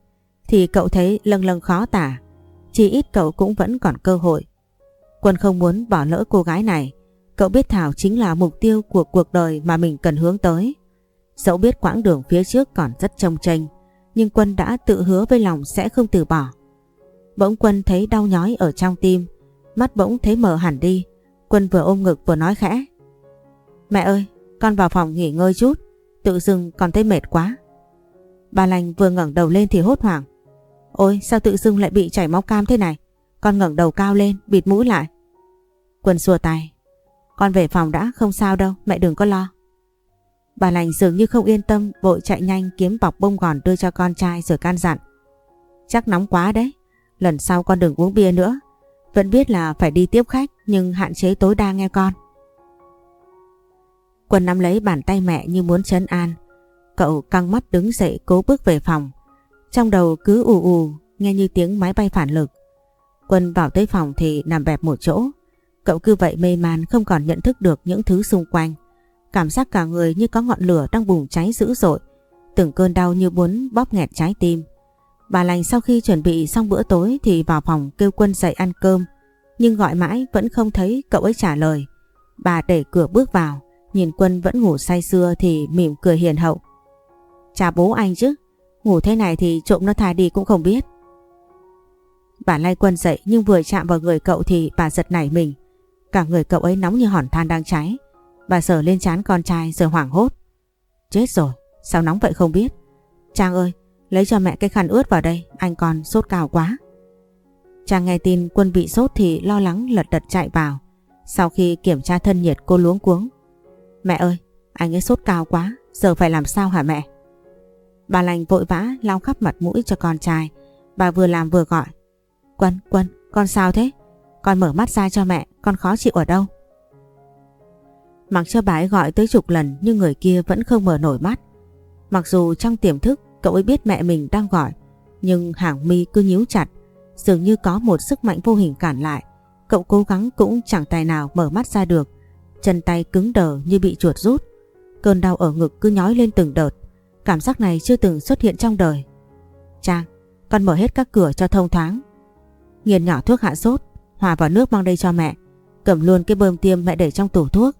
thì cậu thấy lâng lâng khó tả. Chỉ ít cậu cũng vẫn còn cơ hội. Quân không muốn bỏ lỡ cô gái này. Cậu biết Thảo chính là mục tiêu của cuộc đời mà mình cần hướng tới. Dẫu biết quãng đường phía trước còn rất trông tranh nhưng Quân đã tự hứa với lòng sẽ không từ bỏ. Bỗng Quân thấy đau nhói ở trong tim, mắt bỗng thấy mờ hẳn đi. Quân vừa ôm ngực vừa nói khẽ. Mẹ ơi, con vào phòng nghỉ ngơi chút, tự dưng con thấy mệt quá. Bà lành vừa ngẩng đầu lên thì hốt hoảng. Ôi sao tự dưng lại bị chảy máu cam thế này? Con ngẩng đầu cao lên, bịt mũi lại. Quân xua tay. Con về phòng đã, không sao đâu, mẹ đừng có lo. Bà lành dường như không yên tâm, vội chạy nhanh kiếm bọc bông gòn đưa cho con trai rồi can dặn. Chắc nóng quá đấy, lần sau con đừng uống bia nữa. Vẫn biết là phải đi tiếp khách nhưng hạn chế tối đa nghe con. Quân nắm lấy bàn tay mẹ như muốn chấn an. Cậu căng mắt đứng dậy cố bước về phòng. Trong đầu cứ ù ù, nghe như tiếng máy bay phản lực. Quân vào tới phòng thì nằm bẹp một chỗ. Cậu cứ vậy mê man không còn nhận thức được những thứ xung quanh. Cảm giác cả người như có ngọn lửa đang bùng cháy dữ dội. Từng cơn đau như muốn bóp nghẹt trái tim. Bà lành sau khi chuẩn bị xong bữa tối thì vào phòng kêu quân dậy ăn cơm. Nhưng gọi mãi vẫn không thấy cậu ấy trả lời. Bà đẩy cửa bước vào. Nhìn Quân vẫn ngủ say sưa thì mỉm cười hiền hậu. Chà bố anh chứ, ngủ thế này thì trộm nó thà đi cũng không biết. Bà lay Quân dậy nhưng vừa chạm vào người cậu thì bà giật nảy mình. Cả người cậu ấy nóng như hòn than đang cháy. Bà sờ lên chán con trai rồi hoảng hốt. Chết rồi, sao nóng vậy không biết. Trang ơi, lấy cho mẹ cái khăn ướt vào đây, anh còn sốt cao quá. Trang nghe tin Quân bị sốt thì lo lắng lật đật chạy vào. Sau khi kiểm tra thân nhiệt cô luống cuống. Mẹ ơi, anh ấy sốt cao quá, giờ phải làm sao hả mẹ? Bà lành vội vã lau khắp mặt mũi cho con trai. Bà vừa làm vừa gọi. Quân, Quân, con sao thế? Con mở mắt ra cho mẹ, con khó chịu ở đâu? Mặc cho bà ấy gọi tới chục lần nhưng người kia vẫn không mở nổi mắt. Mặc dù trong tiềm thức cậu ấy biết mẹ mình đang gọi, nhưng hàng mi cứ nhíu chặt, dường như có một sức mạnh vô hình cản lại. Cậu cố gắng cũng chẳng tài nào mở mắt ra được, chân tay cứng đờ như bị chuột rút. Cơn đau ở ngực cứ nhói lên từng đợt, cảm giác này chưa từng xuất hiện trong đời. Trang, con mở hết các cửa cho thông thoáng. Nghiền nhỏ thuốc hạ sốt, hòa vào nước mang đây cho mẹ. Cầm luôn cái bơm tiêm mẹ để trong tủ thuốc.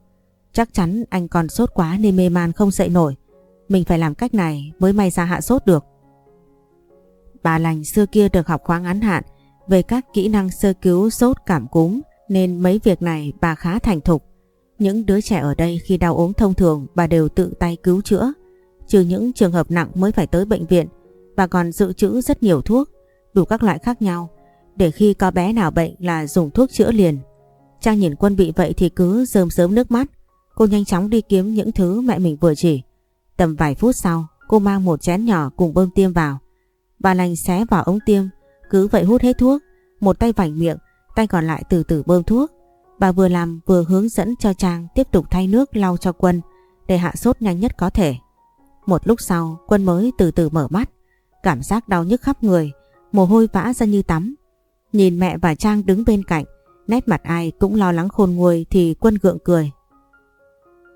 Chắc chắn anh còn sốt quá nên mê man không dậy nổi. Mình phải làm cách này mới may ra hạ sốt được. Bà lành xưa kia được học khóa ngắn hạn về các kỹ năng sơ cứu sốt cảm cúm nên mấy việc này bà khá thành thục. Những đứa trẻ ở đây khi đau ốm thông thường bà đều tự tay cứu chữa. Trừ những trường hợp nặng mới phải tới bệnh viện, bà còn dự trữ rất nhiều thuốc, đủ các loại khác nhau, để khi có bé nào bệnh là dùng thuốc chữa liền. Trang nhìn quân bị vậy thì cứ rơm rớm nước mắt, cô nhanh chóng đi kiếm những thứ mẹ mình vừa chỉ. Tầm vài phút sau, cô mang một chén nhỏ cùng bơm tiêm vào. Bà lành xé vào ống tiêm, cứ vậy hút hết thuốc, một tay vảnh miệng, tay còn lại từ từ bơm thuốc. Bà vừa làm vừa hướng dẫn cho Trang tiếp tục thay nước lau cho Quân để hạ sốt nhanh nhất có thể. Một lúc sau Quân mới từ từ mở mắt, cảm giác đau nhức khắp người, mồ hôi vã ra như tắm. Nhìn mẹ và Trang đứng bên cạnh, nét mặt ai cũng lo lắng khôn nguôi thì Quân gượng cười.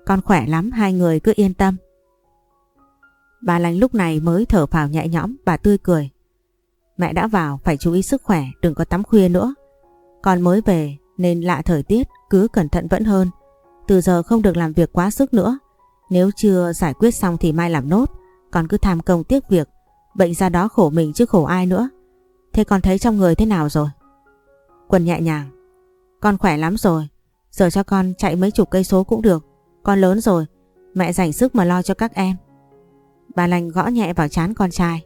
Con khỏe lắm, hai người cứ yên tâm. Bà lành lúc này mới thở phào nhẹ nhõm, bà tươi cười. Mẹ đã vào, phải chú ý sức khỏe, đừng có tắm khuya nữa. Con mới về nên lạ thời tiết, cứ cẩn thận vẫn hơn. Từ giờ không được làm việc quá sức nữa. Nếu chưa giải quyết xong thì mai làm nốt, còn cứ tham công tiếc việc. Bệnh ra đó khổ mình chứ khổ ai nữa. Thế con thấy trong người thế nào rồi? Quân nhẹ nhàng. Con khỏe lắm rồi. Giờ cho con chạy mấy chục cây số cũng được. Con lớn rồi. Mẹ dành sức mà lo cho các em. Bà lành gõ nhẹ vào chán con trai.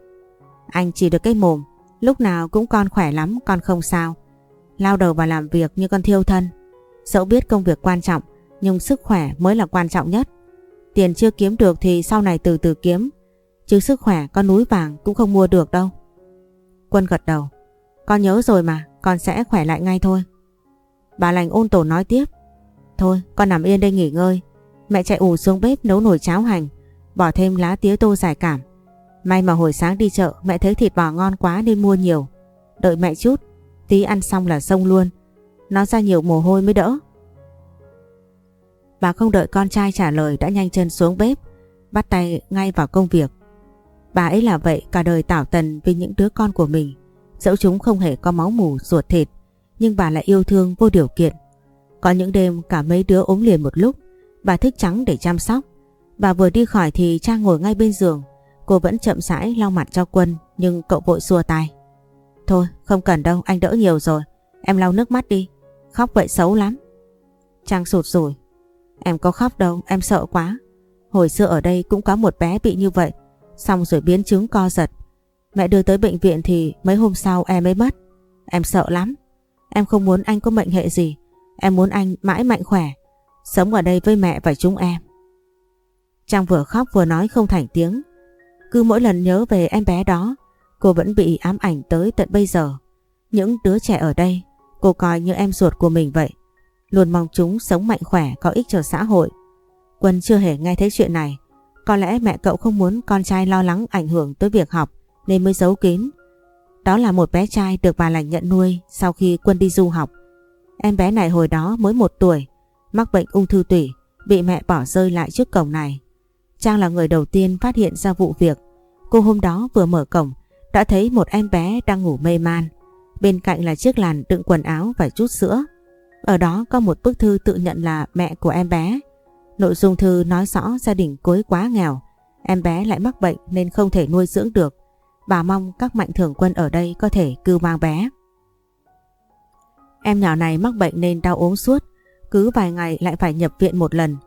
Anh chỉ được cái mồm. Lúc nào cũng con khỏe lắm, con không sao. Lao đầu vào làm việc như con thiêu thân. Dẫu biết công việc quan trọng, nhưng sức khỏe mới là quan trọng nhất. Tiền chưa kiếm được thì sau này từ từ kiếm. Chứ sức khỏe con núi vàng cũng không mua được đâu. Quân gật đầu. Con nhớ rồi mà, con sẽ khỏe lại ngay thôi. Bà lành ôn tổ nói tiếp. Thôi, con nằm yên đây nghỉ ngơi. Mẹ chạy ủ xuống bếp nấu nồi cháo hành, bỏ thêm lá tía tô giải cảm. May mà hồi sáng đi chợ mẹ thấy thịt bò ngon quá nên mua nhiều. Đợi mẹ chút, tí ăn xong là xong luôn. Nó ra nhiều mồ hôi mới đỡ. Bà không đợi con trai trả lời đã nhanh chân xuống bếp, bắt tay ngay vào công việc. Bà ấy là vậy cả đời tảo tần vì những đứa con của mình. Dẫu chúng không hề có máu mù ruột thịt, nhưng bà lại yêu thương vô điều kiện. Có những đêm cả mấy đứa ốm liền một lúc, bà thức trắng để chăm sóc. Bà vừa đi khỏi thì Trang ngồi ngay bên giường, cô vẫn chậm rãi lau mặt cho Quân nhưng cậu vội xua tay. Thôi không cần đâu anh đỡ nhiều rồi, em lau nước mắt đi, khóc vậy xấu lắm. Trang sụt rủi, em có khóc đâu, em sợ quá. Hồi xưa ở đây cũng có một bé bị như vậy, xong rồi biến chứng co giật. Mẹ đưa tới bệnh viện thì mấy hôm sau em mới mất. Em sợ lắm. Em không muốn anh có mệnh hệ gì. Em muốn anh mãi mạnh khỏe. Sống ở đây với mẹ và chúng em. Trang vừa khóc vừa nói không thành tiếng. Cứ mỗi lần nhớ về em bé đó, cô vẫn bị ám ảnh tới tận bây giờ. Những đứa trẻ ở đây, cô coi như em ruột của mình vậy. Luôn mong chúng sống mạnh khỏe, có ích cho xã hội. Quân chưa hề nghe thấy chuyện này. Có lẽ mẹ cậu không muốn con trai lo lắng ảnh hưởng tới việc học nên mới giấu kín. Đó là một bé trai được bà lành nhận nuôi sau khi Quân đi du học. Em bé này hồi đó mới một tuổi, mắc bệnh ung thư tủy, bị mẹ bỏ rơi lại trước cổng này. Trang là người đầu tiên phát hiện ra vụ việc. Cô hôm đó vừa mở cổng, đã thấy một em bé đang ngủ mê man. Bên cạnh là chiếc làn đựng quần áo và chút sữa. Ở đó có một bức thư tự nhận là mẹ của em bé. Nội dung thư nói rõ gia đình cối quá nghèo, em bé lại mắc bệnh nên không thể nuôi dưỡng được. Bà mong các mạnh thường quân ở đây có thể cứu mang bé. Em nhỏ này mắc bệnh nên đau ốm suốt, cứ vài ngày lại phải nhập viện một lần.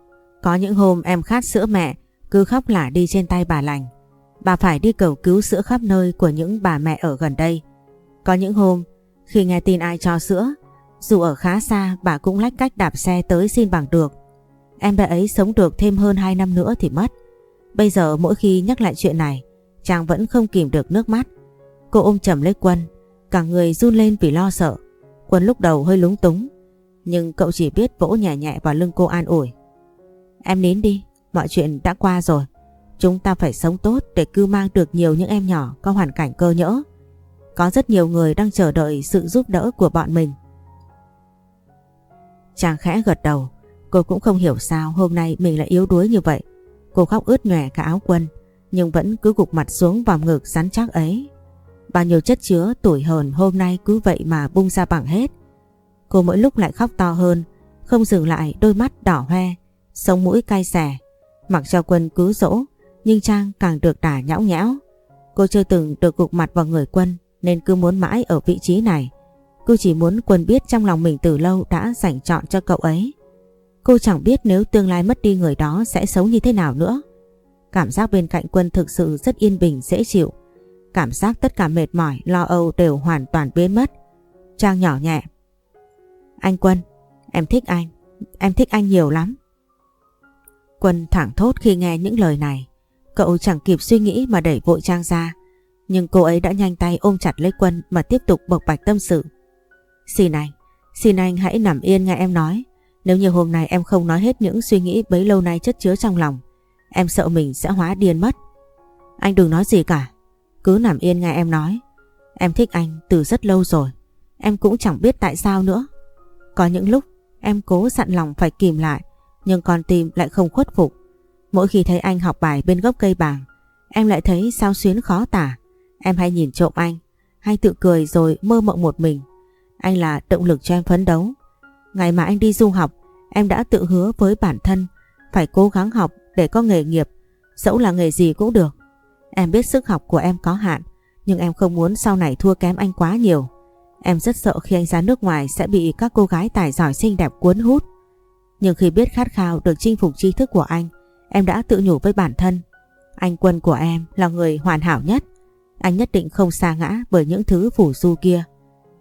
Có những hôm em khát sữa mẹ, cứ khóc lả đi trên tay bà lành. Bà phải đi cầu cứu sữa khắp nơi của những bà mẹ ở gần đây. Có những hôm, khi nghe tin ai cho sữa, dù ở khá xa bà cũng lách cách đạp xe tới xin bằng được. Em bé ấy sống được thêm hơn 2 năm nữa thì mất. Bây giờ mỗi khi nhắc lại chuyện này, chàng vẫn không kìm được nước mắt. Cô ôm chầm lấy quân, cả người run lên vì lo sợ. Quân lúc đầu hơi lúng túng, nhưng cậu chỉ biết vỗ nhẹ nhẹ vào lưng cô an ủi. Em nín đi, mọi chuyện đã qua rồi. Chúng ta phải sống tốt để cứ mang được nhiều những em nhỏ có hoàn cảnh cơ nhỡ. Có rất nhiều người đang chờ đợi sự giúp đỡ của bọn mình. Chàng khẽ gật đầu, cô cũng không hiểu sao hôm nay mình lại yếu đuối như vậy. Cô khóc ướt nhòe cả áo quân, nhưng vẫn cứ gục mặt xuống vòng ngực rắn chắc ấy. Bao nhiêu chất chứa tuổi hờn hôm nay cứ vậy mà bung ra bằng hết. Cô mỗi lúc lại khóc to hơn, không dừng lại đôi mắt đỏ hoe, sống mũi cay xẻ. Mặc cho quân cứ dỗ, nhưng Trang càng được đả nhão nhẽo. Cô chưa từng được gục mặt vào người quân nên cứ muốn mãi ở vị trí này. Cô chỉ muốn quân biết trong lòng mình từ lâu đã dành chọn cho cậu ấy. Cô chẳng biết nếu tương lai mất đi người đó sẽ sống như thế nào nữa. Cảm giác bên cạnh quân thực sự rất yên bình dễ chịu. Cảm giác tất cả mệt mỏi, lo âu đều hoàn toàn biến mất. Trang nhỏ nhẹ. Anh Quân, em thích anh. Em thích anh nhiều lắm. Quân thẳng thốt khi nghe những lời này. Cậu chẳng kịp suy nghĩ mà đẩy vội Trang ra. Nhưng cô ấy đã nhanh tay ôm chặt lấy Quân mà tiếp tục bộc bạch tâm sự. Xin anh, xin anh hãy nằm yên nghe em nói. Nếu như hôm nay em không nói hết những suy nghĩ bấy lâu nay chất chứa trong lòng, em sợ mình sẽ hóa điên mất. Anh đừng nói gì cả, cứ nằm yên nghe em nói. Em thích anh từ rất lâu rồi, em cũng chẳng biết tại sao nữa. Có những lúc em cố dặn lòng phải kìm lại, nhưng con tim lại không khuất phục. Mỗi khi thấy anh học bài bên gốc cây bàng, em lại thấy sao xuyến khó tả. Em hay nhìn trộm anh, hay tự cười rồi mơ mộng một mình. Anh là động lực cho em phấn đấu. Ngày mà anh đi du học, em đã tự hứa với bản thân phải cố gắng học để có nghề nghiệp, dẫu là nghề gì cũng được. Em biết sức học của em có hạn, nhưng em không muốn sau này thua kém anh quá nhiều. Em rất sợ khi anh ra nước ngoài sẽ bị các cô gái tài giỏi xinh đẹp cuốn hút. Nhưng khi biết khát khao được chinh phục tri thức của anh, em đã tự nhủ với bản thân. Anh quân của em là người hoàn hảo nhất. Anh nhất định không xa ngã bởi những thứ phủ du kia.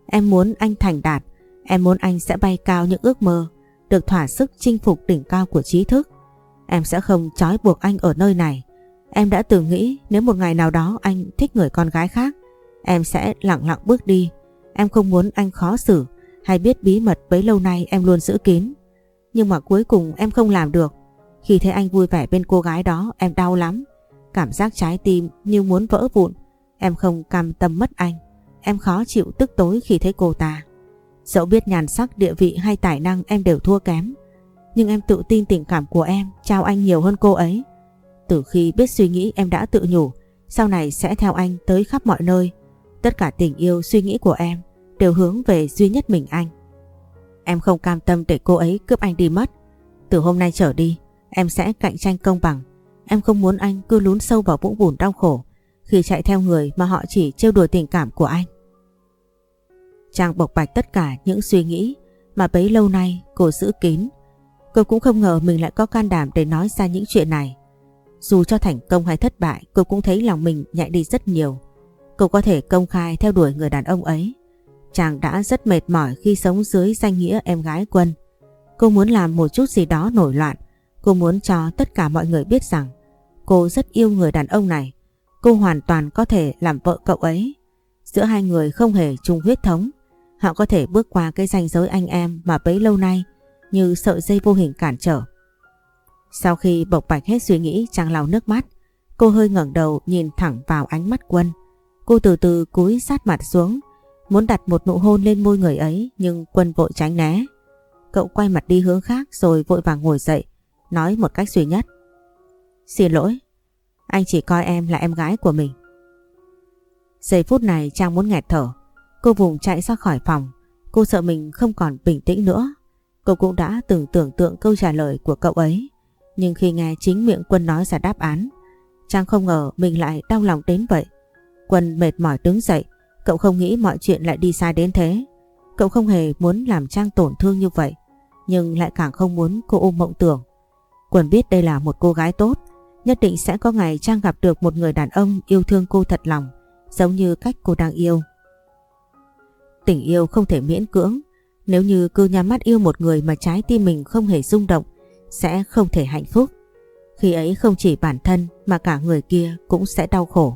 Em muốn anh thành đạt, em muốn anh sẽ bay cao những ước mơ, được thỏa sức chinh phục đỉnh cao của trí thức. Em sẽ không trói buộc anh ở nơi này. Em đã từng nghĩ nếu một ngày nào đó anh thích người con gái khác, em sẽ lặng lặng bước đi. Em không muốn anh khó xử hay biết bí mật bấy lâu nay em luôn giữ kín. Nhưng mà cuối cùng em không làm được. Khi thấy anh vui vẻ bên cô gái đó em đau lắm. Cảm giác trái tim như muốn vỡ vụn. Em không cam tâm mất anh. Em khó chịu tức tối khi thấy cô ta. Dẫu biết nhàn sắc, địa vị hay tài năng em đều thua kém. Nhưng em tự tin tình cảm của em trao anh nhiều hơn cô ấy. Từ khi biết suy nghĩ em đã tự nhủ sau này sẽ theo anh tới khắp mọi nơi. Tất cả tình yêu suy nghĩ của em đều hướng về duy nhất mình anh. Em không cam tâm để cô ấy cướp anh đi mất. Từ hôm nay trở đi, em sẽ cạnh tranh công bằng. Em không muốn anh cứ lún sâu vào vũng bùn đau khổ khi chạy theo người mà họ chỉ trêu đùa tình cảm của anh. Trang bộc bạch tất cả những suy nghĩ mà bấy lâu nay cô giữ kín. Cô cũng không ngờ mình lại có can đảm để nói ra những chuyện này. Dù cho thành công hay thất bại, cô cũng thấy lòng mình nhạy đi rất nhiều. Cô có thể công khai theo đuổi người đàn ông ấy. Chàng đã rất mệt mỏi khi sống dưới danh nghĩa em gái quân. Cô muốn làm một chút gì đó nổi loạn. Cô muốn cho tất cả mọi người biết rằng cô rất yêu người đàn ông này. Cô hoàn toàn có thể làm vợ cậu ấy. Giữa hai người không hề chung huyết thống. Họ có thể bước qua cái ranh giới anh em mà bấy lâu nay như sợi dây vô hình cản trở. Sau khi bộc bạch hết suy nghĩ chàng lau nước mắt, cô hơi ngẩng đầu nhìn thẳng vào ánh mắt quân. Cô từ từ cúi sát mặt xuống, muốn đặt một nụ hôn lên môi người ấy nhưng quân vội tránh né. Cậu quay mặt đi hướng khác rồi vội vàng ngồi dậy, nói một cách duy nhất. Xin lỗi, anh chỉ coi em là em gái của mình. Giây phút này Trang muốn nghẹt thở, Cô vùng chạy ra khỏi phòng. Cô sợ mình không còn bình tĩnh nữa. Cô cũng đã từng tưởng tượng câu trả lời của cậu ấy. Nhưng khi nghe chính miệng Quân nói ra đáp án, Trang không ngờ mình lại đau lòng đến vậy. Quân mệt mỏi đứng dậy, cậu không nghĩ mọi chuyện lại đi sai đến thế. Cậu không hề muốn làm Trang tổn thương như vậy, nhưng lại càng không muốn cô ôm mộng tưởng. Quần biết đây là một cô gái tốt, nhất định sẽ có ngày Trang gặp được một người đàn ông yêu thương cô thật lòng, giống như cách cô đang yêu. Tình yêu không thể miễn cưỡng, nếu như cứ nhắm mắt yêu một người mà trái tim mình không hề rung động, sẽ không thể hạnh phúc. Khi ấy không chỉ bản thân mà cả người kia cũng sẽ đau khổ.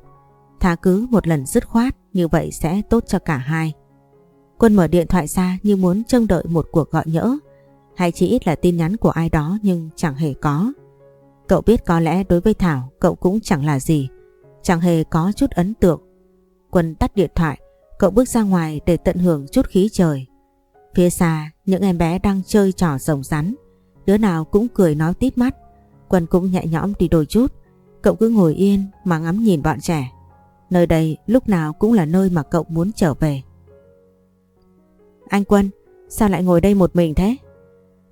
Tha cứ một lần dứt khoát như vậy sẽ tốt cho cả hai. Quân mở điện thoại ra như muốn trông đợi một cuộc gọi nhỡ hay chỉ ít là tin nhắn của ai đó nhưng chẳng hề có. Cậu biết có lẽ đối với Thảo cậu cũng chẳng là gì, chẳng hề có chút ấn tượng. Quân tắt điện thoại, cậu bước ra ngoài để tận hưởng chút khí trời. Phía xa, những em bé đang chơi trò rồng rắn, đứa nào cũng cười nói tít mắt. Quân cũng nhẹ nhõm đi đôi chút, cậu cứ ngồi yên mà ngắm nhìn bọn trẻ. Nơi đây lúc nào cũng là nơi mà cậu muốn trở về. Anh Quân, sao lại ngồi đây một mình thế?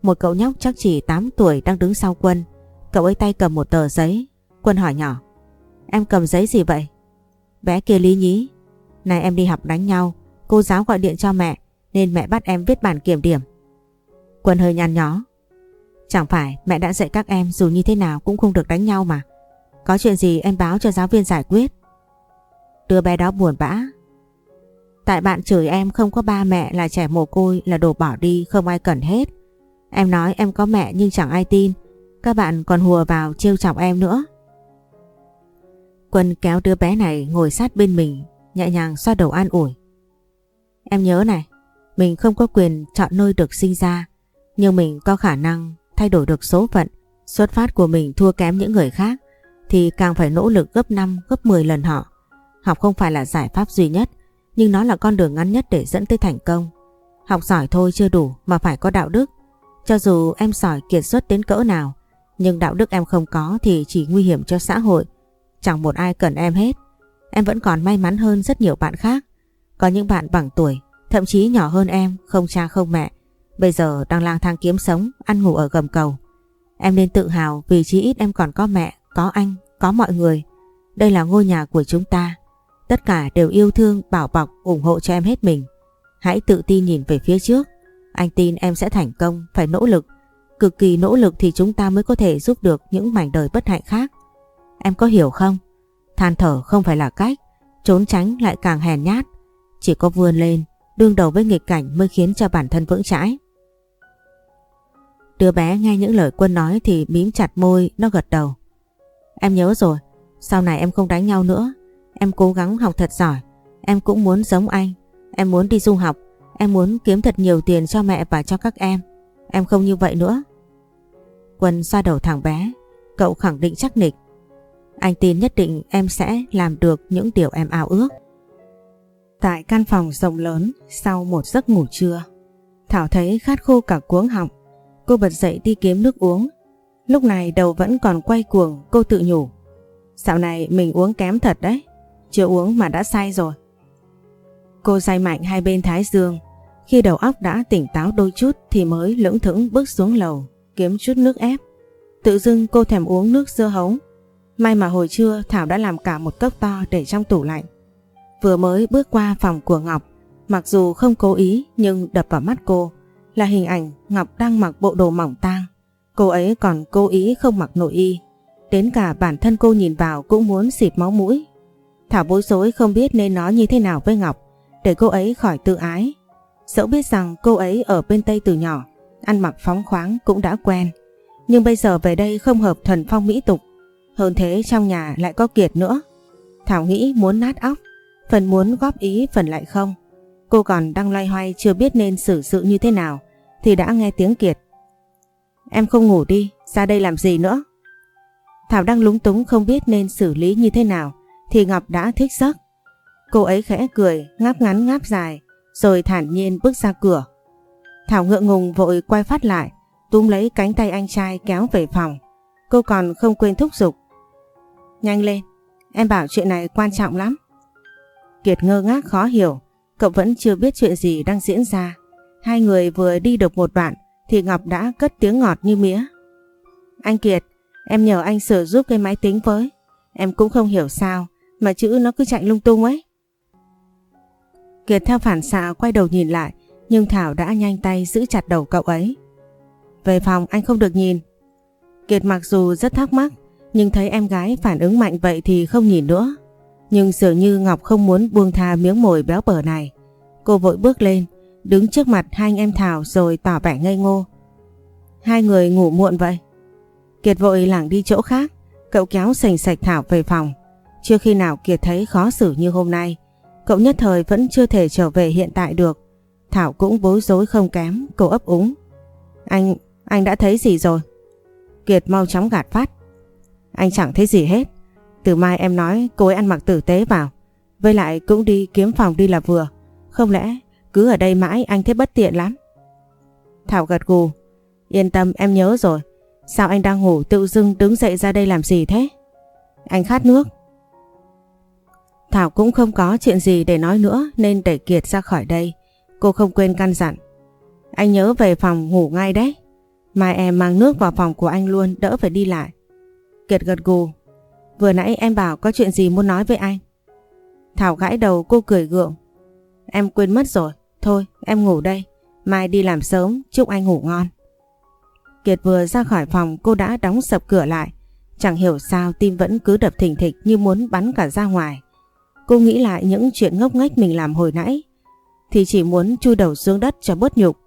Một cậu nhóc chắc chỉ 8 tuổi đang đứng sau Quân. Cậu ấy tay cầm một tờ giấy. Quân hỏi nhỏ. Em cầm giấy gì vậy? Bé kia lý nhí. Này em đi học đánh nhau. Cô giáo gọi điện cho mẹ nên mẹ bắt em viết bản kiểm điểm. Quân hơi nhăn nhó. Chẳng phải mẹ đã dạy các em dù như thế nào cũng không được đánh nhau mà. Có chuyện gì em báo cho giáo viên giải quyết. Đứa bé đó buồn bã. Tại bạn chửi em không có ba mẹ là trẻ mồ côi là đồ bỏ đi không ai cần hết. Em nói em có mẹ nhưng chẳng ai tin. Các bạn còn hùa vào trêu chọc em nữa. Quân kéo đứa bé này ngồi sát bên mình, nhẹ nhàng xoa đầu an ủi. Em nhớ này, mình không có quyền chọn nơi được sinh ra, nhưng mình có khả năng thay đổi được số phận, xuất phát của mình thua kém những người khác, thì càng phải nỗ lực gấp 5, gấp 10 lần họ. Học không phải là giải pháp duy nhất, nhưng nó là con đường ngắn nhất để dẫn tới thành công. Học giỏi thôi chưa đủ mà phải có đạo đức. Cho dù em giỏi kiệt xuất đến cỡ nào, nhưng đạo đức em không có thì chỉ nguy hiểm cho xã hội. Chẳng một ai cần em hết. Em vẫn còn may mắn hơn rất nhiều bạn khác. Có những bạn bằng tuổi, thậm chí nhỏ hơn em, không cha không mẹ. Bây giờ đang lang thang kiếm sống, ăn ngủ ở gầm cầu. Em nên tự hào vì chí ít em còn có mẹ, có anh, có mọi người. Đây là ngôi nhà của chúng ta. Tất cả đều yêu thương, bảo bọc, ủng hộ cho em hết mình. Hãy tự tin nhìn về phía trước. Anh tin em sẽ thành công, phải nỗ lực. Cực kỳ nỗ lực thì chúng ta mới có thể giúp được những mảnh đời bất hạnh khác. Em có hiểu không? Than thở không phải là cách, trốn tránh lại càng hèn nhát. Chỉ có vươn lên, đương đầu với nghịch cảnh mới khiến cho bản thân vững chãi. Đứa bé nghe những lời quân nói thì mím chặt môi, nó gật đầu. Em nhớ rồi, sau này em không đánh nhau nữa. Em cố gắng học thật giỏi. Em cũng muốn giống anh. Em muốn đi du học. Em muốn kiếm thật nhiều tiền cho mẹ và cho các em. Em không như vậy nữa. Quân xoa đầu thằng bé. Cậu khẳng định chắc nịch. Anh tin nhất định em sẽ làm được những điều em ao ước. Tại căn phòng rộng lớn sau một giấc ngủ trưa, Thảo thấy khát khô cả cuống họng. Cô bật dậy đi kiếm nước uống. Lúc này đầu vẫn còn quay cuồng cô tự nhủ. Dạo này mình uống kém thật đấy. Chưa uống mà đã say rồi. Cô say mạnh hai bên thái dương. Khi đầu óc đã tỉnh táo đôi chút thì mới lững thững bước xuống lầu kiếm chút nước ép. Tự dưng cô thèm uống nước dưa hấu. May mà hồi trưa Thảo đã làm cả một cốc to để trong tủ lạnh. Vừa mới bước qua phòng của Ngọc, mặc dù không cố ý nhưng đập vào mắt cô là hình ảnh Ngọc đang mặc bộ đồ mỏng tang. Cô ấy còn cố ý không mặc nội y. Đến cả bản thân cô nhìn vào cũng muốn xịt máu mũi. Thảo bối rối không biết nên nói như thế nào với Ngọc để cô ấy khỏi tự ái. Dẫu biết rằng cô ấy ở bên Tây từ nhỏ, ăn mặc phóng khoáng cũng đã quen. Nhưng bây giờ về đây không hợp thuần phong mỹ tục. Hơn thế trong nhà lại có Kiệt nữa. Thảo nghĩ muốn nát óc, phần muốn góp ý phần lại không. Cô còn đang loay hoay chưa biết nên xử sự như thế nào thì đã nghe tiếng Kiệt. Em không ngủ đi, ra đây làm gì nữa? Thảo đang lúng túng không biết nên xử lý như thế nào thì Ngọc đã thích giấc. Cô ấy khẽ cười, ngáp ngắn ngáp dài rồi thản nhiên bước ra cửa. Thảo ngượng ngùng vội quay phát lại, túm lấy cánh tay anh trai kéo về phòng. Cô còn không quên thúc giục. Nhanh lên, em bảo chuyện này quan trọng lắm. Kiệt ngơ ngác khó hiểu, cậu vẫn chưa biết chuyện gì đang diễn ra. Hai người vừa đi được một đoạn thì Ngọc đã cất tiếng ngọt như mía. Anh Kiệt, em nhờ anh sửa giúp cái máy tính với. Em cũng không hiểu sao mà chữ nó cứ chạy lung tung ấy. Kiệt theo phản xạ quay đầu nhìn lại nhưng Thảo đã nhanh tay giữ chặt đầu cậu ấy. Về phòng anh không được nhìn. Kiệt mặc dù rất thắc mắc nhưng thấy em gái phản ứng mạnh vậy thì không nhìn nữa. Nhưng dường như Ngọc không muốn buông tha miếng mồi béo bở này. Cô vội bước lên, đứng trước mặt hai anh em Thảo rồi tỏ vẻ ngây ngô. Hai người ngủ muộn vậy. Kiệt vội lảng đi chỗ khác, cậu kéo sành sạch Thảo về phòng. Chưa khi nào Kiệt thấy khó xử như hôm nay, cậu nhất thời vẫn chưa thể trở về hiện tại được. Thảo cũng bối rối không kém, cô ấp úng. Anh, anh đã thấy gì rồi? Kiệt mau chóng gạt phát. Anh chẳng thấy gì hết. Từ mai em nói cô ấy ăn mặc tử tế vào. Với lại cũng đi kiếm phòng đi là vừa. Không lẽ cứ ở đây mãi anh thấy bất tiện lắm. Thảo gật gù. Yên tâm em nhớ rồi. Sao anh đang ngủ tự dưng đứng dậy ra đây làm gì thế? Anh khát nước. Thảo cũng không có chuyện gì để nói nữa nên đẩy Kiệt ra khỏi đây. Cô không quên căn dặn. Anh nhớ về phòng ngủ ngay đấy. Mai em mang nước vào phòng của anh luôn, đỡ phải đi lại. Kiệt gật gù. Vừa nãy em bảo có chuyện gì muốn nói với anh. Thảo gãi đầu, cô cười gượng. Em quên mất rồi. Thôi, em ngủ đây. Mai đi làm sớm, chúc anh ngủ ngon. Kiệt vừa ra khỏi phòng, cô đã đóng sập cửa lại. Chẳng hiểu sao tim vẫn cứ đập thình thịch như muốn bắn cả ra ngoài. Cô nghĩ lại những chuyện ngốc nghếch mình làm hồi nãy. Thì chỉ muốn chui đầu xuống đất cho bớt nhục.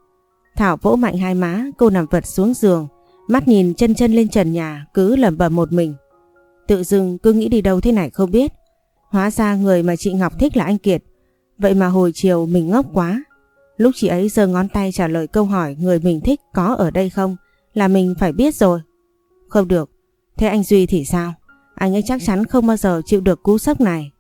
Thảo vỗ mạnh hai má, cô nằm vật xuống giường. Mắt nhìn chân chân lên trần nhà, cứ lẩm bẩm một mình. Tự dưng cứ nghĩ đi đâu thế này không biết. Hóa ra người mà chị Ngọc thích là anh Kiệt. Vậy mà hồi chiều mình ngốc quá. Lúc chị ấy giơ ngón tay trả lời câu hỏi người mình thích có ở đây không là mình phải biết rồi. Không được. Thế anh Duy thì sao? Anh ấy chắc chắn không bao giờ chịu được cú sốc này.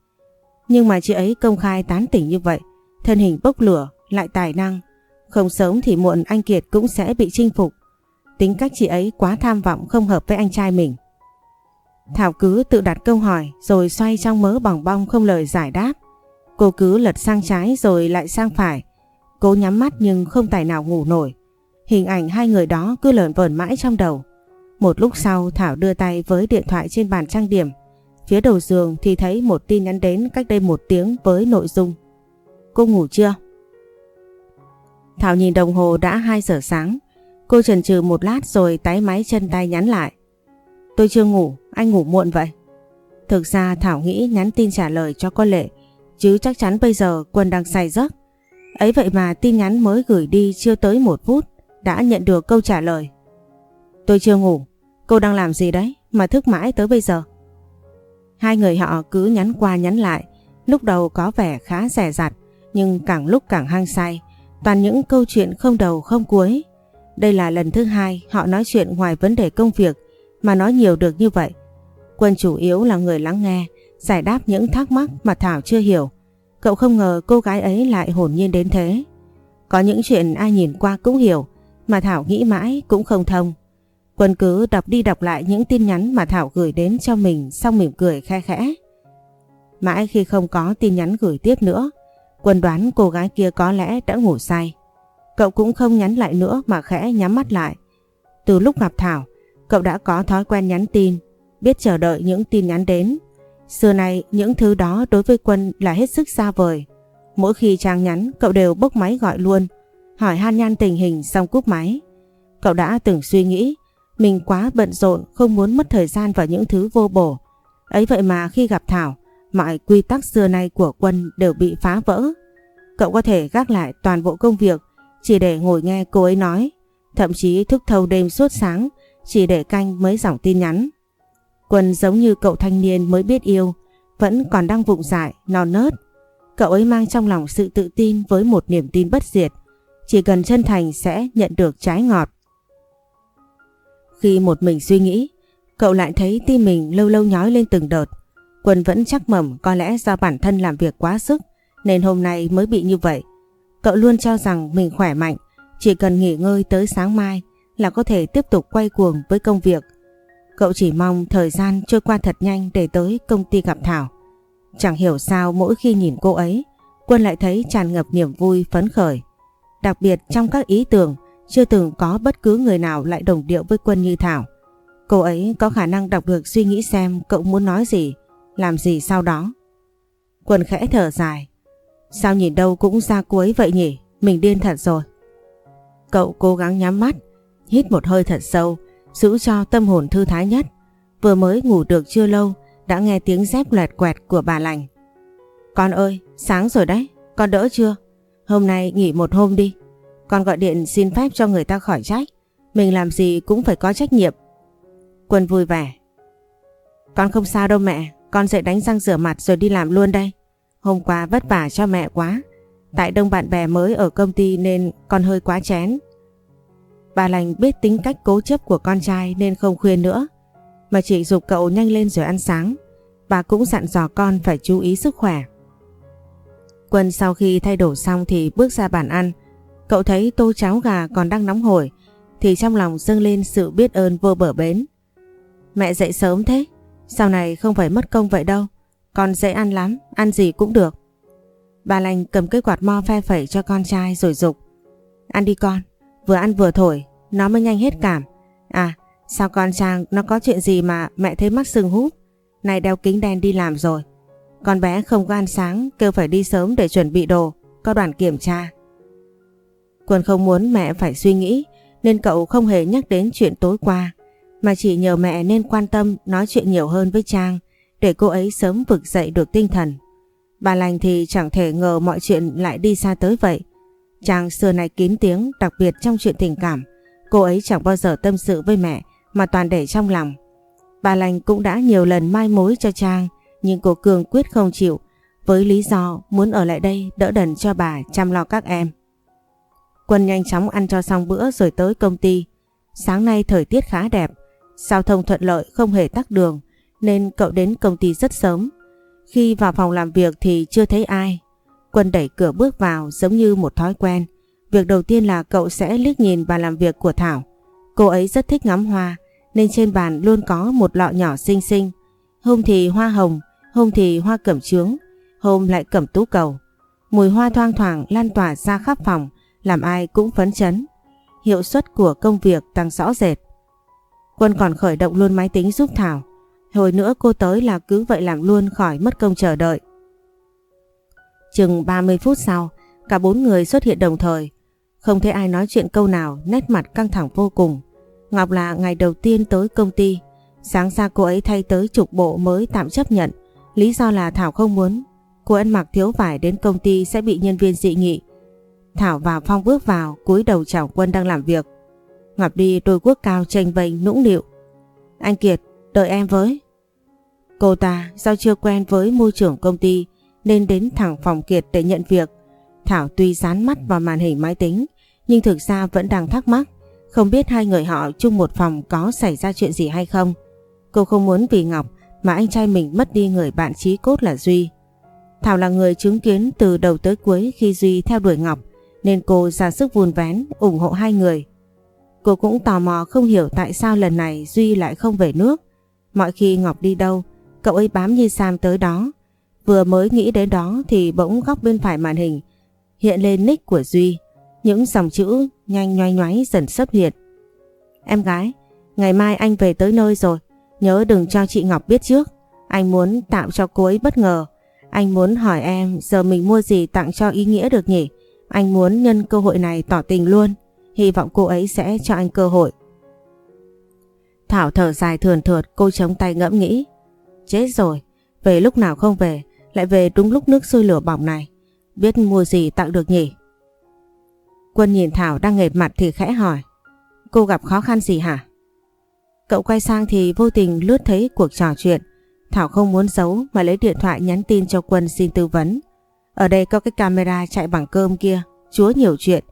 Nhưng mà chị ấy công khai tán tỉnh như vậy, thân hình bốc lửa, lại tài năng. Không sớm thì muộn anh Kiệt cũng sẽ bị chinh phục. Tính cách chị ấy quá tham vọng không hợp với anh trai mình. Thảo cứ tự đặt câu hỏi rồi xoay trong mớ bỏng bong không lời giải đáp. Cô cứ lật sang trái rồi lại sang phải. Cố nhắm mắt nhưng không tài nào ngủ nổi. Hình ảnh hai người đó cứ lợn vờn mãi trong đầu. Một lúc sau Thảo đưa tay với điện thoại trên bàn trang điểm. Phía đầu giường thì thấy một tin nhắn đến cách đây một tiếng với nội dung. Cô ngủ chưa? Thảo nhìn đồng hồ đã 2 giờ sáng. Cô chần chừ một lát rồi tái máy chân tay nhắn lại. Tôi chưa ngủ, anh ngủ muộn vậy. Thực ra Thảo nghĩ nhắn tin trả lời cho con Lệ, chứ chắc chắn bây giờ Quân đang say giấc. Ấy vậy mà tin nhắn mới gửi đi chưa tới một phút, đã nhận được câu trả lời. Tôi chưa ngủ, cô đang làm gì đấy mà thức mãi tới bây giờ? Hai người họ cứ nhắn qua nhắn lại, lúc đầu có vẻ khá rẻ rặt, nhưng càng lúc càng hăng say, toàn những câu chuyện không đầu không cuối. Đây là lần thứ hai họ nói chuyện ngoài vấn đề công việc mà nói nhiều được như vậy. Quân chủ yếu là người lắng nghe, giải đáp những thắc mắc mà Thảo chưa hiểu. Cậu không ngờ cô gái ấy lại hồn nhiên đến thế. Có những chuyện ai nhìn qua cũng hiểu, mà Thảo nghĩ mãi cũng không thông. Quân cứ đọc đi đọc lại những tin nhắn mà Thảo gửi đến cho mình xong mỉm cười khe khẽ. Mãi khi không có tin nhắn gửi tiếp nữa, Quân đoán cô gái kia có lẽ đã ngủ say. Cậu cũng không nhắn lại nữa mà khẽ nhắm mắt lại. Từ lúc gặp Thảo, cậu đã có thói quen nhắn tin, biết chờ đợi những tin nhắn đến. Xưa nay những thứ đó đối với Quân là hết sức xa vời. Mỗi khi Trang nhắn cậu đều bốc máy gọi luôn, hỏi han nhan tình hình xong cúp máy. Cậu đã từng suy nghĩ mình quá bận rộn không muốn mất thời gian vào những thứ vô bổ. Ấy vậy mà khi gặp Thảo, mọi quy tắc xưa nay của Quân đều bị phá vỡ. Cậu có thể gác lại toàn bộ công việc chỉ để ngồi nghe cô ấy nói, thậm chí thức thâu đêm suốt sáng chỉ để canh mấy dòng tin nhắn. Quân giống như cậu thanh niên mới biết yêu, vẫn còn đang vụng dại, non nớt. Cậu ấy mang trong lòng sự tự tin với một niềm tin bất diệt. Chỉ cần chân thành sẽ nhận được trái ngọt. Khi một mình suy nghĩ, cậu lại thấy tim mình lâu lâu nhói lên từng đợt. Quân vẫn chắc mầm có lẽ do bản thân làm việc quá sức nên hôm nay mới bị như vậy. Cậu luôn cho rằng mình khỏe mạnh, chỉ cần nghỉ ngơi tới sáng mai là có thể tiếp tục quay cuồng với công việc. Cậu chỉ mong thời gian trôi qua thật nhanh để tới công ty gặp Thảo. Chẳng hiểu sao mỗi khi nhìn cô ấy, Quân lại thấy tràn ngập niềm vui phấn khởi. Đặc biệt trong các ý tưởng, chưa từng có bất cứ người nào lại đồng điệu với Quân như Thảo. Cô ấy có khả năng đọc được suy nghĩ xem cậu muốn nói gì, làm gì sau đó. Quân khẽ thở dài. Sao nhìn đâu cũng ra cuối vậy nhỉ, mình điên thật rồi. Cậu cố gắng nhắm mắt, hít một hơi thật sâu, giữ cho tâm hồn thư thái nhất. Vừa mới ngủ được chưa lâu, đã nghe tiếng dép lẹt quẹt của bà lành. Con ơi, sáng rồi đấy, con đỡ chưa? Hôm nay nghỉ một hôm đi. Con gọi điện xin phép cho người ta khỏi trách. Mình làm gì cũng phải có trách nhiệm. Quân vui vẻ. Con không sao đâu mẹ, con sẽ đánh răng rửa mặt rồi đi làm luôn đây. Hôm qua vất vả cho mẹ quá. Tại đông bạn bè mới ở công ty nên con hơi quá chén. Bà lành biết tính cách cố chấp của con trai nên không khuyên nữa, mà chỉ dục cậu nhanh lên rồi ăn sáng. Bà cũng dặn dò con phải chú ý sức khỏe. Quân sau khi thay đổi xong thì bước ra bàn ăn. Cậu thấy tô cháo gà còn đang nóng hổi thì trong lòng dâng lên sự biết ơn vô bờ bến. Mẹ dậy sớm thế, sau này không phải mất công vậy đâu. Con dễ ăn lắm, ăn gì cũng được. Bà lành cầm cây quạt mo phe phẩy cho con trai rồi dục Ăn đi con, vừa ăn vừa thổi, nó mới nhanh hết cảm. À, sao con Trang nó có chuyện gì mà mẹ thấy mắt sưng húp? Này đeo kính đen đi làm rồi. Con bé không có ăn sáng, kêu phải đi sớm để chuẩn bị đồ, có đoàn kiểm tra. Quân không muốn mẹ phải suy nghĩ, nên cậu không hề nhắc đến chuyện tối qua, mà chỉ nhờ mẹ nên quan tâm nói chuyện nhiều hơn với Trang để cô ấy sớm vực dậy được tinh thần. Bà lành thì chẳng thể ngờ mọi chuyện lại đi xa tới vậy. Trang xưa này kín tiếng đặc biệt trong chuyện tình cảm. Cô ấy chẳng bao giờ tâm sự với mẹ mà toàn để trong lòng. Bà lành cũng đã nhiều lần mai mối cho Trang nhưng cô Cương quyết không chịu với lý do muốn ở lại đây đỡ đần cho bà chăm lo các em. Quân nhanh chóng ăn cho xong bữa rồi tới công ty. Sáng nay thời tiết khá đẹp, giao thông thuận lợi không hề tắc đường nên cậu đến công ty rất sớm. Khi vào phòng làm việc thì chưa thấy ai. Quân đẩy cửa bước vào giống như một thói quen. Việc đầu tiên là cậu sẽ liếc nhìn bàn làm việc của Thảo. Cô ấy rất thích ngắm hoa nên trên bàn luôn có một lọ nhỏ xinh xinh. Hôm thì hoa hồng, hôm thì hoa cẩm trướng, hôm lại cẩm tú cầu. Mùi hoa thoang thoảng lan tỏa ra khắp phòng làm ai cũng phấn chấn. Hiệu suất của công việc tăng rõ rệt. Quân còn khởi động luôn máy tính giúp Thảo. Hồi nữa cô tới là cứ vậy làm luôn khỏi mất công chờ đợi. Chừng 30 phút sau, cả bốn người xuất hiện đồng thời. Không thấy ai nói chuyện câu nào, nét mặt căng thẳng vô cùng. Ngọc là ngày đầu tiên tới công ty. Sáng ra cô ấy thay tới chục bộ mới tạm chấp nhận. Lý do là Thảo không muốn. Cô ăn mặc thiếu vải đến công ty sẽ bị nhân viên dị nghị. Thảo và Phong bước vào, cúi đầu chào quân đang làm việc. Ngọc đi đôi quốc cao tranh vênh nũng nịu. Anh Kiệt, đợi em với. Cô ta do chưa quen với môi trường công ty nên đến thẳng phòng Kiệt để nhận việc. Thảo tuy dán mắt vào màn hình máy tính nhưng thực ra vẫn đang thắc mắc không biết hai người họ chung một phòng có xảy ra chuyện gì hay không. Cô không muốn vì Ngọc mà anh trai mình mất đi người bạn chí cốt là Duy. Thảo là người chứng kiến từ đầu tới cuối khi Duy theo đuổi Ngọc nên cô ra sức vun vén ủng hộ hai người. Cô cũng tò mò không hiểu tại sao lần này Duy lại không về nước. Mọi khi Ngọc đi đâu, cậu ấy bám như Sam tới đó. Vừa mới nghĩ đến đó thì bỗng góc bên phải màn hình hiện lên nick của Duy. Những dòng chữ nhanh nhoay nhoáy dần xuất hiện. Em gái, ngày mai anh về tới nơi rồi. Nhớ đừng cho chị Ngọc biết trước. Anh muốn tạo cho cô ấy bất ngờ. Anh muốn hỏi em giờ mình mua gì tặng cho ý nghĩa được nhỉ? Anh muốn nhân cơ hội này tỏ tình luôn. Hy vọng cô ấy sẽ cho anh cơ hội. Thảo thở dài thườn thượt cô chống tay ngẫm nghĩ. Chết rồi, về lúc nào không về, lại về đúng lúc nước sôi lửa bỏng này. Biết mua gì tặng được nhỉ? Quân nhìn Thảo đang nghệt mặt thì khẽ hỏi. Cô gặp khó khăn gì hả? Cậu quay sang thì vô tình lướt thấy cuộc trò chuyện. Thảo không muốn giấu mà lấy điện thoại nhắn tin cho Quân xin tư vấn. Ở đây có cái camera chạy bằng cơm kia, chúa nhiều chuyện.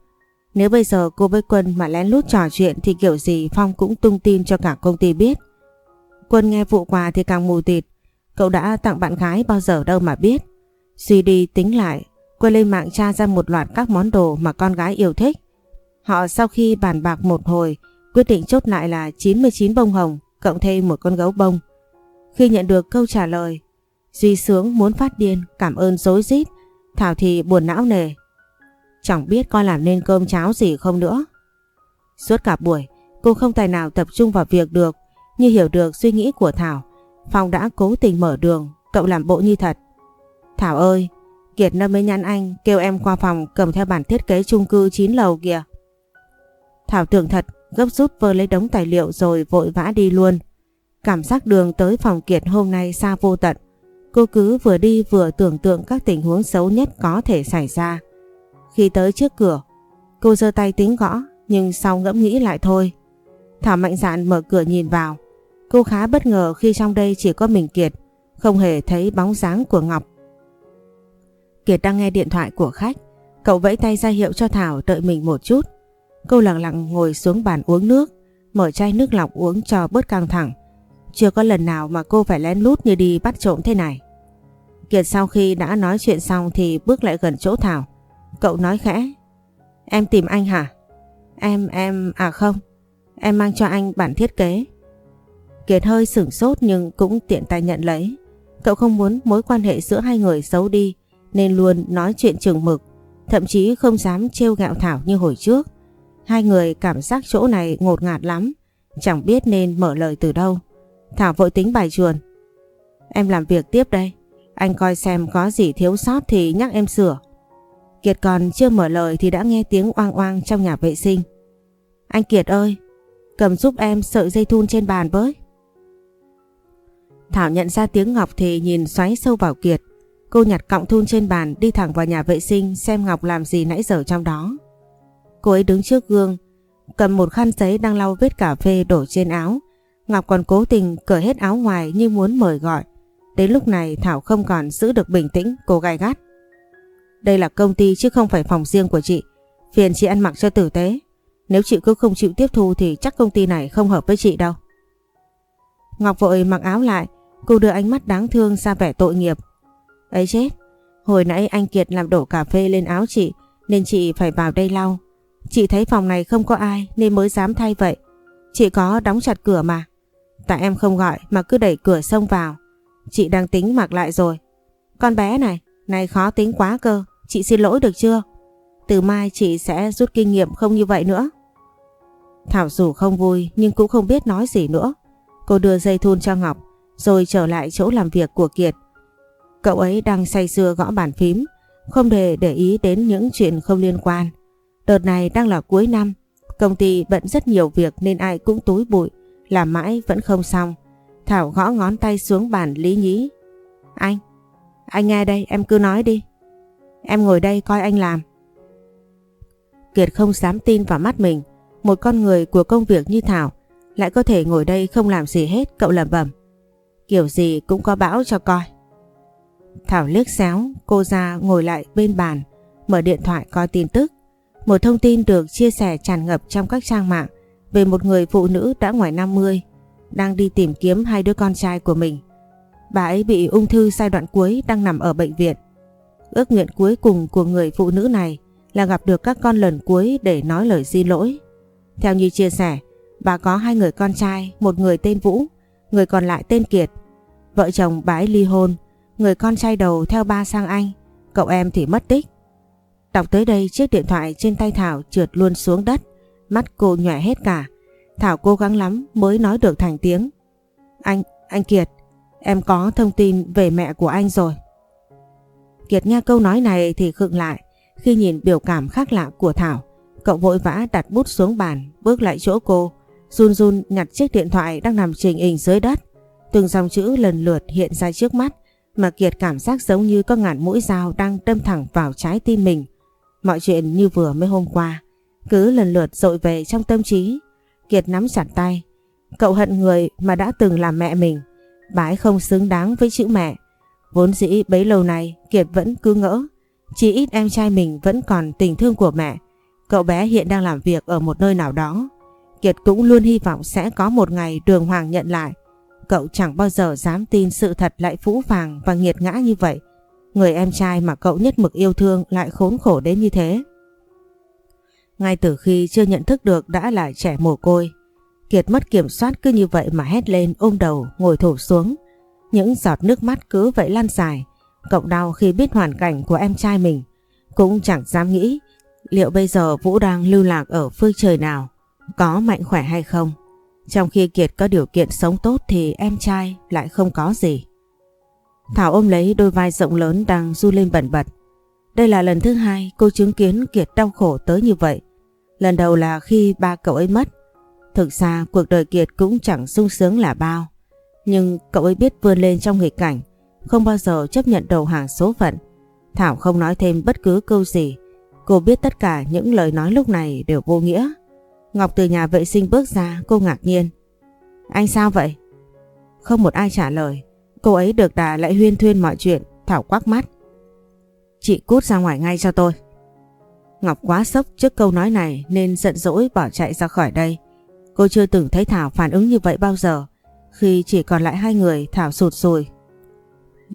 Nếu bây giờ cô với Quân mà lén lút trò chuyện thì kiểu gì Phong cũng tung tin cho cả công ty biết. Quân nghe vụ quà thì càng mù tịt. Cậu đã tặng bạn gái bao giờ đâu mà biết. Suy đi tính lại, Quân lên mạng tra ra một loạt các món đồ mà con gái yêu thích. Họ sau khi bàn bạc một hồi, quyết định chốt lại là 99 bông hồng, cộng thêm một con gấu bông. Khi nhận được câu trả lời, Duy Sướng muốn phát điên, cảm ơn dối rít Thảo thì buồn não nề. Chẳng biết con làm nên cơm cháo gì không nữa. Suốt cả buổi, cô không tài nào tập trung vào việc được. Như hiểu được suy nghĩ của Thảo, Phong đã cố tình mở đường, cậu làm bộ như thật. Thảo ơi, Kiệt nó mới nhắn anh kêu em qua phòng cầm theo bản thiết kế chung cư 9 lầu kìa. Thảo tưởng thật, gấp rút vơ lấy đống tài liệu rồi vội vã đi luôn. Cảm giác đường tới phòng Kiệt hôm nay xa vô tận. Cô cứ vừa đi vừa tưởng tượng các tình huống xấu nhất có thể xảy ra. Khi tới trước cửa, cô giơ tay tính gõ nhưng sau ngẫm nghĩ lại thôi. Thảo mạnh dạn mở cửa nhìn vào. Cô khá bất ngờ khi trong đây chỉ có mình Kiệt, không hề thấy bóng dáng của Ngọc. Kiệt đang nghe điện thoại của khách, Cậu vẫy tay ra hiệu cho Thảo đợi mình một chút. Cô lặng lặng ngồi xuống bàn uống nước, mở chai nước lọc uống cho bớt căng thẳng. Chưa có lần nào mà cô phải lén lút như đi bắt trộm thế này. Kiệt sau khi đã nói chuyện xong thì bước lại gần chỗ Thảo. Cậu nói khẽ. Em tìm anh hả? Em, em, à không. Em mang cho anh bản thiết kế. Kiệt hơi sửng sốt nhưng cũng tiện tay nhận lấy. Cậu không muốn mối quan hệ giữa hai người xấu đi nên luôn nói chuyện chừng mực. Thậm chí không dám trêu gạo Thảo như hồi trước. Hai người cảm giác chỗ này ngột ngạt lắm. Chẳng biết nên mở lời từ đâu. Thảo vội tính bài chuồn. Em làm việc tiếp đây. Anh coi xem có gì thiếu sót thì nhắc em sửa. Kiệt còn chưa mở lời thì đã nghe tiếng oang oang trong nhà vệ sinh. Anh Kiệt ơi, cầm giúp em sợi dây thun trên bàn với. Thảo nhận ra tiếng Ngọc thì nhìn xoáy sâu vào Kiệt. Cô nhặt cọng thun trên bàn đi thẳng vào nhà vệ sinh xem Ngọc làm gì nãy giờ trong đó. Cô ấy đứng trước gương, cầm một khăn giấy đang lau vết cà phê đổ trên áo. Ngọc còn cố tình cởi hết áo ngoài như muốn mời gọi. Đến lúc này Thảo không còn giữ được bình tĩnh, cô gai gắt. Đây là công ty chứ không phải phòng riêng của chị. Phiền chị ăn mặc cho tử tế. Nếu chị cứ không chịu tiếp thu thì chắc công ty này không hợp với chị đâu. Ngọc vội mặc áo lại, cô đưa ánh mắt đáng thương ra vẻ tội nghiệp. Ấy chết, hồi nãy anh Kiệt làm đổ cà phê lên áo chị nên chị phải vào đây lau. Chị thấy phòng này không có ai nên mới dám thay vậy. Chị có đóng chặt cửa mà. Tại em không gọi mà cứ đẩy cửa xông vào. Chị đang tính mặc lại rồi. Con bé này, này khó tính quá cơ. Chị xin lỗi được chưa? Từ mai chị sẽ rút kinh nghiệm không như vậy nữa. Thảo dù không vui nhưng cũng không biết nói gì nữa. Cô đưa dây thun cho Ngọc rồi trở lại chỗ làm việc của Kiệt. Cậu ấy đang say sưa gõ bàn phím, không hề để ý đến những chuyện không liên quan. Đợt này đang là cuối năm, công ty bận rất nhiều việc nên ai cũng túi bụi, làm mãi vẫn không xong. Thảo gõ ngón tay xuống bàn lý nhí. Anh, anh nghe đây em cứ nói đi. Em ngồi đây coi anh làm. Kiệt không dám tin vào mắt mình. Một con người của công việc như Thảo lại có thể ngồi đây không làm gì hết cậu lẩm bẩm. Kiểu gì cũng có bão cho coi. Thảo liếc xéo, cô ra ngồi lại bên bàn, mở điện thoại coi tin tức. Một thông tin được chia sẻ tràn ngập trong các trang mạng về một người phụ nữ đã ngoài 50, đang đi tìm kiếm hai đứa con trai của mình. Bà ấy bị ung thư giai đoạn cuối đang nằm ở bệnh viện. Ước nguyện cuối cùng của người phụ nữ này là gặp được các con lần cuối để nói lời xin lỗi. Theo như chia sẻ, bà có hai người con trai, một người tên Vũ, người còn lại tên Kiệt. Vợ chồng bà ấy ly hôn, người con trai đầu theo ba sang Anh, cậu em thì mất tích. Đọc tới đây chiếc điện thoại trên tay Thảo trượt luôn xuống đất, mắt cô nhòe hết cả. Thảo cố gắng lắm mới nói được thành tiếng. Anh, anh Kiệt, em có thông tin về mẹ của anh rồi. Kiệt nghe câu nói này thì khựng lại khi nhìn biểu cảm khác lạ của Thảo. Cậu vội vã đặt bút xuống bàn, bước lại chỗ cô, run run nhặt chiếc điện thoại đang nằm trình hình dưới đất. Từng dòng chữ lần lượt hiện ra trước mắt mà Kiệt cảm giác giống như có ngàn mũi dao đang đâm thẳng vào trái tim mình. Mọi chuyện như vừa mới hôm qua, cứ lần lượt dội về trong tâm trí. Kiệt nắm chặt tay. Cậu hận người mà đã từng làm mẹ mình. Bà không xứng đáng với chữ mẹ. Vốn dĩ bấy lâu nay, Kiệt vẫn cứ ngỡ. Chỉ ít em trai mình vẫn còn tình thương của mẹ. Cậu bé hiện đang làm việc ở một nơi nào đó. Kiệt cũng luôn hy vọng sẽ có một ngày đường hoàng nhận lại. Cậu chẳng bao giờ dám tin sự thật lại phũ phàng và nghiệt ngã như vậy. Người em trai mà cậu nhất mực yêu thương lại khốn khổ đến như thế. Ngay từ khi chưa nhận thức được đã là trẻ mồ côi. Kiệt mất kiểm soát cứ như vậy mà hét lên, ôm đầu, ngồi thổ xuống. Những giọt nước mắt cứ vậy lan dài. Cậu đau khi biết hoàn cảnh của em trai mình. Cũng chẳng dám nghĩ liệu bây giờ Vũ đang lưu lạc ở phương trời nào. Có mạnh khỏe hay không. Trong khi Kiệt có điều kiện sống tốt thì em trai lại không có gì. Thảo ôm lấy đôi vai rộng lớn đang du lên bẩn bật. Đây là lần thứ hai cô chứng kiến Kiệt đau khổ tới như vậy. Lần đầu là khi ba cậu ấy mất. Thực ra cuộc đời Kiệt cũng chẳng sung sướng là bao. Nhưng cậu ấy biết vươn lên trong nghịch cảnh, không bao giờ chấp nhận đầu hàng số phận. Thảo không nói thêm bất cứ câu gì. Cô biết tất cả những lời nói lúc này đều vô nghĩa. Ngọc từ nhà vệ sinh bước ra, cô ngạc nhiên. Anh sao vậy? Không một ai trả lời. Cô ấy được đà lại huyên thuyên mọi chuyện, Thảo quắc mắt. Chị cút ra ngoài ngay cho tôi. Ngọc quá sốc trước câu nói này nên giận dỗi bỏ chạy ra khỏi đây. Cô chưa từng thấy Thảo phản ứng như vậy bao giờ. Khi chỉ còn lại hai người Thảo sụt sùi.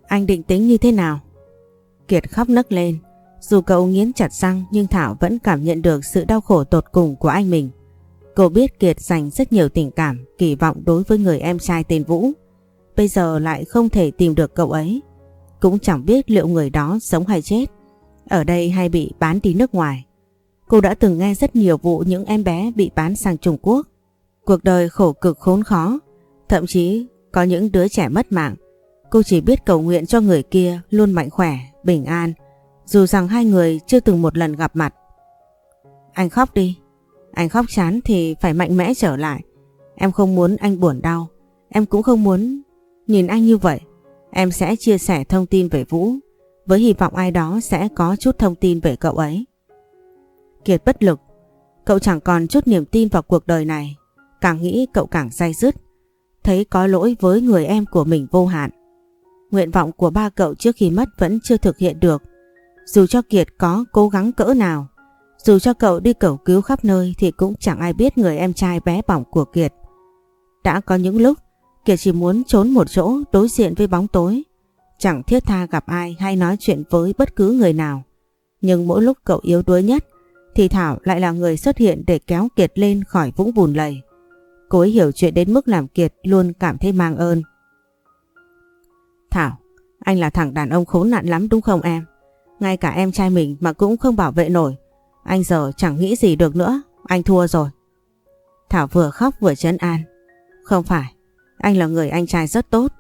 Anh định tính như thế nào? Kiệt khóc nấc lên. Dù cậu nghiến chặt răng nhưng Thảo vẫn cảm nhận được sự đau khổ tột cùng của anh mình. Cô biết Kiệt dành rất nhiều tình cảm, kỳ vọng đối với người em trai tên Vũ. Bây giờ lại không thể tìm được cậu ấy. Cũng chẳng biết liệu người đó sống hay chết. Ở đây hay bị bán đi nước ngoài. Cô đã từng nghe rất nhiều vụ những em bé bị bán sang Trung Quốc. Cuộc đời khổ cực khốn khó. Thậm chí có những đứa trẻ mất mạng. Cô chỉ biết cầu nguyện cho người kia luôn mạnh khỏe, bình an. Dù rằng hai người chưa từng một lần gặp mặt. Anh khóc đi. Anh khóc chán thì phải mạnh mẽ trở lại. Em không muốn anh buồn đau. Em cũng không muốn nhìn anh như vậy. Em sẽ chia sẻ thông tin về Vũ với hy vọng ai đó sẽ có chút thông tin về cậu ấy. Kiệt bất lực, cậu chẳng còn chút niềm tin vào cuộc đời này, càng nghĩ cậu càng say dứt, thấy có lỗi với người em của mình vô hạn. Nguyện vọng của ba cậu trước khi mất vẫn chưa thực hiện được, dù cho Kiệt có cố gắng cỡ nào, dù cho cậu đi cầu cứu khắp nơi thì cũng chẳng ai biết người em trai bé bỏng của Kiệt. Đã có những lúc Kiệt chỉ muốn trốn một chỗ đối diện với bóng tối, chẳng thiết tha gặp ai hay nói chuyện với bất cứ người nào. Nhưng mỗi lúc cậu yếu đuối nhất thì Thảo lại là người xuất hiện để kéo Kiệt lên khỏi vũng bùn lầy. Cô ấy hiểu chuyện đến mức làm Kiệt luôn cảm thấy mang ơn. Thảo, anh là thằng đàn ông khốn nạn lắm đúng không em? Ngay cả em trai mình mà cũng không bảo vệ nổi. Anh giờ chẳng nghĩ gì được nữa, anh thua rồi. Thảo vừa khóc vừa chấn an. Không phải, anh là người anh trai rất tốt.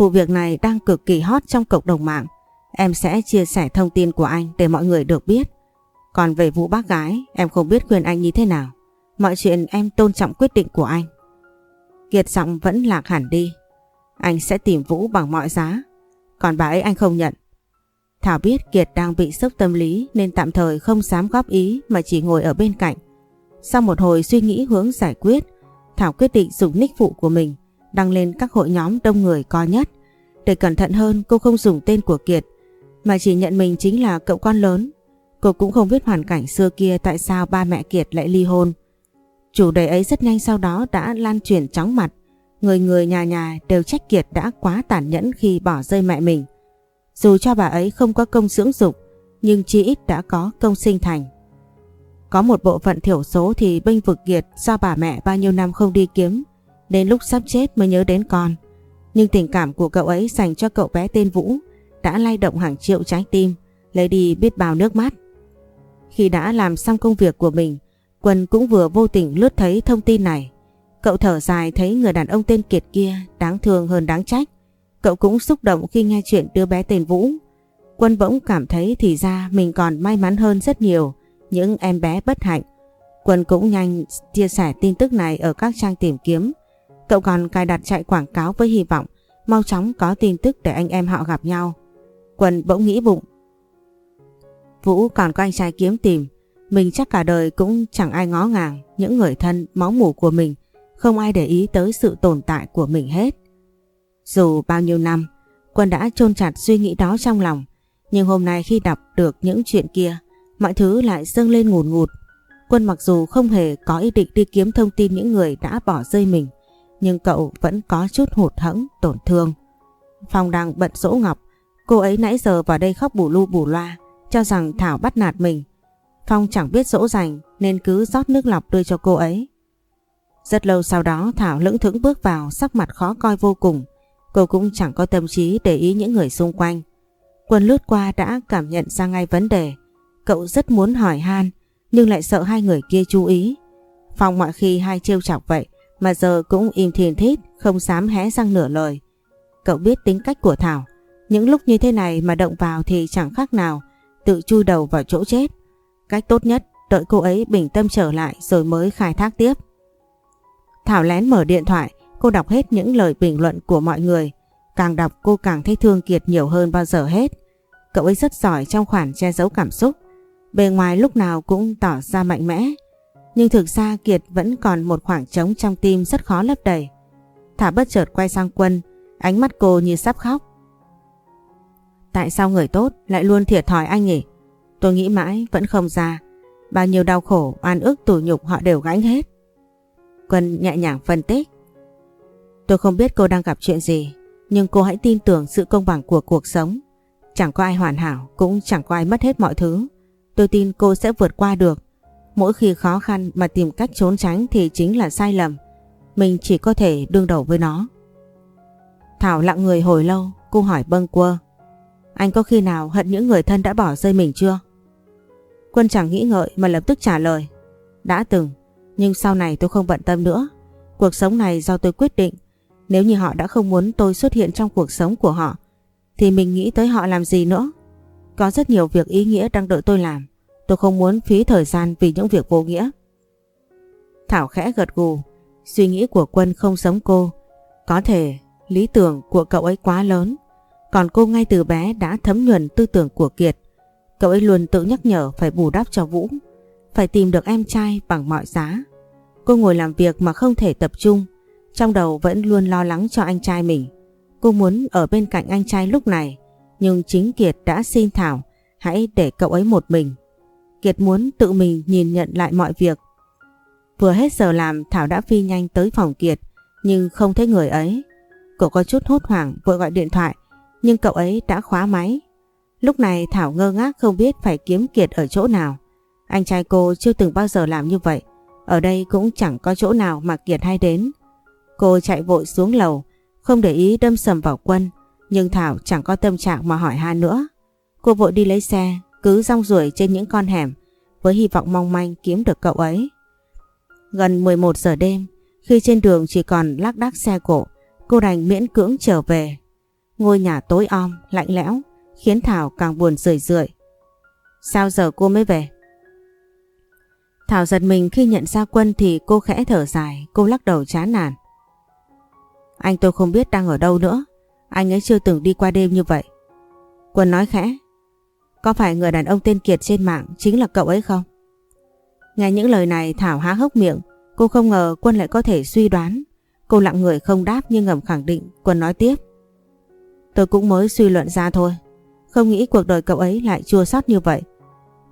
Vụ việc này đang cực kỳ hot trong cộng đồng mạng. Em sẽ chia sẻ thông tin của anh để mọi người được biết. Còn về vụ bác gái, em không biết khuyên anh như thế nào. Mọi chuyện em tôn trọng quyết định của anh. Kiệt giọng vẫn lạc hẳn đi. Anh sẽ tìm Vũ bằng mọi giá. Còn bà ấy anh không nhận. Thảo biết Kiệt đang bị sốc tâm lý nên tạm thời không dám góp ý mà chỉ ngồi ở bên cạnh. Sau một hồi suy nghĩ hướng giải quyết, Thảo quyết định dùng nick phụ của mình đăng lên các hội nhóm đông người coi nhất. Để cẩn thận hơn, cô không dùng tên của Kiệt, mà chỉ nhận mình chính là cậu con lớn. Cô cũng không biết hoàn cảnh xưa kia tại sao ba mẹ Kiệt lại ly hôn. Chủ đề ấy rất nhanh sau đó đã lan truyền chóng mặt. Người người nhà nhà đều trách Kiệt đã quá tàn nhẫn khi bỏ rơi mẹ mình. Dù cho bà ấy không có công dưỡng dục, nhưng chí ít đã có công sinh thành. Có một bộ phận thiểu số thì bênh vực Kiệt do bà mẹ bao nhiêu năm không đi kiếm Đến lúc sắp chết mới nhớ đến con. Nhưng tình cảm của cậu ấy dành cho cậu bé tên Vũ đã lay động hàng triệu trái tim, lấy đi biết bao nước mắt. Khi đã làm xong công việc của mình, Quân cũng vừa vô tình lướt thấy thông tin này. Cậu thở dài thấy người đàn ông tên Kiệt kia đáng thương hơn đáng trách. Cậu cũng xúc động khi nghe chuyện đứa bé tên Vũ. Quân bỗng cảm thấy thì ra mình còn may mắn hơn rất nhiều những em bé bất hạnh. Quân cũng nhanh chia sẻ tin tức này ở các trang tìm kiếm. Cậu còn cài đặt chạy quảng cáo với hy vọng mau chóng có tin tức để anh em họ gặp nhau. Quân bỗng nghĩ bụng. Vũ còn có anh trai kiếm tìm, mình chắc cả đời cũng chẳng ai ngó ngàng những người thân máu mủ của mình, không ai để ý tới sự tồn tại của mình hết. Dù bao nhiêu năm, Quân đã chôn chặt suy nghĩ đó trong lòng, nhưng hôm nay khi đọc được những chuyện kia, mọi thứ lại dâng lên ngùn ngụt. Quân mặc dù không hề có ý định đi kiếm thông tin những người đã bỏ rơi mình, nhưng cậu vẫn có chút hụt hẫng, tổn thương. Phong đang bận dỗ Ngọc, cô ấy nãy giờ vào đây khóc bù lu bù loa, cho rằng Thảo bắt nạt mình. Phong chẳng biết dỗ dành nên cứ rót nước lọc đưa cho cô ấy. Rất lâu sau đó Thảo lững thững bước vào sắc mặt khó coi vô cùng. Cô cũng chẳng có tâm trí để ý những người xung quanh. Quân lướt qua đã cảm nhận ra ngay vấn đề. Cậu rất muốn hỏi han nhưng lại sợ hai người kia chú ý. Phong mọi khi hay trêu chọc vậy mà giờ cũng im thiền thít không dám hé răng nửa lời. Cậu biết tính cách của Thảo, những lúc như thế này mà động vào thì chẳng khác nào tự chui đầu vào chỗ chết. Cách tốt nhất đợi cô ấy bình tâm trở lại rồi mới khai thác tiếp. Thảo lén mở điện thoại, cô đọc hết những lời bình luận của mọi người. Càng đọc cô càng thấy thương Kiệt nhiều hơn bao giờ hết. Cậu ấy rất giỏi trong khoản che giấu cảm xúc. Bề ngoài lúc nào cũng tỏ ra mạnh mẽ, nhưng thực ra Kiệt vẫn còn một khoảng trống trong tim rất khó lấp đầy. Thả bất chợt quay sang Quân, ánh mắt cô như sắp khóc. Tại sao người tốt lại luôn thiệt thòi anh nhỉ? Tôi nghĩ mãi vẫn không ra. Bao nhiêu đau khổ, oan ức tủ nhục họ đều gánh hết. Quân nhẹ nhàng phân tích. Tôi không biết cô đang gặp chuyện gì, nhưng cô hãy tin tưởng sự công bằng của cuộc sống. Chẳng có ai hoàn hảo, cũng chẳng có ai mất hết mọi thứ. Tôi tin cô sẽ vượt qua được. Mỗi khi khó khăn mà tìm cách trốn tránh thì chính là sai lầm. Mình chỉ có thể đương đầu với nó. Thảo lặng người hồi lâu, cô hỏi bâng quơ. Anh có khi nào hận những người thân đã bỏ rơi mình chưa? Quân chẳng nghĩ ngợi mà lập tức trả lời. Đã từng, nhưng sau này tôi không bận tâm nữa. Cuộc sống này do tôi quyết định. Nếu như họ đã không muốn tôi xuất hiện trong cuộc sống của họ, thì mình nghĩ tới họ làm gì nữa? Có rất nhiều việc ý nghĩa đang đợi tôi làm. Tôi không muốn phí thời gian vì những việc vô nghĩa. Thảo khẽ gật gù. Suy nghĩ của Quân không giống cô. Có thể lý tưởng của cậu ấy quá lớn. Còn cô ngay từ bé đã thấm nhuần tư tưởng của Kiệt. Cậu ấy luôn tự nhắc nhở phải bù đắp cho Vũ. Phải tìm được em trai bằng mọi giá. Cô ngồi làm việc mà không thể tập trung. Trong đầu vẫn luôn lo lắng cho anh trai mình. Cô muốn ở bên cạnh anh trai lúc này. Nhưng chính Kiệt đã xin Thảo, hãy để cậu ấy một mình. Kiệt muốn tự mình nhìn nhận lại mọi việc. Vừa hết giờ làm Thảo đã phi nhanh tới phòng Kiệt nhưng không thấy người ấy. Cậu có chút hốt hoảng vội gọi điện thoại nhưng cậu ấy đã khóa máy. Lúc này Thảo ngơ ngác không biết phải kiếm Kiệt ở chỗ nào. Anh trai cô chưa từng bao giờ làm như vậy. Ở đây cũng chẳng có chỗ nào mà Kiệt hay đến. Cô chạy vội xuống lầu, không để ý đâm sầm vào quân. Nhưng Thảo chẳng có tâm trạng mà hỏi han nữa. Cô vội đi lấy xe, cứ rong ruổi trên những con hẻm với hy vọng mong manh kiếm được cậu ấy. Gần 11 giờ đêm, khi trên đường chỉ còn lác đác xe cộ, cô đành miễn cưỡng trở về. Ngôi nhà tối om, lạnh lẽo, khiến Thảo càng buồn rười rượi. Sao giờ cô mới về? Thảo giật mình khi nhận ra Quân thì cô khẽ thở dài, cô lắc đầu chán nản. Anh tôi không biết đang ở đâu nữa, anh ấy chưa từng đi qua đêm như vậy. Quân nói khẽ, có phải người đàn ông tên Kiệt trên mạng chính là cậu ấy không? Nghe những lời này Thảo há hốc miệng, cô không ngờ Quân lại có thể suy đoán. Cô lặng người không đáp nhưng ngầm khẳng định, Quân nói tiếp. Tôi cũng mới suy luận ra thôi, không nghĩ cuộc đời cậu ấy lại chua xót như vậy.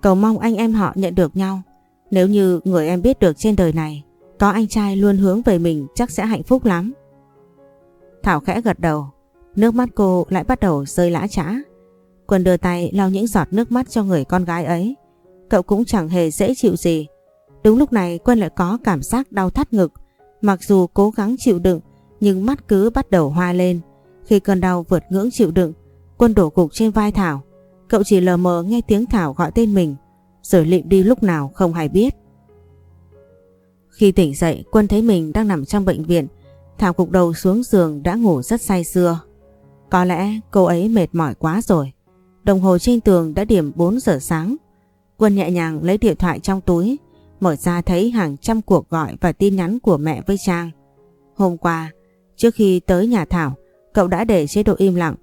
Cầu mong anh em họ nhận được nhau. Nếu như người em biết được trên đời này có anh trai luôn hướng về mình chắc sẽ hạnh phúc lắm. Thảo khẽ gật đầu, nước mắt cô lại bắt đầu rơi lã trã. Quân đưa tay lau những giọt nước mắt cho người con gái ấy. Cậu cũng chẳng hề dễ chịu gì. Đúng lúc này Quân lại có cảm giác đau thắt ngực. Mặc dù cố gắng chịu đựng nhưng mắt cứ bắt đầu hoa lên. Khi cơn đau vượt ngưỡng chịu đựng, Quân đổ gục trên vai Thảo. Cậu chỉ lờ mờ nghe tiếng Thảo gọi tên mình, rồi lịm đi lúc nào không hay biết. Khi tỉnh dậy, Quân thấy mình đang nằm trong bệnh viện. Thảo cục đầu xuống giường đã ngủ rất say sưa. Có lẽ cô ấy mệt mỏi quá rồi. Đồng hồ trên tường đã điểm 4 giờ sáng. Quân nhẹ nhàng lấy điện thoại trong túi, mở ra thấy hàng trăm cuộc gọi và tin nhắn của mẹ với Trang. Hôm qua, trước khi tới nhà Thảo, cậu đã để chế độ im lặng.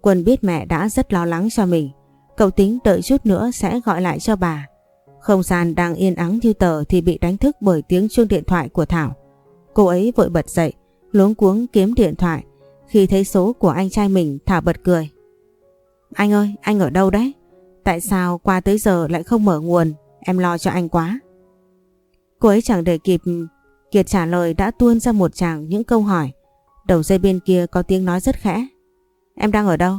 Quân biết mẹ đã rất lo lắng cho mình. Cậu tính đợi chút nữa sẽ gọi lại cho bà. Không gian đang yên ắng như tờ thì bị đánh thức bởi tiếng chuông điện thoại của Thảo. Cô ấy vội bật dậy, luống cuống kiếm điện thoại. Khi thấy số của anh trai mình Thảo bật cười. Anh ơi, anh ở đâu đấy? Tại sao qua tới giờ lại không mở nguồn? Em lo cho anh quá. Cô ấy chẳng để kịp Kiệt trả lời đã tuôn ra một chàng những câu hỏi. Đầu dây bên kia có tiếng nói rất khẽ. Em đang ở đâu?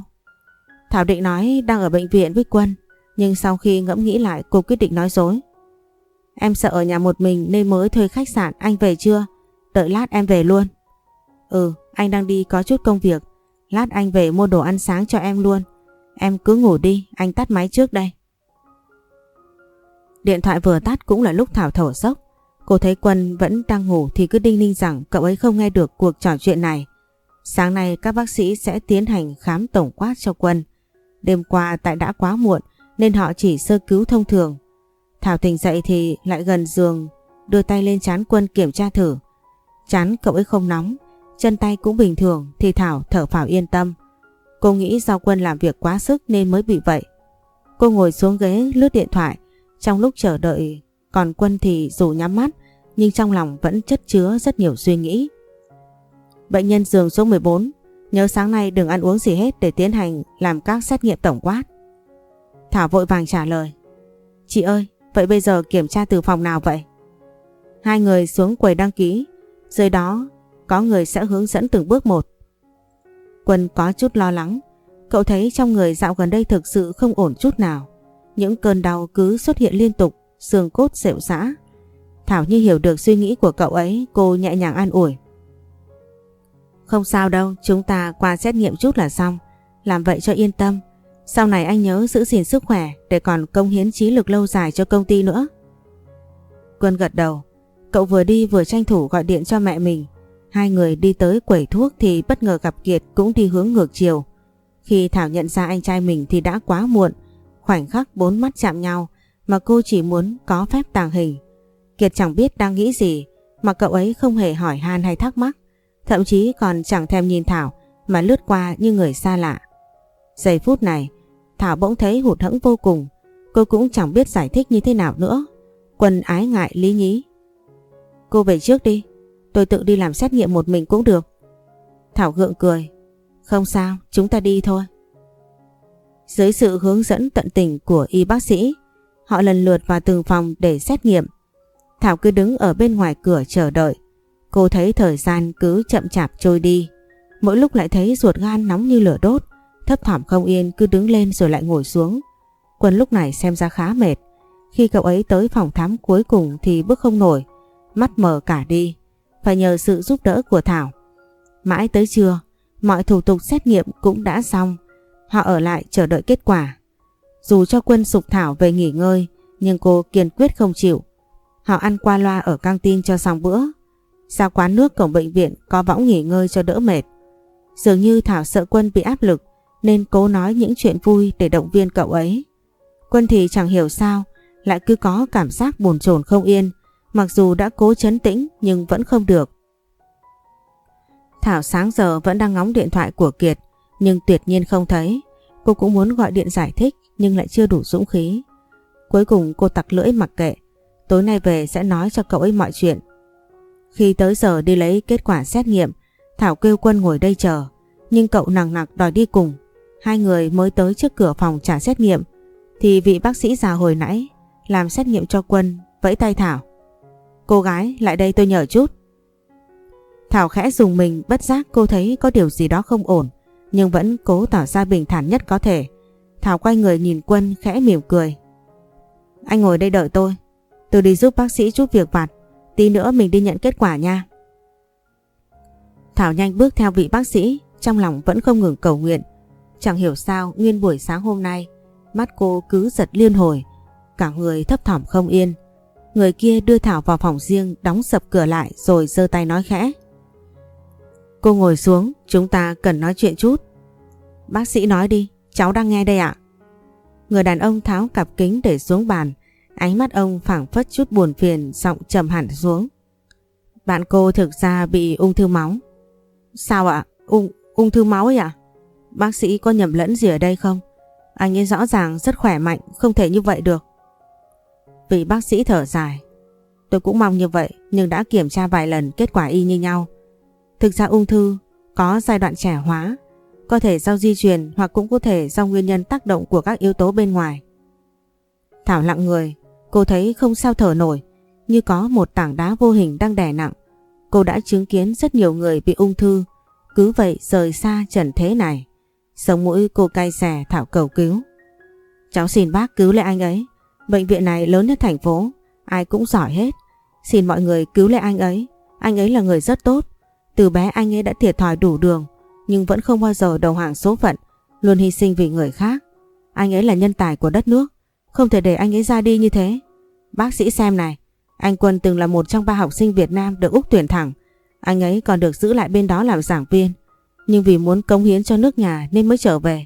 Thảo định nói đang ở bệnh viện với Quân. Nhưng sau khi ngẫm nghĩ lại cô quyết định nói dối. Em sợ ở nhà một mình nên mới thuê khách sạn anh về chưa? Đợi lát em về luôn. Ừ, anh đang đi có chút công việc. Lát anh về mua đồ ăn sáng cho em luôn. Em cứ ngủ đi, anh tắt máy trước đây. Điện thoại vừa tắt cũng là lúc Thảo thở sốc. Cô thấy Quân vẫn đang ngủ thì cứ đinh ninh rằng cậu ấy không nghe được cuộc trò chuyện này. Sáng nay các bác sĩ sẽ tiến hành khám tổng quát cho Quân. Đêm qua tại đã quá muộn nên họ chỉ sơ cứu thông thường. Thảo tỉnh dậy thì lại gần giường đưa tay lên chán Quân kiểm tra thử. Chán cậu ấy không nóng, chân tay cũng bình thường thì Thảo thở phào yên tâm. Cô nghĩ do Quân làm việc quá sức nên mới bị vậy. Cô ngồi xuống ghế lướt điện thoại. Trong lúc chờ đợi còn Quân thì dù nhắm mắt nhưng trong lòng vẫn chất chứa rất nhiều suy nghĩ. Bệnh nhân giường số 14 nhớ sáng nay đừng ăn uống gì hết để tiến hành làm các xét nghiệm tổng quát. Thảo vội vàng trả lời. Chị ơi, Vậy bây giờ kiểm tra từ phòng nào vậy? Hai người xuống quầy đăng ký, dưới đó có người sẽ hướng dẫn từng bước một. Quân có chút lo lắng, cậu thấy trong người dạo gần đây thực sự không ổn chút nào. Những cơn đau cứ xuất hiện liên tục, xương cốt xệu xã. Thảo như hiểu được suy nghĩ của cậu ấy, cô nhẹ nhàng an ủi. Không sao đâu, chúng ta qua xét nghiệm chút là xong. Làm vậy cho yên tâm. Sau này anh nhớ giữ gìn sức khỏe để còn công hiến trí lực lâu dài cho công ty nữa. Quân gật đầu. Cậu vừa đi vừa tranh thủ gọi điện cho mẹ mình. Hai người đi tới quầy thuốc thì bất ngờ gặp Kiệt cũng đi hướng ngược chiều. Khi Thảo nhận ra anh trai mình thì đã quá muộn. Khoảnh khắc bốn mắt chạm nhau mà cô chỉ muốn có phép tàng hình. Kiệt chẳng biết đang nghĩ gì mà cậu ấy không hề hỏi han hay thắc mắc. Thậm chí còn chẳng thèm nhìn Thảo mà lướt qua như người xa lạ. Giây phút này, Thảo bỗng thấy hụt hẫng vô cùng. Cô cũng chẳng biết giải thích như thế nào nữa. Quân ái ngại lý nhí. Cô về trước đi, tôi tự đi làm xét nghiệm một mình cũng được. Thảo gượng cười. Không sao, chúng ta đi thôi. Dưới sự hướng dẫn tận tình của y bác sĩ, họ lần lượt vào từng phòng để xét nghiệm. Thảo cứ đứng ở bên ngoài cửa chờ đợi. Cô thấy thời gian cứ chậm chạp trôi đi. Mỗi lúc lại thấy ruột gan nóng như lửa đốt. Thấp thỏm không yên cứ đứng lên rồi lại ngồi xuống. Quân lúc này xem ra khá mệt. Khi cậu ấy tới phòng thám cuối cùng thì bước không nổi. Mắt mờ cả đi. Phải nhờ sự giúp đỡ của Thảo. Mãi tới trưa, mọi thủ tục xét nghiệm cũng đã xong. Họ ở lại chờ đợi kết quả. Dù cho quân sục Thảo về nghỉ ngơi, nhưng cô kiên quyết không chịu. Họ ăn qua loa ở căng tin cho xong bữa. Ra quán nước cổng bệnh viện có võng nghỉ ngơi cho đỡ mệt. Dường như Thảo sợ quân bị áp lực nên cố nói những chuyện vui để động viên cậu ấy. Quân thì chẳng hiểu sao lại cứ có cảm giác buồn chồn không yên mặc dù đã cố chấn tĩnh nhưng vẫn không được. Thảo sáng giờ vẫn đang ngóng điện thoại của Kiệt nhưng tuyệt nhiên không thấy. Cô cũng muốn gọi điện giải thích nhưng lại chưa đủ dũng khí. Cuối cùng cô tặc lưỡi mặc kệ. Tối nay về sẽ nói cho cậu ấy mọi chuyện. Khi tới giờ đi lấy kết quả xét nghiệm, Thảo kêu Quân ngồi đây chờ. Nhưng cậu nặng nặc đòi đi cùng. Hai người mới tới trước cửa phòng trả xét nghiệm. Thì vị bác sĩ già hồi nãy làm xét nghiệm cho Quân vẫy tay Thảo. Cô gái lại đây tôi nhờ chút. Thảo khẽ dùng mình bất giác cô thấy có điều gì đó không ổn. Nhưng vẫn cố tỏ ra bình thản nhất có thể. Thảo quay người nhìn Quân khẽ mỉm cười. Anh ngồi đây đợi tôi. Tôi đi giúp bác sĩ chút việc vặt. Tí nữa mình đi nhận kết quả nha. Thảo nhanh bước theo vị bác sĩ, trong lòng vẫn không ngừng cầu nguyện. Chẳng hiểu sao nguyên buổi sáng hôm nay, mắt cô cứ giật liên hồi, cả người thấp thỏm không yên. Người kia đưa Thảo vào phòng riêng đóng sập cửa lại rồi giơ tay nói khẽ. Cô ngồi xuống, chúng ta cần nói chuyện chút. Bác sĩ nói đi, cháu đang nghe đây ạ. Người đàn ông tháo cặp kính để xuống bàn, Ánh mắt ông phảng phất chút buồn phiền giọng trầm hẳn xuống. Bạn cô thực ra bị ung thư máu. Sao ạ? Ung, ung thư máu ấy à? Bác sĩ có nhầm lẫn gì ở đây không? Anh ấy rõ ràng rất khỏe mạnh, không thể như vậy được. Vị bác sĩ thở dài. Tôi cũng mong như vậy, nhưng đã kiểm tra vài lần kết quả y như nhau. Thực ra ung thư có giai đoạn trẻ hóa, có thể do di truyền hoặc cũng có thể do nguyên nhân tác động của các yếu tố bên ngoài. Thảo lặng người, Cô thấy không sao thở nổi, như có một tảng đá vô hình đang đè nặng. Cô đã chứng kiến rất nhiều người bị ung thư, cứ vậy rời xa trần thế này. Sống mũi cô cay xè Thảo cầu cứu. Cháu xin bác cứu lại anh ấy. Bệnh viện này lớn nhất thành phố, ai cũng giỏi hết. Xin mọi người cứu lại anh ấy. Anh ấy là người rất tốt. Từ bé anh ấy đã thiệt thòi đủ đường, nhưng vẫn không bao giờ đầu hàng số phận, luôn hy sinh vì người khác. Anh ấy là nhân tài của đất nước. Không thể để anh ấy ra đi như thế. Bác sĩ xem này, anh Quân từng là một trong ba học sinh Việt Nam được Úc tuyển thẳng. Anh ấy còn được giữ lại bên đó làm giảng viên. Nhưng vì muốn công hiến cho nước nhà nên mới trở về.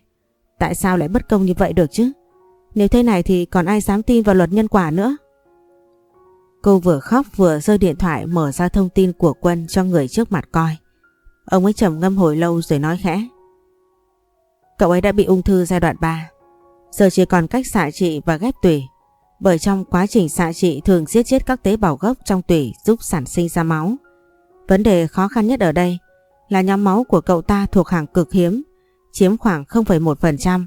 Tại sao lại bất công như vậy được chứ? Nếu thế này thì còn ai dám tin vào luật nhân quả nữa? Cô vừa khóc vừa rơi điện thoại mở ra thông tin của Quân cho người trước mặt coi. Ông ấy trầm ngâm hồi lâu rồi nói khẽ. Cậu ấy đã bị ung thư giai đoạn 3. Giờ chỉ còn cách xạ trị và ghép tủy. Bởi trong quá trình xạ trị thường giết chết các tế bào gốc trong tủy giúp sản sinh ra máu. Vấn đề khó khăn nhất ở đây là nhóm máu của cậu ta thuộc hàng cực hiếm, chiếm khoảng 0,1%.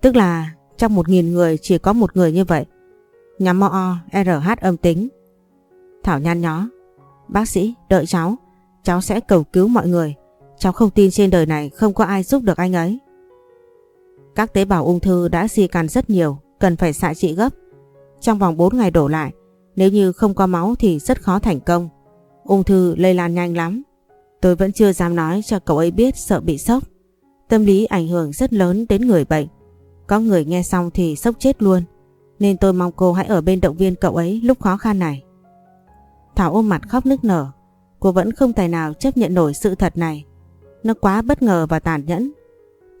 Tức là trong 1.000 người chỉ có một người như vậy. Nhắm o RH âm tính. Thảo nhăn nhó. Bác sĩ, đợi cháu. Cháu sẽ cầu cứu mọi người. Cháu không tin trên đời này không có ai giúp được anh ấy. Các tế bào ung thư đã di căn rất nhiều, cần phải xạ trị gấp. Trong vòng 4 ngày đổ lại, nếu như không có máu thì rất khó thành công. Ung thư lây lan nhanh lắm. Tôi vẫn chưa dám nói cho cậu ấy biết sợ bị sốc. Tâm lý ảnh hưởng rất lớn đến người bệnh. Có người nghe xong thì sốc chết luôn. Nên tôi mong cô hãy ở bên động viên cậu ấy lúc khó khăn này. Thảo ôm mặt khóc nức nở. Cô vẫn không tài nào chấp nhận nổi sự thật này. Nó quá bất ngờ và tàn nhẫn.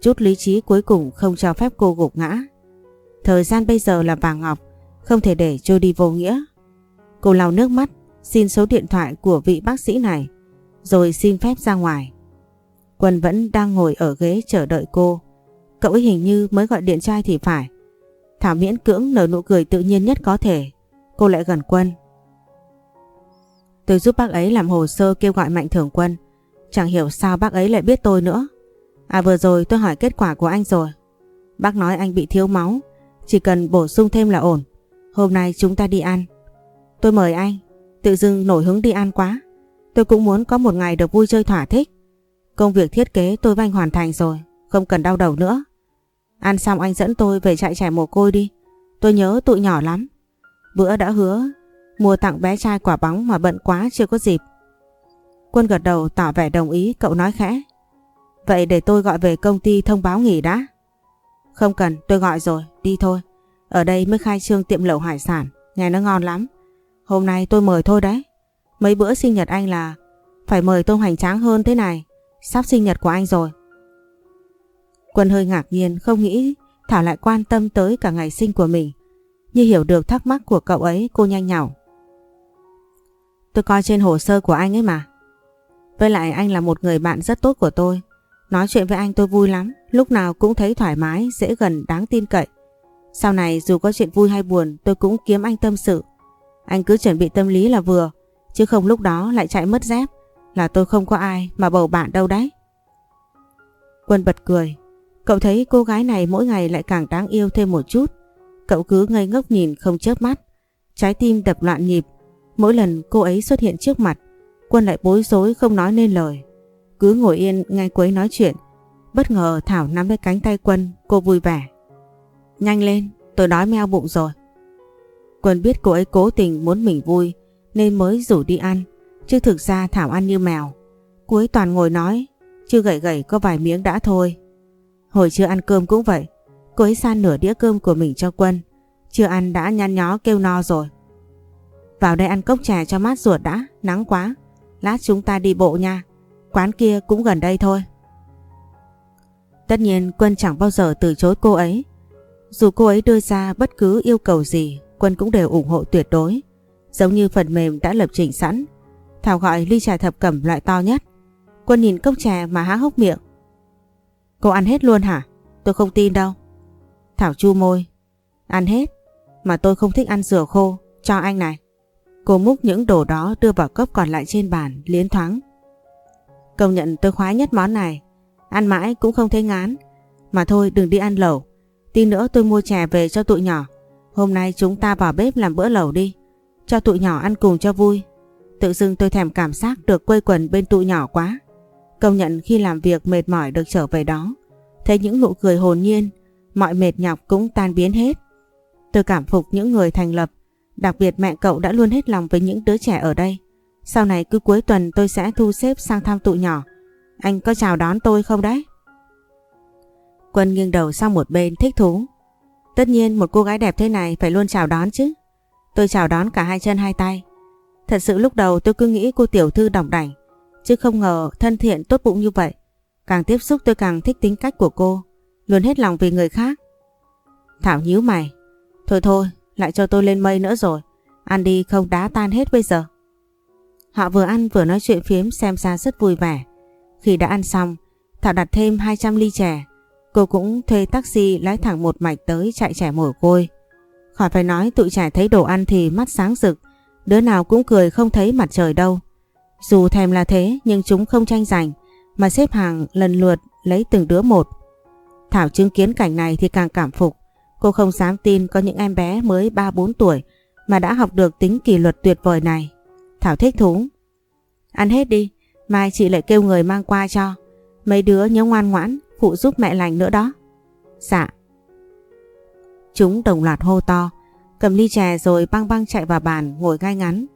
Chút lý trí cuối cùng không cho phép cô gục ngã. Thời gian bây giờ là vàng ngọc, không thể để trôi đi vô nghĩa. Cô lau nước mắt, xin số điện thoại của vị bác sĩ này, rồi xin phép ra ngoài. Quân vẫn đang ngồi ở ghế chờ đợi cô. Cậu ấy hình như mới gọi điện trai thì phải. Thảo miễn cưỡng nở nụ cười tự nhiên nhất có thể. Cô lại gần Quân. Tôi giúp bác ấy làm hồ sơ kêu gọi mạnh thường quân. Chẳng hiểu sao bác ấy lại biết tôi nữa. À vừa rồi tôi hỏi kết quả của anh rồi. Bác nói anh bị thiếu máu. Chỉ cần bổ sung thêm là ổn. Hôm nay chúng ta đi ăn. Tôi mời anh. Tự dưng nổi hứng đi ăn quá. Tôi cũng muốn có một ngày được vui chơi thỏa thích. Công việc thiết kế tôi với anh hoàn thành rồi. Không cần đau đầu nữa. Ăn xong anh dẫn tôi về chạy trẻ mồ côi đi. Tôi nhớ tụi nhỏ lắm. Bữa đã hứa mua tặng bé trai quả bóng mà bận quá chưa có dịp. Quân gật đầu tỏ vẻ đồng ý cậu nói khẽ. Vậy để tôi gọi về công ty thông báo nghỉ đã. Không cần, tôi gọi rồi, đi thôi. Ở đây mới khai trương tiệm lẩu hải sản, nghe nó ngon lắm. Hôm nay tôi mời thôi đấy. Mấy bữa sinh nhật anh là phải mời tôm hoành tráng hơn thế này. Sắp sinh nhật của anh rồi. Quân hơi ngạc nhiên không nghĩ Thảo lại quan tâm tới cả ngày sinh của mình. Như hiểu được thắc mắc của cậu ấy cô nhanh nhảu. Tôi coi trên hồ sơ của anh ấy mà. Với lại anh là một người bạn rất tốt của tôi. Nói chuyện với anh tôi vui lắm, lúc nào cũng thấy thoải mái, dễ gần, đáng tin cậy. Sau này dù có chuyện vui hay buồn tôi cũng kiếm anh tâm sự. Anh cứ chuẩn bị tâm lý là vừa, chứ không lúc đó lại chạy mất dép. Là tôi không có ai mà bầu bạn đâu đấy. Quân bật cười. Cậu thấy cô gái này mỗi ngày lại càng đáng yêu thêm một chút. Cậu cứ ngây ngốc nhìn không chớp mắt. Trái tim đập loạn nhịp. Mỗi lần cô ấy xuất hiện trước mặt, Quân lại bối rối không nói nên lời. Cứ ngồi yên nghe quấy nói chuyện. Bất ngờ Thảo nắm lấy cánh tay Quân, cô vui vẻ. Nhanh lên, tôi đói meo bụng rồi. Quân biết cô ấy cố tình muốn mình vui nên mới rủ đi ăn. Chứ thực ra Thảo ăn như mèo. cuối toàn ngồi nói, chưa gầy gầy có vài miếng đã thôi. Hồi chưa ăn cơm cũng vậy. Cô ấy san nửa đĩa cơm của mình cho Quân. Chưa ăn đã nhăn nhó kêu no rồi. Vào đây ăn cốc trà cho mát ruột đã, nắng quá. Lát chúng ta đi bộ nha. Quán kia cũng gần đây thôi. Tất nhiên Quân chẳng bao giờ từ chối cô ấy. Dù cô ấy đưa ra bất cứ yêu cầu gì, Quân cũng đều ủng hộ tuyệt đối. Giống như phần mềm đã lập trình sẵn. Thảo gọi ly trà thập cẩm loại to nhất. Quân nhìn cốc trà mà há hốc miệng. Cô ăn hết luôn hả? Tôi không tin đâu. Thảo chu môi. Ăn hết. Mà tôi không thích ăn dừa khô. Cho anh này. Cô múc những đồ đó đưa vào cốc còn lại trên bàn, liến thoáng. Công nhận tôi khoái nhất món này. Ăn mãi cũng không thấy ngán. Mà thôi đừng đi ăn lẩu. Tí nữa tôi mua chè về cho tụi nhỏ. Hôm nay chúng ta vào bếp làm bữa lẩu đi. Cho tụi nhỏ ăn cùng cho vui. Tự dưng tôi thèm cảm giác được quây quần bên tụi nhỏ quá. Công nhận khi làm việc mệt mỏi được trở về đó. Thấy những nụ cười hồn nhiên, mọi mệt nhọc cũng tan biến hết. Tôi cảm phục những người thành lập Đặc biệt mẹ cậu đã luôn hết lòng với những đứa trẻ ở đây. Sau này cứ cuối tuần tôi sẽ thu xếp sang thăm tụi nhỏ. Anh có chào đón tôi không đấy? Quân nghiêng đầu sang một bên thích thú. Tất nhiên một cô gái đẹp thế này phải luôn chào đón chứ. Tôi chào đón cả hai chân hai tay. Thật sự lúc đầu tôi cứ nghĩ cô tiểu thư đỏng đảnh. Chứ không ngờ thân thiện tốt bụng như vậy. Càng tiếp xúc tôi càng thích tính cách của cô. Luôn hết lòng vì người khác. Thảo nhíu mày. Thôi thôi, lại cho tôi lên mây nữa rồi. Ăn đi không đá tan hết bây giờ. Họ vừa ăn vừa nói chuyện phiếm xem ra rất vui vẻ. Khi đã ăn xong, Thảo đặt thêm 200 ly chè. Cô cũng thuê taxi lái thẳng một mạch tới chạy trẻ mồ côi. Khỏi phải nói tụi trẻ thấy đồ ăn thì mắt sáng rực. Đứa nào cũng cười không thấy mặt trời đâu. Dù thèm là thế nhưng chúng không tranh giành mà xếp hàng lần lượt lấy từng đứa một. Thảo chứng kiến cảnh này thì càng cảm phục. Cô không dám tin có những em bé mới 3-4 tuổi mà đã học được tính kỷ luật tuyệt vời này. Thảo thích thú. Ăn hết đi, mai chị lại kêu người mang qua cho. Mấy đứa nhớ ngoan ngoãn, phụ giúp mẹ lành nữa đó. Dạ. Chúng đồng loạt hô to, cầm ly chè rồi băng băng chạy vào bàn ngồi gai ngắn.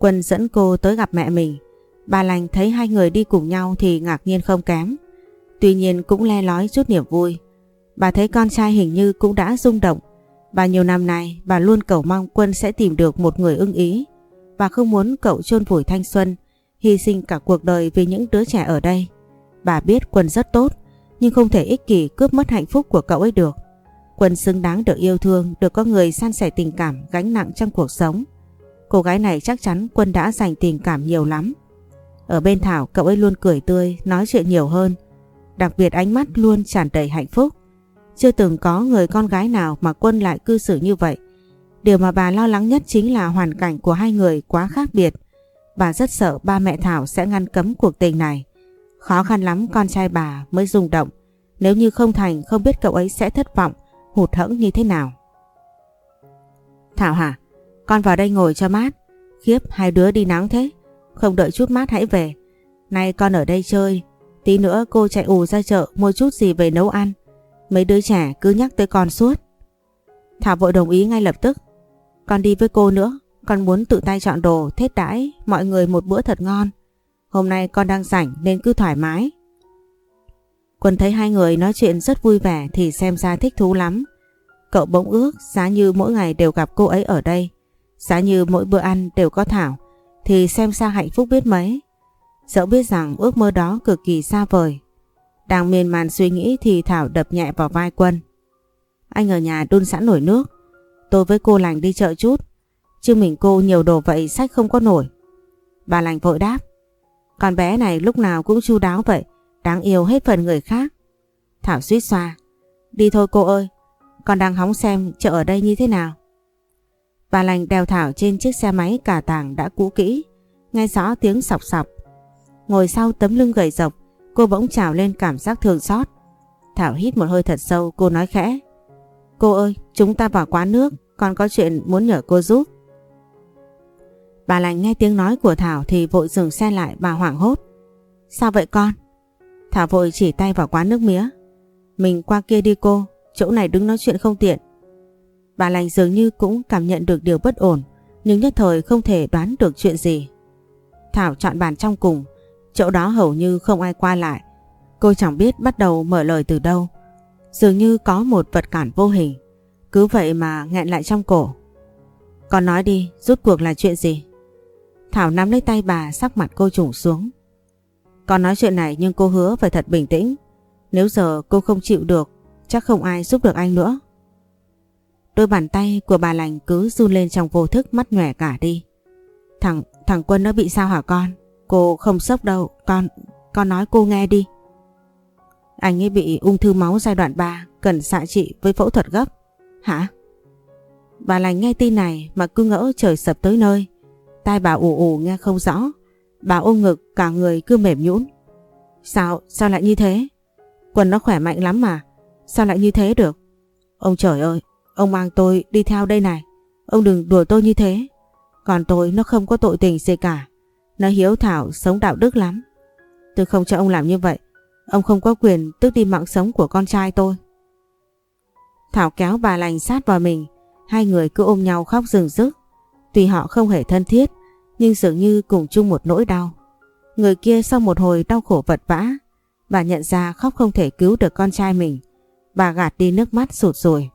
Quân dẫn cô tới gặp mẹ mình. Bà lành thấy hai người đi cùng nhau thì ngạc nhiên không kém. Tuy nhiên cũng le lói chút niềm vui. Bà thấy con trai hình như cũng đã rung động. Bà nhiều năm nay bà luôn cầu mong Quân sẽ tìm được một người ưng ý. Bà không muốn cậu chôn vùi thanh xuân, hy sinh cả cuộc đời vì những đứa trẻ ở đây. Bà biết Quân rất tốt, nhưng không thể ích kỷ cướp mất hạnh phúc của cậu ấy được. Quân xứng đáng được yêu thương, được có người san sẻ tình cảm gánh nặng trong cuộc sống. Cô gái này chắc chắn Quân đã dành tình cảm nhiều lắm. Ở bên Thảo cậu ấy luôn cười tươi, nói chuyện nhiều hơn. Đặc biệt ánh mắt luôn tràn đầy hạnh phúc. Chưa từng có người con gái nào mà Quân lại cư xử như vậy. Điều mà bà lo lắng nhất chính là hoàn cảnh của hai người quá khác biệt. Bà rất sợ ba mẹ Thảo sẽ ngăn cấm cuộc tình này. Khó khăn lắm con trai bà mới rung động. Nếu như không thành không biết cậu ấy sẽ thất vọng, hụt hẫng như thế nào. Thảo hả? Con vào đây ngồi cho mát. Khiếp hai đứa đi nắng thế. Không đợi chút mát hãy về. Nay con ở đây chơi. Tí nữa cô chạy ù ra chợ mua chút gì về nấu ăn. Mấy đứa trẻ cứ nhắc tới con suốt. Thảo vội đồng ý ngay lập tức. Con đi với cô nữa. Con muốn tự tay chọn đồ, thết đãi, mọi người một bữa thật ngon. Hôm nay con đang rảnh nên cứ thoải mái. Quân thấy hai người nói chuyện rất vui vẻ thì xem ra thích thú lắm. Cậu bỗng ước giá như mỗi ngày đều gặp cô ấy ở đây. Giá như mỗi bữa ăn đều có Thảo, thì xem ra hạnh phúc biết mấy. Dẫu biết rằng ước mơ đó cực kỳ xa vời. Đang miên man suy nghĩ thì Thảo đập nhẹ vào vai Quân. Anh ở nhà đun sẵn nổi nước. Tôi với cô lành đi chợ chút. Chứ mình cô nhiều đồ vậy sách không có nổi. Bà lành vội đáp. Con bé này lúc nào cũng chu đáo vậy. Đáng yêu hết phần người khác. Thảo suýt xoa. Đi thôi cô ơi. Con đang hóng xem chợ ở đây như thế nào. Bà lành đeo Thảo trên chiếc xe máy cả tàng đã cũ kỹ. Nghe rõ tiếng sọc sọc. Ngồi sau tấm lưng gầy rộc. Cô bỗng trào lên cảm giác thương xót. Thảo hít một hơi thật sâu cô nói khẽ. Cô ơi chúng ta vào quán nước. Con có chuyện muốn nhờ cô giúp. Bà lành nghe tiếng nói của Thảo thì vội dừng xe lại bà hoảng hốt. Sao vậy con? Thảo vội chỉ tay vào quán nước mía. Mình qua kia đi cô, chỗ này đứng nói chuyện không tiện. Bà lành dường như cũng cảm nhận được điều bất ổn, nhưng nhất thời không thể đoán được chuyện gì. Thảo chọn bàn trong cùng, chỗ đó hầu như không ai qua lại. Cô chẳng biết bắt đầu mở lời từ đâu. Dường như có một vật cản vô hình. Cứ vậy mà nghẹn lại trong cổ. Con nói đi, rút cuộc là chuyện gì? Thảo nắm lấy tay bà sắc mặt cô trùng xuống. Con nói chuyện này nhưng cô hứa phải thật bình tĩnh. Nếu giờ cô không chịu được, chắc không ai giúp được anh nữa. Đôi bàn tay của bà lành cứ run lên trong vô thức mắt nhòe cả đi. Thằng, thằng Quân nó bị sao hả con? Cô không sốc đâu, con, con nói cô nghe đi. Anh ấy bị ung thư máu giai đoạn 3, cần xạ trị với phẫu thuật gấp. Hả? Bà lành nghe tin này mà cứ ngỡ trời sập tới nơi. Tai bà ù ù nghe không rõ. Bà ôm ngực cả người cứ mềm nhũn. Sao, sao lại như thế? Quân nó khỏe mạnh lắm mà. Sao lại như thế được? Ông trời ơi, ông mang tôi đi theo đây này. Ông đừng đùa tôi như thế. Còn tôi nó không có tội tình gì cả. Nó hiếu thảo sống đạo đức lắm. Tôi không cho ông làm như vậy. Ông không có quyền tước đi mạng sống của con trai tôi. Thảo kéo bà lành sát vào mình. Hai người cứ ôm nhau khóc rừng rức. Tuy họ không hề thân thiết nhưng dường như cùng chung một nỗi đau. Người kia sau một hồi đau khổ vật vã, bà nhận ra khóc không thể cứu được con trai mình. Bà gạt đi nước mắt sụt rồi.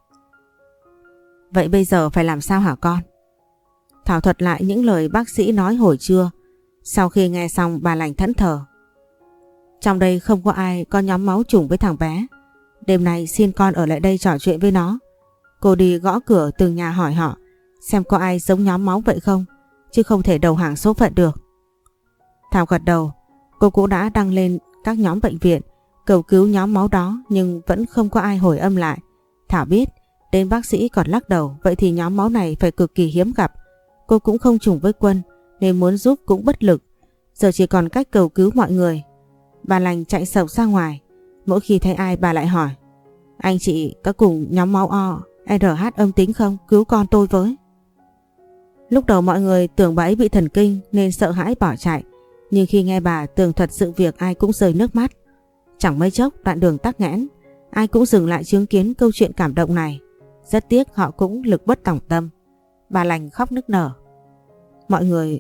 Vậy bây giờ phải làm sao hả con? Thảo thuật lại những lời bác sĩ nói hồi trưa. Sau khi nghe xong bà lành thẫn thờ. Trong đây không có ai có nhóm máu trùng với thằng bé. Đêm nay xin con ở lại đây trò chuyện với nó. Cô đi gõ cửa từng nhà hỏi họ xem có ai giống nhóm máu vậy không chứ không thể đầu hàng số phận được. Thảo gật đầu, cô cũng đã đăng lên các nhóm bệnh viện cầu cứu nhóm máu đó nhưng vẫn không có ai hồi âm lại. Thảo biết, đến bác sĩ còn lắc đầu, vậy thì nhóm máu này phải cực kỳ hiếm gặp. Cô cũng không trùng với quân, nên muốn giúp cũng bất lực. Giờ chỉ còn cách cầu cứu mọi người. Bà lành chạy sầu ra ngoài. Mỗi khi thấy ai, bà lại hỏi. Anh chị có cùng nhóm máu O RH âm tính không? Cứu con tôi với. Lúc đầu mọi người tưởng bà ấy bị thần kinh nên sợ hãi bỏ chạy. Nhưng khi nghe bà tường thuật sự việc, ai cũng rơi nước mắt. Chẳng mấy chốc, đoạn đường tắc nghẽn. Ai cũng dừng lại chứng kiến câu chuyện cảm động này. Rất tiếc họ cũng lực bất tòng tâm. Bà lành khóc nức nở. Mọi người,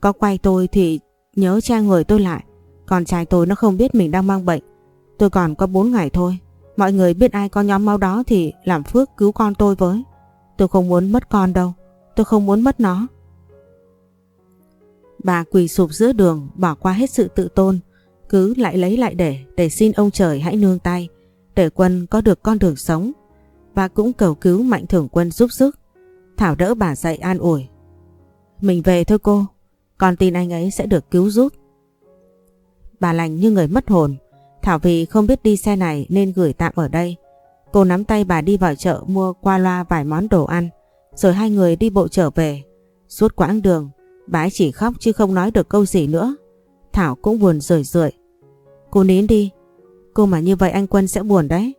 có quay tôi thì nhớ che người tôi lại. Còn trai tôi nó không biết mình đang mang bệnh. Tôi còn có 4 ngày thôi. Mọi người biết ai có nhóm máu đó thì làm phước cứu con tôi với. Tôi không muốn mất con đâu. Tôi không muốn mất nó. Bà quỳ sụp giữa đường, bỏ qua hết sự tự tôn. Cứ lại lấy lại để để xin ông trời hãy nương tay. Để quân có được con đường sống và cũng cầu cứu mạnh thưởng quân giúp sức. Thảo đỡ bà dậy an ủi. Mình về thôi cô. Con tin anh ấy sẽ được cứu giúp. Bà lành như người mất hồn. Thảo vì không biết đi xe này nên gửi tạm ở đây. Cô nắm tay bà đi vào chợ mua qua loa vài món đồ ăn. Rồi hai người đi bộ trở về. Suốt quãng đường, bà ấy chỉ khóc chứ không nói được câu gì nữa. Thảo cũng buồn rười rượi. Cô nín đi. Cô mà như vậy anh Quân sẽ buồn đấy.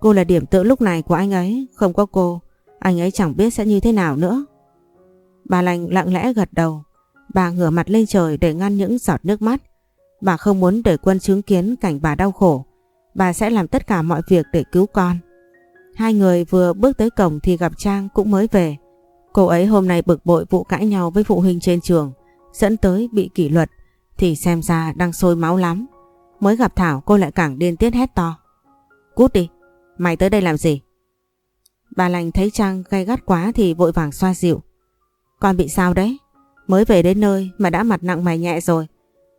Cô là điểm tựa lúc này của anh ấy. Không có cô, anh ấy chẳng biết sẽ như thế nào nữa. Bà lành lặng lẽ gật đầu. Bà ngửa mặt lên trời để ngăn những giọt nước mắt. Bà không muốn để quân chứng kiến cảnh bà đau khổ. Bà sẽ làm tất cả mọi việc để cứu con. Hai người vừa bước tới cổng thì gặp Trang cũng mới về. Cô ấy hôm nay bực bội vụ cãi nhau với phụ huynh trên trường, dẫn tới bị kỷ luật, thì xem ra đang sôi máu lắm. Mới gặp Thảo cô lại càng điên tiết hét to. Cút đi, mày tới đây làm gì? Bà lành thấy Trang gay gắt quá thì vội vàng xoa dịu. Con bị sao đấy? Mới về đến nơi mà đã mặt nặng mày nhẹ rồi.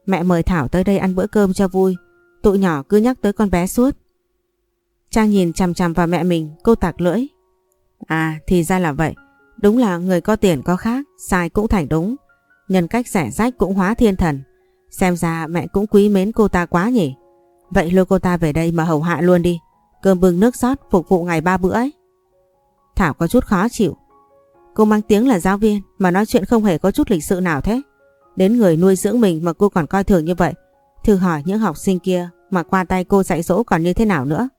Mẹ mời Thảo tới đây ăn bữa cơm cho vui. Tụi nhỏ cứ nhắc tới con bé suốt. Trang nhìn chằm chằm vào mẹ mình, cô tạc lưỡi. À, thì ra là vậy. Đúng là người có tiền có khác, sai cũng thành đúng. Nhân cách rẻ rách cũng hóa thiên thần. Xem ra mẹ cũng quý mến cô ta quá nhỉ. Vậy lôi cô ta về đây mà hầu hạ luôn đi. Cơm bưng nước sót phục vụ ngày ba bữa ấy. Thảo có chút khó chịu. Cô mang tiếng là giáo viên mà nói chuyện không hề có chút lịch sự nào thế. Đến người nuôi dưỡng mình mà cô còn coi thường như vậy. Thử hỏi những học sinh kia mà qua tay cô dạy dỗ còn như thế nào nữa.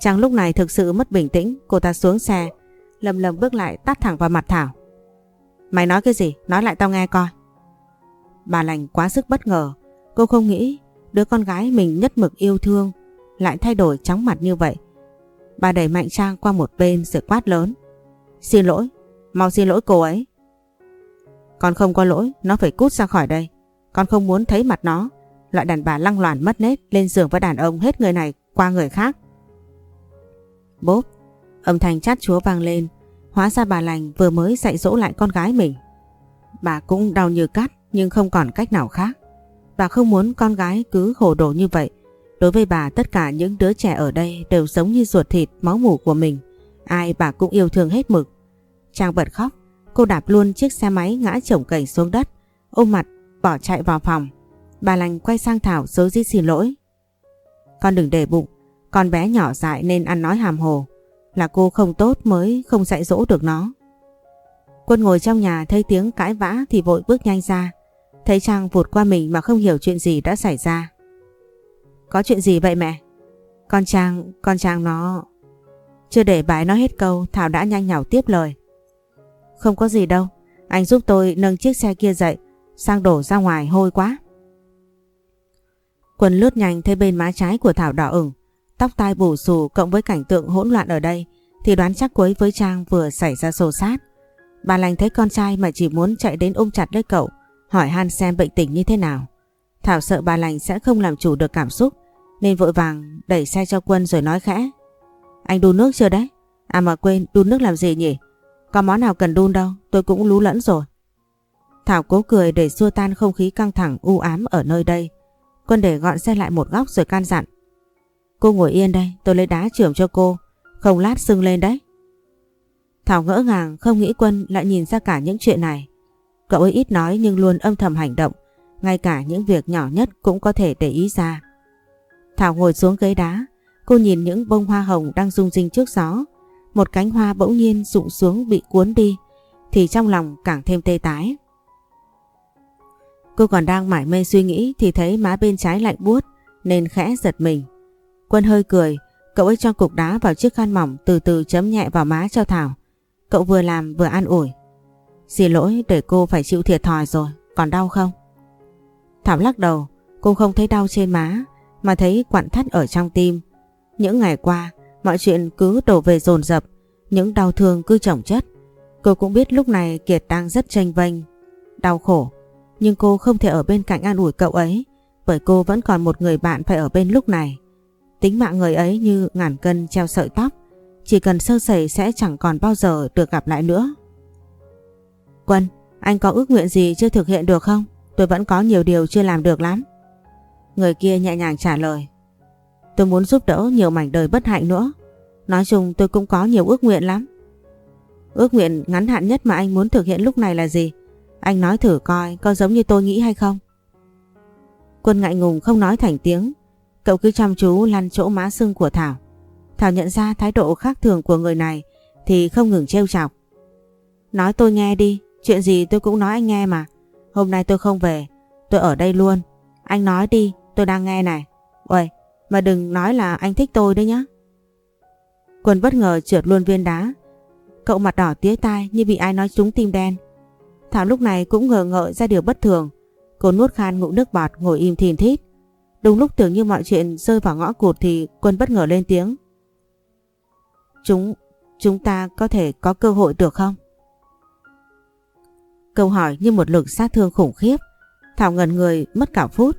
trang lúc này thực sự mất bình tĩnh, cô ta xuống xe, lầm lầm bước lại tắt thẳng vào mặt Thảo. Mày nói cái gì? Nói lại tao nghe coi. Bà lành quá sức bất ngờ, cô không nghĩ đứa con gái mình nhất mực yêu thương lại thay đổi chóng mặt như vậy. Bà đẩy Mạnh Trang qua một bên rồi quát lớn. Xin lỗi, mau xin lỗi cô ấy. Con không có lỗi, nó phải cút ra khỏi đây. Con không muốn thấy mặt nó. Loại đàn bà lăng loàn mất nết lên giường với đàn ông hết người này qua người khác. Bốp, âm thanh chát chúa vang lên. Hóa ra bà lành vừa mới dạy dỗ lại con gái mình. Bà cũng đau như cắt nhưng không còn cách nào khác. Bà không muốn con gái cứ hồ đồ như vậy. Đối với bà tất cả những đứa trẻ ở đây đều giống như ruột thịt máu mủ của mình. Ai bà cũng yêu thương hết mực. Trang bật khóc, cô đạp luôn chiếc xe máy ngã chồng cành xuống đất, ôm mặt bỏ chạy vào phòng. Bà lành quay sang Thảo dối dít xin lỗi. Con đừng để bụng, con bé nhỏ dại nên ăn nói hàm hồ. Là cô không tốt mới không dạy dỗ được nó. Quân ngồi trong nhà thấy tiếng cãi vã thì vội bước nhanh ra. Thấy Trang vụt qua mình mà không hiểu chuyện gì đã xảy ra. Có chuyện gì vậy mẹ? Con Trang, con Trang nó... Chưa để bái nói hết câu Thảo đã nhanh nhảu tiếp lời. Không có gì đâu, anh giúp tôi nâng chiếc xe kia dậy, sang đổ ra ngoài hôi quá. quần lướt nhanh thấy bên má trái của Thảo đỏ ửng, tóc tai bù xù cộng với cảnh tượng hỗn loạn ở đây thì đoán chắc cuối với Trang vừa xảy ra xô sát. Bà lành thấy con trai mà chỉ muốn chạy đến ôm chặt lấy cậu, hỏi han xem bệnh tình như thế nào. Thảo sợ bà lành sẽ không làm chủ được cảm xúc nên vội vàng đẩy xe cho Quân rồi nói khẽ. Anh đun nước chưa đấy? À mà quên đun nước làm gì nhỉ? Có món nào cần đun đâu, tôi cũng lú lẫn rồi. Thảo cố cười để xua tan không khí căng thẳng u ám ở nơi đây. Quân để gọn xe lại một góc rồi can dặn. Cô ngồi yên đây, tôi lấy đá trưởng cho cô, không lát sưng lên đấy. Thảo ngỡ ngàng không nghĩ Quân lại nhìn ra cả những chuyện này. Cậu ấy ít nói nhưng luôn âm thầm hành động, ngay cả những việc nhỏ nhất cũng có thể để ý ra. Thảo ngồi xuống ghế đá, cô nhìn những bông hoa hồng đang rung rinh trước gió. Một cánh hoa bỗng nhiên rụng xuống bị cuốn đi, thì trong lòng càng thêm tê tái. Cô còn đang mải mê suy nghĩ thì thấy má bên trái lạnh buốt nên khẽ giật mình. Quân hơi cười, Cậu ấy cho cục đá vào chiếc khăn mỏng từ từ chấm nhẹ vào má cho Thảo. Cậu vừa làm vừa an ủi. Xin lỗi để cô phải chịu thiệt thòi rồi, còn đau không? Thảo lắc đầu, cô không thấy đau trên má mà thấy quặn thắt ở trong tim. Những ngày qua, mọi chuyện cứ đổ về dồn dập, những đau thương cứ chồng chất. Cô cũng biết lúc này Kiệt đang rất tranh vênh, đau khổ. Nhưng cô không thể ở bên cạnh an ủi cậu ấy bởi cô vẫn còn một người bạn phải ở bên lúc này. Tính mạng người ấy như ngàn cân treo sợi tóc, chỉ cần sơ sẩy sẽ chẳng còn bao giờ được gặp lại nữa. Quân, anh có ước nguyện gì chưa thực hiện được không? Tôi vẫn có nhiều điều chưa làm được lắm. Người kia nhẹ nhàng trả lời. Tôi muốn giúp đỡ nhiều mảnh đời bất hạnh nữa. Nói chung tôi cũng có nhiều ước nguyện lắm. Ước nguyện ngắn hạn nhất mà anh muốn thực hiện lúc này là gì? Anh nói thử coi có giống như tôi nghĩ hay không? Quân ngại ngùng không nói thành tiếng. Cậu cứ chăm chú lăn chỗ má sưng của Thảo. Thảo nhận ra thái độ khác thường của người này thì không ngừng trêu chọc. Nói tôi nghe đi, chuyện gì tôi cũng nói anh nghe mà. Hôm nay tôi không về, tôi ở đây luôn. Anh nói đi, tôi đang nghe này. Uầy, mà đừng nói là anh thích tôi đấy nhá. Quân bất ngờ trượt luôn viên đá. Cậu mặt đỏ tía tai như bị ai nói trúng tim đen. Thảo lúc này cũng ngờ ngợ ra điều bất thường. Cô nuốt khan ngụm nước bọt ngồi im thìn thít. Đúng lúc tưởng như mọi chuyện rơi vào ngõ cụt thì quân bất ngờ lên tiếng. Chúng, chúng ta có thể có cơ hội được không? Câu hỏi như một lực sát thương khủng khiếp. Thảo ngần người mất cả phút.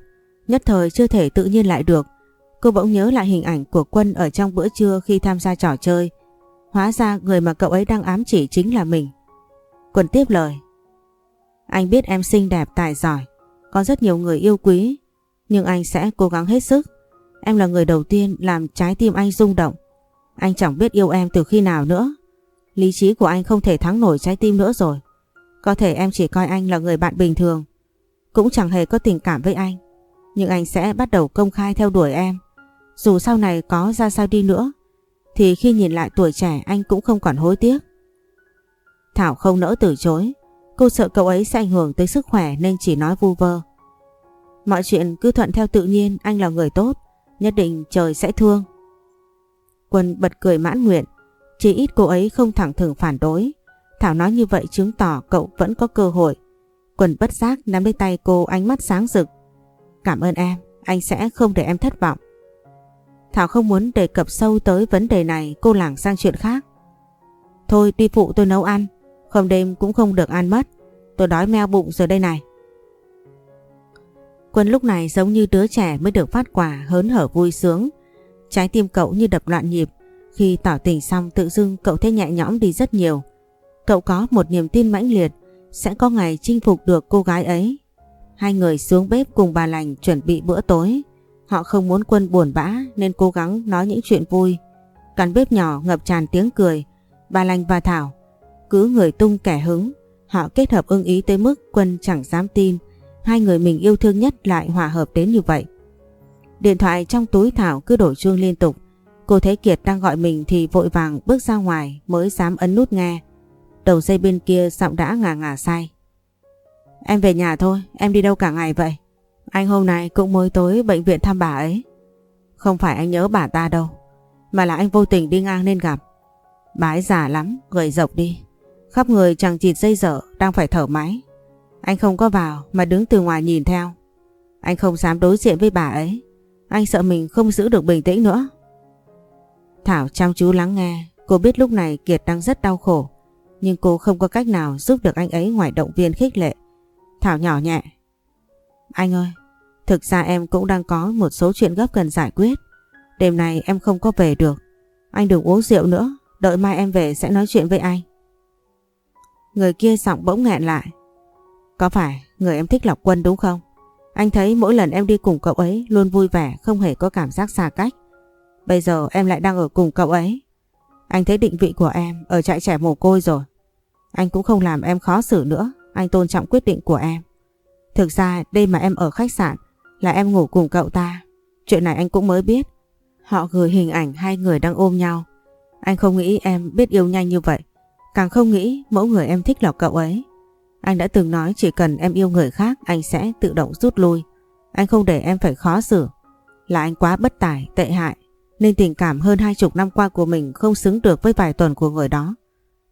Nhất thời chưa thể tự nhiên lại được. Cô bỗng nhớ lại hình ảnh của Quân ở trong bữa trưa khi tham gia trò chơi. Hóa ra người mà cậu ấy đang ám chỉ chính là mình. Quân tiếp lời. Anh biết em xinh đẹp, tài giỏi. Có rất nhiều người yêu quý. Nhưng anh sẽ cố gắng hết sức. Em là người đầu tiên làm trái tim anh rung động. Anh chẳng biết yêu em từ khi nào nữa. Lý trí của anh không thể thắng nổi trái tim nữa rồi. Có thể em chỉ coi anh là người bạn bình thường. Cũng chẳng hề có tình cảm với anh. Nhưng anh sẽ bắt đầu công khai theo đuổi em. Dù sau này có ra sao đi nữa. Thì khi nhìn lại tuổi trẻ, anh cũng không còn hối tiếc. Thảo không nỡ từ chối. Cô sợ cậu ấy sẽ ảnh hưởng tới sức khỏe nên chỉ nói vu vơ. Mọi chuyện cứ thuận theo tự nhiên, anh là người tốt. Nhất định trời sẽ thương. Quân bật cười mãn nguyện. Chỉ ít cô ấy không thẳng thừng phản đối. Thảo nói như vậy chứng tỏ cậu vẫn có cơ hội. Quân bất giác nắm lấy tay cô, ánh mắt sáng rực. Cảm ơn em, anh sẽ không để em thất vọng. Thảo không muốn đề cập sâu tới vấn đề này cô lảng sang chuyện khác. Thôi đi phụ tôi nấu ăn, không đêm cũng không được ăn mất. Tôi đói meo bụng rồi đây này. Quân lúc này giống như đứa trẻ mới được phát quà hớn hở vui sướng. Trái tim cậu như đập loạn nhịp. Khi tỏ tình xong tự dưng cậu thấy nhẹ nhõm đi rất nhiều. Cậu có một niềm tin mãnh liệt sẽ có ngày chinh phục được cô gái ấy. Hai người xuống bếp cùng bà lành chuẩn bị bữa tối. Họ không muốn quân buồn bã nên cố gắng nói những chuyện vui. Căn bếp nhỏ ngập tràn tiếng cười. Bà lành và Thảo, cứ người tung kẻ hứng. Họ kết hợp ưng ý tới mức quân chẳng dám tin hai người mình yêu thương nhất lại hòa hợp đến như vậy. Điện thoại trong túi Thảo cứ đổ chuông liên tục. Cô thấy Kiệt đang gọi mình thì vội vàng bước ra ngoài mới dám ấn nút nghe. Đầu dây bên kia giọng đã ngả ngả sai. Em về nhà thôi, em đi đâu cả ngày vậy? Anh hôm nay cũng mới tối bệnh viện thăm bà ấy. Không phải anh nhớ bà ta đâu, mà là anh vô tình đi ngang nên gặp. Bà ấy già lắm, gầy rộc đi. Khắp người chẳng chịt dây dở, đang phải thở máy. Anh không có vào mà đứng từ ngoài nhìn theo. Anh không dám đối diện với bà ấy. Anh sợ mình không giữ được bình tĩnh nữa. Thảo chăm chú lắng nghe. Cô biết lúc này Kiệt đang rất đau khổ. Nhưng cô không có cách nào giúp được anh ấy ngoài động viên khích lệ. Thảo nhỏ nhẹ. Anh ơi, thực ra em cũng đang có một số chuyện gấp cần giải quyết. Đêm nay em không có về được. Anh đừng uống rượu nữa, đợi mai em về sẽ nói chuyện với anh. Người kia giọng bỗng nghẹn lại. Có phải người em thích Lộc Quân đúng không? Anh thấy mỗi lần em đi cùng cậu ấy luôn vui vẻ, không hề có cảm giác xa cách. Bây giờ em lại đang ở cùng cậu ấy. Anh thấy định vị của em ở trại trẻ mồ côi rồi. Anh cũng không làm em khó xử nữa, anh tôn trọng quyết định của em. Thực ra đây mà em ở khách sạn là em ngủ cùng cậu ta. Chuyện này anh cũng mới biết. Họ gửi hình ảnh hai người đang ôm nhau. Anh không nghĩ em biết yêu nhanh như vậy. Càng không nghĩ mỗi người em thích là cậu ấy. Anh đã từng nói chỉ cần em yêu người khác anh sẽ tự động rút lui. Anh không để em phải khó xử. Là anh quá bất tài, tệ hại. nên tình cảm hơn hai chục năm qua của mình không xứng được với vài tuần của người đó.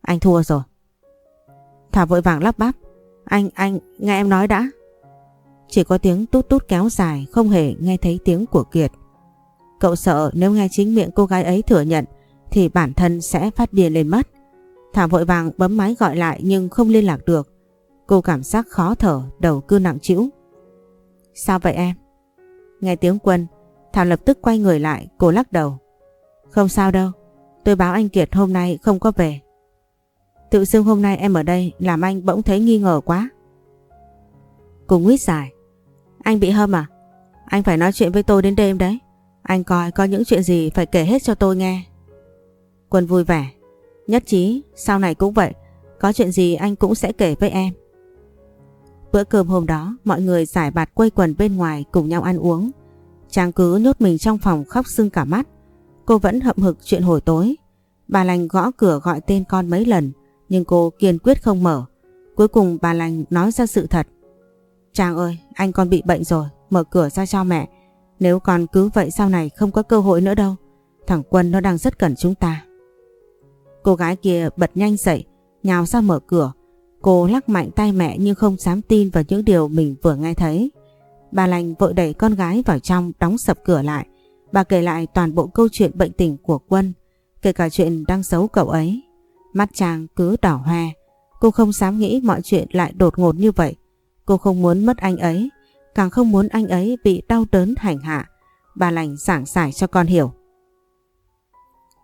Anh thua rồi. Thảo vội vàng lắp bắp. Anh, anh, nghe em nói đã. Chỉ có tiếng tút tút kéo dài không hề nghe thấy tiếng của Kiệt. Cậu sợ nếu nghe chính miệng cô gái ấy thừa nhận thì bản thân sẽ phát điên lên mất. Thảo vội vàng bấm máy gọi lại nhưng không liên lạc được. Cô cảm giác khó thở, đầu cứ nặng trĩu. Sao vậy em? Nghe tiếng quân, Thảo lập tức quay người lại, cô lắc đầu. Không sao đâu, tôi báo anh Kiệt hôm nay không có về. Tự xưng hôm nay em ở đây làm anh bỗng thấy nghi ngờ quá. Cô nguyết dài. Anh bị hâm à? Anh phải nói chuyện với tôi đến đêm đấy. Anh coi có những chuyện gì phải kể hết cho tôi nghe. Quân vui vẻ. Nhất trí, sau này cũng vậy. Có chuyện gì anh cũng sẽ kể với em. Bữa cơm hôm đó, mọi người giải bạt quây quần bên ngoài cùng nhau ăn uống. Chàng cứ nhốt mình trong phòng khóc sưng cả mắt. Cô vẫn hậm hực chuyện hồi tối. Bà lành gõ cửa gọi tên con mấy lần, nhưng cô kiên quyết không mở. Cuối cùng bà lành nói ra sự thật. Chàng ơi, anh con bị bệnh rồi, mở cửa ra cho mẹ. Nếu còn cứ vậy sau này không có cơ hội nữa đâu. Thằng Quân nó đang rất cần chúng ta. Cô gái kia bật nhanh dậy, nhào ra mở cửa. Cô lắc mạnh tay mẹ nhưng không dám tin vào những điều mình vừa nghe thấy. Bà lành vội đẩy con gái vào trong đóng sập cửa lại. Bà kể lại toàn bộ câu chuyện bệnh tình của Quân, kể cả chuyện đang giấu cậu ấy. Mắt chàng cứ đỏ hoe. Cô không dám nghĩ mọi chuyện lại đột ngột như vậy. Cô không muốn mất anh ấy, càng không muốn anh ấy bị đau đớn hành hạ. Bà lành giảng giải cho con hiểu.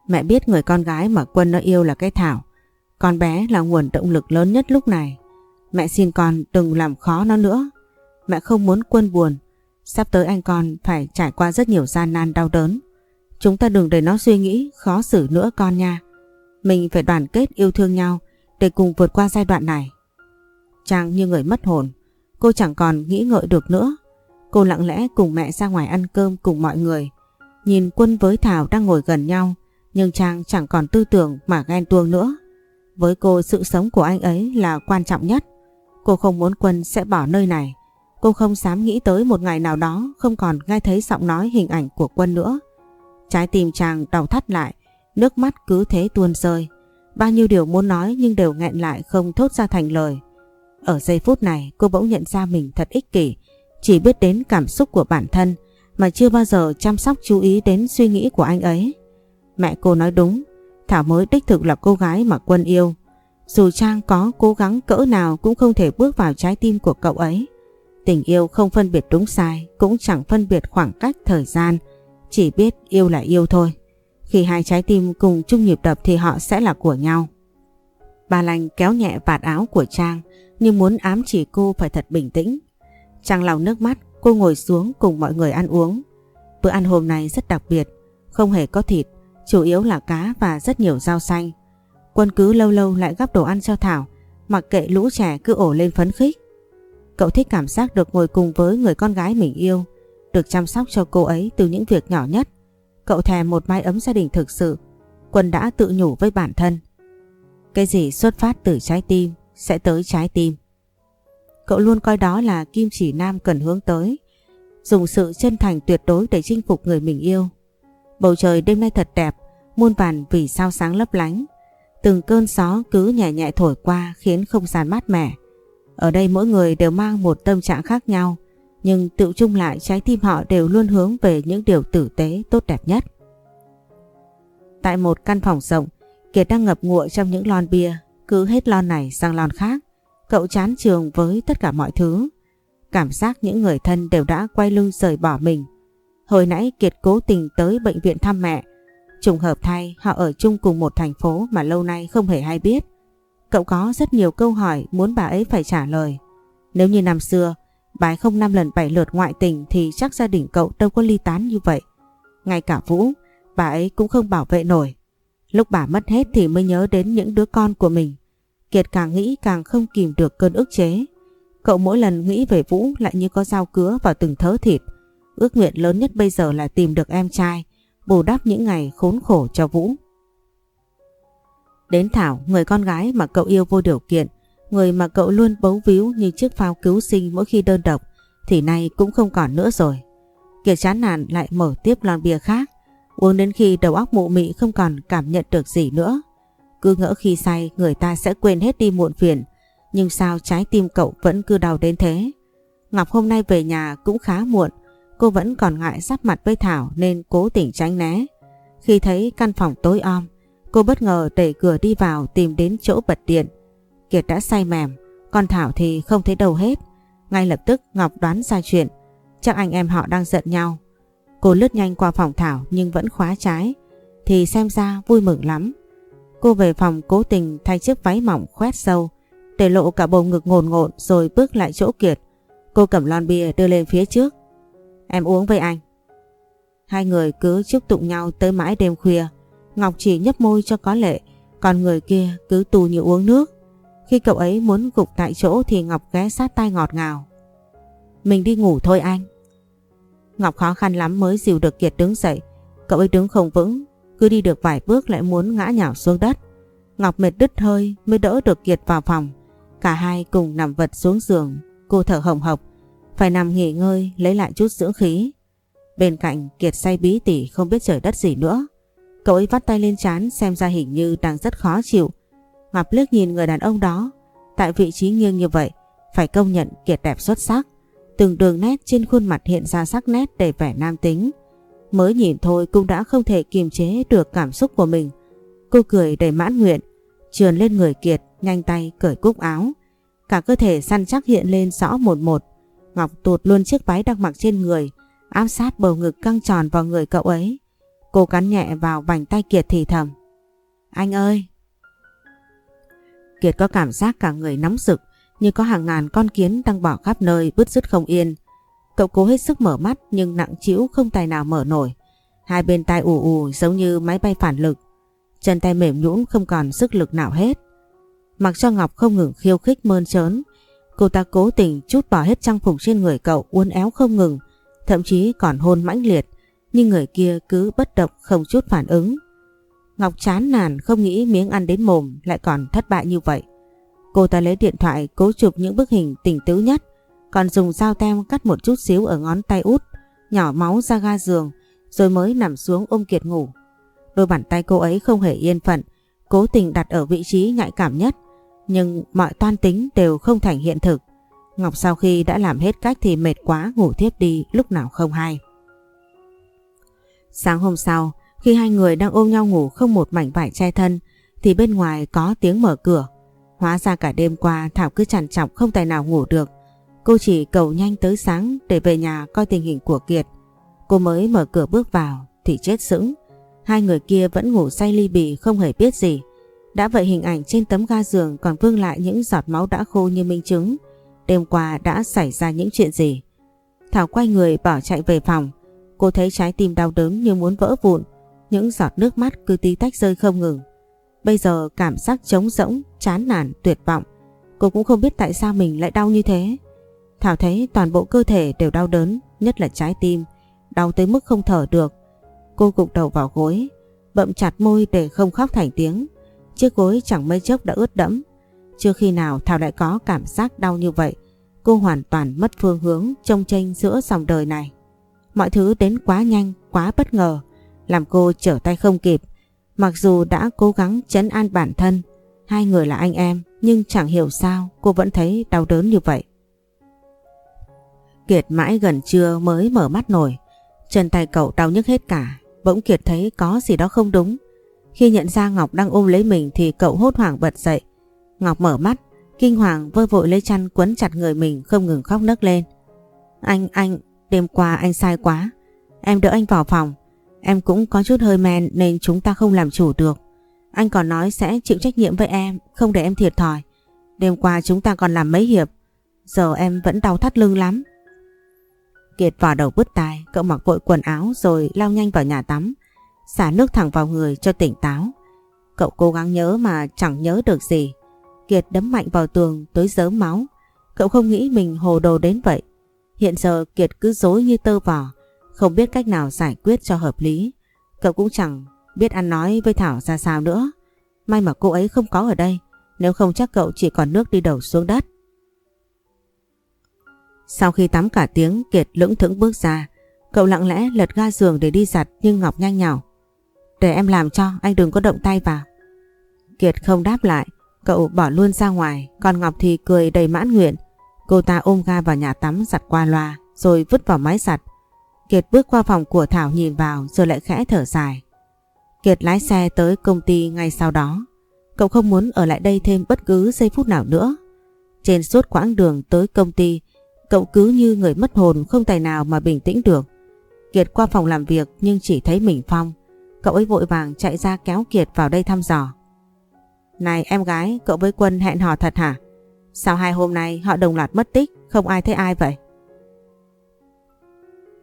Mẹ biết người con gái mà Quân nó yêu là cái Thảo. Con bé là nguồn động lực lớn nhất lúc này. Mẹ xin con đừng làm khó nó nữa. Mẹ không muốn Quân buồn. Sắp tới anh con phải trải qua rất nhiều gian nan đau đớn. Chúng ta đừng để nó suy nghĩ khó xử nữa con nha. Mình phải đoàn kết yêu thương nhau để cùng vượt qua giai đoạn này. Trang như người mất hồn. Cô chẳng còn nghĩ ngợi được nữa. Cô lặng lẽ cùng mẹ ra ngoài ăn cơm cùng mọi người. Nhìn Quân với Thảo đang ngồi gần nhau. Nhưng Trang chẳng còn tư tưởng mà ghen tuông nữa. Với cô sự sống của anh ấy là quan trọng nhất. Cô không muốn Quân sẽ bỏ nơi này. Cô không dám nghĩ tới một ngày nào đó không còn nghe thấy giọng nói hình ảnh của Quân nữa. Trái tim chàng đau thắt lại, nước mắt cứ thế tuôn rơi. Bao nhiêu điều muốn nói nhưng đều nghẹn lại không thốt ra thành lời. Ở giây phút này cô bỗng nhận ra mình thật ích kỷ, chỉ biết đến cảm xúc của bản thân mà chưa bao giờ chăm sóc chú ý đến suy nghĩ của anh ấy. Mẹ cô nói đúng, Thảo mới đích thực là cô gái mà Quân yêu. Dù Trang có cố gắng cỡ nào cũng không thể bước vào trái tim của cậu ấy. Tình yêu không phân biệt đúng sai, cũng chẳng phân biệt khoảng cách thời gian, chỉ biết yêu là yêu thôi. Khi hai trái tim cùng chung nhịp đập thì họ sẽ là của nhau. Bà lành kéo nhẹ vạt áo của Trang nhưng muốn ám chỉ cô phải thật bình tĩnh. Trang lau nước mắt, cô ngồi xuống cùng mọi người ăn uống. Bữa ăn hôm nay rất đặc biệt, không hề có thịt, chủ yếu là cá và rất nhiều rau xanh. Quân cứ lâu lâu lại gắp đồ ăn cho Thảo, mặc kệ lũ trẻ cứ ổ lên phấn khích. Cậu thích cảm giác được ngồi cùng với người con gái mình yêu, được chăm sóc cho cô ấy từ những việc nhỏ nhất. Cậu thèm một mái ấm gia đình thực sự. Quân đã tự nhủ với bản thân. Cái gì xuất phát từ trái tim sẽ tới trái tim. Cậu luôn coi đó là kim chỉ nam cần hướng tới. Dùng sự chân thành tuyệt đối để chinh phục người mình yêu. Bầu trời đêm nay thật đẹp, muôn vàn vì sao sáng lấp lánh. Từng cơn gió cứ nhẹ nhẹ thổi qua khiến không gian mát mẻ. Ở đây mỗi người đều mang một tâm trạng khác nhau, nhưng tự chung lại trái tim họ đều luôn hướng về những điều tử tế tốt đẹp nhất. Tại một căn phòng rộng, Kiệt đang ngập ngụa trong những lon bia, cứ hết lon này sang lon khác. Cậu chán trường với tất cả mọi thứ. Cảm giác những người thân đều đã quay lưng rời bỏ mình. Hồi nãy Kiệt cố tình tới bệnh viện thăm mẹ. Trùng hợp thay họ ở chung cùng một thành phố mà lâu nay không hề hay biết. Cậu có rất nhiều câu hỏi muốn bà ấy phải trả lời. Nếu như năm xưa, bà không năm lần bảy lượt ngoại tình thì chắc gia đình cậu đâu có ly tán như vậy. Ngay cả Vũ, bà ấy cũng không bảo vệ nổi. Lúc bà mất hết thì mới nhớ đến những đứa con của mình. Kiệt càng nghĩ càng không kìm được cơn ức chế. Cậu mỗi lần nghĩ về Vũ lại như có dao cứa vào từng thớ thịt. Ước nguyện lớn nhất bây giờ là tìm được em trai, bù đắp những ngày khốn khổ cho Vũ. Đến Thảo, người con gái mà cậu yêu vô điều kiện, người mà cậu luôn bấu víu như chiếc phao cứu sinh mỗi khi đơn độc, thì nay cũng không còn nữa rồi. Kiệt chán nản lại mở tiếp lon bia khác. Uống đến khi đầu óc mụ mị không còn cảm nhận được gì nữa. Cứ ngỡ khi say người ta sẽ quên hết đi muộn phiền. Nhưng sao trái tim cậu vẫn cứ đau đến thế? Ngọc hôm nay về nhà cũng khá muộn. Cô vẫn còn ngại sắp mặt với Thảo nên cố tình tránh né. Khi thấy căn phòng tối om, cô bất ngờ đẩy cửa đi vào tìm đến chỗ bật điện. Kiệt đã say mềm, còn Thảo thì không thấy đâu hết. Ngay lập tức Ngọc đoán ra chuyện, chắc anh em họ đang giận nhau. Cô lướt nhanh qua phòng Thảo nhưng vẫn khóa trái, thì xem ra vui mừng lắm. Cô về phòng cố tình thay chiếc váy mỏng khoét sâu, để lộ cả bầu ngực ngồn ngộn rồi bước lại chỗ Kiệt. Cô cầm lon bia đưa lên phía trước. Em uống với anh. Hai người cứ chúc tụng nhau tới mãi đêm khuya. Ngọc chỉ nhấp môi cho có lệ, còn người kia cứ tù như uống nước. Khi cậu ấy muốn gục tại chỗ thì Ngọc ghé sát tai ngọt ngào. Mình đi ngủ thôi anh. Ngọc khó khăn lắm mới dìu được Kiệt đứng dậy. Cậu ấy đứng không vững, cứ đi được vài bước lại muốn ngã nhào xuống đất. Ngọc mệt đứt hơi mới đỡ được Kiệt vào phòng. Cả hai cùng nằm vật xuống giường, cô thở hồng hộc, phải nằm nghỉ ngơi lấy lại chút dưỡng khí. Bên cạnh Kiệt say bí tỉ không biết trời đất gì nữa. Cậu ấy vắt tay lên chán xem ra hình như đang rất khó chịu. Ngọc liếc nhìn người đàn ông đó, tại vị trí nghiêng như vậy, phải công nhận Kiệt đẹp xuất sắc. Từng đường nét trên khuôn mặt hiện ra sắc nét đầy vẻ nam tính. Mới nhìn thôi cũng đã không thể kiềm chế được cảm xúc của mình. Cô cười đầy mãn nguyện, trườn lên người Kiệt, nhanh tay cởi cúc áo. Cả cơ thể săn chắc hiện lên rõ một một. Ngọc tuột luôn chiếc váy đang mặc trên người, áp sát bầu ngực căng tròn vào người cậu ấy. Cô cắn nhẹ vào vành tay Kiệt thì thầm. Anh ơi! Kiệt có cảm giác cả người nóng rực, như có hàng ngàn con kiến đang bỏ khắp nơi bứt rứt không yên. Cậu cố hết sức mở mắt nhưng nặng chịu không tài nào mở nổi. Hai bên tai ù ù giống như máy bay phản lực. Chân tay mềm nhũn không còn sức lực nào hết. Mặc cho Ngọc không ngừng khiêu khích mơn trớn. Cô ta cố tình chút bỏ hết trang phục trên người cậu uốn éo không ngừng. Thậm chí còn hôn mãnh liệt. Nhưng người kia cứ bất động không chút phản ứng. Ngọc chán nản không nghĩ miếng ăn đến mồm lại còn thất bại như vậy. Cô ta lấy điện thoại cố chụp những bức hình tỉnh tứ nhất, còn dùng dao tem cắt một chút xíu ở ngón tay út, nhỏ máu ra ga giường, rồi mới nằm xuống ôm Kiệt ngủ. Đôi bàn tay cô ấy không hề yên phận, cố tình đặt ở vị trí nhạy cảm nhất, nhưng mọi toan tính đều không thành hiện thực. Ngọc sau khi đã làm hết cách thì mệt quá ngủ thiếp đi lúc nào không hay. Sáng hôm sau, khi hai người đang ôm nhau ngủ không một mảnh vải che thân, thì bên ngoài có tiếng mở cửa. Hóa ra cả đêm qua Thảo cứ chằn chọc không tài nào ngủ được. Cô chỉ cầu nhanh tới sáng để về nhà coi tình hình của Kiệt. Cô mới mở cửa bước vào thì chết sững. Hai người kia vẫn ngủ say ly bì không hề biết gì. Đã vậy hình ảnh trên tấm ga giường còn vương lại những giọt máu đã khô như minh chứng. Đêm qua đã xảy ra những chuyện gì? Thảo quay người bỏ chạy về phòng. Cô thấy trái tim đau đớn như muốn vỡ vụn. Những giọt nước mắt cứ tí tách rơi không ngừng. Bây giờ cảm giác trống rỗng, chán nản, tuyệt vọng. Cô cũng không biết tại sao mình lại đau như thế. Thảo thấy toàn bộ cơ thể đều đau đớn, nhất là trái tim, đau tới mức không thở được. Cô gục đầu vào gối, bậm chặt môi để không khóc thành tiếng. Chiếc gối chẳng mấy chốc đã ướt đẫm. Chưa khi nào Thảo lại có cảm giác đau như vậy. Cô hoàn toàn mất phương hướng trông tranh giữa dòng đời này. Mọi thứ đến quá nhanh, quá bất ngờ, làm cô trở tay không kịp. Mặc dù đã cố gắng chấn an bản thân, hai người là anh em, nhưng chẳng hiểu sao cô vẫn thấy đau đớn như vậy. Kiệt mãi gần trưa mới mở mắt nổi, chân tay cậu đau nhức hết cả, bỗng Kiệt thấy có gì đó không đúng. Khi nhận ra Ngọc đang ôm lấy mình thì cậu hốt hoảng bật dậy. Ngọc mở mắt, kinh hoàng vơ vội lấy chăn quấn chặt người mình không ngừng khóc nấc lên. Anh, anh, đêm qua anh sai quá. Em đỡ anh vào phòng. Em cũng có chút hơi men nên chúng ta không làm chủ được. Anh còn nói sẽ chịu trách nhiệm với em, không để em thiệt thòi. Đêm qua chúng ta còn làm mấy hiệp. Giờ em vẫn đau thắt lưng lắm. Kiệt vào đầu bứt tai, cậu mặc vội quần áo rồi lao nhanh vào nhà tắm. Xả nước thẳng vào người cho tỉnh táo. Cậu cố gắng nhớ mà chẳng nhớ được gì. Kiệt đấm mạnh vào tường tới dớm máu. Cậu không nghĩ mình hồ đồ đến vậy. Hiện giờ Kiệt cứ dối như tơ vò, không biết cách nào giải quyết cho hợp lý. Cậu cũng chẳng biết ăn nói với Thảo ra sao nữa. May mà cô ấy không có ở đây, nếu không chắc cậu chỉ còn nước đi đầu xuống đất. Sau khi tắm cả tiếng Kiệt lững thững bước ra, cậu lặng lẽ lật ga giường để đi giặt nhưng Ngọc nhanh nhào. để em làm cho, anh đừng có động tay vào. Kiệt không đáp lại, cậu bỏ luôn ra ngoài, còn Ngọc thì cười đầy mãn nguyện. Cô ta ôm ga vào nhà tắm giặt qua loa, rồi vứt vào máy giặt. Kiệt bước qua phòng của Thảo nhìn vào rồi lại khẽ thở dài. Kiệt lái xe tới công ty ngay sau đó. Cậu không muốn ở lại đây thêm bất cứ giây phút nào nữa. Trên suốt quãng đường tới công ty, cậu cứ như người mất hồn không tài nào mà bình tĩnh được. Kiệt qua phòng làm việc nhưng chỉ thấy mình Phong. Cậu ấy vội vàng chạy ra kéo Kiệt vào đây thăm dò. Này em gái, cậu với Quân hẹn hò thật hả? Sao hai hôm nay họ đồng loạt mất tích, không ai thấy ai vậy?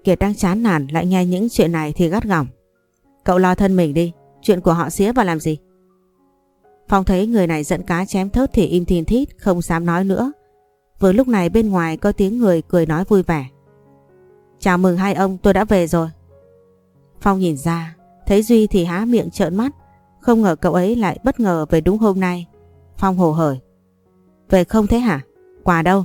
Kiệt đang chán nản lại nghe những chuyện này thì gắt gỏng. Cậu lo thân mình đi, chuyện của họ xía vào làm gì? Phong thấy người này giận cá chém thớt thì im thiên thít, không dám nói nữa. Vừa lúc này bên ngoài có tiếng người cười nói vui vẻ. Chào mừng hai ông, tôi đã về rồi. Phong nhìn ra, thấy Duy thì há miệng trợn mắt, không ngờ cậu ấy lại bất ngờ về đúng hôm nay. Phong hồ hởi. Về không thế hả? Quà đâu?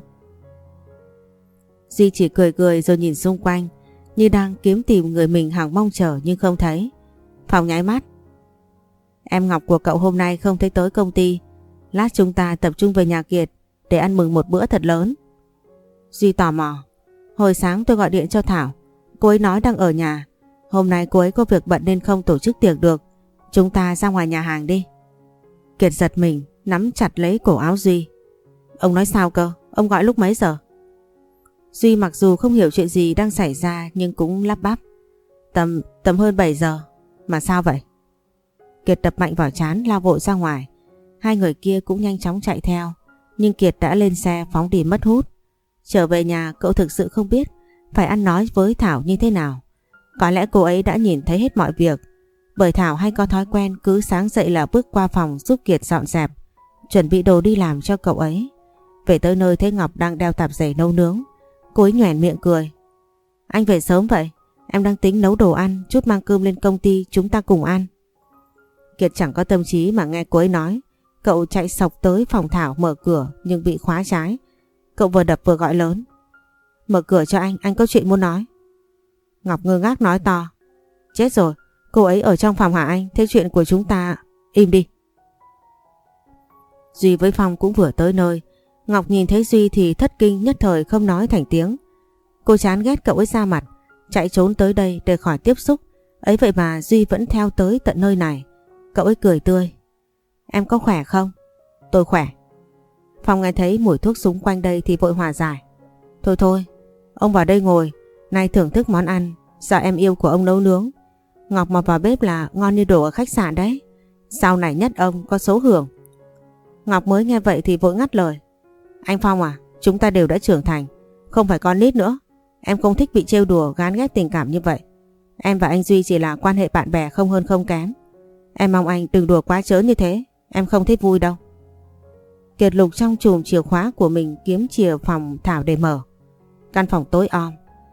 Duy chỉ cười cười rồi nhìn xung quanh, như đang kiếm tìm người mình hằng mong chờ nhưng không thấy. phòng nháy mắt. Em Ngọc của cậu hôm nay không thấy tới công ty. Lát chúng ta tập trung về nhà Kiệt để ăn mừng một bữa thật lớn. Duy tò mò. Hồi sáng tôi gọi điện cho Thảo. Cô ấy nói đang ở nhà. Hôm nay cô ấy có việc bận nên không tổ chức tiệc được. Chúng ta ra ngoài nhà hàng đi. Kiệt giật mình, nắm chặt lấy cổ áo Duy. Ông nói sao cơ? Ông gọi lúc mấy giờ? Duy mặc dù không hiểu chuyện gì đang xảy ra nhưng cũng lắp bắp. Tầm, tầm hơn 7 giờ. Mà sao vậy? Kiệt đập mạnh vào chán lao vội ra ngoài. Hai người kia cũng nhanh chóng chạy theo. Nhưng Kiệt đã lên xe phóng đi mất hút. Trở về nhà cậu thực sự không biết phải ăn nói với Thảo như thế nào. Có lẽ cô ấy đã nhìn thấy hết mọi việc. Bởi Thảo hay có thói quen cứ sáng dậy là bước qua phòng giúp Kiệt dọn dẹp. Chuẩn bị đồ đi làm cho cậu ấy. Về tới nơi thấy Ngọc đang đeo tạp dề nấu nướng. Cô ấy nhoẻn miệng cười. Anh về sớm vậy. Em đang tính nấu đồ ăn, chút mang cơm lên công ty chúng ta cùng ăn. Kiệt chẳng có tâm trí mà nghe cô ấy nói. Cậu chạy sọc tới phòng Thảo mở cửa nhưng bị khóa trái. Cậu vừa đập vừa gọi lớn. Mở cửa cho anh, anh có chuyện muốn nói. Ngọc ngơ ngác nói to. Chết rồi, cô ấy ở trong phòng hả anh? Thế chuyện của chúng ta... Im đi. Duy với Phong cũng vừa tới nơi. Ngọc nhìn thấy Duy thì thất kinh nhất thời không nói thành tiếng. Cô chán ghét cậu ấy ra mặt, chạy trốn tới đây để khỏi tiếp xúc. Ấy vậy mà Duy vẫn theo tới tận nơi này. Cậu ấy cười tươi. Em có khỏe không? Tôi khỏe. Phong nghe thấy mùi thuốc súng quanh đây thì vội hòa giải. Thôi thôi, ông vào đây ngồi, nay thưởng thức món ăn, do em yêu của ông nấu nướng. Ngọc mà vào bếp là ngon như đồ ở khách sạn đấy. Sau này nhất ông có số hưởng. Ngọc mới nghe vậy thì vội ngắt lời. Anh Phong à, chúng ta đều đã trưởng thành, không phải con nít nữa. Em không thích bị trêu đùa gán ghét tình cảm như vậy. Em và anh Duy chỉ là quan hệ bạn bè không hơn không kém. Em mong anh đừng đùa quá chớ như thế, em không thích vui đâu. Kiệt lục trong chùm chìa khóa của mình kiếm chìa phòng Thảo để mở. Căn phòng tối om,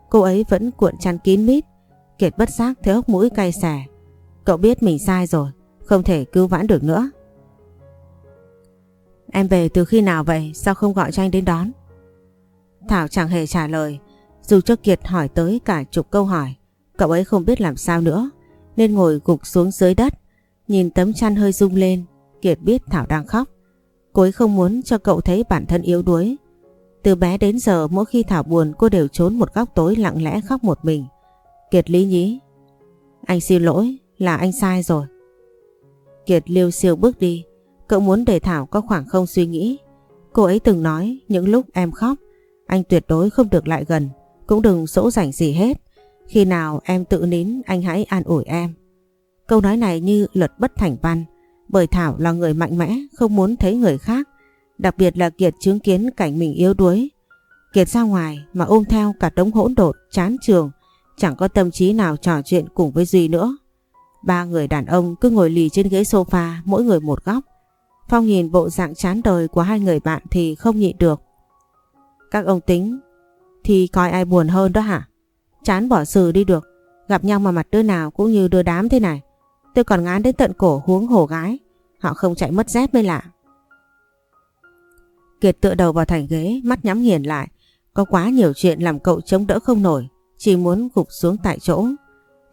cô ấy vẫn cuộn chăn kín mít. Kiệt bất giác thấy hốc mũi cay xè. Cậu biết mình sai rồi, không thể cứu vãn được nữa. Em về từ khi nào vậy, sao không gọi cho anh đến đón? Thảo chẳng hề trả lời, dù cho Kiệt hỏi tới cả chục câu hỏi, cậu ấy không biết làm sao nữa, nên ngồi gục xuống dưới đất, nhìn tấm chăn hơi rung lên, Kiệt biết Thảo đang khóc. Cô ấy không muốn cho cậu thấy bản thân yếu đuối. Từ bé đến giờ mỗi khi Thảo buồn cô đều trốn một góc tối lặng lẽ khóc một mình. Kiệt lý nhí. Anh xin lỗi, là anh sai rồi. Kiệt liêu siêu bước đi. Cậu muốn để Thảo có khoảng không suy nghĩ. Cô ấy từng nói những lúc em khóc, anh tuyệt đối không được lại gần, cũng đừng dỗ dành gì hết. Khi nào em tự nín anh hãy an ủi em. Câu nói này như luật bất thành văn, bởi Thảo là người mạnh mẽ, không muốn thấy người khác. Đặc biệt là Kiệt chứng kiến cảnh mình yếu đuối. Kiệt ra ngoài mà ôm theo cả đống hỗn độn, chán trường, chẳng có tâm trí nào trò chuyện cùng với Duy nữa. Ba người đàn ông cứ ngồi lì trên ghế sofa, mỗi người một góc. Phong nhìn bộ dạng chán đời của hai người bạn thì không nhịn được. Các ông tính thì coi ai buồn hơn đó hả? Chán bỏ sự đi được, gặp nhau mà mặt đứa nào cũng như đưa đám thế này. Tôi còn ngán đến tận cổ huống hổ gái. Họ không chạy mất dép mới lạ. Kiệt tựa đầu vào thành ghế, mắt nhắm nghiền lại. Có quá nhiều chuyện làm cậu chống đỡ không nổi. Chỉ muốn gục xuống tại chỗ.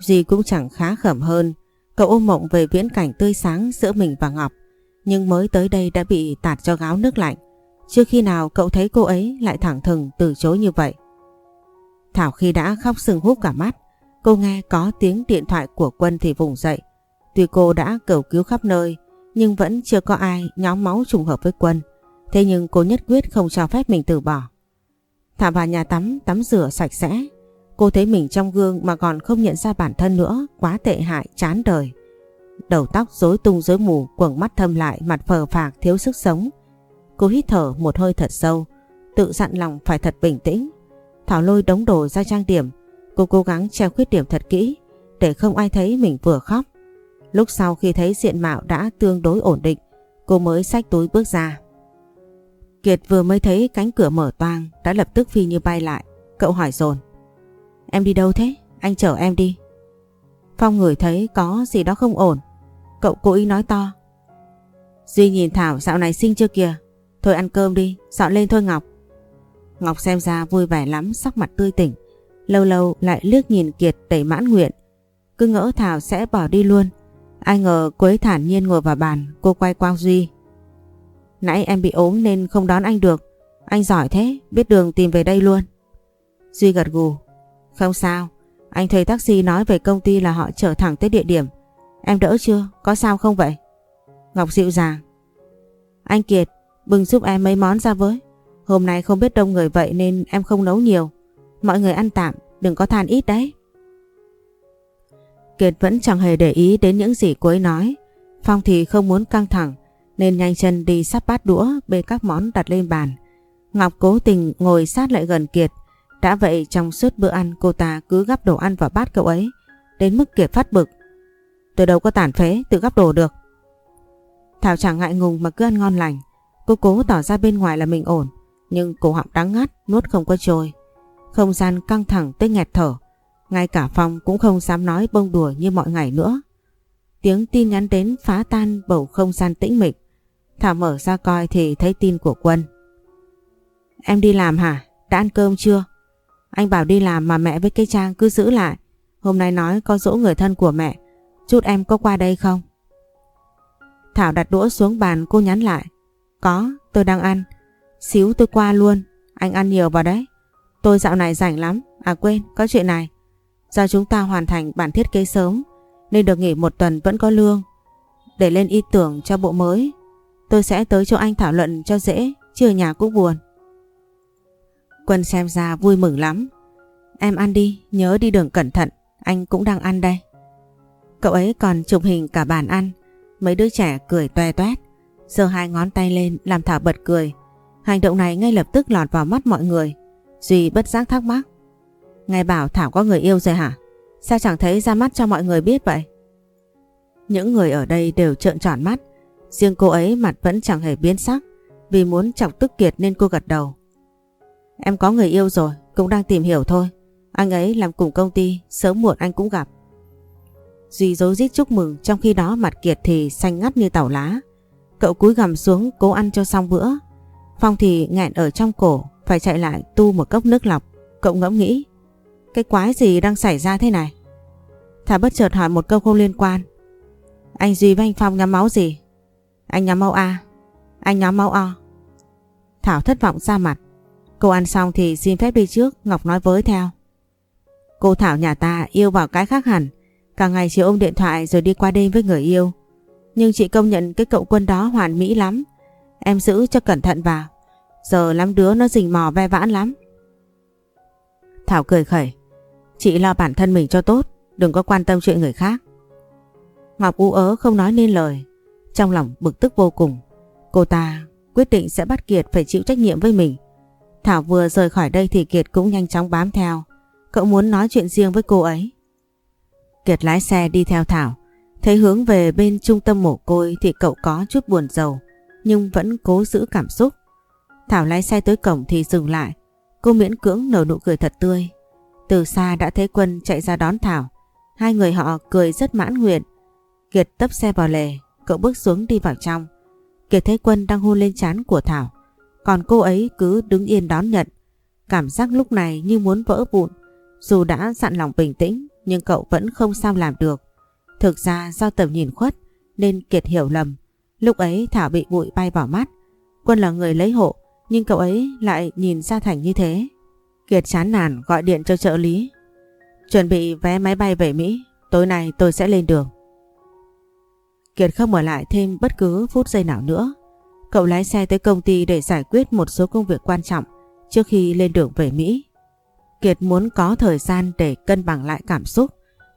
Gì cũng chẳng khá khẩm hơn. Cậu ôm mộng về viễn cảnh tươi sáng giữa mình và Ngọc. Nhưng mới tới đây đã bị tạt cho gáo nước lạnh. Chưa khi nào cậu thấy cô ấy lại thẳng thừng từ chối như vậy. Thảo khi đã khóc sưng húp cả mắt, cô nghe có tiếng điện thoại của Quân thì vùng dậy. Tuy cô đã cầu cứu khắp nơi, nhưng vẫn chưa có ai nhóm máu trùng hợp với Quân. Thế nhưng cô nhất quyết không cho phép mình từ bỏ. Thả vào nhà tắm, tắm rửa sạch sẽ. Cô thấy mình trong gương mà còn không nhận ra bản thân nữa, quá tệ hại, chán đời. Đầu tóc rối tung rối mù, quầng mắt thâm lại, mặt phờ phạc, thiếu sức sống. Cô hít thở một hơi thật sâu, tự dặn lòng phải thật bình tĩnh. Thảo lôi đống đồ ra trang điểm, cô cố gắng che khuyết điểm thật kỹ để không ai thấy mình vừa khóc. Lúc sau khi thấy diện mạo đã tương đối ổn định, cô mới xách túi bước ra. Kiệt vừa mới thấy cánh cửa mở toang đã lập tức phi như bay lại. Cậu hỏi dồn Em đi đâu thế? Anh chở em đi. Phong ngửi thấy có gì đó không ổn. Cậu cố ý nói to. Duy nhìn Thảo dạo này xinh chưa kìa. Thôi ăn cơm đi, dọn lên thôi Ngọc. Ngọc xem ra vui vẻ lắm, sắc mặt tươi tỉnh. Lâu lâu lại lướt nhìn Kiệt đầy mãn nguyện. Cứ ngỡ Thảo sẽ bỏ đi luôn. Ai ngờ cô ấy thản nhiên ngồi vào bàn, cô quay qua Duy. Nãy em bị ốm nên không đón anh được. Anh giỏi thế, biết đường tìm về đây luôn. Duy gật gù. Không sao, anh thuê taxi nói về công ty là họ chở thẳng tới địa điểm. Em đỡ chưa? Có sao không vậy? Ngọc dịu dàng. Anh Kiệt, bưng giúp em mấy món ra với. Hôm nay không biết đông người vậy nên em không nấu nhiều. Mọi người ăn tạm, đừng có than ít đấy. Kiệt vẫn chẳng hề để ý đến những gì cô ấy nói. Phong thì không muốn căng thẳng nên nhanh chân đi sắp bát đũa bê các món đặt lên bàn. Ngọc cố tình ngồi sát lại gần Kiệt. Đã vậy trong suốt bữa ăn, cô ta cứ gắp đồ ăn vào bát cậu ấy, đến mức Kiệt phát bực. Từ đâu có tàn phế, tự gắp đồ được. Thảo chẳng ngại ngùng mà cứ ăn ngon lành. Cô cố tỏ ra bên ngoài là mình ổn, nhưng cổ họng đắng ngắt, nuốt không có trôi. Không gian căng thẳng tới nghẹt thở. Ngay cả Phong cũng không dám nói bông đùa như mọi ngày nữa. Tiếng tin nhắn đến phá tan bầu không gian tĩnh mịch. Thảo mở ra coi thì thấy tin của Quân. Em đi làm hả? Đã ăn cơm chưa? Anh bảo đi làm mà mẹ với cây trang cứ giữ lại. Hôm nay nói có dỗ người thân của mẹ. Chút em có qua đây không? Thảo đặt đũa xuống bàn cô nhắn lại. Có, tôi đang ăn. Xíu tôi qua luôn. Anh ăn nhiều vào đấy. Tôi dạo này rảnh lắm. À quên, có chuyện này. Do chúng ta hoàn thành bản thiết kế sớm nên được nghỉ một tuần vẫn có lương. Để lên ý tưởng cho bộ mới Tôi sẽ tới chỗ anh thảo luận cho dễ, chứ ở nhà cũng buồn. Quân xem ra vui mừng lắm. Em ăn đi, nhớ đi đường cẩn thận, anh cũng đang ăn đây. Cậu ấy còn chụp hình cả bàn ăn, mấy đứa trẻ cười toe toét, giơ hai ngón tay lên làm Thảo bật cười. Hành động này ngay lập tức lọt vào mắt mọi người. Duy bất giác thắc mắc. Ngài bảo Thảo có người yêu rồi hả? Sao chẳng thấy ra mắt cho mọi người biết vậy? Những người ở đây đều trợn tròn mắt, Riêng cô ấy mặt vẫn chẳng hề biến sắc vì muốn chọc tức Kiệt nên cô gật đầu. Em có người yêu rồi, cũng đang tìm hiểu thôi. Anh ấy làm cùng công ty, sớm muộn anh cũng gặp. Duy dối rít chúc mừng trong khi đó mặt Kiệt thì xanh ngắt như tàu lá. Cậu cúi gằm xuống cố ăn cho xong bữa. Phong thì nghẹn ở trong cổ, phải chạy lại tu một cốc nước lọc. Cậu ngẫm nghĩ, cái quái gì đang xảy ra thế này? Thả bất chợt hỏi một câu không liên quan. Anh Duy với anh Phong nhắm máu gì? Anh nhóm máu A Anh nhóm máu O Thảo thất vọng ra mặt Cô ăn xong thì xin phép đi trước, Ngọc nói với theo. Cô Thảo nhà ta yêu vào cái khác hẳn. Cả ngày chỉ ôm điện thoại rồi đi qua đêm với người yêu. Nhưng chị công nhận cái cậu quân đó hoàn mỹ lắm. Em giữ cho cẩn thận vào. Giờ lắm đứa nó rình mò ve vãn lắm. Thảo cười khẩy. Chị lo bản thân mình cho tốt, Đừng có quan tâm chuyện người khác. Ngọc ú ớ không nói nên lời. Trong lòng bực tức vô cùng. Cô ta quyết định sẽ bắt Kiệt phải chịu trách nhiệm với mình. Thảo vừa rời khỏi đây thì Kiệt cũng nhanh chóng bám theo. Cậu muốn nói chuyện riêng với cô ấy. Kiệt lái xe đi theo Thảo. Thấy hướng về bên trung tâm mồ côi thì cậu có chút buồn rầu. Nhưng vẫn cố giữ cảm xúc. Thảo lái xe tới cổng thì dừng lại. Cô miễn cưỡng nở nụ cười thật tươi. Từ xa đã thấy Quân chạy ra đón Thảo. Hai người họ cười rất mãn nguyện. Kiệt tấp xe vào lề, Cậu bước xuống đi vào trong. Kiệt thấy Quân đang hôn lên trán của Thảo. Còn cô ấy cứ đứng yên đón nhận. Cảm giác lúc này như muốn vỡ vụn. Dù đã dặn lòng bình tĩnh, nhưng cậu vẫn không sao làm được. Thực ra do tầm nhìn khuất, nên Kiệt hiểu lầm. Lúc ấy Thảo bị bụi bay vào mắt. Quân là người lấy hộ, nhưng cậu ấy lại nhìn ra Thành như thế. Kiệt chán nản, gọi điện cho trợ lý. Chuẩn bị vé máy bay về Mỹ. Tối nay tôi sẽ lên đường. Kiệt không ở lại thêm bất cứ phút giây nào nữa. Cậu lái xe tới công ty để giải quyết một số công việc quan trọng trước khi lên đường về Mỹ. Kiệt muốn có thời gian để cân bằng lại cảm xúc.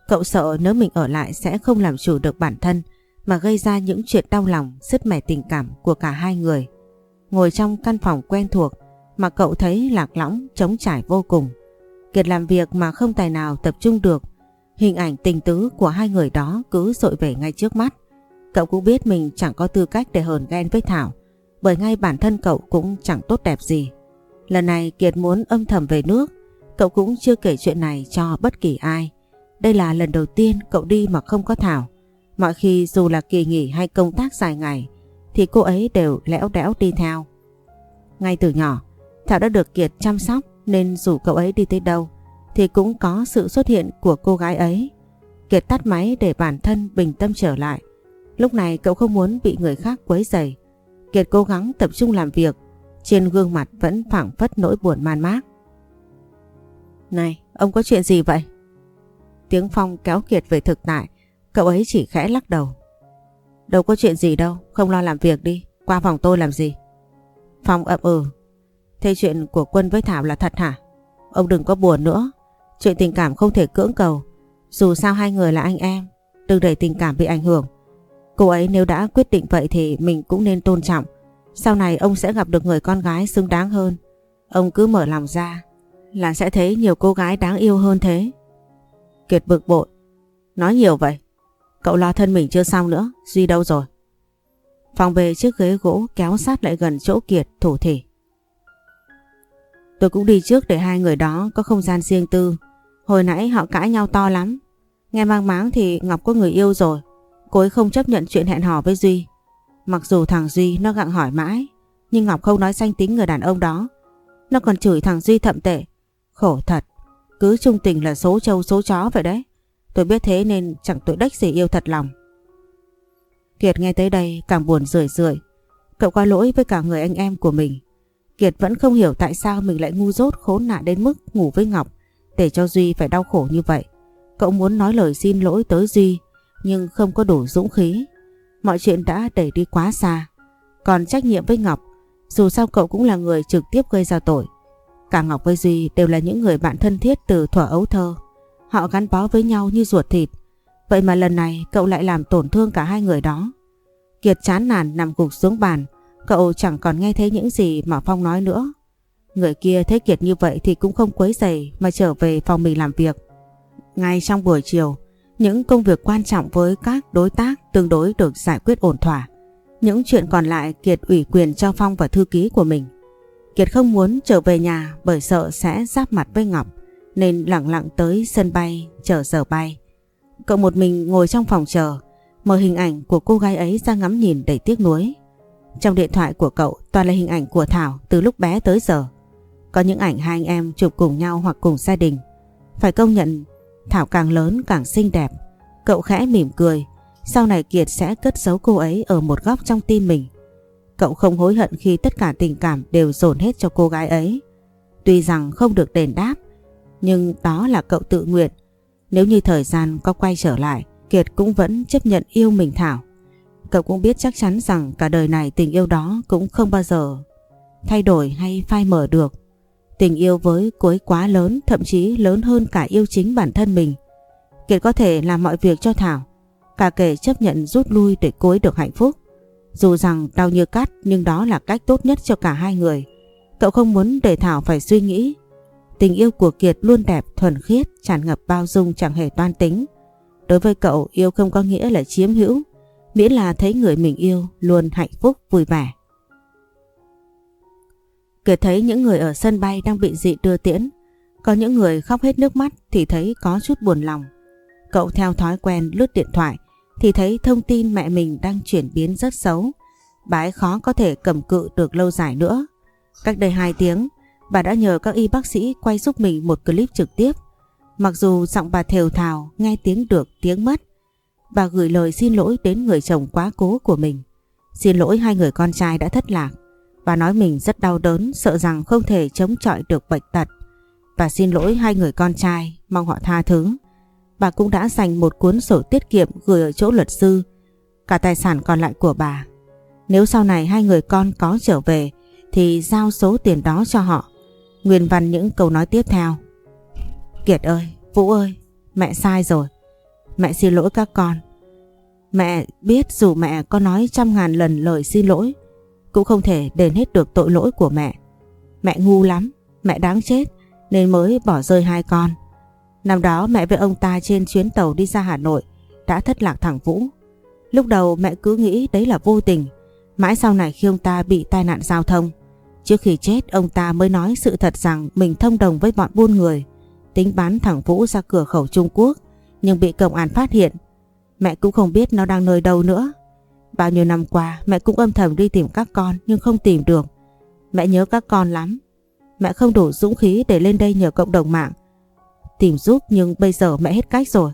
Cậu sợ nếu mình ở lại sẽ không làm chủ được bản thân mà gây ra những chuyện đau lòng, sứt mẻ tình cảm của cả hai người. Ngồi trong căn phòng quen thuộc mà cậu thấy lạc lõng, trống trải vô cùng. Kiệt làm việc mà không tài nào tập trung được. Hình ảnh tình tứ của hai người đó cứ dội về ngay trước mắt. Cậu cũng biết mình chẳng có tư cách để hờn ghen với Thảo bởi ngay bản thân cậu cũng chẳng tốt đẹp gì. Lần này Kiệt muốn âm thầm về nước, cậu cũng chưa kể chuyện này cho bất kỳ ai. Đây là lần đầu tiên cậu đi mà không có Thảo. Mọi khi dù là kỳ nghỉ hay công tác dài ngày thì cô ấy đều lẽo đẽo đi theo. Ngay từ nhỏ, Thảo đã được Kiệt chăm sóc nên dù cậu ấy đi tới đâu thì cũng có sự xuất hiện của cô gái ấy. Kiệt tắt máy để bản thân bình tâm trở lại. Lúc này cậu không muốn bị người khác quấy rầy. Kiệt cố gắng tập trung làm việc, trên gương mặt vẫn phảng phất nỗi buồn man mác. Này, ông có chuyện gì vậy? Tiếng Phong kéo Kiệt về thực tại, cậu ấy chỉ khẽ lắc đầu. Đâu có chuyện gì đâu, không lo làm việc đi, qua phòng tôi làm gì? Phong ậm ừ. Thế chuyện của Quân với Thảo là thật hả? Ông đừng có buồn nữa, chuyện tình cảm không thể cưỡng cầu. Dù sao hai người là anh em, đừng để tình cảm bị ảnh hưởng. Cô ấy nếu đã quyết định vậy thì mình cũng nên tôn trọng. Sau này ông sẽ gặp được người con gái xứng đáng hơn. Ông cứ mở lòng ra là sẽ thấy nhiều cô gái đáng yêu hơn thế. Kiệt bực bội. Nói nhiều vậy. Cậu lo thân mình chưa xong nữa. Duy đâu rồi? Phòng về chiếc ghế gỗ kéo sát lại gần chỗ Kiệt, thủ thỉ. Tôi cũng đi trước để hai người đó có không gian riêng tư. Hồi nãy họ cãi nhau to lắm. Nghe mang máng thì Ngọc có người yêu rồi. Cô ấy không chấp nhận chuyện hẹn hò với Duy. Mặc dù thằng Duy nó gặng hỏi mãi, nhưng Ngọc không nói danh tính người đàn ông đó. Nó còn chửi thằng Duy thậm tệ. Khổ thật, cứ trung tình là số trâu số chó vậy đấy. Tôi biết thế nên chẳng tội đách gì yêu thật lòng. Kiệt nghe tới đây càng buồn rười rượi. Cậu có lỗi với cả người anh em của mình. Kiệt vẫn không hiểu tại sao mình lại ngu dốt khốn nạn đến mức ngủ với Ngọc để cho Duy phải đau khổ như vậy. Cậu muốn nói lời xin lỗi tới Duy nhưng không có đủ dũng khí. Mọi chuyện đã đẩy đi quá xa. Còn trách nhiệm với Ngọc, dù sao cậu cũng là người trực tiếp gây ra tội. Cả Ngọc với Duy đều là những người bạn thân thiết từ thuở ấu thơ. Họ gắn bó với nhau như ruột thịt. Vậy mà lần này cậu lại làm tổn thương cả hai người đó. Kiệt chán nản nằm gục xuống bàn, cậu chẳng còn nghe thấy những gì mà Phong nói nữa. Người kia thấy Kiệt như vậy thì cũng không quấy rầy mà trở về phòng mình làm việc. Ngay trong buổi chiều, những công việc quan trọng với các đối tác tương đối được giải quyết ổn thỏa. Những chuyện còn lại Kiệt ủy quyền cho Phong và thư ký của mình. Kiệt không muốn trở về nhà bởi sợ sẽ giáp mặt với Ngọc, nên lặng lặng tới sân bay chờ giờ bay. Cậu một mình ngồi trong phòng chờ, mở hình ảnh của cô gái ấy ra ngắm nhìn đầy tiếc nuối. Trong điện thoại của cậu toàn là hình ảnh của Thảo từ lúc bé tới giờ. Có những ảnh hai anh em chụp cùng nhau hoặc cùng gia đình. Phải công nhận Thảo càng lớn càng xinh đẹp. Cậu khẽ mỉm cười. Sau này Kiệt sẽ cất giấu cô ấy ở một góc trong tim mình. Cậu không hối hận khi tất cả tình cảm đều dồn hết cho cô gái ấy. Tuy rằng không được đền đáp, nhưng đó là cậu tự nguyện. Nếu như thời gian có quay trở lại, Kiệt cũng vẫn chấp nhận yêu mình Thảo. Cậu cũng biết chắc chắn rằng cả đời này tình yêu đó cũng không bao giờ thay đổi hay phai mở được. Tình yêu với cô ấy quá lớn, thậm chí lớn hơn cả yêu chính bản thân mình. Kiệt có thể làm mọi việc cho Thảo, cả kể chấp nhận rút lui để cô ấy được hạnh phúc. Dù rằng đau như cắt nhưng đó là cách tốt nhất cho cả hai người. Cậu không muốn để Thảo phải suy nghĩ. Tình yêu của Kiệt luôn đẹp, thuần khiết, tràn ngập bao dung chẳng hề toan tính. Đối với cậu yêu không có nghĩa là chiếm hữu, miễn là thấy người mình yêu luôn hạnh phúc vui vẻ. Kiệt thấy những người ở sân bay đang bị dị đưa tiễn. Có những người khóc hết nước mắt thì thấy có chút buồn lòng. Cậu theo thói quen lướt điện thoại thì thấy thông tin mẹ mình đang chuyển biến rất xấu. Bà ấy khó có thể cầm cự được lâu dài nữa. Cách đây 2 tiếng, bà đã nhờ các y bác sĩ quay giúp mình một clip trực tiếp. Mặc dù giọng bà thều thào nghe tiếng được tiếng mất, bà gửi lời xin lỗi đến người chồng quá cố của mình. Xin lỗi hai người con trai đã thất lạc. Bà nói mình rất đau đớn, sợ rằng không thể chống chọi được bệnh tật. Bà xin lỗi hai người con trai, mong họ tha thứ. Bà cũng đã dành một cuốn sổ tiết kiệm gửi ở chỗ luật sư, cả tài sản còn lại của bà. Nếu sau này hai người con có trở về thì giao số tiền đó cho họ. Nguyên văn những câu nói tiếp theo. Kiệt ơi, Vũ ơi, mẹ sai rồi. Mẹ xin lỗi các con. Mẹ biết dù mẹ có nói trăm ngàn lần lời xin lỗi, cũng không thể đền hết được tội lỗi của mẹ. Mẹ ngu lắm, mẹ đáng chết nên mới bỏ rơi hai con. Năm đó mẹ với ông ta trên chuyến tàu đi ra Hà Nội đã thất lạc thằng Vũ. Lúc đầu mẹ cứ nghĩ đấy là vô tình, mãi sau này khi ông ta bị tai nạn giao thông. Trước khi chết ông ta mới nói sự thật rằng mình thông đồng với bọn buôn người, tính bán thằng Vũ ra cửa khẩu Trung Quốc nhưng bị công an phát hiện. Mẹ cũng không biết nó đang nơi đâu nữa. Bao nhiêu năm qua mẹ cũng âm thầm đi tìm các con nhưng không tìm được. Mẹ nhớ các con lắm. Mẹ không đủ dũng khí để lên đây nhờ cộng đồng mạng. Tìm giúp nhưng bây giờ mẹ hết cách rồi.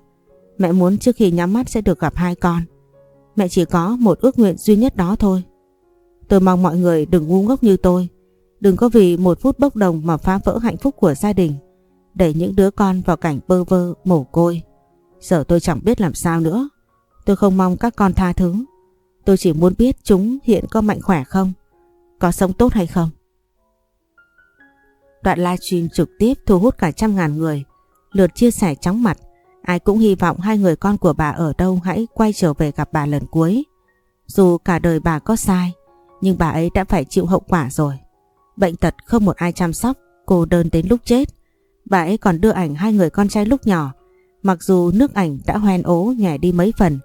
Mẹ muốn trước khi nhắm mắt sẽ được gặp hai con. Mẹ chỉ có một ước nguyện duy nhất đó thôi. Tôi mong mọi người đừng ngu ngốc như tôi. Đừng có vì một phút bốc đồng mà phá vỡ hạnh phúc của gia đình. Đẩy những đứa con vào cảnh bơ vơ, mồ côi. Giờ tôi chẳng biết làm sao nữa. Tôi không mong các con tha thứ. Tôi chỉ muốn biết chúng hiện có mạnh khỏe không? Có sống tốt hay không? Đoạn livestream trực tiếp thu hút cả trăm ngàn người. Lượt chia sẻ chóng mặt. Ai cũng hy vọng hai người con của bà ở đâu hãy quay trở về gặp bà lần cuối. Dù cả đời bà có sai, nhưng bà ấy đã phải chịu hậu quả rồi. Bệnh tật không một ai chăm sóc, cô đơn đến lúc chết. Bà ấy còn đưa ảnh hai người con trai lúc nhỏ Mặc dù nước ảnh đã hoen ố nhẹ đi mấy phần,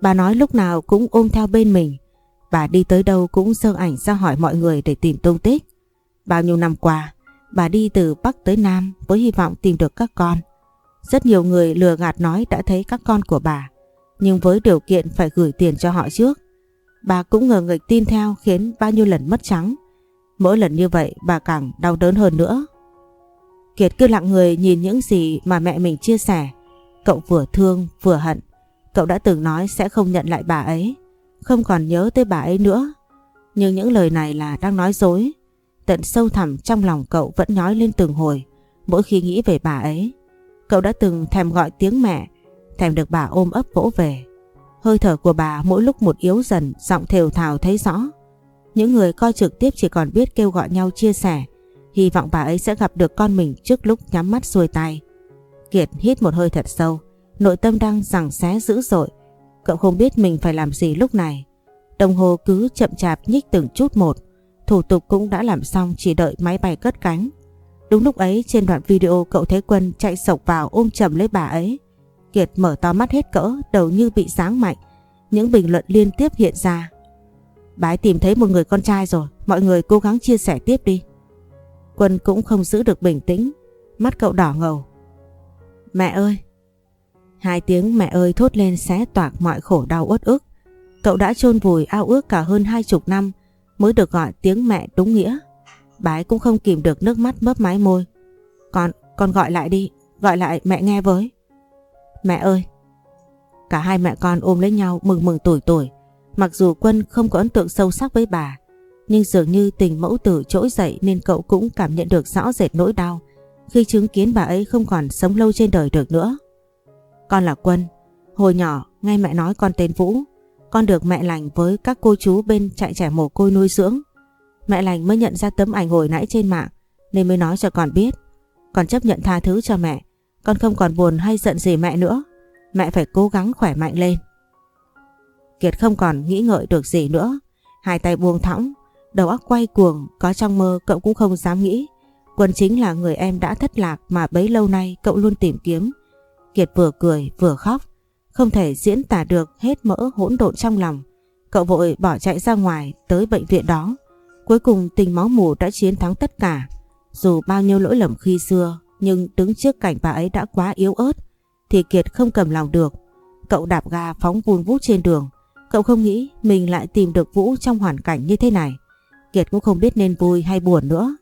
bà nói lúc nào cũng ôm theo bên mình. Bà đi tới đâu cũng sơ ảnh ra hỏi mọi người để tìm tung tích. Bao nhiêu năm qua, bà đi từ Bắc tới Nam với hy vọng tìm được các con. Rất nhiều người lừa gạt nói đã thấy các con của bà, nhưng với điều kiện phải gửi tiền cho họ trước. Bà cũng ngờ nghịch tin theo khiến bao nhiêu lần mất trắng. Mỗi lần như vậy bà càng đau đớn hơn nữa. Kiệt cứ lặng người nhìn những gì mà mẹ mình chia sẻ. Cậu vừa thương vừa hận. Cậu đã từng nói sẽ không nhận lại bà ấy. Không còn nhớ tới bà ấy nữa. Nhưng những lời này là đang nói dối. Tận sâu thẳm trong lòng cậu vẫn nói lên từng hồi. Mỗi khi nghĩ về bà ấy. Cậu đã từng thèm gọi tiếng mẹ. Thèm được bà ôm ấp vỗ về. Hơi thở của bà mỗi lúc một yếu dần. Giọng thều thào thấy rõ. Những người coi trực tiếp chỉ còn biết kêu gọi nhau chia sẻ. Hy vọng bà ấy sẽ gặp được con mình trước lúc nhắm mắt xuôi tay. Kiệt hít một hơi thật sâu, nội tâm đang rằng xé dữ dội. Cậu không biết mình phải làm gì lúc này. Đồng hồ cứ chậm chạp nhích từng chút một, thủ tục cũng đã làm xong chỉ đợi máy bay cất cánh. Đúng lúc ấy trên đoạn video cậu thấy Quân chạy sộc vào ôm chầm lấy bà ấy. Kiệt mở to mắt hết cỡ, đầu như bị sáng mạnh. Những bình luận liên tiếp hiện ra. Bà ấy tìm thấy một người con trai rồi, mọi người cố gắng chia sẻ tiếp đi. Quân cũng không giữ được bình tĩnh, mắt cậu đỏ ngầu. Mẹ ơi! Hai tiếng mẹ ơi thốt lên xé toạc mọi khổ đau uất ức. Cậu đã chôn vùi ao ước cả hơn hai chục năm mới được gọi tiếng mẹ đúng nghĩa. Bái cũng không kìm được nước mắt mấp mái môi. Con, con gọi lại đi, gọi lại mẹ nghe với. Mẹ ơi! Cả hai mẹ con ôm lấy nhau mừng mừng tuổi tuổi. Mặc dù Quân không có ấn tượng sâu sắc với bà, nhưng dường như tình mẫu tử trỗi dậy nên cậu cũng cảm nhận được rõ rệt nỗi đau khi chứng kiến bà ấy không còn sống lâu trên đời được nữa. Con là Quân, hồi nhỏ nghe mẹ nói con tên Vũ, con được mẹ lành với các cô chú bên trại trẻ mồ côi nuôi dưỡng. Mẹ lành mới nhận ra tấm ảnh hồi nãy trên mạng nên mới nói cho con biết. Con chấp nhận tha thứ cho mẹ, con không còn buồn hay giận gì mẹ nữa. Mẹ phải cố gắng khỏe mạnh lên. Kiệt không còn nghĩ ngợi được gì nữa. Hai tay buông thõng, đầu óc quay cuồng, có trong mơ cậu cũng không dám nghĩ Quân chính là người em đã thất lạc mà bấy lâu nay cậu luôn tìm kiếm. Kiệt vừa cười vừa khóc, không thể diễn tả được hết mỡ hỗn độn trong lòng. Cậu vội bỏ chạy ra ngoài tới bệnh viện đó. Cuối cùng tình máu mù đã chiến thắng tất cả. Dù bao nhiêu lỗi lầm khi xưa, nhưng đứng trước cảnh bà ấy đã quá yếu ớt, thì Kiệt không cầm lòng được. Cậu đạp ga phóng vun vút trên đường. Cậu không nghĩ mình lại tìm được Vũ trong hoàn cảnh như thế này. Kiệt cũng không biết nên vui hay buồn nữa.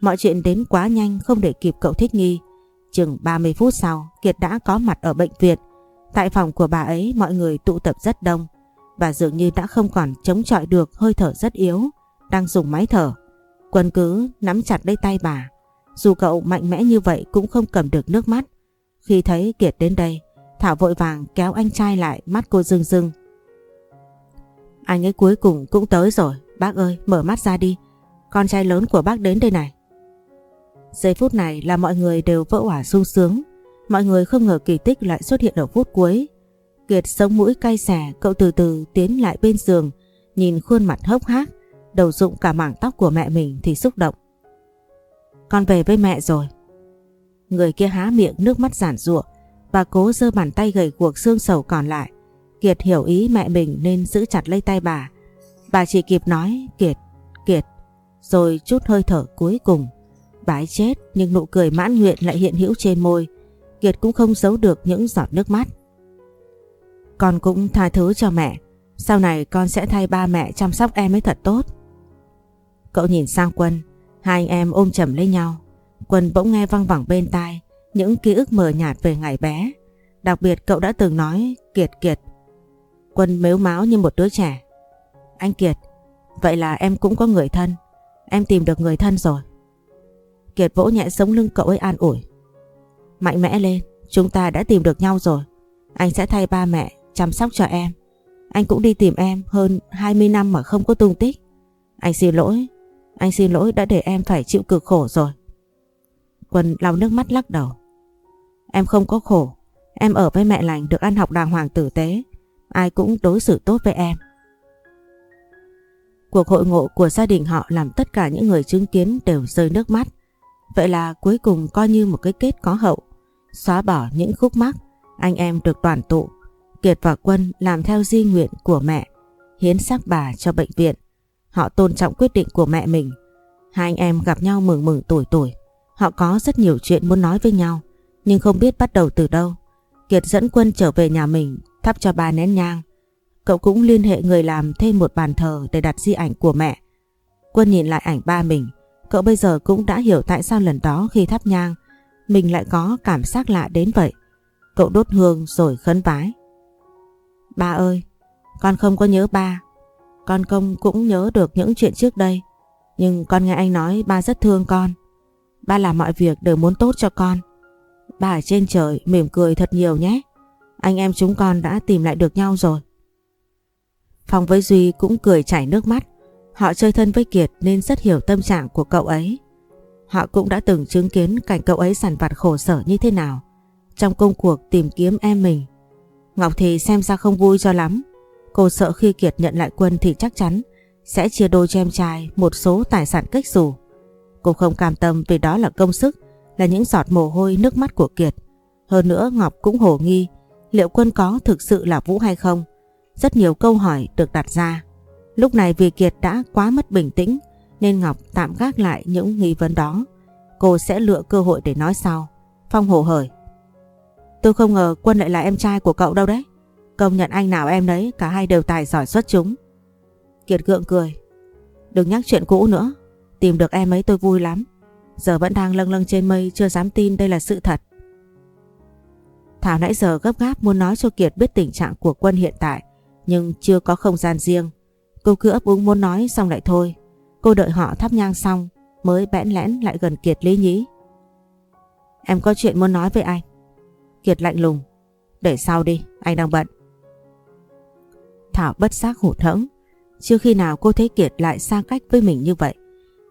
Mọi chuyện đến quá nhanh không để kịp cậu thích nghi. Chừng 30 phút sau, Kiệt đã có mặt ở bệnh viện Tại phòng của bà ấy mọi người tụ tập rất đông Bà dường như đã không còn chống chọi được hơi thở rất yếu, đang dùng máy thở. Quân cứ nắm chặt lấy tay bà. Dù cậu mạnh mẽ như vậy cũng không cầm được nước mắt. Khi thấy Kiệt đến đây, Thảo vội vàng kéo anh trai lại mắt cô rưng rưng. Anh ấy cuối cùng cũng tới rồi. Bác ơi, mở mắt ra đi. Con trai lớn của bác đến đây này. Giây phút này là mọi người đều vỡ hỏa sung sướng. Mọi người không ngờ kỳ tích lại xuất hiện ở phút cuối. Kiệt sống mũi cay xẻ, cậu từ từ tiến lại bên giường, nhìn khuôn mặt hốc hác, đầu dụng cả mảng tóc của mẹ mình thì xúc động. Con về với mẹ rồi. Người kia há miệng nước mắt giản rụa và cố giơ bàn tay gầy guộc xương sầu còn lại. Kiệt hiểu ý mẹ mình nên giữ chặt lấy tay bà. Bà chỉ kịp nói Kiệt, Kiệt, rồi chút hơi thở cuối cùng bái chết nhưng nụ cười mãn nguyện lại hiện hữu trên môi. Kiệt cũng không giấu được những giọt nước mắt. Con cũng tha thứ cho mẹ. Sau này con sẽ thay ba mẹ chăm sóc em ấy thật tốt. Cậu nhìn sang Quân, hai anh em ôm chầm lấy nhau. Quân bỗng nghe văng vẳng bên tai những ký ức mờ nhạt về ngày bé. Đặc biệt cậu đã từng nói Kiệt Kiệt. Quân mếu máu như một đứa trẻ. Anh Kiệt, vậy là em cũng có người thân. Em tìm được người thân rồi. Kiệt vỗ nhẹ sống lưng cậu ấy an ủi. Mạnh mẽ lên, chúng ta đã tìm được nhau rồi. Anh sẽ thay ba mẹ chăm sóc cho em. Anh cũng đi tìm em hơn 20 năm mà không có tung tích. Anh xin lỗi, anh xin lỗi đã để em phải chịu cực khổ rồi. Quân lau nước mắt lắc đầu. Em không có khổ, em ở với mẹ lành được ăn học đàng hoàng tử tế. Ai cũng đối xử tốt với em. Cuộc hội ngộ của gia đình họ làm tất cả những người chứng kiến đều rơi nước mắt. Vậy là cuối cùng coi như một cái kết có hậu. Xóa bỏ những khúc mắc, anh em được đoàn tụ. Kiệt và Quân làm theo di nguyện của mẹ, hiến xác bà cho bệnh viện. Họ tôn trọng quyết định của mẹ mình. Hai anh em gặp nhau mừng mừng tuổi tuổi. Họ có rất nhiều chuyện muốn nói với nhau, nhưng không biết bắt đầu từ đâu. Kiệt dẫn Quân trở về nhà mình, thắp cho ba nén nhang. Cậu cũng liên hệ người làm thêm một bàn thờ để đặt di ảnh của mẹ. Quân nhìn lại ảnh ba mình, cậu bây giờ cũng đã hiểu tại sao lần đó khi thắp nhang, mình lại có cảm giác lạ đến vậy. Cậu đốt hương rồi khấn vái. Ba ơi, con không có nhớ ba. Con không cũng nhớ được những chuyện trước đây. Nhưng con nghe anh nói ba rất thương con. Ba làm mọi việc đều muốn tốt cho con. Ba ở trên trời mỉm cười thật nhiều nhé. Anh em chúng con đã tìm lại được nhau rồi. Phong với Duy cũng cười chảy nước mắt. Họ chơi thân với Kiệt nên rất hiểu tâm trạng của cậu ấy. Họ cũng đã từng chứng kiến cảnh cậu ấy sàn vặt khổ sở như thế nào trong công cuộc tìm kiếm em mình. Ngọc thì xem ra không vui cho lắm. Cô sợ khi Kiệt nhận lại quân thì chắc chắn sẽ chia đôi cho em trai một số tài sản cách xù. Cô không cam tâm vì đó là công sức, là những giọt mồ hôi nước mắt của Kiệt. Hơn nữa Ngọc cũng hồ nghi liệu quân có thực sự là Vũ hay không. Rất nhiều câu hỏi được đặt ra. Lúc này vì Kiệt đã quá mất bình tĩnh nên Ngọc tạm gác lại những nghi vấn đó. Cô sẽ lựa cơ hội để nói sau. Phong hồ hởi. Tôi không ngờ Quân lại là em trai của cậu đâu đấy. Công nhận anh nào em đấy, cả hai đều tài giỏi xuất chúng. Kiệt gượng cười. Đừng nhắc chuyện cũ nữa. Tìm được em ấy tôi vui lắm. Giờ vẫn đang lâng lâng trên mây chưa dám tin đây là sự thật. Thảo nãy giờ gấp gáp muốn nói cho Kiệt biết tình trạng của Quân hiện tại nhưng chưa có không gian riêng. Cô cứ ấp úng muốn nói xong lại thôi. Cô đợi họ thắp nhang xong mới bẽn lẽn lại gần Kiệt lý nhí. Em có chuyện muốn nói với anh. Kiệt lạnh lùng. Để sau đi, anh đang bận. Thảo bất giác hụt hẫng. Chưa khi nào cô thấy Kiệt lại xa cách với mình như vậy.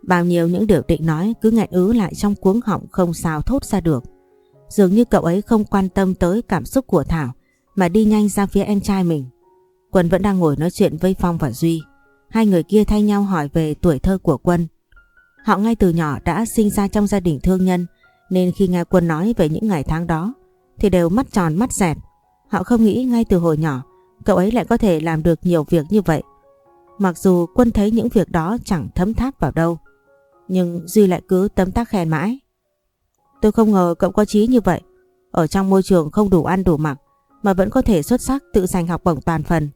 Bao nhiêu những điều định nói cứ nghẹn ứ lại trong cuống họng không sao thốt ra được. Dường như cậu ấy không quan tâm tới cảm xúc của Thảo mà đi nhanh ra phía em trai mình. Quân vẫn đang ngồi nói chuyện với Phong và Duy. Hai người kia thay nhau hỏi về tuổi thơ của Quân. Họ ngay từ nhỏ đã sinh ra trong gia đình thương nhân, nên khi nghe Quân nói về những ngày tháng đó, thì đều mắt tròn mắt dẹt. Họ không nghĩ ngay từ hồi nhỏ, cậu ấy lại có thể làm được nhiều việc như vậy. Mặc dù Quân thấy những việc đó chẳng thấm tháp vào đâu. Nhưng Duy lại cứ tấm tắc khen mãi. Tôi không ngờ cậu có trí như vậy. Ở trong môi trường không đủ ăn đủ mặc, mà vẫn có thể xuất sắc tự giành học bổng toàn phần.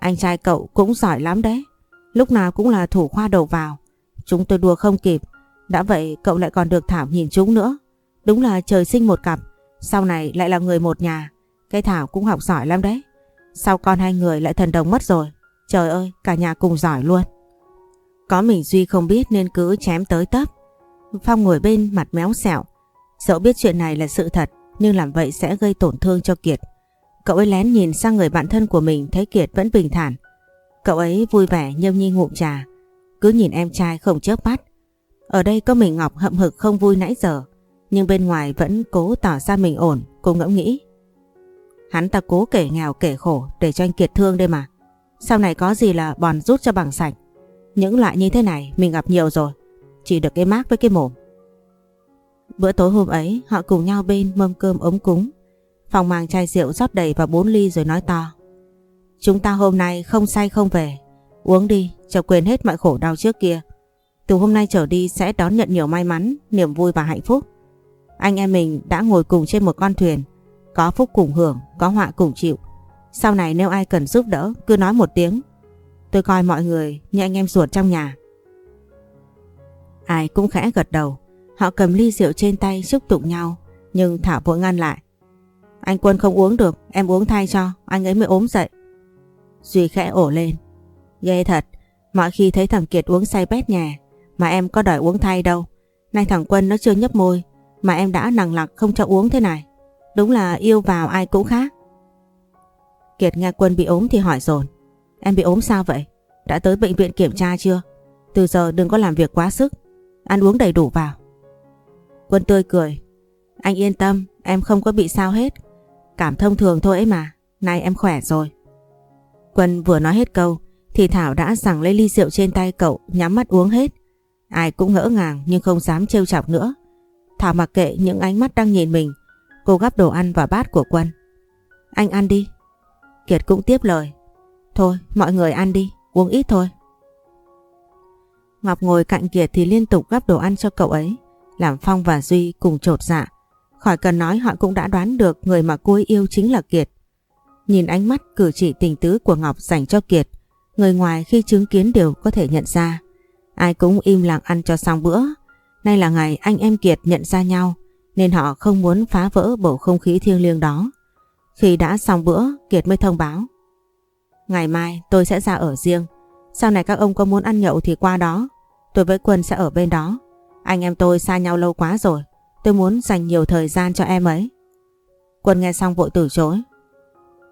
Anh trai cậu cũng giỏi lắm đấy. Lúc nào cũng là thủ khoa đầu vào. Chúng tôi đùa không kịp. Đã vậy cậu lại còn được Thảo nhìn chúng nữa. Đúng là trời sinh một cặp. Sau này lại là người một nhà. Cái Thảo cũng học giỏi lắm đấy. Sau con hai người lại thần đồng mất rồi. Trời ơi, cả nhà cùng giỏi luôn. Có mình Duy không biết nên cứ chém tới tấp. Phong ngồi bên mặt méo xẹo. Dẫu biết chuyện này là sự thật nhưng làm vậy sẽ gây tổn thương cho Kiệt. Cậu ấy lén nhìn sang người bạn thân của mình, thấy Kiệt vẫn bình thản. Cậu ấy vui vẻ nhâm nhi ngụm trà. Cứ nhìn em trai không chớp mắt. Ở đây có mình Ngọc hậm hực không vui nãy giờ. Nhưng bên ngoài vẫn cố tỏ ra mình ổn. Cô ngẫm nghĩ. Hắn ta cố kể nghèo kể khổ để cho anh Kiệt thương đây mà. Sau này có gì là bòn rút cho bằng sạch. Những loại như thế này mình gặp nhiều rồi. Chỉ được cái mác với cái mồm. Bữa tối hôm ấy, họ cùng nhau bên mâm cơm ống cúng. Phòng mang chai rượu rót đầy vào bốn ly rồi nói to. Chúng ta hôm nay không say không về. Uống đi cho quên hết mọi khổ đau trước kia. Từ hôm nay trở đi sẽ đón nhận nhiều may mắn, niềm vui và hạnh phúc. Anh em mình đã ngồi cùng trên một con thuyền. Có phúc cùng hưởng, có họa cùng chịu. Sau này nếu ai cần giúp đỡ cứ nói một tiếng. Tôi coi mọi người như anh em ruột trong nhà. Ai cũng khẽ gật đầu. Họ cầm ly rượu trên tay chúc tụng nhau. Nhưng Thảo vội ngăn lại. Anh Quân không uống được, em uống thay cho, anh ấy mới ốm dậy. Duy khẽ ổ lên. Ghê thật, mọi khi thấy thằng Kiệt uống say bét nhà, mà em có đòi uống thay đâu. Nay thằng Quân nó chưa nhấp môi, mà em đã nằng lặc không cho uống thế này. Đúng là yêu vào ai cũng khác. Kiệt nghe Quân bị ốm thì hỏi dồn Em bị ốm sao vậy? Đã tới bệnh viện kiểm tra chưa? Từ giờ đừng có làm việc quá sức. Ăn uống đầy đủ vào. Quân tươi cười. Anh yên tâm, em không có bị sao hết. Cảm thông thường thôi ấy mà. Nay em khỏe rồi. Quân vừa nói hết câu thì Thảo đã giằng lấy ly rượu trên tay cậu nhắm mắt uống hết. Ai cũng ngỡ ngàng nhưng không dám trêu chọc nữa. Thảo mặc kệ những ánh mắt đang nhìn mình. Cô gắp đồ ăn vào bát của Quân. Anh ăn đi. Kiệt cũng tiếp lời. Thôi mọi người ăn đi, uống ít thôi. Ngọc ngồi cạnh Kiệt thì liên tục gắp đồ ăn cho cậu ấy. Làm Phong và Duy cùng trột dạ. Khỏi cần nói họ cũng đã đoán được người mà cô ấy yêu chính là Kiệt. Nhìn ánh mắt cử chỉ tình tứ của Ngọc dành cho Kiệt, người ngoài khi chứng kiến đều có thể nhận ra. Ai cũng im lặng ăn cho xong bữa. Nay là ngày anh em Kiệt nhận ra nhau, nên họ không muốn phá vỡ bầu không khí thiêng liêng đó. Khi đã xong bữa, Kiệt mới thông báo. Ngày mai tôi sẽ ra ở riêng. Sau này các ông có muốn ăn nhậu thì qua đó. Tôi với Quân sẽ ở bên đó. Anh em tôi xa nhau lâu quá rồi. Tôi muốn dành nhiều thời gian cho em ấy. Quân nghe xong vội từ chối.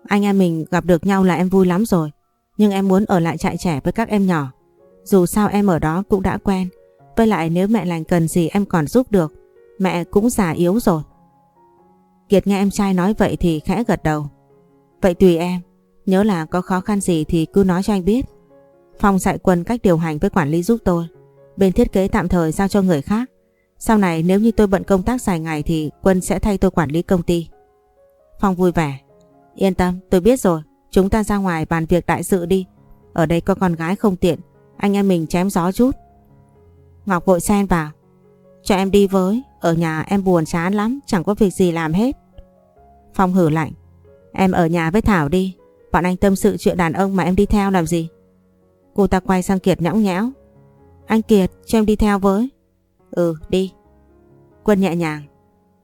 Anh em mình gặp được nhau là em vui lắm rồi. Nhưng em muốn ở lại trại trẻ với các em nhỏ. Dù sao em ở đó cũng đã quen. Với lại nếu mẹ lành cần gì em còn giúp được. Mẹ cũng già yếu rồi. Kiệt nghe em trai nói vậy thì khẽ gật đầu. Vậy tùy em. Nhớ là có khó khăn gì thì cứ nói cho anh biết. Phong dạy quân cách điều hành với quản lý giúp tôi. Bên thiết kế tạm thời giao cho người khác. Sau này nếu như tôi bận công tác dài ngày thì Quân sẽ thay tôi quản lý công ty. Phong vui vẻ. Yên tâm, tôi biết rồi. Chúng ta ra ngoài bàn việc đại sự đi. Ở đây có con gái không tiện. Anh em mình chém gió chút. Ngọc vội xen vào. Cho em đi với. Ở nhà em buồn chán lắm. Chẳng có việc gì làm hết. Phong hử lạnh. Em ở nhà với Thảo đi. Bọn anh tâm sự chuyện đàn ông mà em đi theo làm gì? Cô ta quay sang Kiệt nhõng nhẽo. Anh Kiệt cho em đi theo với. Ừ đi. Quân nhẹ nhàng.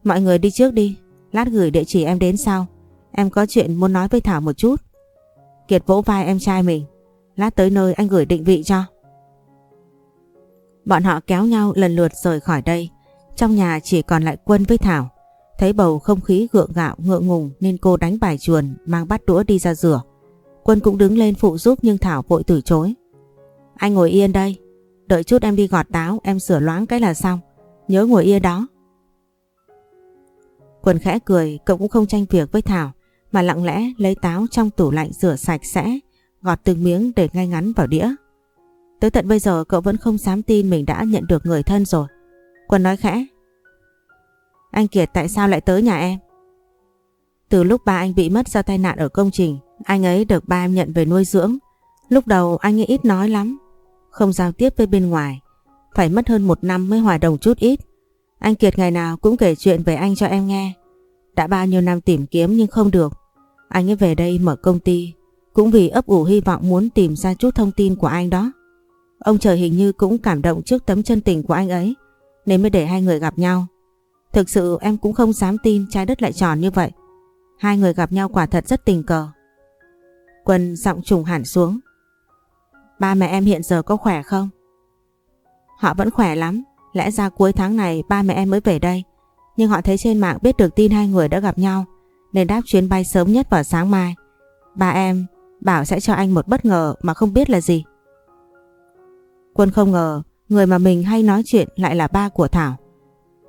Mọi người đi trước đi. Lát gửi địa chỉ em đến sau. Em có chuyện muốn nói với Thảo một chút. Kiệt vỗ vai em trai mình. Lát tới nơi anh gửi định vị cho. Bọn họ kéo nhau lần lượt rời khỏi đây. Trong nhà chỉ còn lại Quân với Thảo. Thấy bầu không khí gượng gạo, ngượng ngùng nên cô đánh bài chuồn, mang bát đũa đi ra rửa. Quân cũng đứng lên phụ giúp nhưng Thảo vội từ chối. Anh ngồi yên đây. Đợi chút em đi gọt táo em sửa loáng cái là xong. Nhớ ngồi yên đó. Quân khẽ cười cậu cũng không tranh việc với Thảo mà lặng lẽ lấy táo trong tủ lạnh rửa sạch sẽ gọt từng miếng để ngay ngắn vào đĩa. Tới tận bây giờ cậu vẫn không dám tin mình đã nhận được người thân rồi. Quân nói khẽ. Anh Kiệt tại sao lại tới nhà em? Từ lúc ba anh bị mất do tai nạn ở công trình, anh ấy được ba em nhận về nuôi dưỡng. Lúc đầu anh ấy ít nói lắm, không giao tiếp với bên ngoài. Phải mất hơn một năm mới hòa đồng chút ít. Anh Kiệt ngày nào cũng kể chuyện về anh cho em nghe. Đã bao nhiêu năm tìm kiếm nhưng không được. Anh ấy về đây mở công ty, cũng vì ấp ủ hy vọng muốn tìm ra chút thông tin của anh đó. Ông trời hình như cũng cảm động trước tấm chân tình của anh ấy, nên mới để hai người gặp nhau. Thực sự em cũng không dám tin trái đất lại tròn như vậy. Hai người gặp nhau quả thật rất tình cờ. Quân giọng trùng hẳn xuống. Ba mẹ em hiện giờ có khỏe không? Họ vẫn khỏe lắm. Lẽ ra cuối tháng này ba mẹ em mới về đây. Nhưng họ thấy trên mạng biết được tin hai người đã gặp nhau. Nên đáp chuyến bay sớm nhất vào sáng mai. Ba em bảo sẽ cho anh một bất ngờ mà không biết là gì. Quân không ngờ người mà mình hay nói chuyện lại là ba của Thảo.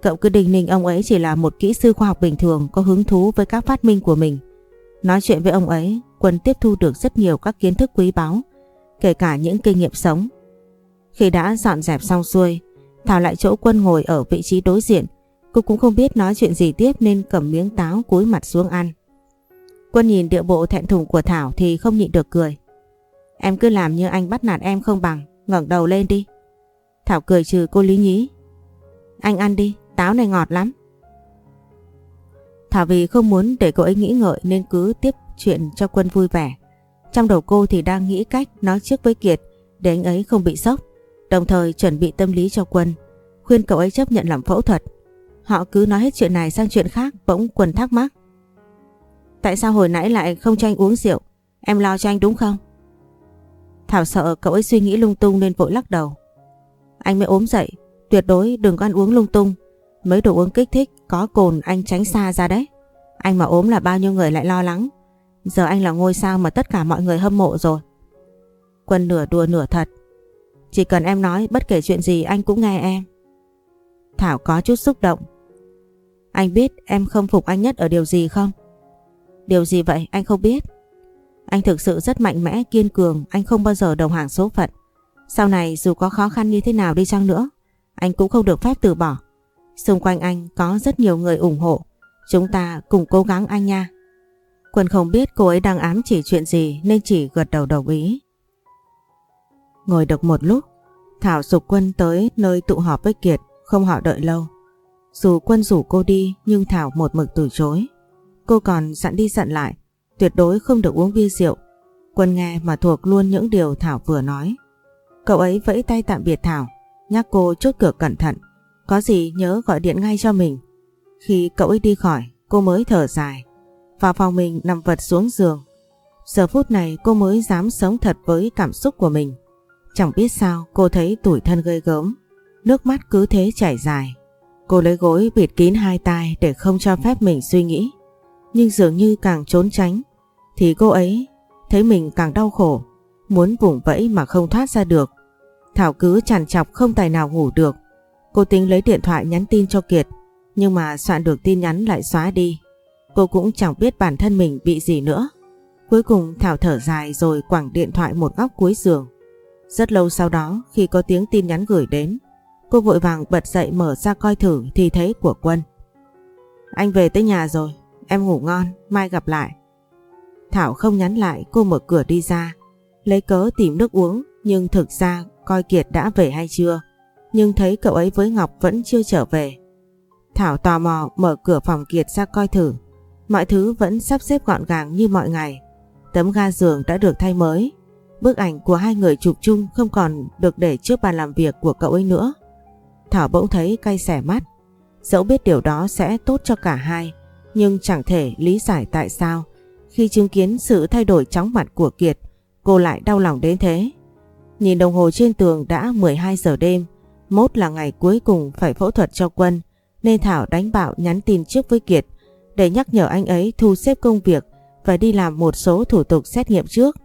Cậu cứ đình ninh ông ấy chỉ là một kỹ sư khoa học bình thường có hứng thú với các phát minh của mình. Nói chuyện với ông ấy, Quân tiếp thu được rất nhiều các kiến thức quý báu, kể cả những kinh nghiệm sống. Khi đã dọn dẹp xong xuôi, Thảo lại chỗ Quân ngồi ở vị trí đối diện. Cô cũng không biết nói chuyện gì tiếp nên cầm miếng táo cúi mặt xuống ăn. Quân nhìn địa bộ thẹn thùng của Thảo thì không nhịn được cười. Em cứ làm như anh bắt nạt em không bằng, ngẩng đầu lên đi. Thảo cười trừ cô Lý Nhí. Anh ăn đi, táo này ngọt lắm. Thảo vì không muốn để cô ấy nghĩ ngợi nên cứ tiếp chuyện cho Quân vui vẻ. Trong đầu cô thì đang nghĩ cách nói trước với Kiệt để anh ấy không bị sốc, đồng thời chuẩn bị tâm lý cho Quân, khuyên cậu ấy chấp nhận làm phẫu thuật. Họ cứ nói hết chuyện này sang chuyện khác bỗng Quân thắc mắc. Tại sao hồi nãy lại không cho anh uống rượu? Em lo cho anh đúng không? Thảo sợ cậu ấy suy nghĩ lung tung nên vội lắc đầu. Anh mới ốm dậy, tuyệt đối đừng có ăn uống lung tung. Mấy đồ uống kích thích, có cồn anh tránh xa ra đấy. Anh mà ốm là bao nhiêu người lại lo lắng. Giờ anh là ngôi sao mà tất cả mọi người hâm mộ rồi. Quân nửa đùa nửa thật. Chỉ cần em nói bất kể chuyện gì anh cũng nghe em. Thảo có chút xúc động. Anh biết em không phục anh nhất ở điều gì không? Điều gì vậy anh không biết. Anh thực sự rất mạnh mẽ, kiên cường, anh không bao giờ đồng hàng số phận. Sau này dù có khó khăn như thế nào đi chăng nữa, anh cũng không được phép từ bỏ. Xung quanh anh có rất nhiều người ủng hộ. Chúng ta cùng cố gắng anh nha. Quân không biết cô ấy đang ám chỉ chuyện gì nên chỉ gật đầu đồng ý. Ngồi được một lúc, Thảo dục Quân tới nơi tụ họp với Kiệt, không họ đợi lâu. Dù Quân rủ cô đi nhưng Thảo một mực từ chối. Cô còn dặn đi dặn lại, tuyệt đối không được uống bia rượu. Quân nghe mà thuộc luôn những điều Thảo vừa nói. Cậu ấy vẫy tay tạm biệt Thảo, nhắc cô chốt cửa cẩn thận. Có gì nhớ gọi điện ngay cho mình. Khi cậu ấy đi khỏi, cô mới thở dài. Vào phòng mình nằm vật xuống giường. Giờ phút này cô mới dám sống thật với cảm xúc của mình. Chẳng biết sao cô thấy tủi thân gây gớm. Nước mắt cứ thế chảy dài. Cô lấy gối bịt kín hai tai để không cho phép mình suy nghĩ. Nhưng dường như càng trốn tránh, thì cô ấy thấy mình càng đau khổ. Muốn vùng vẫy mà không thoát ra được. Thảo cứ chằn chọc không tài nào ngủ được. Cô tính lấy điện thoại nhắn tin cho Kiệt, nhưng mà soạn được tin nhắn lại xóa đi. Cô cũng chẳng biết bản thân mình bị gì nữa. Cuối cùng Thảo thở dài rồi quẳng điện thoại một góc cuối giường. Rất lâu sau đó khi có tiếng tin nhắn gửi đến, cô vội vàng bật dậy mở ra coi thử thì thấy của Quân. Anh về tới nhà rồi, em ngủ ngon, mai gặp lại. Thảo không nhắn lại cô mở cửa đi ra, lấy cớ tìm nước uống nhưng thực ra coi Kiệt đã về hay chưa. Nhưng thấy cậu ấy với Ngọc vẫn chưa trở về. Thảo tò mò mở cửa phòng Kiệt ra coi thử. Mọi thứ vẫn sắp xếp gọn gàng như mọi ngày. Tấm ga giường đã được thay mới. Bức ảnh của hai người chụp chung không còn được để trước bàn làm việc của cậu ấy nữa. Thảo bỗng thấy cay xẻ mắt. Dẫu biết điều đó sẽ tốt cho cả hai, nhưng chẳng thể lý giải tại sao khi chứng kiến sự thay đổi chóng mặt của Kiệt, cô lại đau lòng đến thế. Nhìn đồng hồ trên tường đã 12 giờ đêm, mốt là ngày cuối cùng phải phẫu thuật cho Quân, nên Thảo đánh bạo nhắn tin trước với Kiệt để nhắc nhở anh ấy thu xếp công việc và đi làm một số thủ tục xét nghiệm trước.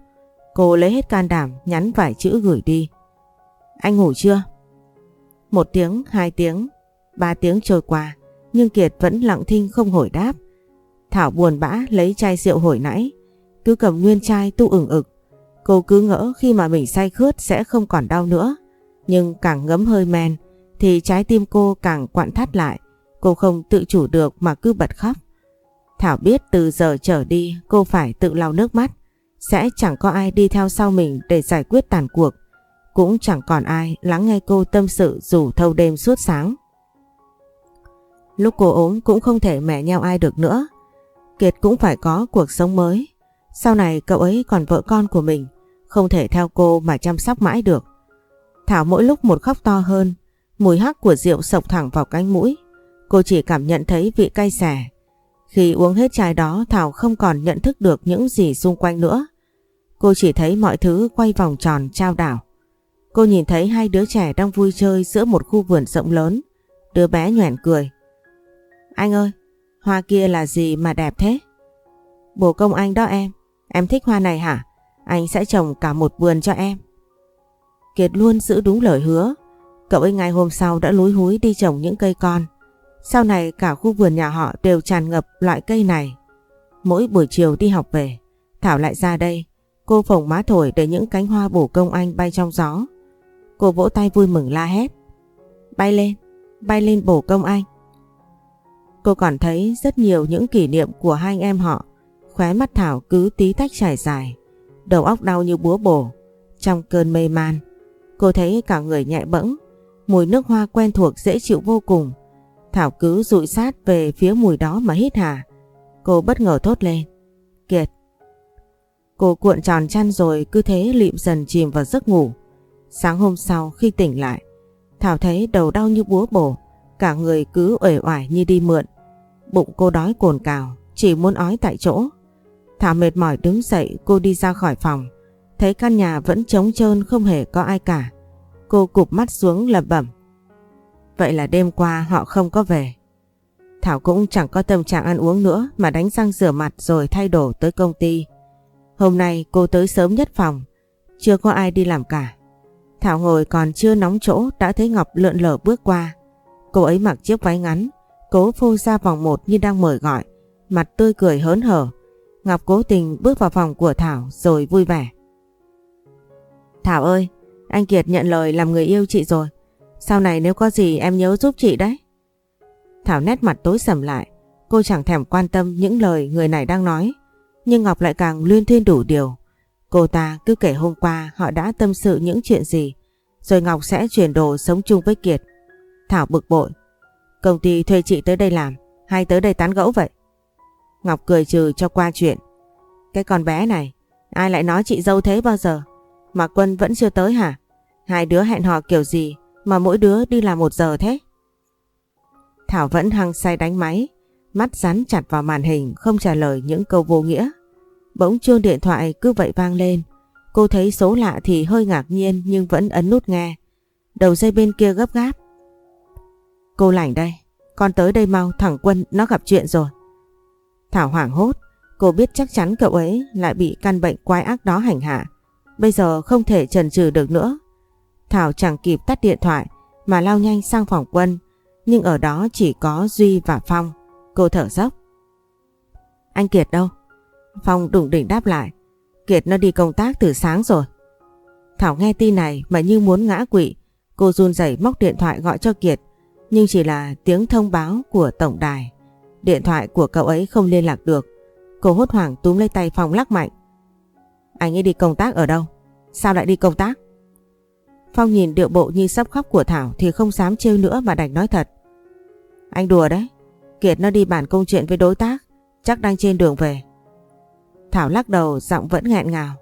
Cô lấy hết can đảm nhắn vài chữ gửi đi. Anh ngủ chưa? Một tiếng, hai tiếng, ba tiếng trôi qua, nhưng Kiệt vẫn lặng thinh không hồi đáp. Thảo buồn bã lấy chai rượu hồi nãy, cứ cầm nguyên chai tu ửng ực. Cô cứ ngỡ khi mà mình say khướt sẽ không còn đau nữa, nhưng càng ngấm hơi men thì trái tim cô càng quặn thắt lại. Cô không tự chủ được mà cứ bật khóc. Thảo biết từ giờ trở đi cô phải tự lau nước mắt. Sẽ chẳng có ai đi theo sau mình để giải quyết tàn cuộc. Cũng chẳng còn ai lắng nghe cô tâm sự dù thâu đêm suốt sáng. Lúc cô ốm cũng không thể mẹ nhau ai được nữa. Kiệt cũng phải có cuộc sống mới. Sau này cậu ấy còn vợ con của mình. Không thể theo cô mà chăm sóc mãi được. Thảo mỗi lúc một khóc to hơn. Mùi hắc của rượu sộc thẳng vào cánh mũi. Cô chỉ cảm nhận thấy vị cay xẻ khi uống hết chai đó Thảo không còn nhận thức được những gì xung quanh nữa. Cô chỉ thấy mọi thứ quay vòng tròn trao đảo. Cô nhìn thấy hai đứa trẻ đang vui chơi giữa một khu vườn rộng lớn. Đứa bé nhoẻn cười. Anh ơi, hoa kia là gì mà đẹp thế? Bồ công anh đó em. Em thích hoa này hả? Anh sẽ trồng cả một vườn cho em. Kiệt luôn giữ đúng lời hứa. Cậu ấy ngày hôm sau đã lúi húi đi trồng những cây con. Sau này cả khu vườn nhà họ đều tràn ngập loại cây này. Mỗi buổi chiều đi học về, Thảo lại ra đây. Cô phồng má thổi để những cánh hoa bổ công anh bay trong gió. Cô vỗ tay vui mừng la hét. Bay lên, bay lên bổ công anh. Cô còn thấy rất nhiều những kỷ niệm của hai anh em họ. Khóe mắt Thảo cứ tí tách trải dài. Đầu óc đau như búa bổ. Trong cơn mê man, cô thấy cả người nhẹ bẫng. Mùi nước hoa quen thuộc dễ chịu vô cùng. Thảo cứ dụi sát về phía mùi đó mà hít hà. Cô bất ngờ thốt lên. Kiệt. Cô cuộn tròn chăn rồi cứ thế lịm dần chìm vào giấc ngủ. Sáng hôm sau khi tỉnh lại, Thảo thấy đầu đau như búa bổ, cả người cứ uể oải như đi mượn. Bụng cô đói cồn cào, chỉ muốn ói tại chỗ. Thảo mệt mỏi đứng dậy cô đi ra khỏi phòng, thấy căn nhà vẫn trống trơn không hề có ai cả. Cô cụp mắt xuống lẩm bẩm. Vậy là đêm qua họ không có về. Thảo cũng chẳng có tâm trạng ăn uống nữa mà đánh răng rửa mặt rồi thay đồ tới công ty. Hôm nay cô tới sớm nhất phòng, chưa có ai đi làm cả. Thảo ngồi còn chưa nóng chỗ đã thấy Ngọc lượn lờ bước qua. Cô ấy mặc chiếc váy ngắn, cố phô ra vòng một như đang mời gọi, mặt tươi cười hớn hở. Ngọc cố tình bước vào phòng của Thảo rồi vui vẻ. Thảo ơi, anh Kiệt nhận lời làm người yêu chị rồi. Sau này nếu có gì em nhớ giúp chị đấy. Thảo nét mặt tối sầm lại. Cô chẳng thèm quan tâm những lời người này đang nói. Nhưng Ngọc lại càng luyên thuyên đủ điều. Cô ta cứ kể hôm qua họ đã tâm sự những chuyện gì. Rồi Ngọc sẽ chuyển đồ sống chung với Kiệt. Thảo bực bội. Công ty thuê chị tới đây làm. Hay tới đây tán gẫu vậy? Ngọc cười trừ cho qua chuyện. Cái con bé này. Ai lại nói chị dâu thế bao giờ? Mà Quân vẫn chưa tới hả? Hai đứa hẹn hò kiểu gì mà mỗi đứa đi làm một giờ thế? Thảo vẫn hăng say đánh máy, mắt dán chặt vào màn hình không trả lời những câu vô nghĩa. Bỗng chuông điện thoại cứ vậy vang lên. Cô thấy số lạ thì hơi ngạc nhiên nhưng vẫn ấn nút nghe. Đầu dây bên kia gấp gáp. Cô lành đây, con tới đây mau thẳng Quân nó gặp chuyện rồi. Thảo hoảng hốt, cô biết chắc chắn cậu ấy lại bị căn bệnh quái ác đó hành hạ. Bây giờ không thể trần trừ được nữa. Thảo chẳng kịp tắt điện thoại, mà lao nhanh sang phòng Quân. Nhưng ở đó chỉ có Duy và Phong. Cô thở dốc. Anh Kiệt đâu? Phong đủng đỉnh đáp lại. Kiệt nó đi công tác từ sáng rồi. Thảo nghe tin này mà như muốn ngã quỵ. Cô run rẩy móc điện thoại gọi cho Kiệt. Nhưng chỉ là tiếng thông báo của tổng đài. Điện thoại của cậu ấy không liên lạc được. Cô hốt hoảng túm lấy tay Phong lắc mạnh. Anh ấy đi công tác ở đâu? Sao lại đi công tác? Phong nhìn điệu bộ như sắp khóc của Thảo thì không dám trêu nữa mà đành nói thật. Anh đùa đấy. Kiệt nó đi bàn công chuyện với đối tác. Chắc đang trên đường về. Thảo lắc đầu, giọng vẫn nghẹn ngào.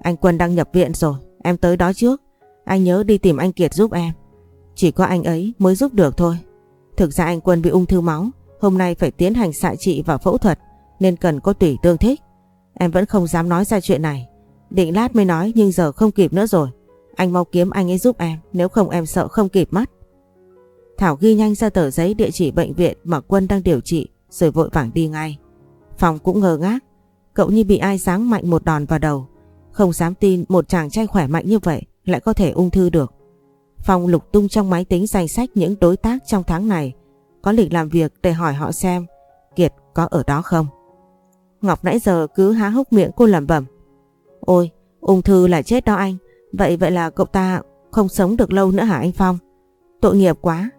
Anh Quân đang nhập viện rồi. Em tới đó trước. Anh nhớ đi tìm anh Kiệt giúp em. Chỉ có anh ấy mới giúp được thôi. Thực ra anh Quân bị ung thư máu. Hôm nay phải tiến hành xạ trị và phẫu thuật. Nên cần có tủy tương thích. Em vẫn không dám nói ra chuyện này. Định lát mới nói nhưng giờ không kịp nữa rồi. Anh mau kiếm anh ấy giúp em. Nếu không em sợ không kịp mất. Thảo ghi nhanh ra tờ giấy địa chỉ bệnh viện mà Quân đang điều trị rồi vội vàng đi ngay. Phòng cũng ngờ ngác. Cậu như bị ai giáng mạnh một đòn vào đầu. Không dám tin một chàng trai khỏe mạnh như vậy lại có thể ung thư được. Phòng lục tung trong máy tính danh sách những đối tác trong tháng này có lịch làm việc để hỏi họ xem Kiệt có ở đó không. Ngọc nãy giờ cứ há hốc miệng cô lẩm bẩm. Ôi, ung thư là chết đó anh. Vậy vậy là cậu ta không sống được lâu nữa hả anh Phong? Tội nghiệp quá.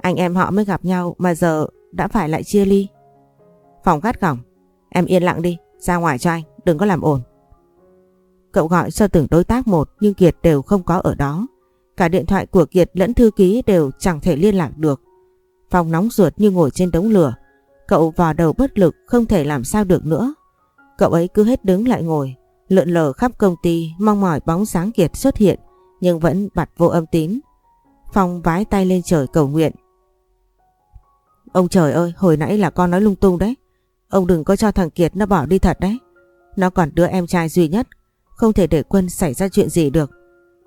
Anh em họ mới gặp nhau mà giờ đã phải lại chia ly. Phong gắt gỏng. Em yên lặng đi, ra ngoài cho anh, đừng có làm ồn. Cậu gọi cho từng đối tác một nhưng Kiệt đều không có ở đó. Cả điện thoại của Kiệt lẫn thư ký đều chẳng thể liên lạc được. Phong nóng ruột như ngồi trên đống lửa. Cậu vò đầu bất lực không thể làm sao được nữa. Cậu ấy cứ hết đứng lại ngồi, lượn lờ khắp công ty mong mỏi bóng sáng Kiệt xuất hiện nhưng vẫn bật vô âm tín. Phong vái tay lên trời cầu nguyện. Ông trời ơi, hồi nãy là con nói lung tung đấy. Ông đừng có cho thằng Kiệt nó bỏ đi thật đấy. Nó còn đứa em trai duy nhất. Không thể để Quân xảy ra chuyện gì được.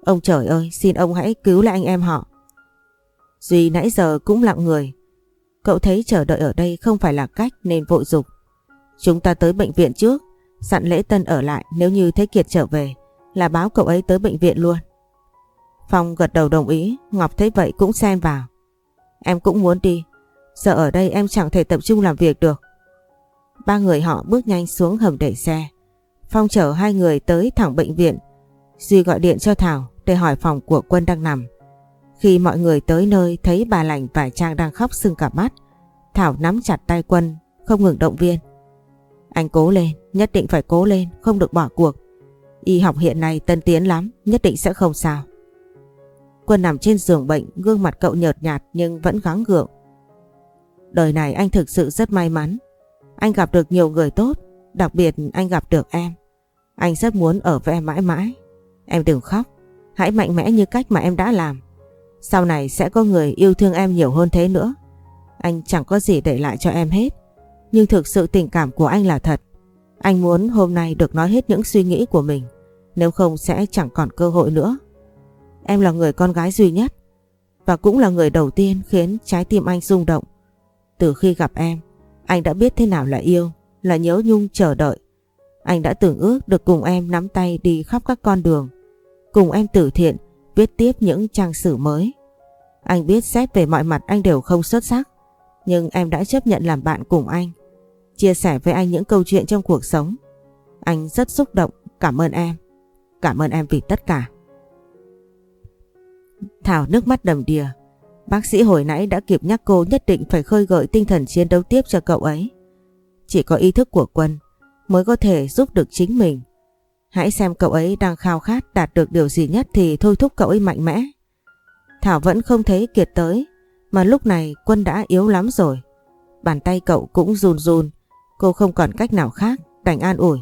Ông trời ơi, xin ông hãy cứu lại anh em họ. Duy nãy giờ cũng lặng người. Cậu thấy chờ đợi ở đây không phải là cách nên vội dục. Chúng ta tới bệnh viện trước, dặn lễ tân ở lại nếu như thấy Kiệt trở về là báo cậu ấy tới bệnh viện luôn. Phong gật đầu đồng ý, Ngọc thấy vậy cũng xen vào. Em cũng muốn đi, giờ ở đây em chẳng thể tập trung làm việc được. Ba người họ bước nhanh xuống hầm đẩy xe. Phong chở hai người tới thẳng bệnh viện. Duy gọi điện cho Thảo để hỏi phòng của Quân đang nằm. Khi mọi người tới nơi thấy bà lành và Trang đang khóc sưng cả mắt, Thảo nắm chặt tay Quân, không ngừng động viên. Anh cố lên, nhất định phải cố lên, không được bỏ cuộc. Y học hiện nay tân tiến lắm, nhất định sẽ không sao. Quân nằm trên giường bệnh, gương mặt cậu nhợt nhạt nhưng vẫn gắng gượng. Đời này anh thực sự rất may mắn. Anh gặp được nhiều người tốt, đặc biệt anh gặp được em. Anh rất muốn ở với em mãi mãi. Em đừng khóc, hãy mạnh mẽ như cách mà em đã làm. Sau này sẽ có người yêu thương em nhiều hơn thế nữa. Anh chẳng có gì để lại cho em hết. Nhưng thực sự tình cảm của anh là thật. Anh muốn hôm nay được nói hết những suy nghĩ của mình. Nếu không sẽ chẳng còn cơ hội nữa. Em là người con gái duy nhất. Và cũng là người đầu tiên khiến trái tim anh rung động. Từ khi gặp em, anh đã biết thế nào là yêu, là nhớ nhung chờ đợi. Anh đã tưởng ước được cùng em nắm tay đi khắp các con đường. Cùng em tử thiện, viết tiếp những trang sử mới. Anh biết xét về mọi mặt anh đều không xuất sắc, nhưng em đã chấp nhận làm bạn cùng anh, chia sẻ với anh những câu chuyện trong cuộc sống. Anh rất xúc động, cảm ơn em. Cảm ơn em vì tất cả. Thảo nước mắt đầm đìa. Bác sĩ hồi nãy đã kịp nhắc cô nhất định phải khơi gợi tinh thần chiến đấu tiếp cho cậu ấy. Chỉ có ý thức của quân mới có thể giúp được chính mình. Hãy xem cậu ấy đang khao khát đạt được điều gì nhất thì thôi thúc cậu ấy mạnh mẽ. Thảo vẫn không thấy Kiệt tới, mà lúc này quân đã yếu lắm rồi. Bàn tay cậu cũng run run, cô không còn cách nào khác, đành an ủi.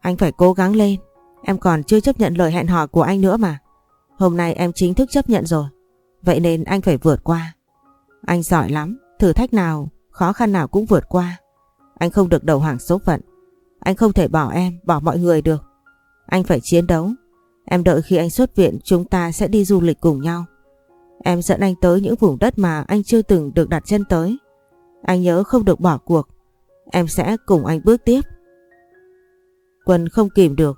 Anh phải cố gắng lên, em còn chưa chấp nhận lời hẹn hò của anh nữa mà. Hôm nay em chính thức chấp nhận rồi, vậy nên anh phải vượt qua. Anh giỏi lắm, thử thách nào, khó khăn nào cũng vượt qua. Anh không được đầu hàng số phận. Anh không thể bỏ em, bỏ mọi người được. Anh phải chiến đấu. Em đợi khi anh xuất viện chúng ta sẽ đi du lịch cùng nhau. Em dẫn anh tới những vùng đất mà anh chưa từng được đặt chân tới. Anh nhớ không được bỏ cuộc. Em sẽ cùng anh bước tiếp. Quân không kìm được.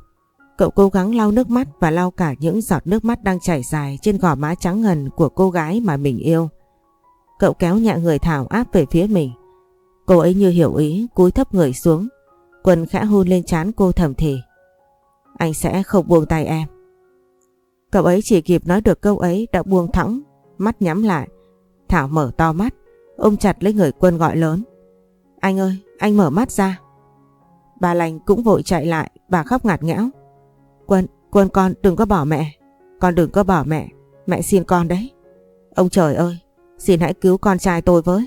Cậu cố gắng lau nước mắt và lau cả những giọt nước mắt đang chảy dài trên gò má trắng ngần của cô gái mà mình yêu. Cậu kéo nhẹ người Thảo áp về phía mình. Cô ấy như hiểu ý cúi thấp người xuống. Quân khẽ hôn lên trán cô thầm thì. Anh sẽ không buông tay em. Cậu ấy chỉ kịp nói được câu ấy đã buông thõng, mắt nhắm lại. Thảo mở to mắt, ôm chặt lấy người quân gọi lớn. Anh ơi, anh mở mắt ra. Bà lành cũng vội chạy lại, bà khóc ngạt ngẽo. Quân, quân con đừng có bỏ mẹ. Con đừng có bỏ mẹ, mẹ xin con đấy. Ông trời ơi, xin hãy cứu con trai tôi với.